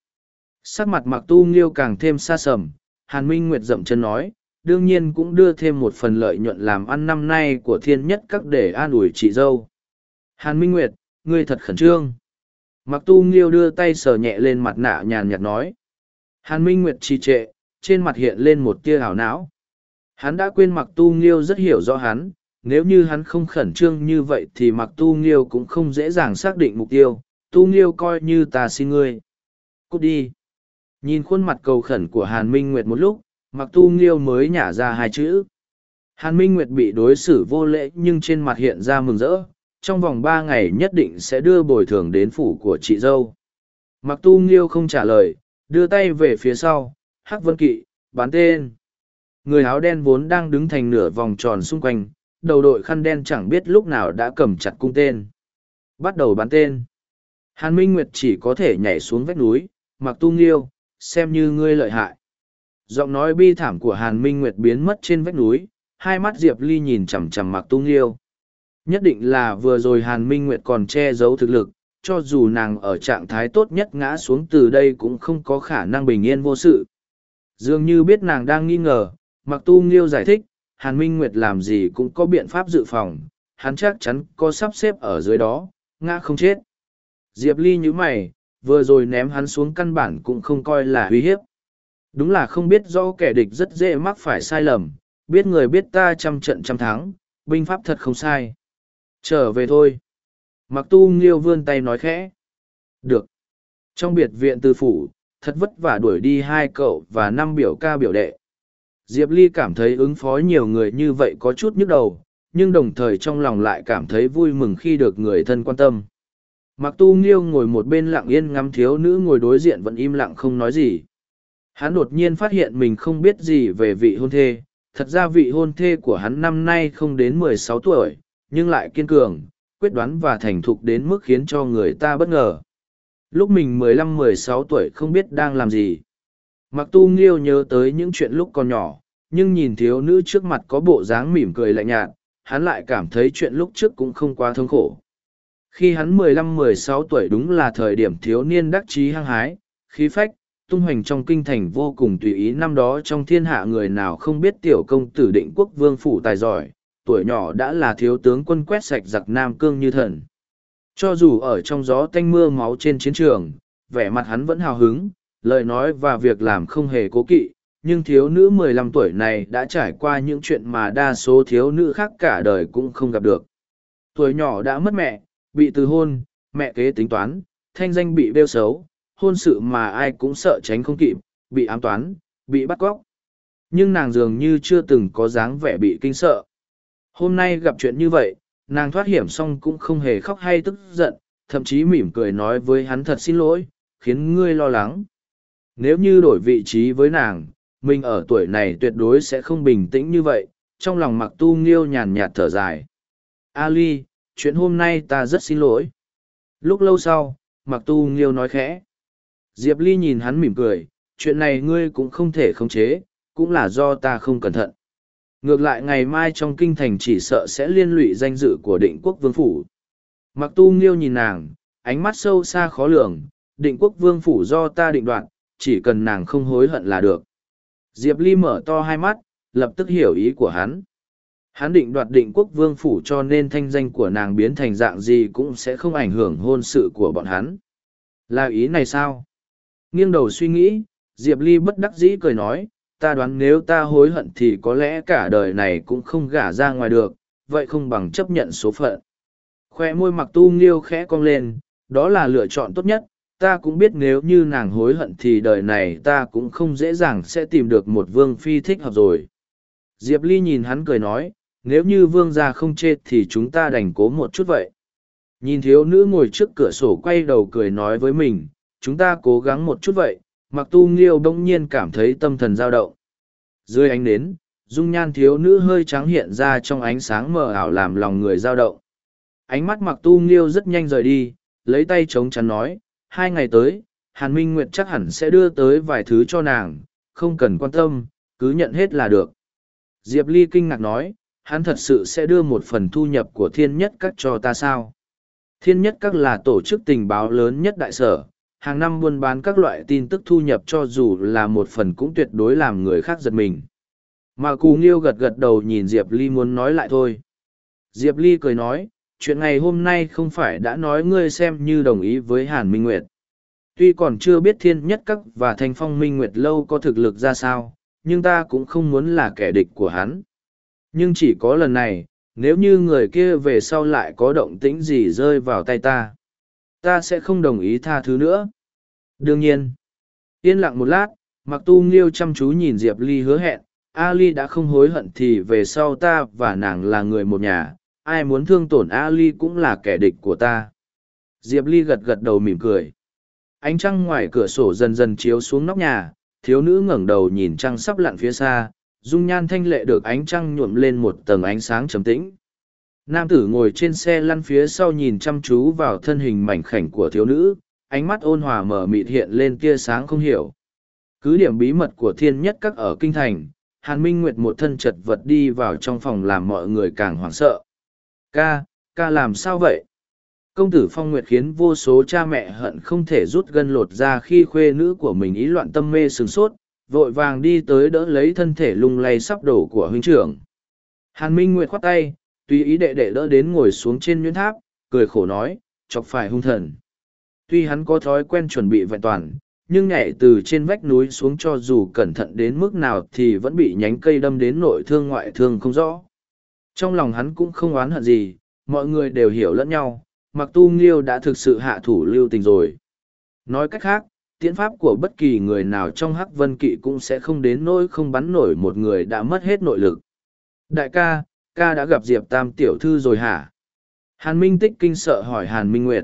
Sắc mặt mặc tu nghiêu càng thêm xa sầm, Hàn Minh Nguyệt dậm chân nói, đương nhiên cũng đưa thêm một phần lợi nhuận làm ăn năm nay của thiên nhất các để an ủi chị dâu. Hàn Minh Nguyệt, ngươi thật khẩn trương. Mặc tu nghiêu đưa tay sờ nhẹ lên mặt nạ nhàn nhạt nói. Hàn Minh Nguyệt trì trệ, trên mặt hiện lên một tia hảo não. Hắn đã quên mặc tu nghiêu rất hiểu rõ hắn, nếu như hắn không khẩn trương như vậy thì mặc tu nghiêu cũng không dễ dàng xác định mục tiêu. Tu nghiêu coi như ta xin ngươi. Cút đi. Nhìn khuôn mặt cầu khẩn của Hàn Minh Nguyệt một lúc, mặc tu nghiêu mới nhả ra hai chữ. Hàn Minh Nguyệt bị đối xử vô lễ nhưng trên mặt hiện ra mừng rỡ, trong vòng ba ngày nhất định sẽ đưa bồi thường đến phủ của chị dâu. Mặc tu nghiêu không trả lời, đưa tay về phía sau, hắc vân kỵ, bán tên. Người áo đen vốn đang đứng thành nửa vòng tròn xung quanh, đầu đội khăn đen chẳng biết lúc nào đã cầm chặt cung tên. Bắt đầu bán tên. Hàn Minh Nguyệt chỉ có thể nhảy xuống vách núi, mặc tu nghiêu, xem như ngươi lợi hại. Giọng nói bi thảm của Hàn Minh Nguyệt biến mất trên vách núi, hai mắt Diệp Ly nhìn chằm chằm mặc tu nghiêu. Nhất định là vừa rồi Hàn Minh Nguyệt còn che giấu thực lực, cho dù nàng ở trạng thái tốt nhất ngã xuống từ đây cũng không có khả năng bình yên vô sự. Dường như biết nàng đang nghi ngờ, mặc tu nghiêu giải thích, Hàn Minh Nguyệt làm gì cũng có biện pháp dự phòng, hắn chắc chắn có sắp xếp ở dưới đó, ngã không chết. Diệp Ly nhữ mày, vừa rồi ném hắn xuống căn bản cũng không coi là uy hiếp. Đúng là không biết do kẻ địch rất dễ mắc phải sai lầm, biết người biết ta trăm trận trăm thắng, binh pháp thật không sai. Trở về thôi. Mặc tu nghiêu vươn tay nói khẽ. Được. Trong biệt viện tư phủ, thật vất vả đuổi đi hai cậu và năm biểu ca biểu đệ. Diệp Ly cảm thấy ứng phó nhiều người như vậy có chút nhức đầu, nhưng đồng thời trong lòng lại cảm thấy vui mừng khi được người thân quan tâm. Mặc tu nghiêu ngồi một bên lặng yên ngắm thiếu nữ ngồi đối diện vẫn im lặng không nói gì. Hắn đột nhiên phát hiện mình không biết gì về vị hôn thê, thật ra vị hôn thê của hắn năm nay không đến mười sáu tuổi, nhưng lại kiên cường, quyết đoán và thành thục đến mức khiến cho người ta bất ngờ. Lúc mình mười lăm mười sáu tuổi không biết đang làm gì. Mặc tu nghiêu nhớ tới những chuyện lúc còn nhỏ, nhưng nhìn thiếu nữ trước mặt có bộ dáng mỉm cười lạnh nhạt, hắn lại cảm thấy chuyện lúc trước cũng không quá thương khổ. Khi hắn mười lăm mười sáu tuổi đúng là thời điểm thiếu niên đắc chí hăng hái, khí phách, tung hoành trong kinh thành vô cùng tùy ý năm đó trong thiên hạ người nào không biết tiểu công tử định quốc vương phủ tài giỏi, tuổi nhỏ đã là thiếu tướng quân quét sạch giặc Nam Cương như thần. Cho dù ở trong gió tanh mưa máu trên chiến trường, vẻ mặt hắn vẫn hào hứng, lời nói và việc làm không hề cố kỵ, nhưng thiếu nữ mười lăm tuổi này đã trải qua những chuyện mà đa số thiếu nữ khác cả đời cũng không gặp được. Tuổi nhỏ đã mất mẹ, bị từ hôn, mẹ kế tính toán, thanh danh bị đeo xấu, hôn sự mà ai cũng sợ tránh không kịp, bị ám toán, bị bắt cóc. Nhưng nàng dường như chưa từng có dáng vẻ bị kinh sợ. Hôm nay gặp chuyện như vậy, nàng thoát hiểm xong cũng không hề khóc hay tức giận, thậm chí mỉm cười nói với hắn thật xin lỗi, khiến ngươi lo lắng. Nếu như đổi vị trí với nàng, mình ở tuổi này tuyệt đối sẽ không bình tĩnh như vậy, trong lòng mặc tu nghiêu nhàn nhạt thở dài. Ali, chuyện hôm nay ta rất xin lỗi. Lúc lâu sau, mặc tu nghiêu nói khẽ. Diệp Ly nhìn hắn mỉm cười, chuyện này ngươi cũng không thể khống chế, cũng là do ta không cẩn thận. Ngược lại ngày mai trong kinh thành chỉ sợ sẽ liên lụy danh dự của định quốc vương phủ. Mặc tu nghiêu nhìn nàng, ánh mắt sâu xa khó lường, định quốc vương phủ do ta định đoạt, chỉ cần nàng không hối hận là được. Diệp Ly mở to hai mắt, lập tức hiểu ý của hắn. Hắn định đoạt định quốc vương phủ cho nên thanh danh của nàng biến thành dạng gì cũng sẽ không ảnh hưởng hôn sự của bọn hắn. Là ý này sao? Nghiêng đầu suy nghĩ, Diệp Ly bất đắc dĩ cười nói, ta đoán nếu ta hối hận thì có lẽ cả đời này cũng không gả ra ngoài được, vậy không bằng chấp nhận số phận. khoe môi mặc tu nghiêu khẽ cong lên đó là lựa chọn tốt nhất ta cũng biết nếu như nàng hối hận thì đời này ta cũng không dễ dàng sẽ tìm được một vương phi thích hợp rồi diệp ly nhìn hắn cười nói nếu như vương gia không chết thì chúng ta đành cố một chút vậy nhìn thiếu nữ ngồi trước cửa sổ quay đầu cười nói với mình chúng ta cố gắng một chút vậy mặc tu nghiêu bỗng nhiên cảm thấy tâm thần dao động. Dưới ánh nến, dung nhan thiếu nữ hơi trắng hiện ra trong ánh sáng mờ ảo làm lòng người dao động. Ánh mắt mặc tu nghiêu rất nhanh rời đi, lấy tay chống chắn nói, hai ngày tới, hàn minh nguyệt chắc hẳn sẽ đưa tới vài thứ cho nàng, không cần quan tâm, cứ nhận hết là được. Diệp ly kinh ngạc nói, hắn thật sự sẽ đưa một phần thu nhập của thiên nhất các cho ta sao? Thiên nhất các là tổ chức tình báo lớn nhất đại sở hàng năm buôn bán các loại tin tức thu nhập cho dù là một phần cũng tuyệt đối làm người khác giật mình. Mà cù nghiêu gật gật đầu nhìn diệp ly muốn nói lại thôi. Diệp ly cười nói, chuyện ngày hôm nay không phải đã nói ngươi xem như đồng ý với hàn minh nguyệt. Tuy còn chưa biết thiên nhất các và thanh phong minh nguyệt lâu có thực lực ra sao, nhưng ta cũng không muốn là kẻ địch của hắn. Nhưng chỉ có lần này, nếu như người kia về sau lại có động tĩnh gì rơi vào tay ta ta sẽ không đồng ý tha thứ nữa. Đương nhiên, yên lặng một lát mặc tu nghiêu chăm chú nhìn diệp ly hứa hẹn, ali đã không hối hận thì về sau ta và nàng là người một nhà, ai muốn thương tổn ali cũng là kẻ địch của ta. Diệp ly gật gật đầu mỉm cười. Ánh trăng ngoài cửa sổ dần dần chiếu xuống nóc nhà, thiếu nữ ngẩng đầu nhìn trăng sắp lặn phía xa, dung nhan thanh lệ được ánh trăng nhuộm lên một tầng ánh sáng trầm tĩnh nam tử ngồi trên xe lăn phía sau nhìn chăm chú vào thân hình mảnh khảnh của thiếu nữ, ánh mắt ôn hòa mở mịt hiện lên tia sáng không hiểu. Cứ điểm bí mật của thiên nhất các ở kinh thành, hàn minh nguyệt một thân chật vật đi vào trong phòng làm mọi người càng hoảng sợ. Ca ca làm sao vậy? Công tử phong nguyệt khiến vô số cha mẹ hận không thể rút gân lột ra khi khuê nữ của mình ý loạn tâm mê sửng sốt, vội vàng đi tới đỡ lấy thân thể lung lay sắp đổ của huynh trưởng. Hàn minh nguyệt khoát tay Tuy ý đệ đệ đỡ đến ngồi xuống trên nhuyễn tháp, cười khổ nói, chọc phải hung thần. Tuy hắn có thói quen chuẩn bị vẹn toàn, nhưng nhảy từ trên vách núi xuống cho dù cẩn thận đến mức nào thì vẫn bị nhánh cây đâm đến nội thương ngoại thương không rõ. Trong lòng hắn cũng không oán hận gì, mọi người đều hiểu lẫn nhau, mặc tu nghiêu đã thực sự hạ thủ lưu tình rồi. Nói cách khác, tiễn pháp của bất kỳ người nào trong hắc vân kỵ cũng sẽ không đến nỗi không bắn nổi một người đã mất hết nội lực. Đại ca ca đã gặp diệp tam tiểu thư rồi hả? Hàn minh tích kinh sợ hỏi hàn minh nguyệt.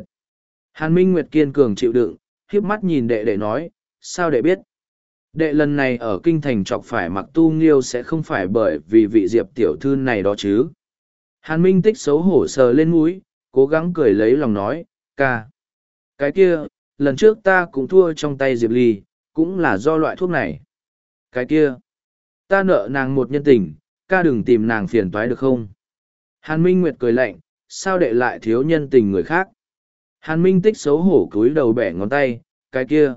Hàn minh nguyệt kiên cường chịu đựng, hiếp mắt nhìn đệ đệ nói, sao đệ biết? Đệ lần này ở kinh thành chọc phải mặc tu nghiêu sẽ không phải bởi vì vị diệp tiểu thư này đó chứ? Hàn minh tích xấu hổ sờ lên mũi, cố gắng cười lấy lòng nói, ca, cái kia, lần trước ta cũng thua trong tay diệp ly, cũng là do loại thuốc này. Cái kia, ta nợ nàng một nhân tình ca đừng tìm nàng phiền toái được không? Hàn minh nguyệt cười lạnh, sao đệ lại thiếu nhân tình người khác? Hàn minh tích xấu hổ cúi đầu bẻ ngón tay, cái kia.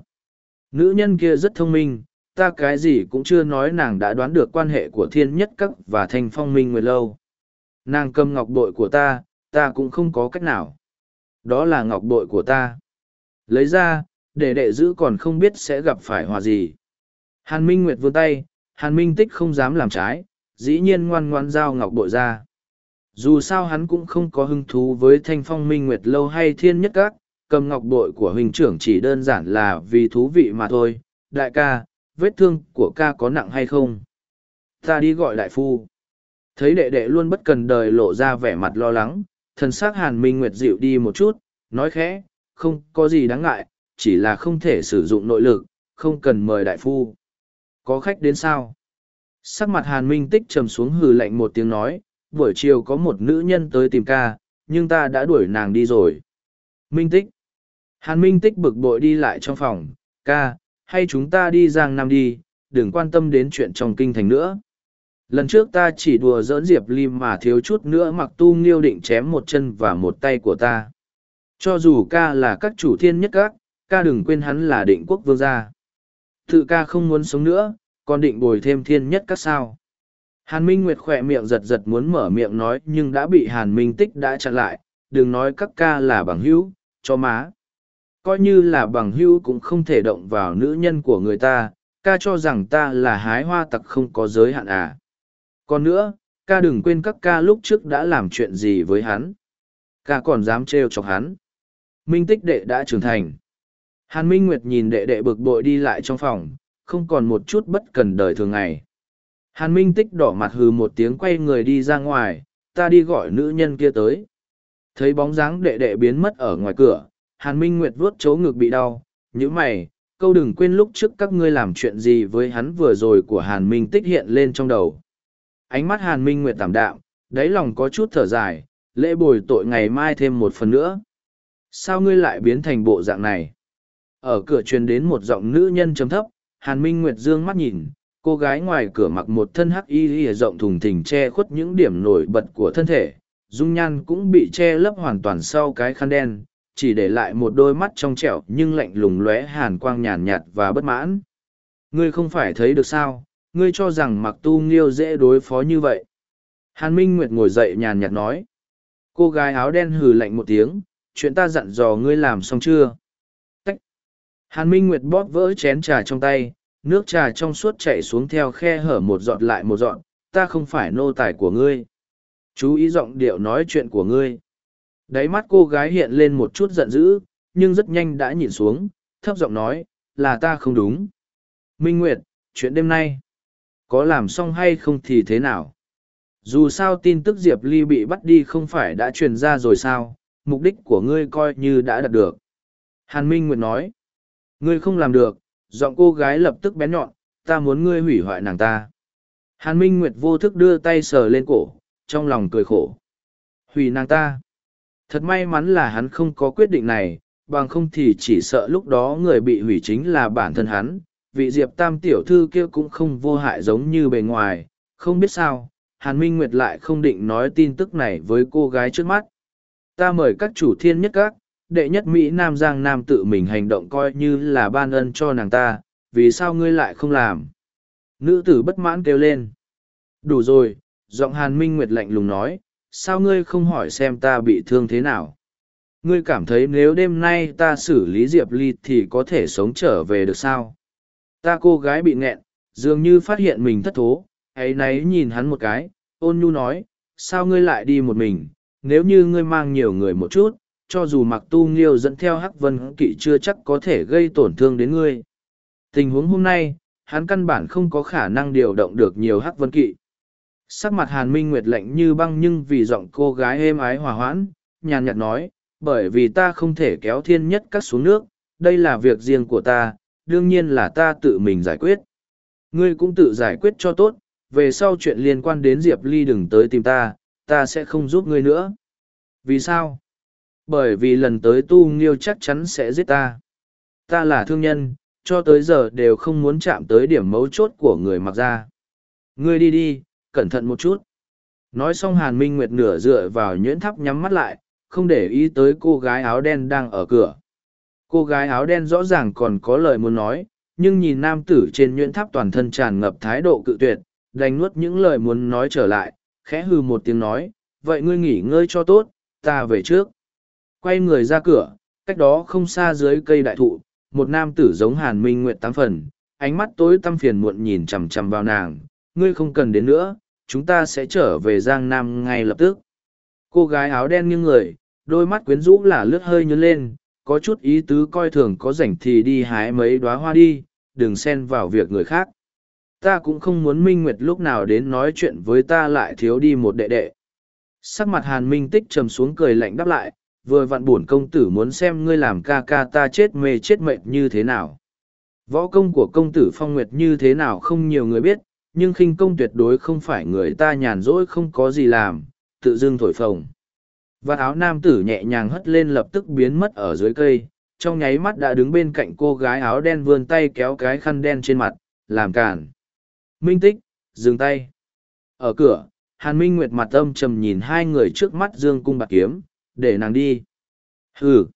Nữ nhân kia rất thông minh, ta cái gì cũng chưa nói nàng đã đoán được quan hệ của thiên nhất cấp và thanh phong minh nguyệt lâu. Nàng cầm ngọc bội của ta ta cũng không có cách nào. Đó là ngọc bội của ta. Lấy ra, để đệ giữ còn không biết sẽ gặp phải hòa gì. Hàn minh nguyệt vươn tay, hàn minh tích không dám làm trái dĩ nhiên ngoan ngoan giao ngọc bội ra. Dù sao hắn cũng không có hứng thú với thanh phong minh nguyệt lâu hay thiên nhất các, cầm ngọc bội của huynh trưởng chỉ đơn giản là vì thú vị mà thôi. Đại ca, vết thương của ca có nặng hay không? Ta đi gọi đại phu. Thấy đệ đệ luôn bất cần đời lộ ra vẻ mặt lo lắng, thần s ắ c hàn minh nguyệt dịu đi một chút, nói khẽ, không có gì đáng ngại, chỉ là không thể sử dụng nội lực, không cần mời đại phu. Có khách đến sao? Sắc mặt hàn minh tích trầm xuống hừ lạnh một tiếng nói, buổi chiều có một nữ nhân tới tìm ca, nhưng ta đã đuổi nàng đi rồi. Minh tích. Hàn minh tích bực bội đi lại trong phòng, ca, hay chúng ta đi giang nam đi, đừng quan tâm đến chuyện trong kinh thành nữa. Lần trước ta chỉ đùa giỡn diệp Ly mà thiếu chút nữa mặc tu nghiêu định chém một chân và một tay của ta. Cho dù ca là các chủ thiên nhất các, ca đừng quên hắn là định quốc vương gia. Tự ca không muốn sống nữa còn định bồi thêm thiên nhất các sao hàn minh nguyệt khỏe miệng giật giật muốn mở miệng nói nhưng đã bị hàn minh tích đã chặn lại đừng nói các ca là bằng hữu cho má coi như là bằng hữu cũng không thể động vào nữ nhân của người ta ca cho rằng ta là hái hoa tặc không có giới hạn à còn nữa ca đừng quên các ca lúc trước đã làm chuyện gì với hắn ca còn dám trêu chọc hắn. Minh tích đệ đã trưởng thành. Hàn Minh Nguyệt nhìn đệ đệ bực bội đi lại trong phòng, không còn một chút bất cần đời thường ngày. Hàn Minh tích đỏ mặt hừ một tiếng quay người đi ra ngoài, ta đi gọi nữ nhân kia tới. Thấy bóng dáng đệ đệ biến mất ở ngoài cửa, Hàn Minh Nguyệt vuốt chỗ ngực bị đau, như mày, câu đừng quên lúc trước các ngươi làm chuyện gì với hắn vừa rồi của Hàn Minh tích hiện lên trong đầu. Ánh mắt Hàn Minh Nguyệt tạm đạm, đáy lòng có chút thở dài, lễ bồi tội ngày mai thêm một phần nữa. Sao ngươi lại biến thành bộ dạng này? Ở cửa truyền đến một giọng nữ nhân chấm thấp, Hàn Minh Nguyệt dương mắt nhìn, cô gái ngoài cửa mặc một thân hắc y lìa rộng thùng thình che khuất những điểm nổi bật của thân thể, dung nhan cũng bị che lấp hoàn toàn sau cái khăn đen, chỉ để lại một đôi mắt trong trẻo nhưng lạnh lùng lóe hàn quang nhàn nhạt và bất mãn. Ngươi không phải thấy được sao, ngươi cho rằng mặc tu nghiêu dễ đối phó như vậy. Hàn Minh Nguyệt ngồi dậy nhàn nhạt nói. Cô gái áo đen hừ lạnh một tiếng, chuyện ta dặn dò ngươi làm xong chưa? Hàn Minh Nguyệt bóp vỡ chén trà trong tay, nước trà trong suốt chảy xuống theo khe hở một giọt lại một giọt, ta không phải nô tài của ngươi. Chú ý giọng điệu nói chuyện của ngươi. Đáy mắt cô gái hiện lên một chút giận dữ, nhưng rất nhanh đã nhìn xuống, thấp giọng nói, là ta không đúng. Minh Nguyệt, chuyện đêm nay, có làm xong hay không thì thế nào? Dù sao tin tức Diệp Ly bị bắt đi không phải đã truyền ra rồi sao, mục đích của ngươi coi như đã đạt được. Hàn Minh Nguyệt nói, ngươi không làm được, giọng cô gái lập tức bén nhọn, ta muốn ngươi hủy hoại nàng ta. Hàn Minh Nguyệt vô thức đưa tay sờ lên cổ, trong lòng cười khổ. Hủy nàng ta. Thật may mắn là hắn không có quyết định này, bằng không thì chỉ sợ lúc đó người bị hủy chính là bản thân hắn. Vị Diệp Tam tiểu thư kia cũng không vô hại giống như bề ngoài, không biết sao, Hàn Minh Nguyệt lại không định nói tin tức này với cô gái trước mắt. Ta mời các chủ thiên nhất các, đệ nhất Mỹ Nam Giang Nam tự mình hành động coi như là ban ân cho nàng ta, vì sao ngươi lại không làm? Nữ tử bất mãn kêu lên. Đủ rồi, giọng Hàn Minh Nguyệt lạnh lùng nói, sao ngươi không hỏi xem ta bị thương thế nào? Ngươi cảm thấy nếu đêm nay ta xử lý Diệp Ly thì có thể sống trở về được sao? Ta cô gái bị nghẹn, dường như phát hiện mình thất thố, ấy nấy nhìn hắn một cái, ôn nhu nói, sao ngươi lại đi một mình, nếu như ngươi mang nhiều người một chút, cho dù mặc tu nghiêu dẫn theo hắc vân kỵ chưa chắc có thể gây tổn thương đến ngươi. Tình huống hôm nay, hắn căn bản không có khả năng điều động được nhiều hắc vân kỵ. Sắc mặt hàn minh nguyệt lạnh như băng nhưng vì giọng cô gái êm ái hòa hoãn, nhàn nhạt nói, bởi vì ta không thể kéo thiên nhất cắt xuống nước, đây là việc riêng của ta, đương nhiên là ta tự mình giải quyết. Ngươi cũng tự giải quyết cho tốt, về sau chuyện liên quan đến Diệp Ly đừng tới tìm ta, ta sẽ không giúp ngươi nữa. Vì sao? Bởi vì lần tới tu nghiêu chắc chắn sẽ giết ta. Ta là thương nhân, cho tới giờ đều không muốn chạm tới điểm mấu chốt của người mặc ra. Ngươi đi đi, cẩn thận một chút. Nói xong Hàn Minh Nguyệt nửa dựa vào nhuyễn thắp nhắm mắt lại, không để ý tới cô gái áo đen đang ở cửa. Cô gái áo đen rõ ràng còn có lời muốn nói, nhưng nhìn nam tử trên nhuyễn tháp toàn thân tràn ngập thái độ cự tuyệt, đành nuốt những lời muốn nói trở lại, khẽ hư một tiếng nói, vậy ngươi nghỉ ngơi cho tốt, ta về trước. Quay người ra cửa, cách đó không xa dưới cây đại thụ, một nam tử giống hàn minh Nguyệt tám phần, ánh mắt tối tăm phiền muộn nhìn chằm chằm vào nàng, ngươi không cần đến nữa, chúng ta sẽ trở về Giang Nam ngay lập tức. Cô gái áo đen nghiêng người, đôi mắt quyến rũ là lướt hơi nhớ lên, có chút ý tứ coi thường có rảnh thì đi hái mấy đóa hoa đi, đừng xen vào việc người khác. Ta cũng không muốn minh nguyệt lúc nào đến nói chuyện với ta lại thiếu đi một đệ đệ. Sắc mặt hàn minh tích trầm xuống cười lạnh đáp lại vừa vặn bổn công tử muốn xem ngươi làm ca ca ta chết mê chết mệnh như thế nào. Võ công của công tử phong nguyệt như thế nào không nhiều người biết nhưng khinh công tuyệt đối không phải người ta nhàn rỗi không có gì làm tự dưng thổi phồng. Và áo nam tử nhẹ nhàng hất lên lập tức biến mất ở dưới cây trong nháy mắt đã đứng bên cạnh cô gái áo đen vươn tay kéo cái khăn đen trên mặt làm cản Minh Tích, dừng tay. Ở cửa, Hàn Minh Nguyệt mặt âm trầm nhìn hai người trước mắt dương cung bạc kiếm, để nàng đi. Hừ.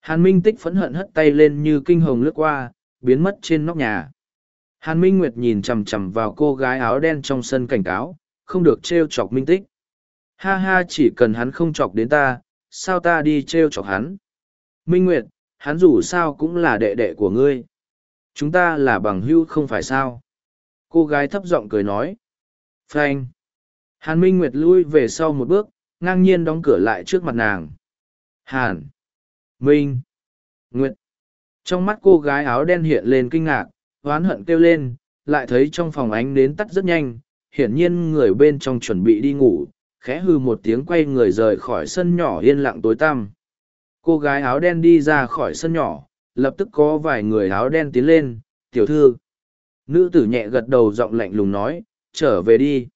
Hàn Minh Tích phẫn hận hất tay lên như kinh hồng lướt qua, biến mất trên nóc nhà. Hàn Minh Nguyệt nhìn chằm chằm vào cô gái áo đen trong sân cảnh cáo, không được trêu chọc Minh Tích. Ha ha chỉ cần hắn không chọc đến ta, sao ta đi trêu chọc hắn? Minh Nguyệt, hắn dù sao cũng là đệ đệ của ngươi. Chúng ta là bằng hữu không phải sao? cô gái thấp giọng cười nói phanh hàn minh nguyệt lui về sau một bước ngang nhiên đóng cửa lại trước mặt nàng Hàn. Minh. Nguyệt. Trong mắt cô gái áo đen hiện lên kinh ngạc, oán hận kêu lên, lại thấy trong phòng ánh nến tắt rất nhanh, hiển nhiên người bên trong chuẩn bị đi ngủ, khẽ hư một tiếng quay người rời khỏi sân nhỏ yên lặng tối tăm. Cô gái áo đen đi ra khỏi sân nhỏ, lập tức có vài người áo đen tiến lên, tiểu thư. Nữ tử nhẹ gật đầu giọng lạnh lùng nói, trở về đi.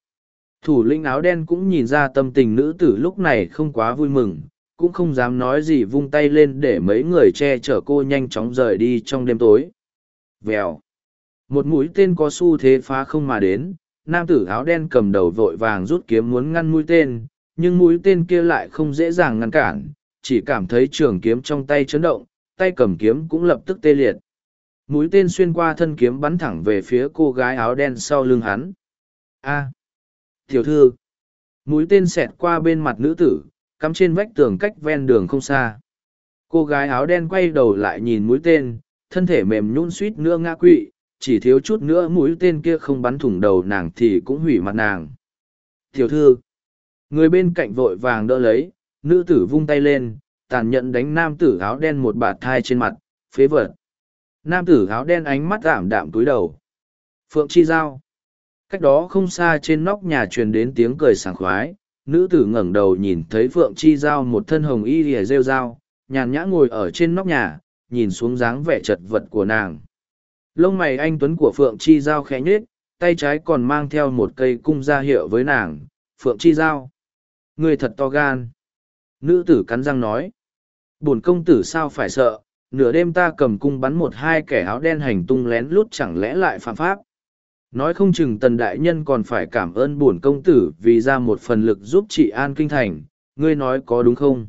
Thủ lĩnh áo đen cũng nhìn ra tâm tình nữ tử lúc này không quá vui mừng, cũng không dám nói gì vung tay lên để mấy người che chở cô nhanh chóng rời đi trong đêm tối. Vèo. Một mũi tên có xu thế phá không mà đến, nam tử áo đen cầm đầu vội vàng rút kiếm muốn ngăn mũi tên, nhưng mũi tên kia lại không dễ dàng ngăn cản, chỉ cảm thấy trường kiếm trong tay chấn động, tay cầm kiếm cũng lập tức tê liệt. Mũi tên xuyên qua thân kiếm bắn thẳng về phía cô gái áo đen sau lưng hắn. A. Tiểu thư. Mũi tên xẹt qua bên mặt nữ tử, cắm trên vách tường cách ven đường không xa. Cô gái áo đen quay đầu lại nhìn mũi tên, thân thể mềm nhún suýt nữa ngã quỵ, chỉ thiếu chút nữa mũi tên kia không bắn thủng đầu nàng thì cũng hủy mặt nàng. Tiểu thư, người bên cạnh vội vàng đỡ lấy, nữ tử vung tay lên, tàn nhẫn đánh nam tử áo đen một bạt thai trên mặt, phế vật. Nam tử áo đen ánh mắt ảm đạm túi đầu. Phượng Chi Giao. Cách đó không xa trên nóc nhà truyền đến tiếng cười sảng khoái, nữ tử ngẩng đầu nhìn thấy Phượng Chi Giao một thân hồng y lìa rêu dao, nhàn nhã ngồi ở trên nóc nhà, nhìn xuống dáng vẻ chật vật của nàng. Lông mày anh Tuấn của Phượng Chi Giao khẽ nhết, tay trái còn mang theo một cây cung ra hiệu với nàng, Phượng Chi Giao. Người thật to gan. Nữ tử cắn răng nói. Bổn công tử sao phải sợ, nửa đêm ta cầm cung bắn một hai kẻ áo đen hành tung lén lút chẳng lẽ lại phạm pháp. Nói không chừng tần đại nhân còn phải cảm ơn bổn công tử vì ra một phần lực giúp chị an kinh thành, ngươi nói có đúng không?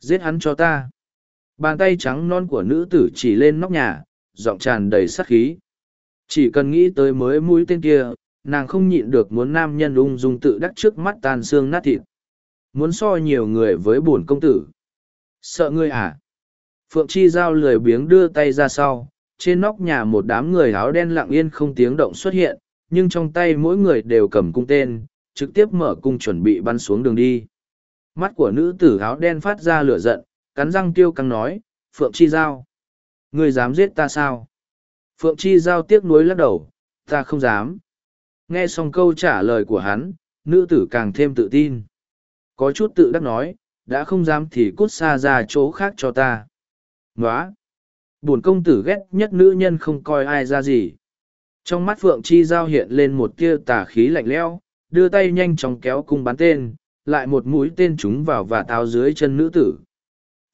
Giết hắn cho ta. Bàn tay trắng non của nữ tử chỉ lên nóc nhà, giọng tràn đầy sát khí. Chỉ cần nghĩ tới mới mũi tên kia, nàng không nhịn được muốn nam nhân ung dung tự đắc trước mắt tan xương nát thịt. Muốn so nhiều người với bổn công tử. Sợ ngươi à? Phượng Chi Giao lười biếng đưa tay ra sau, trên nóc nhà một đám người áo đen lặng yên không tiếng động xuất hiện, nhưng trong tay mỗi người đều cầm cung tên, trực tiếp mở cung chuẩn bị bắn xuống đường đi. Mắt của nữ tử áo đen phát ra lửa giận, cắn răng tiêu căng nói, Phượng Chi Giao. Ngươi dám giết ta sao? Phượng Chi Giao tiếc nuối lắc đầu, ta không dám. Nghe xong câu trả lời của hắn, nữ tử càng thêm tự tin. Có chút tự đắc nói, đã không dám thì cút xa ra chỗ khác cho ta. Nóa! Bổn công tử ghét nhất nữ nhân không coi ai ra gì. Trong mắt Phượng Chi Giao hiện lên một tia tà khí lạnh lẽo, đưa tay nhanh chóng kéo cung bắn tên, lại một mũi tên trúng vào và táo dưới chân nữ tử.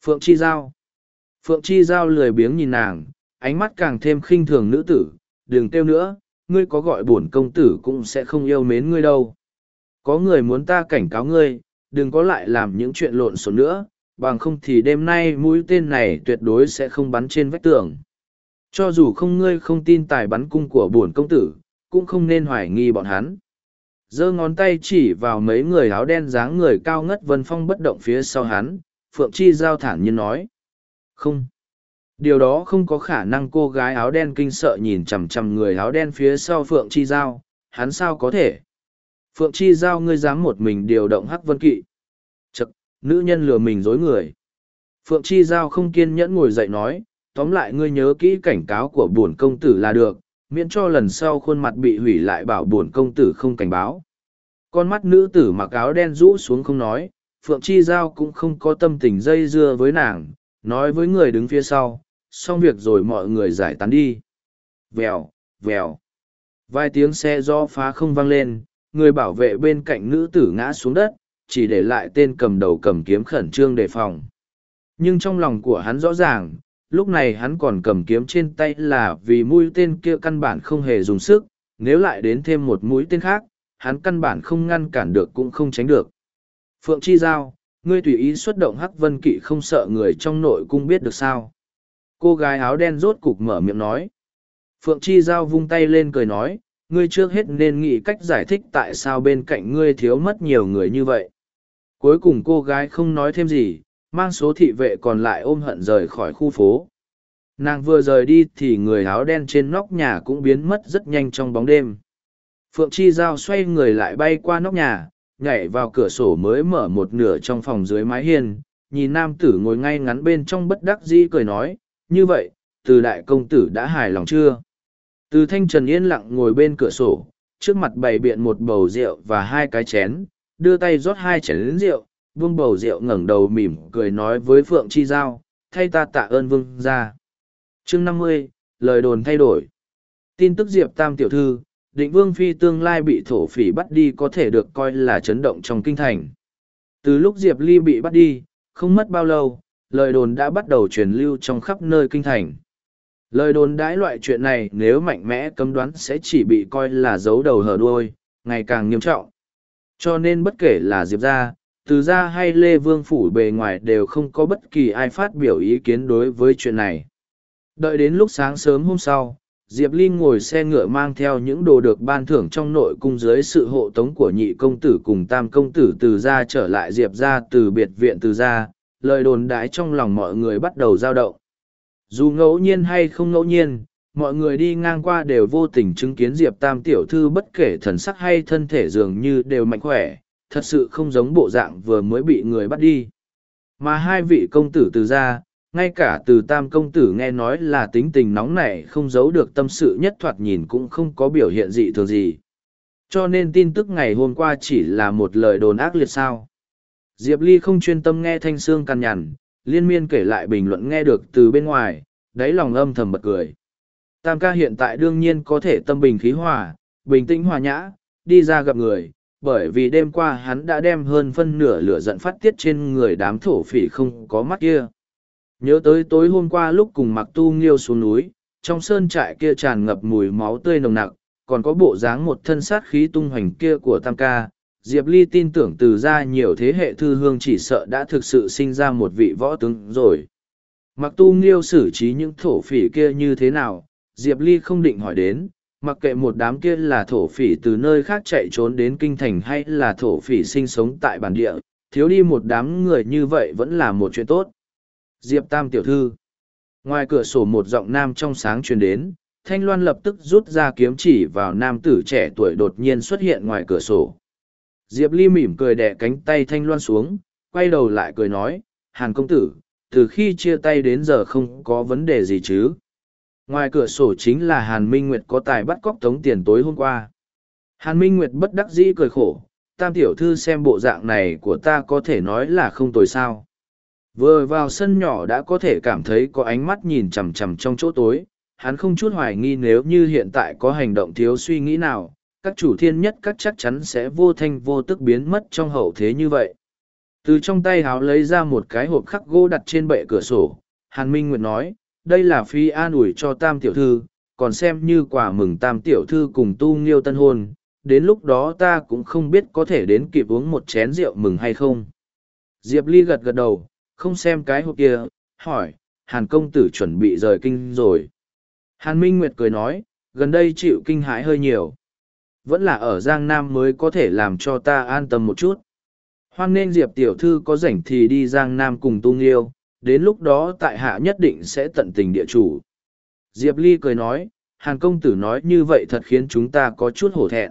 Phượng Chi Giao! Phượng Chi Giao lười biếng nhìn nàng, ánh mắt càng thêm khinh thường nữ tử, đừng kêu nữa, ngươi có gọi bổn công tử cũng sẽ không yêu mến ngươi đâu. Có người muốn ta cảnh cáo ngươi, đừng có lại làm những chuyện lộn xộn nữa, bằng không thì đêm nay mũi tên này tuyệt đối sẽ không bắn trên vách tường. Cho dù không ngươi không tin tài bắn cung của bổn công tử, cũng không nên hoài nghi bọn hắn. giơ ngón tay chỉ vào mấy người áo đen dáng người cao ngất vân phong bất động phía sau hắn, Phượng Chi giao thản nhiên nói. Không. Điều đó không có khả năng cô gái áo đen kinh sợ nhìn chằm chằm người áo đen phía sau Phượng Chi Giao, hắn sao có thể? Phượng Chi Giao ngươi dám một mình điều động hắc vân kỵ. Nữ nhân lừa mình dối người. Phượng Chi Giao không kiên nhẫn ngồi dậy nói, tóm lại ngươi nhớ kỹ cảnh cáo của bổn công tử là được, miễn cho lần sau khuôn mặt bị hủy lại bảo bổn công tử không cảnh báo. Con mắt nữ tử mặc áo đen rũ xuống không nói, Phượng Chi Giao cũng không có tâm tình dây dưa với nàng, nói với người đứng phía sau, xong việc rồi mọi người giải tán đi. Vèo, vèo. Vài tiếng xe do phá không vang lên, người bảo vệ bên cạnh nữ tử ngã xuống đất, chỉ để lại tên cầm đầu cầm kiếm khẩn trương đề phòng. Nhưng trong lòng của hắn rõ ràng, lúc này hắn còn cầm kiếm trên tay là vì mũi tên kia căn bản không hề dùng sức, nếu lại đến thêm một mũi tên khác, hắn căn bản không ngăn cản được cũng không tránh được. Phượng Chi Giao, ngươi tùy ý xuất động hắc vân kỵ không sợ người trong nội cung biết được sao. Cô gái áo đen rốt cục mở miệng nói. Phượng Chi Giao vung tay lên cười nói, ngươi trước hết nên nghĩ cách giải thích tại sao bên cạnh ngươi thiếu mất nhiều người như vậy. Cuối cùng cô gái không nói thêm gì, mang số thị vệ còn lại ôm hận rời khỏi khu phố. Nàng vừa rời đi thì người áo đen trên nóc nhà cũng biến mất rất nhanh trong bóng đêm. Phượng Chi Giao xoay người lại bay qua nóc nhà, nhảy vào cửa sổ mới mở một nửa trong phòng dưới mái hiên, nhìn nam tử ngồi ngay ngắn bên trong bất đắc dĩ cười nói, như vậy, từ đại công tử đã hài lòng chưa? Từ thanh trần yên lặng ngồi bên cửa sổ, trước mặt bày biện một bầu rượu và hai cái chén, đưa tay rót hai chén rượu, vương bầu rượu ngẩng đầu mỉm cười nói với Phượng Chi Giao, thay ta tạ ơn vương ra. chương năm mươi lời đồn thay đổi. Tin tức Diệp Tam Tiểu Thư, định vương phi tương lai bị thổ phỉ bắt đi có thể được coi là chấn động trong kinh thành. Từ lúc Diệp Ly bị bắt đi, không mất bao lâu, lời đồn đã bắt đầu truyền lưu trong khắp nơi kinh thành. Lời đồn đãi loại chuyện này nếu mạnh mẽ cấm đoán sẽ chỉ bị coi là dấu đầu hở đuôi, ngày càng nghiêm trọng. Cho nên bất kể là Diệp gia, Từ gia hay Lê Vương Phủ bề ngoài đều không có bất kỳ ai phát biểu ý kiến đối với chuyện này. Đợi đến lúc sáng sớm hôm sau, Diệp Linh ngồi xe ngựa mang theo những đồ được ban thưởng trong nội cung dưới sự hộ tống của nhị công tử cùng tam công tử từ gia trở lại Diệp gia từ biệt viện từ gia, lời đồn đãi trong lòng mọi người bắt đầu dao động. Dù ngẫu nhiên hay không ngẫu nhiên, mọi người đi ngang qua đều vô tình chứng kiến Diệp Tam tiểu thư bất kể thần sắc hay thân thể dường như đều mạnh khỏe, thật sự không giống bộ dạng vừa mới bị người bắt đi. Mà hai vị công tử từ ra, ngay cả từ tam công tử nghe nói là tính tình nóng nảy không giấu được tâm sự nhất thoạt nhìn cũng không có biểu hiện dị thường gì. Cho nên tin tức ngày hôm qua chỉ là một lời đồn ác liệt sao. Diệp ly không chuyên tâm nghe thanh sương căn nhằn liên miên kể lại bình luận nghe được từ bên ngoài đáy lòng âm thầm bật cười tam ca hiện tại đương nhiên có thể tâm bình khí hòa bình tĩnh hòa nhã đi ra gặp người bởi vì đêm qua hắn đã đem hơn phân nửa lửa giận phát tiết trên người đám thổ phỉ không có mắt kia Nhớ tới tối hôm qua lúc cùng mặc tu nghiêu xuống núi, trong sơn trại kia tràn ngập mùi máu tươi nồng nặc, còn có bộ dáng một thân sát khí tung hoành kia của Tam Ca. Diệp Ly tin tưởng từ ra nhiều thế hệ thư hương chỉ sợ đã thực sự sinh ra một vị võ tướng rồi. Mặc tu nghiêu xử trí những thổ phỉ kia như thế nào, Diệp Ly không định hỏi đến, mặc kệ một đám kia là thổ phỉ từ nơi khác chạy trốn đến kinh thành hay là thổ phỉ sinh sống tại bản địa, thiếu đi một đám người như vậy vẫn là một chuyện tốt. Diệp Tam tiểu thư. Ngoài cửa sổ một giọng nam trong sáng truyền đến, Thanh Loan lập tức rút ra kiếm chỉ vào nam tử trẻ tuổi đột nhiên xuất hiện ngoài cửa sổ. Diệp Ly mỉm cười đè cánh tay Thanh Loan xuống, quay đầu lại cười nói, Hàn công tử, từ khi chia tay đến giờ không có vấn đề gì chứ. Ngoài cửa sổ chính là Hàn Minh Nguyệt có tài bắt cóc tống tiền tối hôm qua. Hàn Minh Nguyệt bất đắc dĩ cười khổ, tam tiểu thư xem bộ dạng này của ta có thể nói là không tồi sao vừa vào sân nhỏ đã có thể cảm thấy có ánh mắt nhìn chằm chằm trong chỗ tối hắn không chút hoài nghi nếu như hiện tại có hành động thiếu suy nghĩ nào các chủ thiên nhất các chắc chắn sẽ vô thanh vô tức biến mất trong hậu thế như vậy từ trong tay háo lấy ra một cái hộp khắc gỗ đặt trên bệ cửa sổ hàn minh nguyệt nói đây là phi an ủi cho tam tiểu thư còn xem như quả mừng tam tiểu thư cùng tu nghiêu tân hôn đến lúc đó ta cũng không biết có thể đến kịp uống một chén rượu mừng hay không diệp ly gật gật đầu không xem cái hộp kia, hỏi, Hàn công tử chuẩn bị rời kinh rồi. Hàn Minh Nguyệt cười nói, gần đây chịu kinh hãi hơi nhiều. Vẫn là ở Giang Nam mới có thể làm cho ta an tâm một chút. Hoan nên Diệp tiểu thư có rảnh thì đi Giang Nam cùng tu nghiêu, đến lúc đó tại hạ nhất định sẽ tận tình địa chủ. Diệp Ly cười nói, Hàn công tử nói như vậy thật khiến chúng ta có chút hổ thẹn.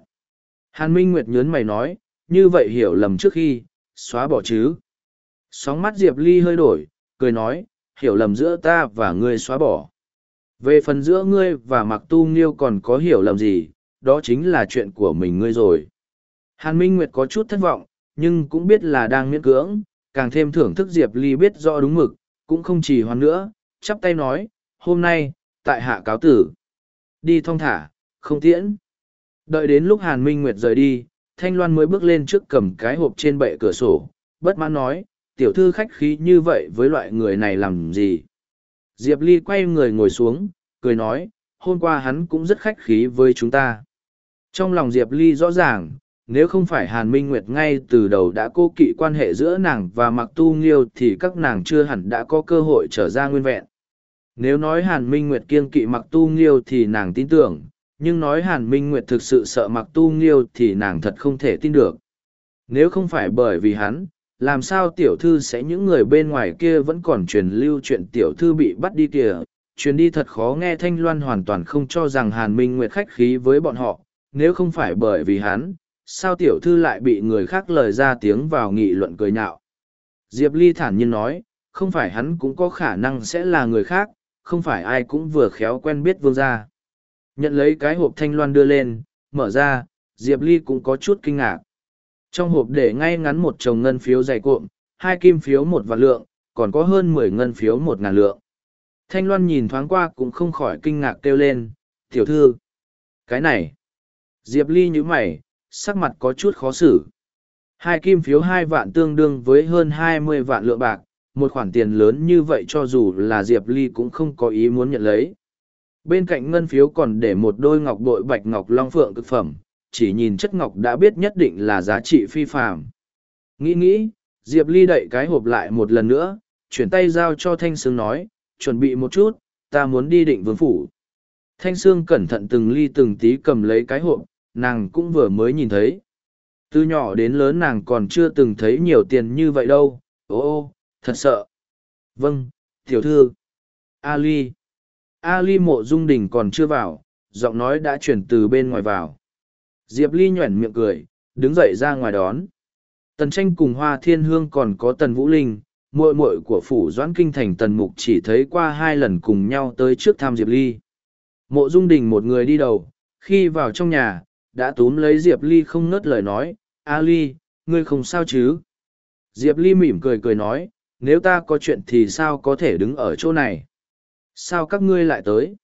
Hàn Minh Nguyệt nhớn mày nói, như vậy hiểu lầm trước khi, xóa bỏ chứ. Sóng mắt Diệp Ly hơi đổi, cười nói, hiểu lầm giữa ta và ngươi xóa bỏ. Về phần giữa ngươi và Mặc Tu Nghiêu còn có hiểu lầm gì, đó chính là chuyện của mình ngươi rồi. Hàn Minh Nguyệt có chút thất vọng, nhưng cũng biết là đang miễn cưỡng, càng thêm thưởng thức Diệp Ly biết rõ đúng mực, cũng không chỉ hoan nữa, chắp tay nói, hôm nay, tại hạ cáo tử. Đi thong thả, không tiễn. Đợi đến lúc Hàn Minh Nguyệt rời đi, Thanh Loan mới bước lên trước cầm cái hộp trên bệ cửa sổ, bất mãn nói, tiểu thư khách khí như vậy với loại người này làm gì diệp ly quay người ngồi xuống cười nói hôm qua hắn cũng rất khách khí với chúng ta trong lòng diệp ly rõ ràng nếu không phải hàn minh nguyệt ngay từ đầu đã cố kỵ quan hệ giữa nàng và mặc tu nghiêu thì các nàng chưa hẳn đã có cơ hội trở ra nguyên vẹn. Nếu nói hàn minh nguyệt kiên kỵ mặc tu nghiêu thì nàng tin tưởng, nhưng nói hàn minh nguyệt thực sự sợ mặc tu nghiêu thì nàng thật không thể tin được. Nếu không phải bởi vì hắn, làm sao tiểu thư sẽ những người bên ngoài kia vẫn còn truyền lưu chuyện tiểu thư bị bắt đi kìa? Truyền đi thật khó nghe thanh loan hoàn toàn không cho rằng hàn minh nguyệt khách khí với bọn họ. Nếu không phải bởi vì hắn sao tiểu thư lại bị người khác lời ra tiếng vào nghị luận cười nhạo Diệp Ly thản nhiên nói, không phải hắn cũng có khả năng sẽ là người khác, không phải ai cũng vừa khéo quen biết vương gia. Nhận lấy cái hộp thanh loan đưa lên, mở ra, Diệp Ly cũng có chút kinh ngạc. Trong hộp để ngay ngắn một chồng ngân phiếu dày cuộn, hai kim phiếu một vạn lượng, còn có hơn mười ngân phiếu một ngàn lượng. Thanh Loan nhìn thoáng qua cũng không khỏi kinh ngạc kêu lên, tiểu thư. Cái này. Diệp Ly như mày, sắc mặt có chút khó xử. Hai kim phiếu hai vạn tương đương với hơn hai mươi vạn lượng bạc, một khoản tiền lớn như vậy cho dù là Diệp Ly cũng không có ý muốn nhận lấy. Bên cạnh ngân phiếu còn để một đôi ngọc bội bạch ngọc long phượng cực phẩm, chỉ nhìn chất ngọc đã biết nhất định là giá trị phi phàm. Nghĩ nghĩ, Diệp Ly đậy cái hộp lại một lần nữa, chuyển tay giao cho Thanh Sương nói, chuẩn bị một chút, ta muốn đi định vương phủ. Thanh Sương cẩn thận từng ly từng tí cầm lấy cái hộp, nàng cũng vừa mới nhìn thấy. Từ nhỏ đến lớn nàng còn chưa từng thấy nhiều tiền như vậy đâu, ô ô, thật sợ. Vâng, tiểu thư. Ali. Ali mộ dung đình còn chưa vào, giọng nói đã chuyển từ bên ngoài vào. Diệp Ly nhuẩn miệng cười, đứng dậy ra ngoài đón. Tần tranh cùng Hoa Thiên Hương còn có Tần Vũ Linh, muội muội của phủ doãn kinh thành Tần Mục chỉ thấy qua hai lần cùng nhau tới trước thăm Diệp Ly. Mộ Dung Đình một người đi đầu, khi vào trong nhà, đã túm lấy Diệp Ly không ngớt lời nói, A Ly, ngươi không sao chứ? Diệp Ly mỉm cười cười nói, nếu ta có chuyện thì sao có thể đứng ở chỗ này? Sao các ngươi lại tới?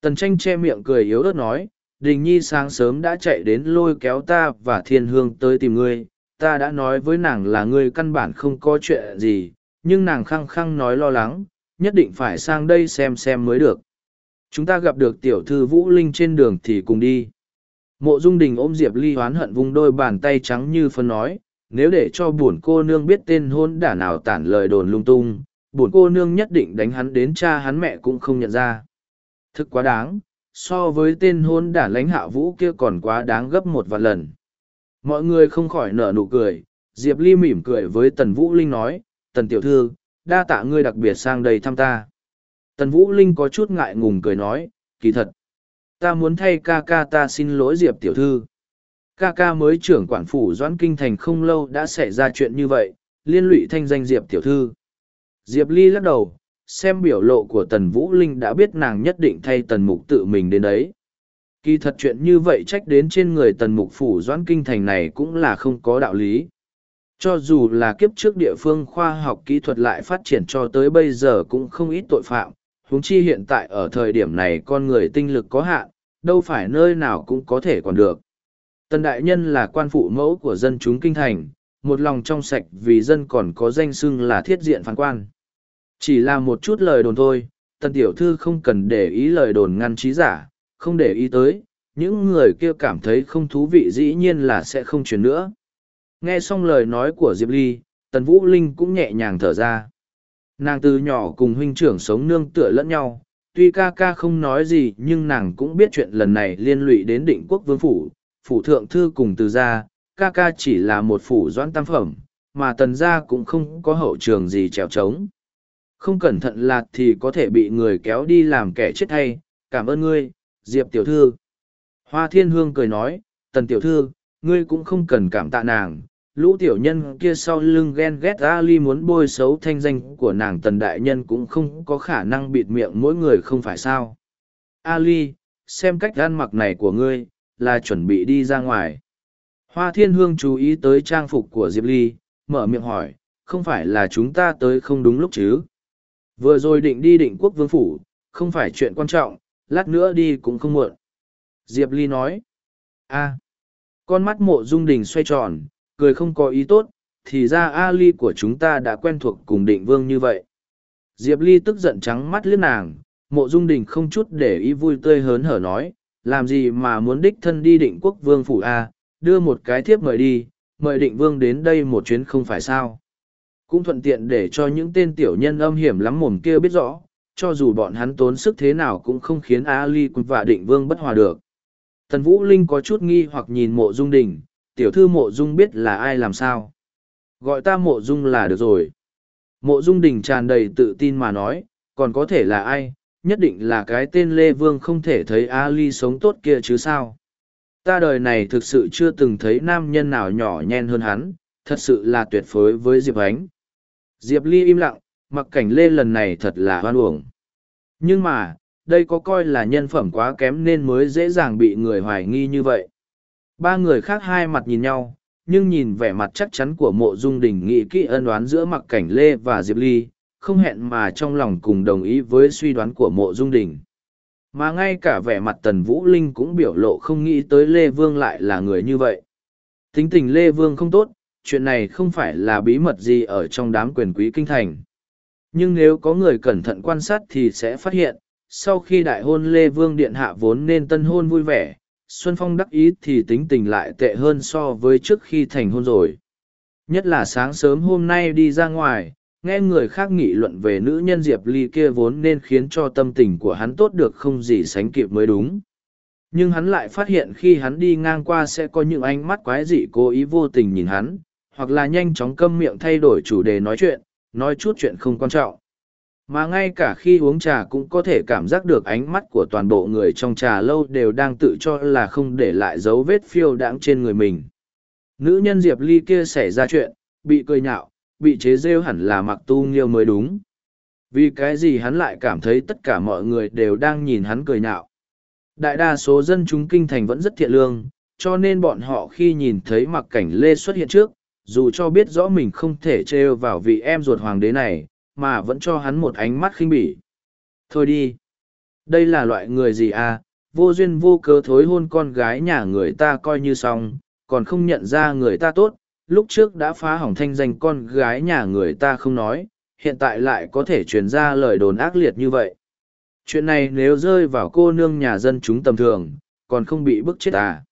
Tần tranh che miệng cười yếu ớt nói, Đình Nhi sáng sớm đã chạy đến lôi kéo ta và thiên hương tới tìm ngươi, ta đã nói với nàng là ngươi căn bản không có chuyện gì, nhưng nàng khăng khăng nói lo lắng, nhất định phải sang đây xem xem mới được. Chúng ta gặp được tiểu thư Vũ Linh trên đường thì cùng đi. Mộ Dung Đình ôm Diệp Ly hoán hận vung đôi bàn tay trắng như phân nói, nếu để cho buồn cô nương biết tên hôn đả nào tản lời đồn lung tung, buồn cô nương nhất định đánh hắn đến cha hắn mẹ cũng không nhận ra. Thực quá đáng, so với tên hôn đả lãnh hạ vũ kia còn quá đáng gấp một vạn lần. Mọi người không khỏi nở nụ cười, Diệp Ly mỉm cười với Tần Vũ Linh nói, Tần Tiểu Thư, đa tạ ngươi đặc biệt sang đây thăm ta. Tần Vũ Linh có chút ngại ngùng cười nói, kỳ thật. Ta muốn thay ca ca ta xin lỗi Diệp Tiểu Thư. Ca ca mới trưởng quản phủ Doãn Kinh Thành không lâu đã xảy ra chuyện như vậy, liên lụy thanh danh Diệp Tiểu Thư. Diệp Ly lắc đầu, xem biểu lộ của Tần Vũ Linh đã biết nàng nhất định thay Tần Mục tự mình đến đấy. Kỳ thật chuyện như vậy trách đến trên người Tần Mục phủ Doãn Kinh Thành này cũng là không có đạo lý. Cho dù là kiếp trước địa phương khoa học kỹ thuật lại phát triển cho tới bây giờ cũng không ít tội phạm, huống chi hiện tại ở thời điểm này con người tinh lực có hạn, đâu phải nơi nào cũng có thể còn được. Tần Đại Nhân là quan phụ mẫu của dân chúng kinh thành, một lòng trong sạch vì dân còn có danh xưng là thiết diện phán quan. Chỉ là một chút lời đồn thôi, tần tiểu thư không cần để ý lời đồn ngăn trí giả, không để ý tới, những người kia cảm thấy không thú vị dĩ nhiên là sẽ không truyền nữa. Nghe xong lời nói của Diệp Ly, tần Vũ Linh cũng nhẹ nhàng thở ra. Nàng từ nhỏ cùng huynh trưởng sống nương tựa lẫn nhau, tuy ca ca không nói gì nhưng nàng cũng biết chuyện lần này liên lụy đến định quốc vương phủ, phủ thượng thư cùng từ gia, ca ca chỉ là một phủ doãn tam phẩm, mà tần gia cũng không có hậu trường gì trèo trống. Không cẩn thận lạt thì có thể bị người kéo đi làm kẻ chết hay, cảm ơn ngươi, Diệp tiểu thư. Hoa thiên hương cười nói, tần tiểu thư, ngươi cũng không cần cảm tạ nàng, lũ tiểu nhân kia sau lưng ghen ghét Ali muốn bôi xấu thanh danh của nàng tần đại nhân cũng không có khả năng bịt miệng mỗi người không phải sao. Ali, xem cách ăn mặc này của ngươi, là chuẩn bị đi ra ngoài. Hoa thiên hương chú ý tới trang phục của Diệp Ly, mở miệng hỏi, không phải là chúng ta tới không đúng lúc chứ? Vừa rồi định đi định quốc vương phủ, không phải chuyện quan trọng, lát nữa đi cũng không muộn. Diệp Ly nói, a con mắt mộ dung đình xoay tròn, cười không có ý tốt, thì ra Ali của chúng ta đã quen thuộc cùng định vương như vậy. Diệp Ly tức giận trắng mắt liếc nàng, mộ dung đình không chút để ý vui tươi hớn hở nói, làm gì mà muốn đích thân đi định quốc vương phủ A, đưa một cái thiếp mời đi, mời định vương đến đây một chuyến không phải sao. Cũng thuận tiện để cho những tên tiểu nhân âm hiểm lắm mồm kia biết rõ, cho dù bọn hắn tốn sức thế nào cũng không khiến Ali và định vương bất hòa được. Tần Vũ Linh có chút nghi hoặc nhìn mộ dung đình, tiểu thư mộ dung biết là ai làm sao. Gọi ta mộ dung là được rồi. Mộ dung đình tràn đầy tự tin mà nói, còn có thể là ai, nhất định là cái tên Lê Vương không thể thấy Ali sống tốt kia chứ sao. Ta đời này thực sự chưa từng thấy nam nhân nào nhỏ nhen hơn hắn, thật sự là tuyệt phối với Diệp Ánh. Diệp Ly im lặng, mặc cảnh lê lần này thật là hoan uổng. Nhưng mà, đây có coi là nhân phẩm quá kém nên mới dễ dàng bị người hoài nghi như vậy. Ba người khác hai mặt nhìn nhau, nhưng nhìn vẻ mặt chắc chắn của mộ dung đình nghĩ kỹ ân oán giữa mặc cảnh lê và Diệp Ly, không hẹn mà trong lòng cùng đồng ý với suy đoán của mộ dung đình. Mà ngay cả vẻ mặt tần vũ linh cũng biểu lộ không nghĩ tới Lê Vương lại là người như vậy. Tính tình Lê Vương không tốt, chuyện này không phải là bí mật gì ở trong đám quyền quý kinh thành. Nhưng nếu có người cẩn thận quan sát thì sẽ phát hiện, sau khi đại hôn Lê Vương Điện Hạ vốn nên tân hôn vui vẻ, Xuân Phong đắc ý thì tính tình lại tệ hơn so với trước khi thành hôn rồi. Nhất là sáng sớm hôm nay đi ra ngoài, nghe người khác nghị luận về nữ nhân Diệp Ly kia vốn nên khiến cho tâm tình của hắn tốt được không gì sánh kịp mới đúng. Nhưng hắn lại phát hiện khi hắn đi ngang qua sẽ có những ánh mắt quái dị cố ý vô tình nhìn hắn, hoặc là nhanh chóng câm miệng thay đổi chủ đề nói chuyện, nói chút chuyện không quan trọng. Mà ngay cả khi uống trà cũng có thể cảm giác được ánh mắt của toàn bộ người trong trà lâu đều đang tự cho là không để lại dấu vết phiêu đãng trên người mình. Nữ nhân Diệp Ly kia xảy ra chuyện, bị cười nhạo, bị chế rêu hẳn là mặc tu nghiêu mới đúng. Vì cái gì hắn lại cảm thấy tất cả mọi người đều đang nhìn hắn cười nhạo. Đại đa số dân chúng kinh thành vẫn rất thiện lương, cho nên bọn họ khi nhìn thấy mặc cảnh lê xuất hiện trước, dù cho biết rõ mình không thể trêu vào vị em ruột hoàng đế này, mà vẫn cho hắn một ánh mắt khinh bỉ. Thôi đi. Đây là loại người gì à, vô duyên vô cớ thối hôn con gái nhà người ta coi như xong, còn không nhận ra người ta tốt, lúc trước đã phá hỏng thanh danh con gái nhà người ta không nói, hiện tại lại có thể truyền ra lời đồn ác liệt như vậy. Chuyện này nếu rơi vào cô nương nhà dân chúng tầm thường, còn không bị bức chết à.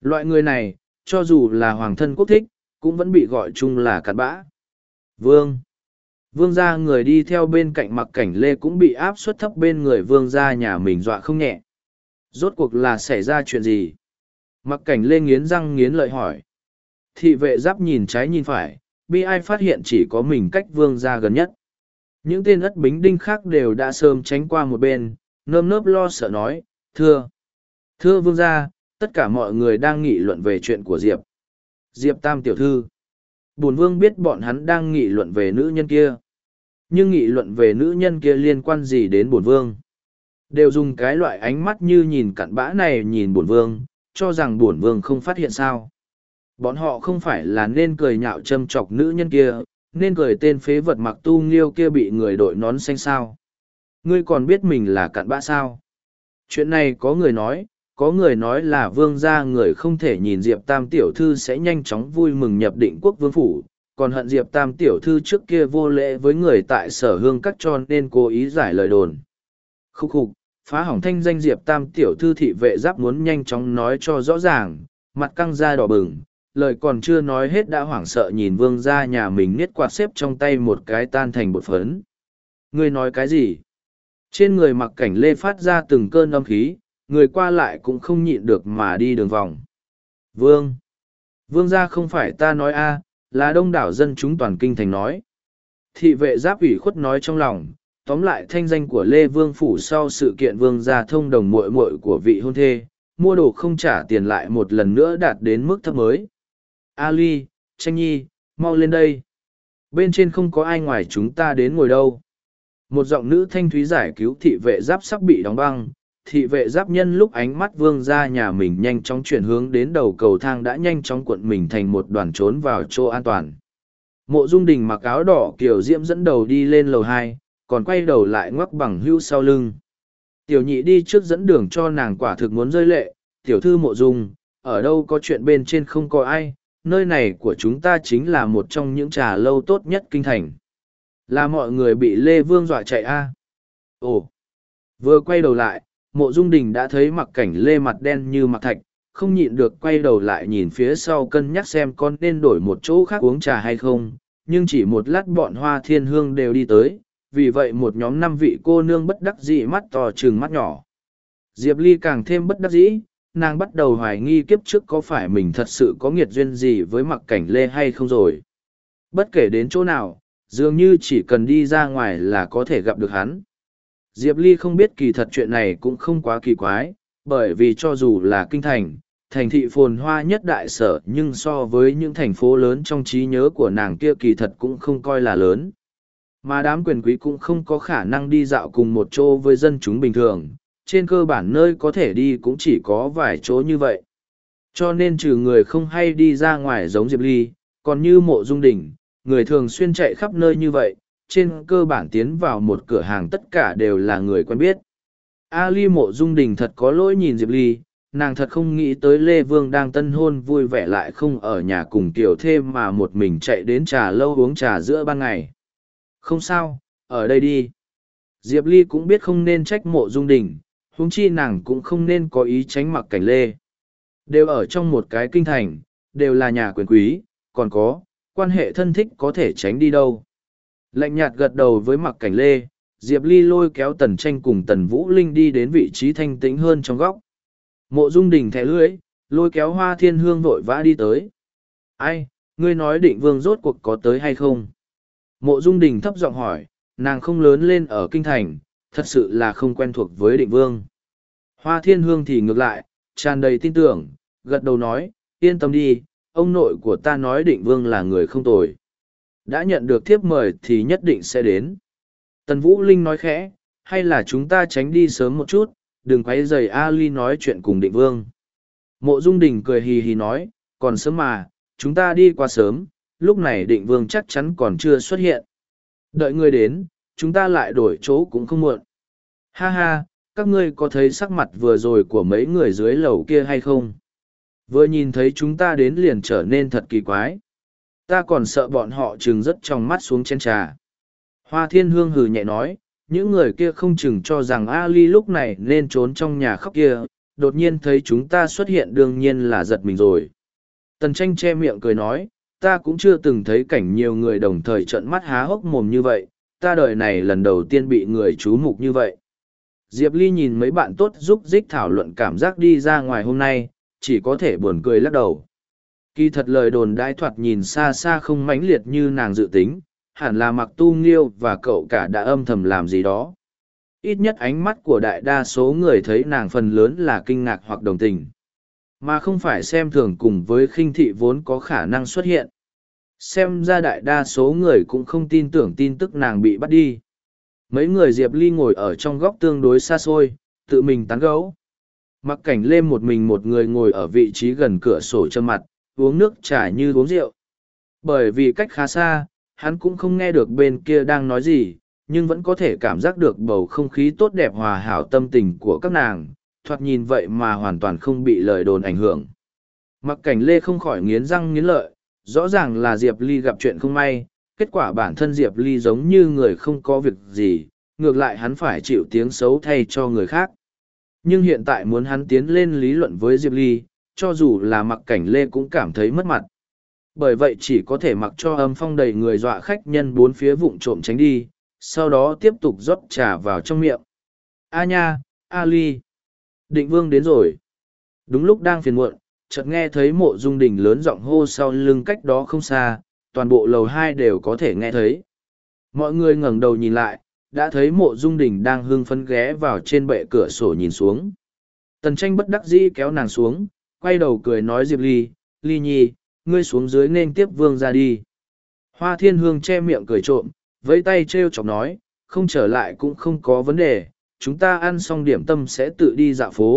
Loại người này, cho dù là hoàng thân quốc thích, cũng vẫn bị gọi chung là cặn bã. Vương Vương gia người đi theo bên cạnh mặc cảnh lê cũng bị áp suất thấp bên người vương gia nhà mình dọa không nhẹ. Rốt cuộc là xảy ra chuyện gì? Mặc cảnh lê nghiến răng nghiến lợi hỏi. Thị vệ giáp nhìn trái nhìn phải, bi ai phát hiện chỉ có mình cách vương gia gần nhất. Những tên ất bính đinh khác đều đã sớm tránh qua một bên, nơm nớp lo sợ nói, thưa. Thưa vương gia, tất cả mọi người đang nghị luận về chuyện của Diệp. Diệp Tam tiểu thư. Bùn vương biết bọn hắn đang nghị luận về nữ nhân kia nhưng nghị luận về nữ nhân kia liên quan gì đến bổn vương. Đều dùng cái loại ánh mắt như nhìn cặn bã này nhìn bổn vương, cho rằng bổn vương không phát hiện sao. Bọn họ không phải là nên cười nhạo châm chọc nữ nhân kia, nên cười tên phế vật mặc tu nghiêu kia bị người đội nón xanh sao. Ngươi còn biết mình là cặn bã sao? Chuyện này có người nói, có người nói là vương gia người không thể nhìn diệp tam tiểu thư sẽ nhanh chóng vui mừng nhập định quốc vương phủ còn hận diệp tam tiểu thư trước kia vô lễ với người tại sở hương các cho nên cố ý giải lời đồn. Khúc khục, phá hỏng thanh danh diệp tam tiểu thư thị vệ giáp muốn nhanh chóng nói cho rõ ràng, mặt căng da đỏ bừng, lời còn chưa nói hết đã hoảng sợ nhìn vương ra nhà mình niết quạt xếp trong tay một cái tan thành bột phấn. Ngươi nói cái gì? Trên người mặc cảnh lê phát ra từng cơn âm khí, người qua lại cũng không nhịn được mà đi đường vòng. Vương! Vương gia không phải ta nói a là đông đảo dân chúng toàn kinh thành nói. Thị vệ giáp ủy khuất nói trong lòng, tóm lại thanh danh của Lê Vương Phủ sau sự kiện Vương gia thông đồng muội muội của vị hôn thê, mua đồ không trả tiền lại một lần nữa đạt đến mức thấp mới. Ali, Tranh Nhi, mau lên đây. Bên trên không có ai ngoài chúng ta đến ngồi đâu. Một giọng nữ thanh thúy giải cứu thị vệ giáp sắp bị đóng băng, thị vệ giáp nhân lúc ánh mắt vương ra nhà mình nhanh chóng chuyển hướng đến đầu cầu thang đã nhanh chóng cuộn mình thành một đoàn trốn vào chỗ an toàn. Mộ dung đình mặc áo đỏ kiểu diễm dẫn đầu đi lên lầu hai, còn quay đầu lại ngoắc bằng hưu sau lưng. Tiểu nhị đi trước dẫn đường cho nàng quả thực muốn rơi lệ. Tiểu thư mộ dung, ở đâu có chuyện bên trên không có ai, nơi này của chúng ta chính là một trong những trà lâu tốt nhất kinh thành. Là mọi người bị lê vương dọa chạy a. Ồ. Vừa quay đầu lại mộ dung đình đã thấy mặc cảnh lê mặt đen như mặc thạch, không nhịn được quay đầu lại nhìn phía sau cân nhắc xem con nên đổi một chỗ khác uống trà hay không, nhưng chỉ một lát bọn hoa thiên hương đều đi tới, vì vậy một nhóm năm vị cô nương bất đắc dĩ mắt to chừng mắt nhỏ. Diệp ly càng thêm bất đắc dĩ, nàng bắt đầu hoài nghi kiếp trước có phải mình thật sự có nghiệt duyên gì với mặc cảnh lê hay không rồi. Bất kể đến chỗ nào, dường như chỉ cần đi ra ngoài là có thể gặp được hắn. Diệp Ly không biết kỳ thật chuyện này cũng không quá kỳ quái, bởi vì cho dù là kinh thành, thành thị phồn hoa nhất đại sở nhưng so với những thành phố lớn trong trí nhớ của nàng kia kỳ thật cũng không coi là lớn. Mà đám quyền quý cũng không có khả năng đi dạo cùng một chỗ với dân chúng bình thường trên cơ bản nơi có thể đi cũng chỉ có vài chỗ như vậy. Cho nên trừ người không hay đi ra ngoài giống diệp ly còn như mộ dung Đỉnh, người thường xuyên chạy khắp nơi như vậy trên cơ bản tiến vào một cửa hàng tất cả đều là người quen biết. A ly mộ dung đình thật có lỗi nhìn diệp ly, nàng thật không nghĩ tới lê vương đang tân hôn vui vẻ lại không ở nhà cùng tiểu thêm mà một mình chạy đến trà lâu uống trà giữa ban ngày. Không sao, ở đây đi. Diệp ly cũng biết không nên trách mộ dung đình, huống chi nàng cũng không nên có ý tránh mặc cảnh lê. Đều ở trong một cái kinh thành, đều là nhà quyền quý, còn có, quan hệ thân thích có thể tránh đi đâu lạnh nhạt gật đầu với mặc cảnh lê, diệp ly lôi kéo tần tranh cùng tần vũ linh đi đến vị trí thanh tĩnh hơn trong góc. Mộ dung đình thẻ lưỡi, lôi kéo hoa thiên hương vội vã đi tới. Ai, ngươi nói định vương rốt cuộc có tới hay không? Mộ dung đình thấp giọng hỏi, nàng không lớn lên ở kinh thành, thật sự là không quen thuộc với định vương. Hoa thiên hương thì ngược lại, tràn đầy tin tưởng, gật đầu nói, yên tâm đi, ông nội của ta nói định vương là người không tồi đã nhận được thiếp mời thì nhất định sẽ đến. Tần vũ linh nói khẽ, hay là chúng ta tránh đi sớm một chút, đừng quấy dày ali nói chuyện cùng định vương. Mộ dung đình cười hì hì nói, còn sớm mà, chúng ta đi qua sớm, lúc này định vương chắc chắn còn chưa xuất hiện. Đợi người đến, chúng ta lại đổi chỗ cũng không muộn. Ha ha, các ngươi có thấy sắc mặt vừa rồi của mấy người dưới lầu kia hay không? Vừa nhìn thấy chúng ta đến liền trở nên thật kỳ quái ta còn sợ bọn họ chừng rất trong mắt xuống chén trà. Hoa thiên hương hừ nhẹ nói, những người kia không chừng cho rằng ali lúc này nên trốn trong nhà khóc kia, đột nhiên thấy chúng ta xuất hiện đương nhiên là giật mình rồi. Tần tranh che miệng cười nói, ta cũng chưa từng thấy cảnh nhiều người đồng thời trợn mắt há hốc mồm như vậy, ta đời này lần đầu tiên bị người chú mục như vậy. Diệp ly nhìn mấy bạn tốt giúp dích thảo luận cảm giác đi ra ngoài hôm nay, chỉ có thể buồn cười lắc đầu kỳ thật lời đồn đãi thoạt nhìn xa xa không mãnh liệt như nàng dự tính, hẳn là mặc tu nghiêu và cậu cả đã âm thầm làm gì đó. Ít nhất ánh mắt của đại đa số người thấy nàng phần lớn là kinh ngạc hoặc đồng tình. Mà không phải xem thường cùng với khinh thị vốn có khả năng xuất hiện. Xem ra đại đa số người cũng không tin tưởng tin tức nàng bị bắt đi. Mấy người diệp ly ngồi ở trong góc tương đối xa xôi, tự mình tán gấu mặc cảnh lên một mình một người ngồi ở vị trí gần cửa sổ chân mặt uống nước trà như uống rượu. Bởi vì cách khá xa, hắn cũng không nghe được bên kia đang nói gì, nhưng vẫn có thể cảm giác được bầu không khí tốt đẹp hòa hảo tâm tình của các nàng, thoạt nhìn vậy mà hoàn toàn không bị lời đồn ảnh hưởng. Mặc cảnh lê không khỏi nghiến răng nghiến lợi, rõ ràng là diệp ly gặp chuyện không may, kết quả bản thân diệp ly giống như người không có việc gì, ngược lại hắn phải chịu tiếng xấu thay cho người khác. Nhưng hiện tại muốn hắn tiến lên lý luận với diệp ly cho dù là mặc cảnh lê cũng cảm thấy mất mặt. Bởi vậy chỉ có thể mặc cho âm phong đầy người dọa khách nhân bốn phía vụng trộm tránh đi, sau đó tiếp tục rót trà vào trong miệng. A nha, a ly, định vương đến rồi. Đúng lúc đang phiền muộn, chợt nghe thấy mộ dung đình lớn giọng hô sau lưng cách đó không xa, toàn bộ lầu hai đều có thể nghe thấy. Mọi người ngẩng đầu nhìn lại, đã thấy mộ dung đình đang hưng phấn ghé vào trên bệ cửa sổ nhìn xuống. Tần tranh bất đắc dĩ kéo nàng xuống quay đầu cười nói diệp ly ly nhi, ngươi xuống dưới nên tiếp vương ra đi. Hoa thiên hương che miệng cười trộm, vẫy tay t r e o chọc nói, không trở lại cũng không có vấn đề, chúng ta ăn xong điểm tâm sẽ tự đi dạo phố,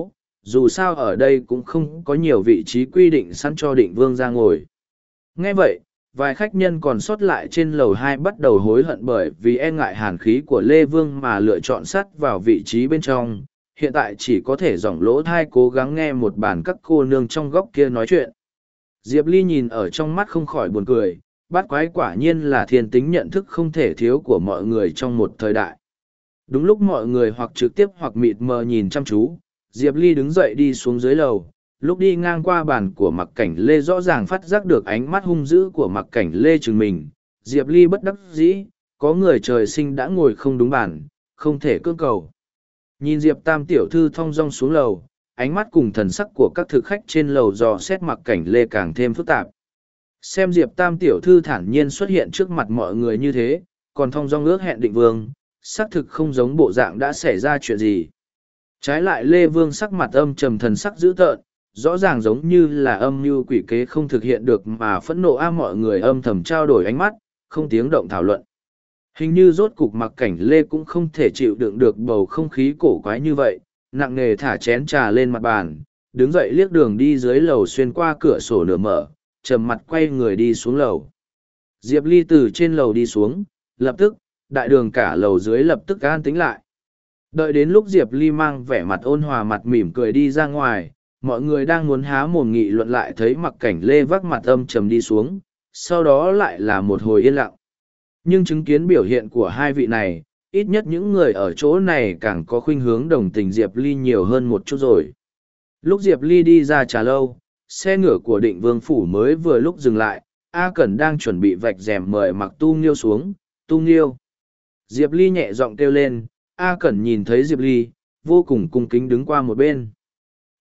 dù sao ở đây cũng không có nhiều vị trí quy định sẵn cho định vương ra ngồi. Nghe vậy, vài khách nhân còn sót lại trên lầu hai bắt đầu hối hận bởi vì e ngại hàn khí của lê vương mà lựa chọn sắt vào vị trí bên trong hiện tại chỉ có thể dòng lỗ thai cố gắng nghe một bản các cô nương trong góc kia nói chuyện. Diệp ly nhìn ở trong mắt không khỏi buồn cười, bát quái quả nhiên là thiên tính nhận thức không thể thiếu của mọi người trong một thời đại. Đúng lúc mọi người hoặc trực tiếp hoặc mịt mờ nhìn chăm chú, diệp ly đứng dậy đi xuống dưới lầu, lúc đi ngang qua bàn của mặc cảnh lê rõ ràng phát giác được ánh mắt hung dữ của mặc cảnh lê chừng mình. Diệp ly bất đắc dĩ, có người trời sinh đã ngồi không đúng bàn, không thể cưỡng cầu nhìn diệp tam tiểu thư thong dong xuống lầu ánh mắt cùng thần sắc của các thực khách trên lầu dò xét mặc cảnh lê càng thêm phức tạp xem diệp tam tiểu thư thản nhiên xuất hiện trước mặt mọi người như thế còn thong dong ước hẹn định vương xác thực không giống bộ dạng đã xảy ra chuyện gì trái lại lê vương sắc mặt âm trầm thần sắc dữ tợn rõ ràng giống như là âm mưu quỷ kế không thực hiện được mà phẫn nộ a mọi người âm thầm trao đổi ánh mắt, không tiếng động thảo luận. Hình như rốt cục mặc cảnh lê cũng không thể chịu đựng được bầu không khí cổ quái như vậy, nặng nề thả chén trà lên mặt bàn, đứng dậy liếc đường đi dưới lầu xuyên qua cửa sổ nửa mở, trầm mặt quay người đi xuống lầu. Diệp Ly từ trên lầu đi xuống, lập tức, đại đường cả lầu dưới lập tức an tính lại. Đợi đến lúc Diệp Ly mang vẻ mặt ôn hòa mặt mỉm cười đi ra ngoài, mọi người đang muốn há mồm nghị luận lại thấy mặc cảnh lê vác mặt âm trầm đi xuống, sau đó lại là một hồi yên lặng. Nhưng chứng kiến biểu hiện của hai vị này, ít nhất những người ở chỗ này càng có khuynh hướng đồng tình Diệp Ly nhiều hơn một chút rồi. Lúc Diệp Ly đi ra trà lâu, xe ngựa của định vương phủ mới vừa lúc dừng lại, A Cẩn đang chuẩn bị vạch rèm mời mặc tu nghiêu xuống, tu nghiêu. Diệp Ly nhẹ giọng kêu lên, A Cẩn nhìn thấy Diệp Ly, vô cùng cung kính đứng qua một bên.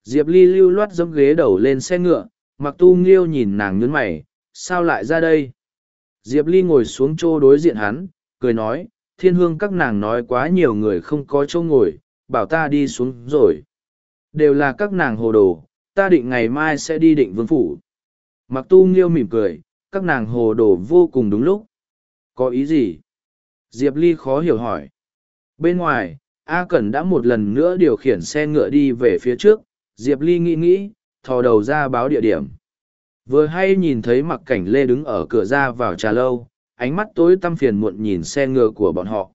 Diệp Ly lưu loát dẫm ghế đầu lên xe ngựa, mặc tu nghiêu nhìn nàng nhún mày, sao lại ra đây? Diệp Ly ngồi xuống chỗ đối diện hắn, cười nói, thiên hương các nàng nói quá nhiều người không có chỗ ngồi, bảo ta đi xuống rồi. Đều là các nàng hồ đồ, ta định ngày mai sẽ đi định vương phủ. Mặc tu nghiêu mỉm cười, các nàng hồ đồ vô cùng đúng lúc. Có ý gì? Diệp Ly khó hiểu hỏi. Bên ngoài, A Cẩn đã một lần nữa điều khiển xe ngựa đi về phía trước, Diệp Ly nghĩ nghĩ, thò đầu ra báo địa điểm. Vừa hay nhìn thấy mặc cảnh Lê đứng ở cửa ra vào trà lâu, ánh mắt tối tăm phiền muộn nhìn xe ngựa của bọn họ.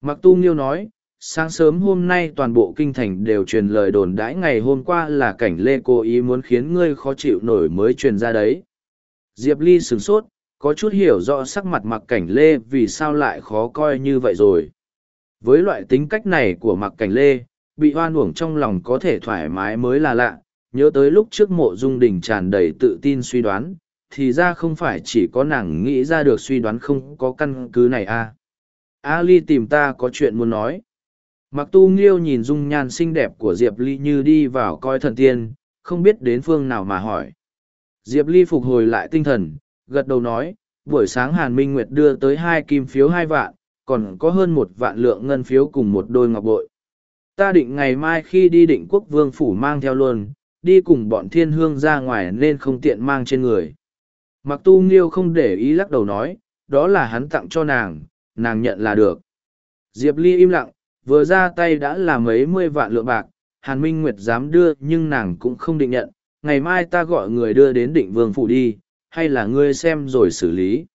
Mặc tu nghiêu nói, sáng sớm hôm nay toàn bộ kinh thành đều truyền lời đồn đãi ngày hôm qua là cảnh Lê cố ý muốn khiến ngươi khó chịu nổi mới truyền ra đấy. Diệp Ly sửng sốt, có chút hiểu rõ sắc mặt mặc cảnh Lê vì sao lại khó coi như vậy rồi. Với loại tính cách này của mặc cảnh Lê, bị hoan uổng trong lòng có thể thoải mái mới là lạ, nhớ tới lúc trước mộ dung đình tràn đầy tự tin suy đoán, thì ra không phải chỉ có nàng nghĩ ra được suy đoán không có căn cứ này à. A Ly tìm ta có chuyện muốn nói. Mặc tu nghiêu nhìn dung nhan xinh đẹp của Diệp Ly như đi vào coi thần tiên, không biết đến phương nào mà hỏi. Diệp Ly phục hồi lại tinh thần, gật đầu nói, buổi sáng Hàn Minh Nguyệt đưa tới hai kim phiếu hai vạn, còn có hơn một vạn lượng ngân phiếu cùng một đôi ngọc bội. Ta định ngày mai khi đi định quốc vương phủ mang theo luôn, đi cùng bọn thiên hương ra ngoài nên không tiện mang trên người. Mặc tu nghiêu không để ý lắc đầu nói, đó là hắn tặng cho nàng, nàng nhận là được. Diệp Ly im lặng, vừa ra tay đã là mấy mươi vạn lượng bạc, Hàn Minh Nguyệt dám đưa nhưng nàng cũng không định nhận, ngày mai ta gọi người đưa đến định vương phủ đi, hay là ngươi xem rồi xử lý.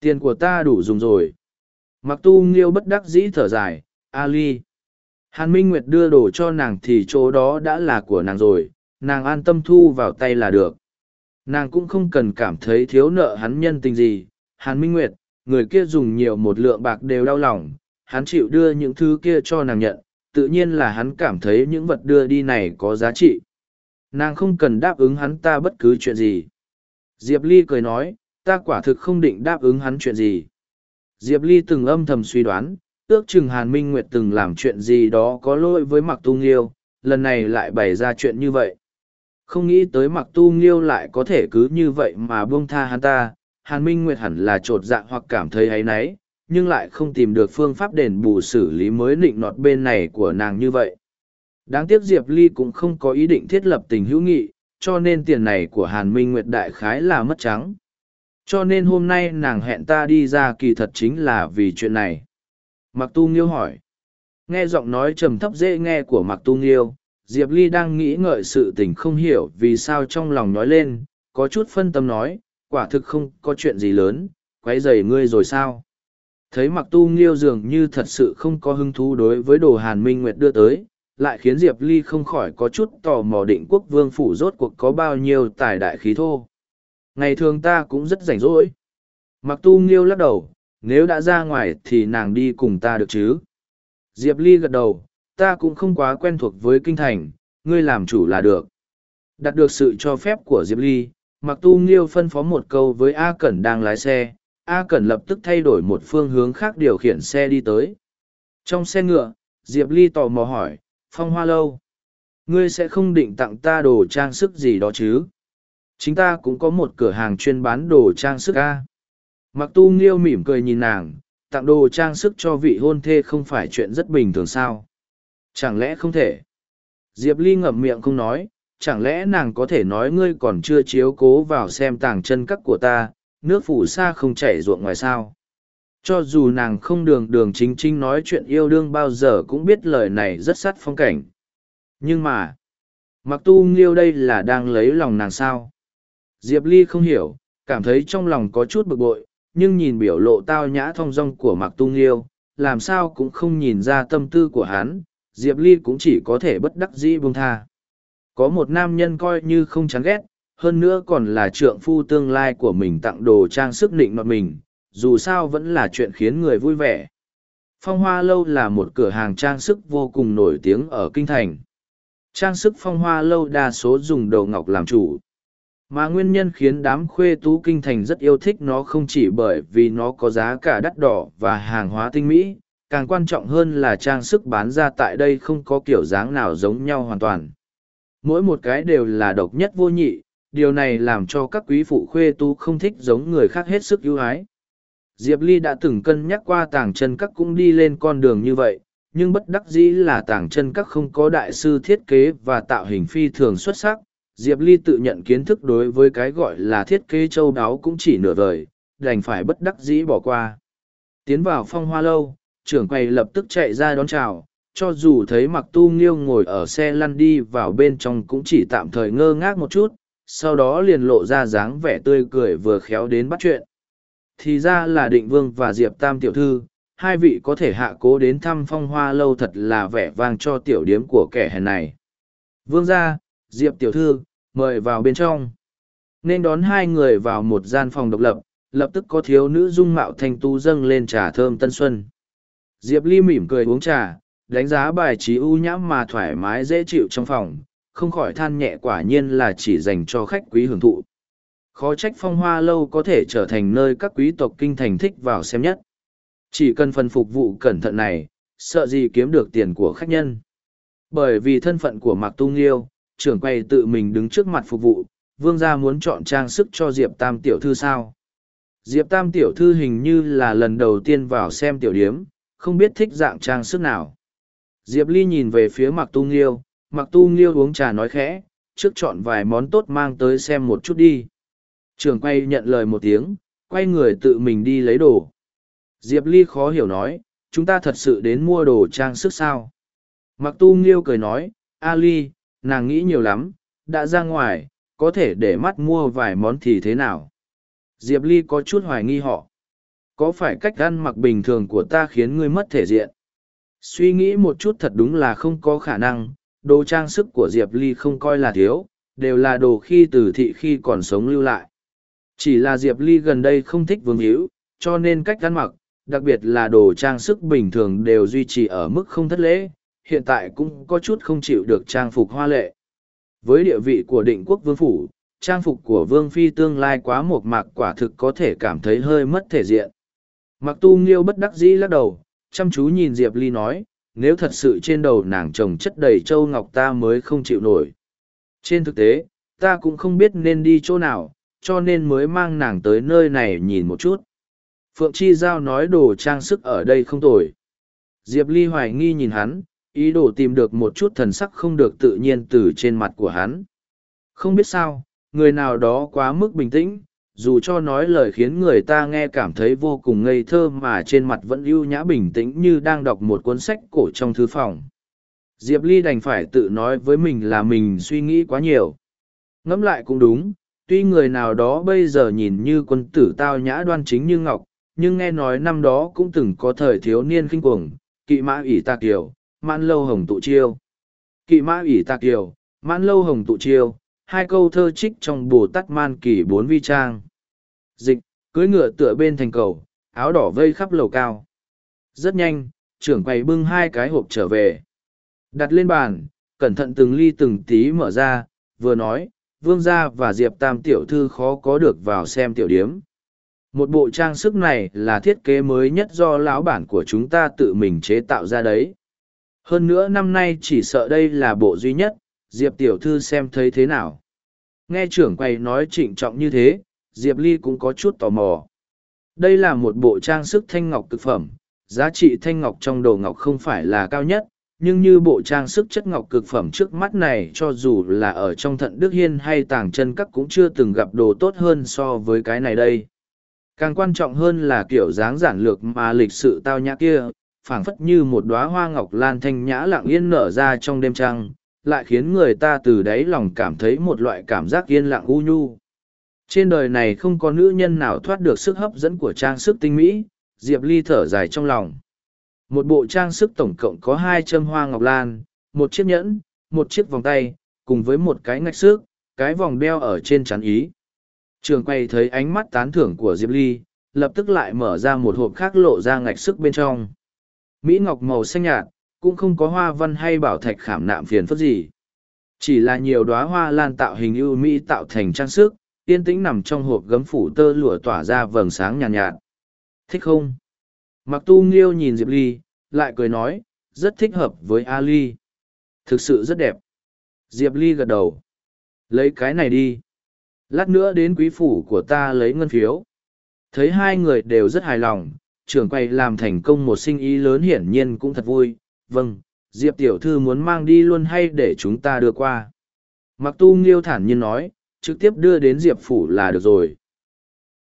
Tiền của ta đủ dùng rồi. Mặc tu nghiêu bất đắc dĩ thở dài, Ali. Hàn Minh Nguyệt đưa đồ cho nàng thì chỗ đó đã là của nàng rồi, nàng an tâm thu vào tay là được. Nàng cũng không cần cảm thấy thiếu nợ hắn nhân tình gì. Hàn Minh Nguyệt, người kia dùng nhiều một lượng bạc đều đau lòng, hắn chịu đưa những thứ kia cho nàng nhận, tự nhiên là hắn cảm thấy những vật đưa đi này có giá trị. Nàng không cần đáp ứng hắn ta bất cứ chuyện gì. Diệp Ly cười nói, ta quả thực không định đáp ứng hắn chuyện gì. Diệp Ly từng âm thầm suy đoán, ước chừng Hàn Minh Nguyệt từng làm chuyện gì đó có lỗi với Mặc Tu Nghiêu, lần này lại bày ra chuyện như vậy. Không nghĩ tới Mặc Tu Nghiêu lại có thể cứ như vậy mà buông tha hắn ta, Hàn Minh Nguyệt hẳn là trột dạ hoặc cảm thấy ấy nấy, nhưng lại không tìm được phương pháp đền bù xử lý mới nịnh nọt bên này của nàng như vậy. Đáng tiếc Diệp Ly cũng không có ý định thiết lập tình hữu nghị, cho nên tiền này của Hàn Minh Nguyệt đại khái là mất trắng. Cho nên hôm nay nàng hẹn ta đi ra kỳ thật chính là vì chuyện này. Mặc Tu Nghiêu hỏi. Nghe giọng nói trầm thấp dễ nghe của Mặc Tu Nghiêu, Diệp Ly đang nghĩ ngợi sự tình không hiểu vì sao trong lòng nói lên, có chút phân tâm nói, quả thực không có chuyện gì lớn, quấy rầy ngươi rồi sao. Thấy Mặc Tu Nghiêu dường như thật sự không có hứng thú đối với đồ Hàn Minh Nguyệt đưa tới, lại khiến Diệp Ly không khỏi có chút tò mò định quốc vương phủ rốt cuộc có bao nhiêu tài đại khí thô. Ngày thường ta cũng rất rảnh rỗi. Mặc tu nghiêu lắc đầu, nếu đã ra ngoài thì nàng đi cùng ta được chứ. Diệp Ly gật đầu, ta cũng không quá quen thuộc với kinh thành, ngươi làm chủ là được. Đạt được sự cho phép của Diệp Ly, Mặc tu nghiêu phân phó một câu với A Cẩn đang lái xe, A Cẩn lập tức thay đổi một phương hướng khác điều khiển xe đi tới. Trong xe ngựa, Diệp Ly tò mò hỏi, Phong Hoa Lâu, ngươi sẽ không định tặng ta đồ trang sức gì đó chứ? chính ta cũng có một cửa hàng chuyên bán đồ trang sức a. mặc tu nghiêu mỉm cười nhìn nàng tặng đồ trang sức cho vị hôn thê không phải chuyện rất bình thường sao chẳng lẽ không thể diệp ly ngậm miệng không nói chẳng lẽ nàng có thể nói ngươi còn chưa chiếu cố vào xem tàng chân cắt của ta, nước phủ xa không chảy ruộng ngoài sao. Cho dù nàng không đường đường chính chính nói chuyện yêu đương bao giờ cũng biết lời này rất sát phong cảnh. Nhưng mà, mặc tu nghiêu đây là đang lấy lòng nàng sao. Diệp Ly không hiểu, cảm thấy trong lòng có chút bực bội, nhưng nhìn biểu lộ tao nhã thong dong của mặc tu nghiêu, làm sao cũng không nhìn ra tâm tư của hắn, Diệp Ly cũng chỉ có thể bất đắc dĩ buông tha. Có một nam nhân coi như không chán ghét, hơn nữa còn là trượng phu tương lai của mình tặng đồ trang sức định mặt mình, dù sao vẫn là chuyện khiến người vui vẻ. Phong Hoa Lâu là một cửa hàng trang sức vô cùng nổi tiếng ở Kinh Thành. Trang sức Phong Hoa Lâu đa số dùng đầu ngọc làm chủ. Mà nguyên nhân khiến đám khuê tú Kinh Thành rất yêu thích nó không chỉ bởi vì nó có giá cả đắt đỏ và hàng hóa tinh mỹ, càng quan trọng hơn là trang sức bán ra tại đây không có kiểu dáng nào giống nhau hoàn toàn. Mỗi một cái đều là độc nhất vô nhị, điều này làm cho các quý phụ khuê tú không thích giống người khác hết sức ưu ái. Diệp Ly đã từng cân nhắc qua tàng chân các cũng đi lên con đường như vậy, nhưng bất đắc dĩ là tàng chân các không có đại sư thiết kế và tạo hình phi thường xuất sắc. Diệp Ly tự nhận kiến thức đối với cái gọi là thiết kế châu đáo cũng chỉ nửa vời, đành phải bất đắc dĩ bỏ qua. Tiến vào phong hoa lâu, trưởng quầy lập tức chạy ra đón chào, cho dù thấy mặc tu nghiêu ngồi ở xe lăn đi vào bên trong cũng chỉ tạm thời ngơ ngác một chút, sau đó liền lộ ra dáng vẻ tươi cười vừa khéo đến bắt chuyện. Thì ra là định vương và diệp tam tiểu thư hai vị có thể hạ cố đến thăm phong hoa lâu thật là vẻ vang cho tiểu điếm của kẻ hèn này. Vương gia diệp tiểu thư mời vào bên trong. Nên đón hai người vào một gian phòng độc lập lập tức có thiếu nữ dung mạo thanh tu dâng lên trà thơm tân xuân diệp ly mỉm cười uống trà đánh giá bài trí ưu nhãm mà thoải mái dễ chịu trong phòng không khỏi than nhẹ quả nhiên là chỉ dành cho khách quý hưởng thụ Khó trách phong hoa lâu có thể trở thành nơi các quý tộc kinh thành thích vào xem nhất. Chỉ cần phần phục vụ cẩn thận này, sợ gì kiếm được tiền của khách nhân. Bởi vì thân phận của Mạc Tu Nghiêu, trưởng quầy tự mình đứng trước mặt phục vụ, vương gia muốn chọn trang sức cho Diệp Tam tiểu thư sao. Diệp Tam tiểu thư hình như là lần đầu tiên vào xem tiểu điếm, không biết thích dạng trang sức nào. Diệp Ly nhìn về phía Mạc Tu Nghiêu, Mạc Tu Nghiêu uống trà nói khẽ, trước chọn vài món tốt mang tới xem một chút đi. Trường quay nhận lời một tiếng, quay người tự mình đi lấy đồ. Diệp Ly khó hiểu nói, chúng ta thật sự đến mua đồ trang sức sao? Mặc tu nghiêu cười nói, A Ly, nàng nghĩ nhiều lắm, đã ra ngoài, có thể để mắt mua vài món thì thế nào? Diệp Ly có chút hoài nghi họ. Có phải cách ăn mặc bình thường của ta khiến ngươi mất thể diện? Suy nghĩ một chút thật đúng là không có khả năng, đồ trang sức của Diệp Ly không coi là thiếu, đều là đồ khi từ thị khi còn sống lưu lại. Chỉ là Diệp Ly gần đây không thích vương hữu, cho nên cách ăn mặc, đặc biệt là đồ trang sức bình thường đều duy trì ở mức không thất lễ, hiện tại cũng có chút không chịu được trang phục hoa lệ. Với địa vị của định quốc vương phủ, trang phục của vương phi tương lai quá mộc mạc quả thực có thể cảm thấy hơi mất thể diện. Mặc tu nghiêu bất đắc dĩ lắc đầu, chăm chú nhìn Diệp Ly nói, nếu thật sự trên đầu nàng chồng chất đầy châu ngọc ta mới không chịu nổi. Trên thực tế, ta cũng không biết nên đi chỗ nào, cho nên mới mang nàng tới nơi này nhìn một chút. Phượng Chi Giao nói đồ trang sức ở đây không tồi. Diệp Ly hoài nghi nhìn hắn, ý đồ tìm được một chút thần sắc không được tự nhiên từ trên mặt của hắn. Không biết sao, người nào đó quá mức bình tĩnh, dù cho nói lời khiến người ta nghe cảm thấy vô cùng ngây thơ mà trên mặt vẫn ưu nhã bình tĩnh như đang đọc một cuốn sách cổ trong thư phòng. Diệp Ly đành phải tự nói với mình là mình suy nghĩ quá nhiều. Ngẫm lại cũng đúng, tuy người nào đó bây giờ nhìn như quân tử tao nhã đoan chính như ngọc nhưng nghe nói năm đó cũng từng có thời thiếu niên khinh cuồng kỵ mã ủy tạc kiều mãn lâu hồng tụ chiêu kỵ mã ủy tạc kiều mãn lâu hồng tụ chiêu hai câu thơ trích trong bồ tát man kỳ bốn vi trang. Dịch cưới ngựa tựa bên thành cầu, áo đỏ vây khắp lầu cao. Rất nhanh, trưởng quầy bưng hai cái hộp trở về. Đặt lên bàn, cẩn thận từng ly từng tí mở ra, vừa nói, vương gia và diệp tam tiểu thư khó có được vào xem tiểu điếm. Một bộ trang sức này là thiết kế mới nhất do lão bản của chúng ta tự mình chế tạo ra đấy. Hơn nữa năm nay chỉ sợ đây là bộ duy nhất diệp tiểu thư xem thấy thế nào? Nghe trưởng quầy nói trịnh trọng như thế, diệp ly cũng có chút tò mò. Đây là một bộ trang sức thanh ngọc cực phẩm, giá trị thanh ngọc trong đồ ngọc không phải là cao nhất, nhưng như bộ trang sức chất ngọc cực phẩm trước mắt này cho dù là ở trong thận đức hiên hay tàng chân các cũng chưa từng gặp đồ tốt hơn so với cái này đây. Càng quan trọng hơn là kiểu dáng giản lược mà lịch sự tao nhã kia, phảng phất như một đoá hoa ngọc lan thanh nhã lặng yên nở ra trong đêm trăng lại khiến người ta từ đáy lòng cảm thấy một loại cảm giác yên lặng u nhu. Trên đời này không có nữ nhân nào thoát được sức hấp dẫn của trang sức tinh mỹ, diệp ly thở dài trong lòng. Một bộ trang sức tổng cộng có hai châm hoa ngọc lan, một chiếc nhẫn, một chiếc vòng tay, cùng với một cái ngạch xước, cái vòng đeo ở trên chắn ý. Trường quay thấy ánh mắt tán thưởng của diệp ly, lập tức lại mở ra một hộp khác lộ ra ngạch sức bên trong. Mỹ ngọc màu xanh nhạt cũng không có hoa văn hay bảo thạch khảm nạm phiền phức gì. Chỉ là nhiều đóa hoa lan tạo hình ưu mỹ tạo thành trang sức yên tĩnh nằm trong hộp gấm phủ tơ lụa tỏa ra vầng sáng nhàn nhạt, nhạt thích không? Mặc tu nghiêu nhìn diệp ly lại cười nói rất thích hợp với a ly thực sự rất đẹp. Diệp ly gật đầu. Lấy cái này đi. Lát nữa đến quý phủ của ta lấy ngân phiếu. Thấy hai người đều rất hài lòng trưởng quay làm thành công một sinh ý lớn hiển nhiên cũng thật vui vâng diệp tiểu thư muốn mang đi luôn hay để chúng ta đưa qua? Mặc tu nghiêu thản nhiên nói, trực tiếp đưa đến diệp phủ là được rồi.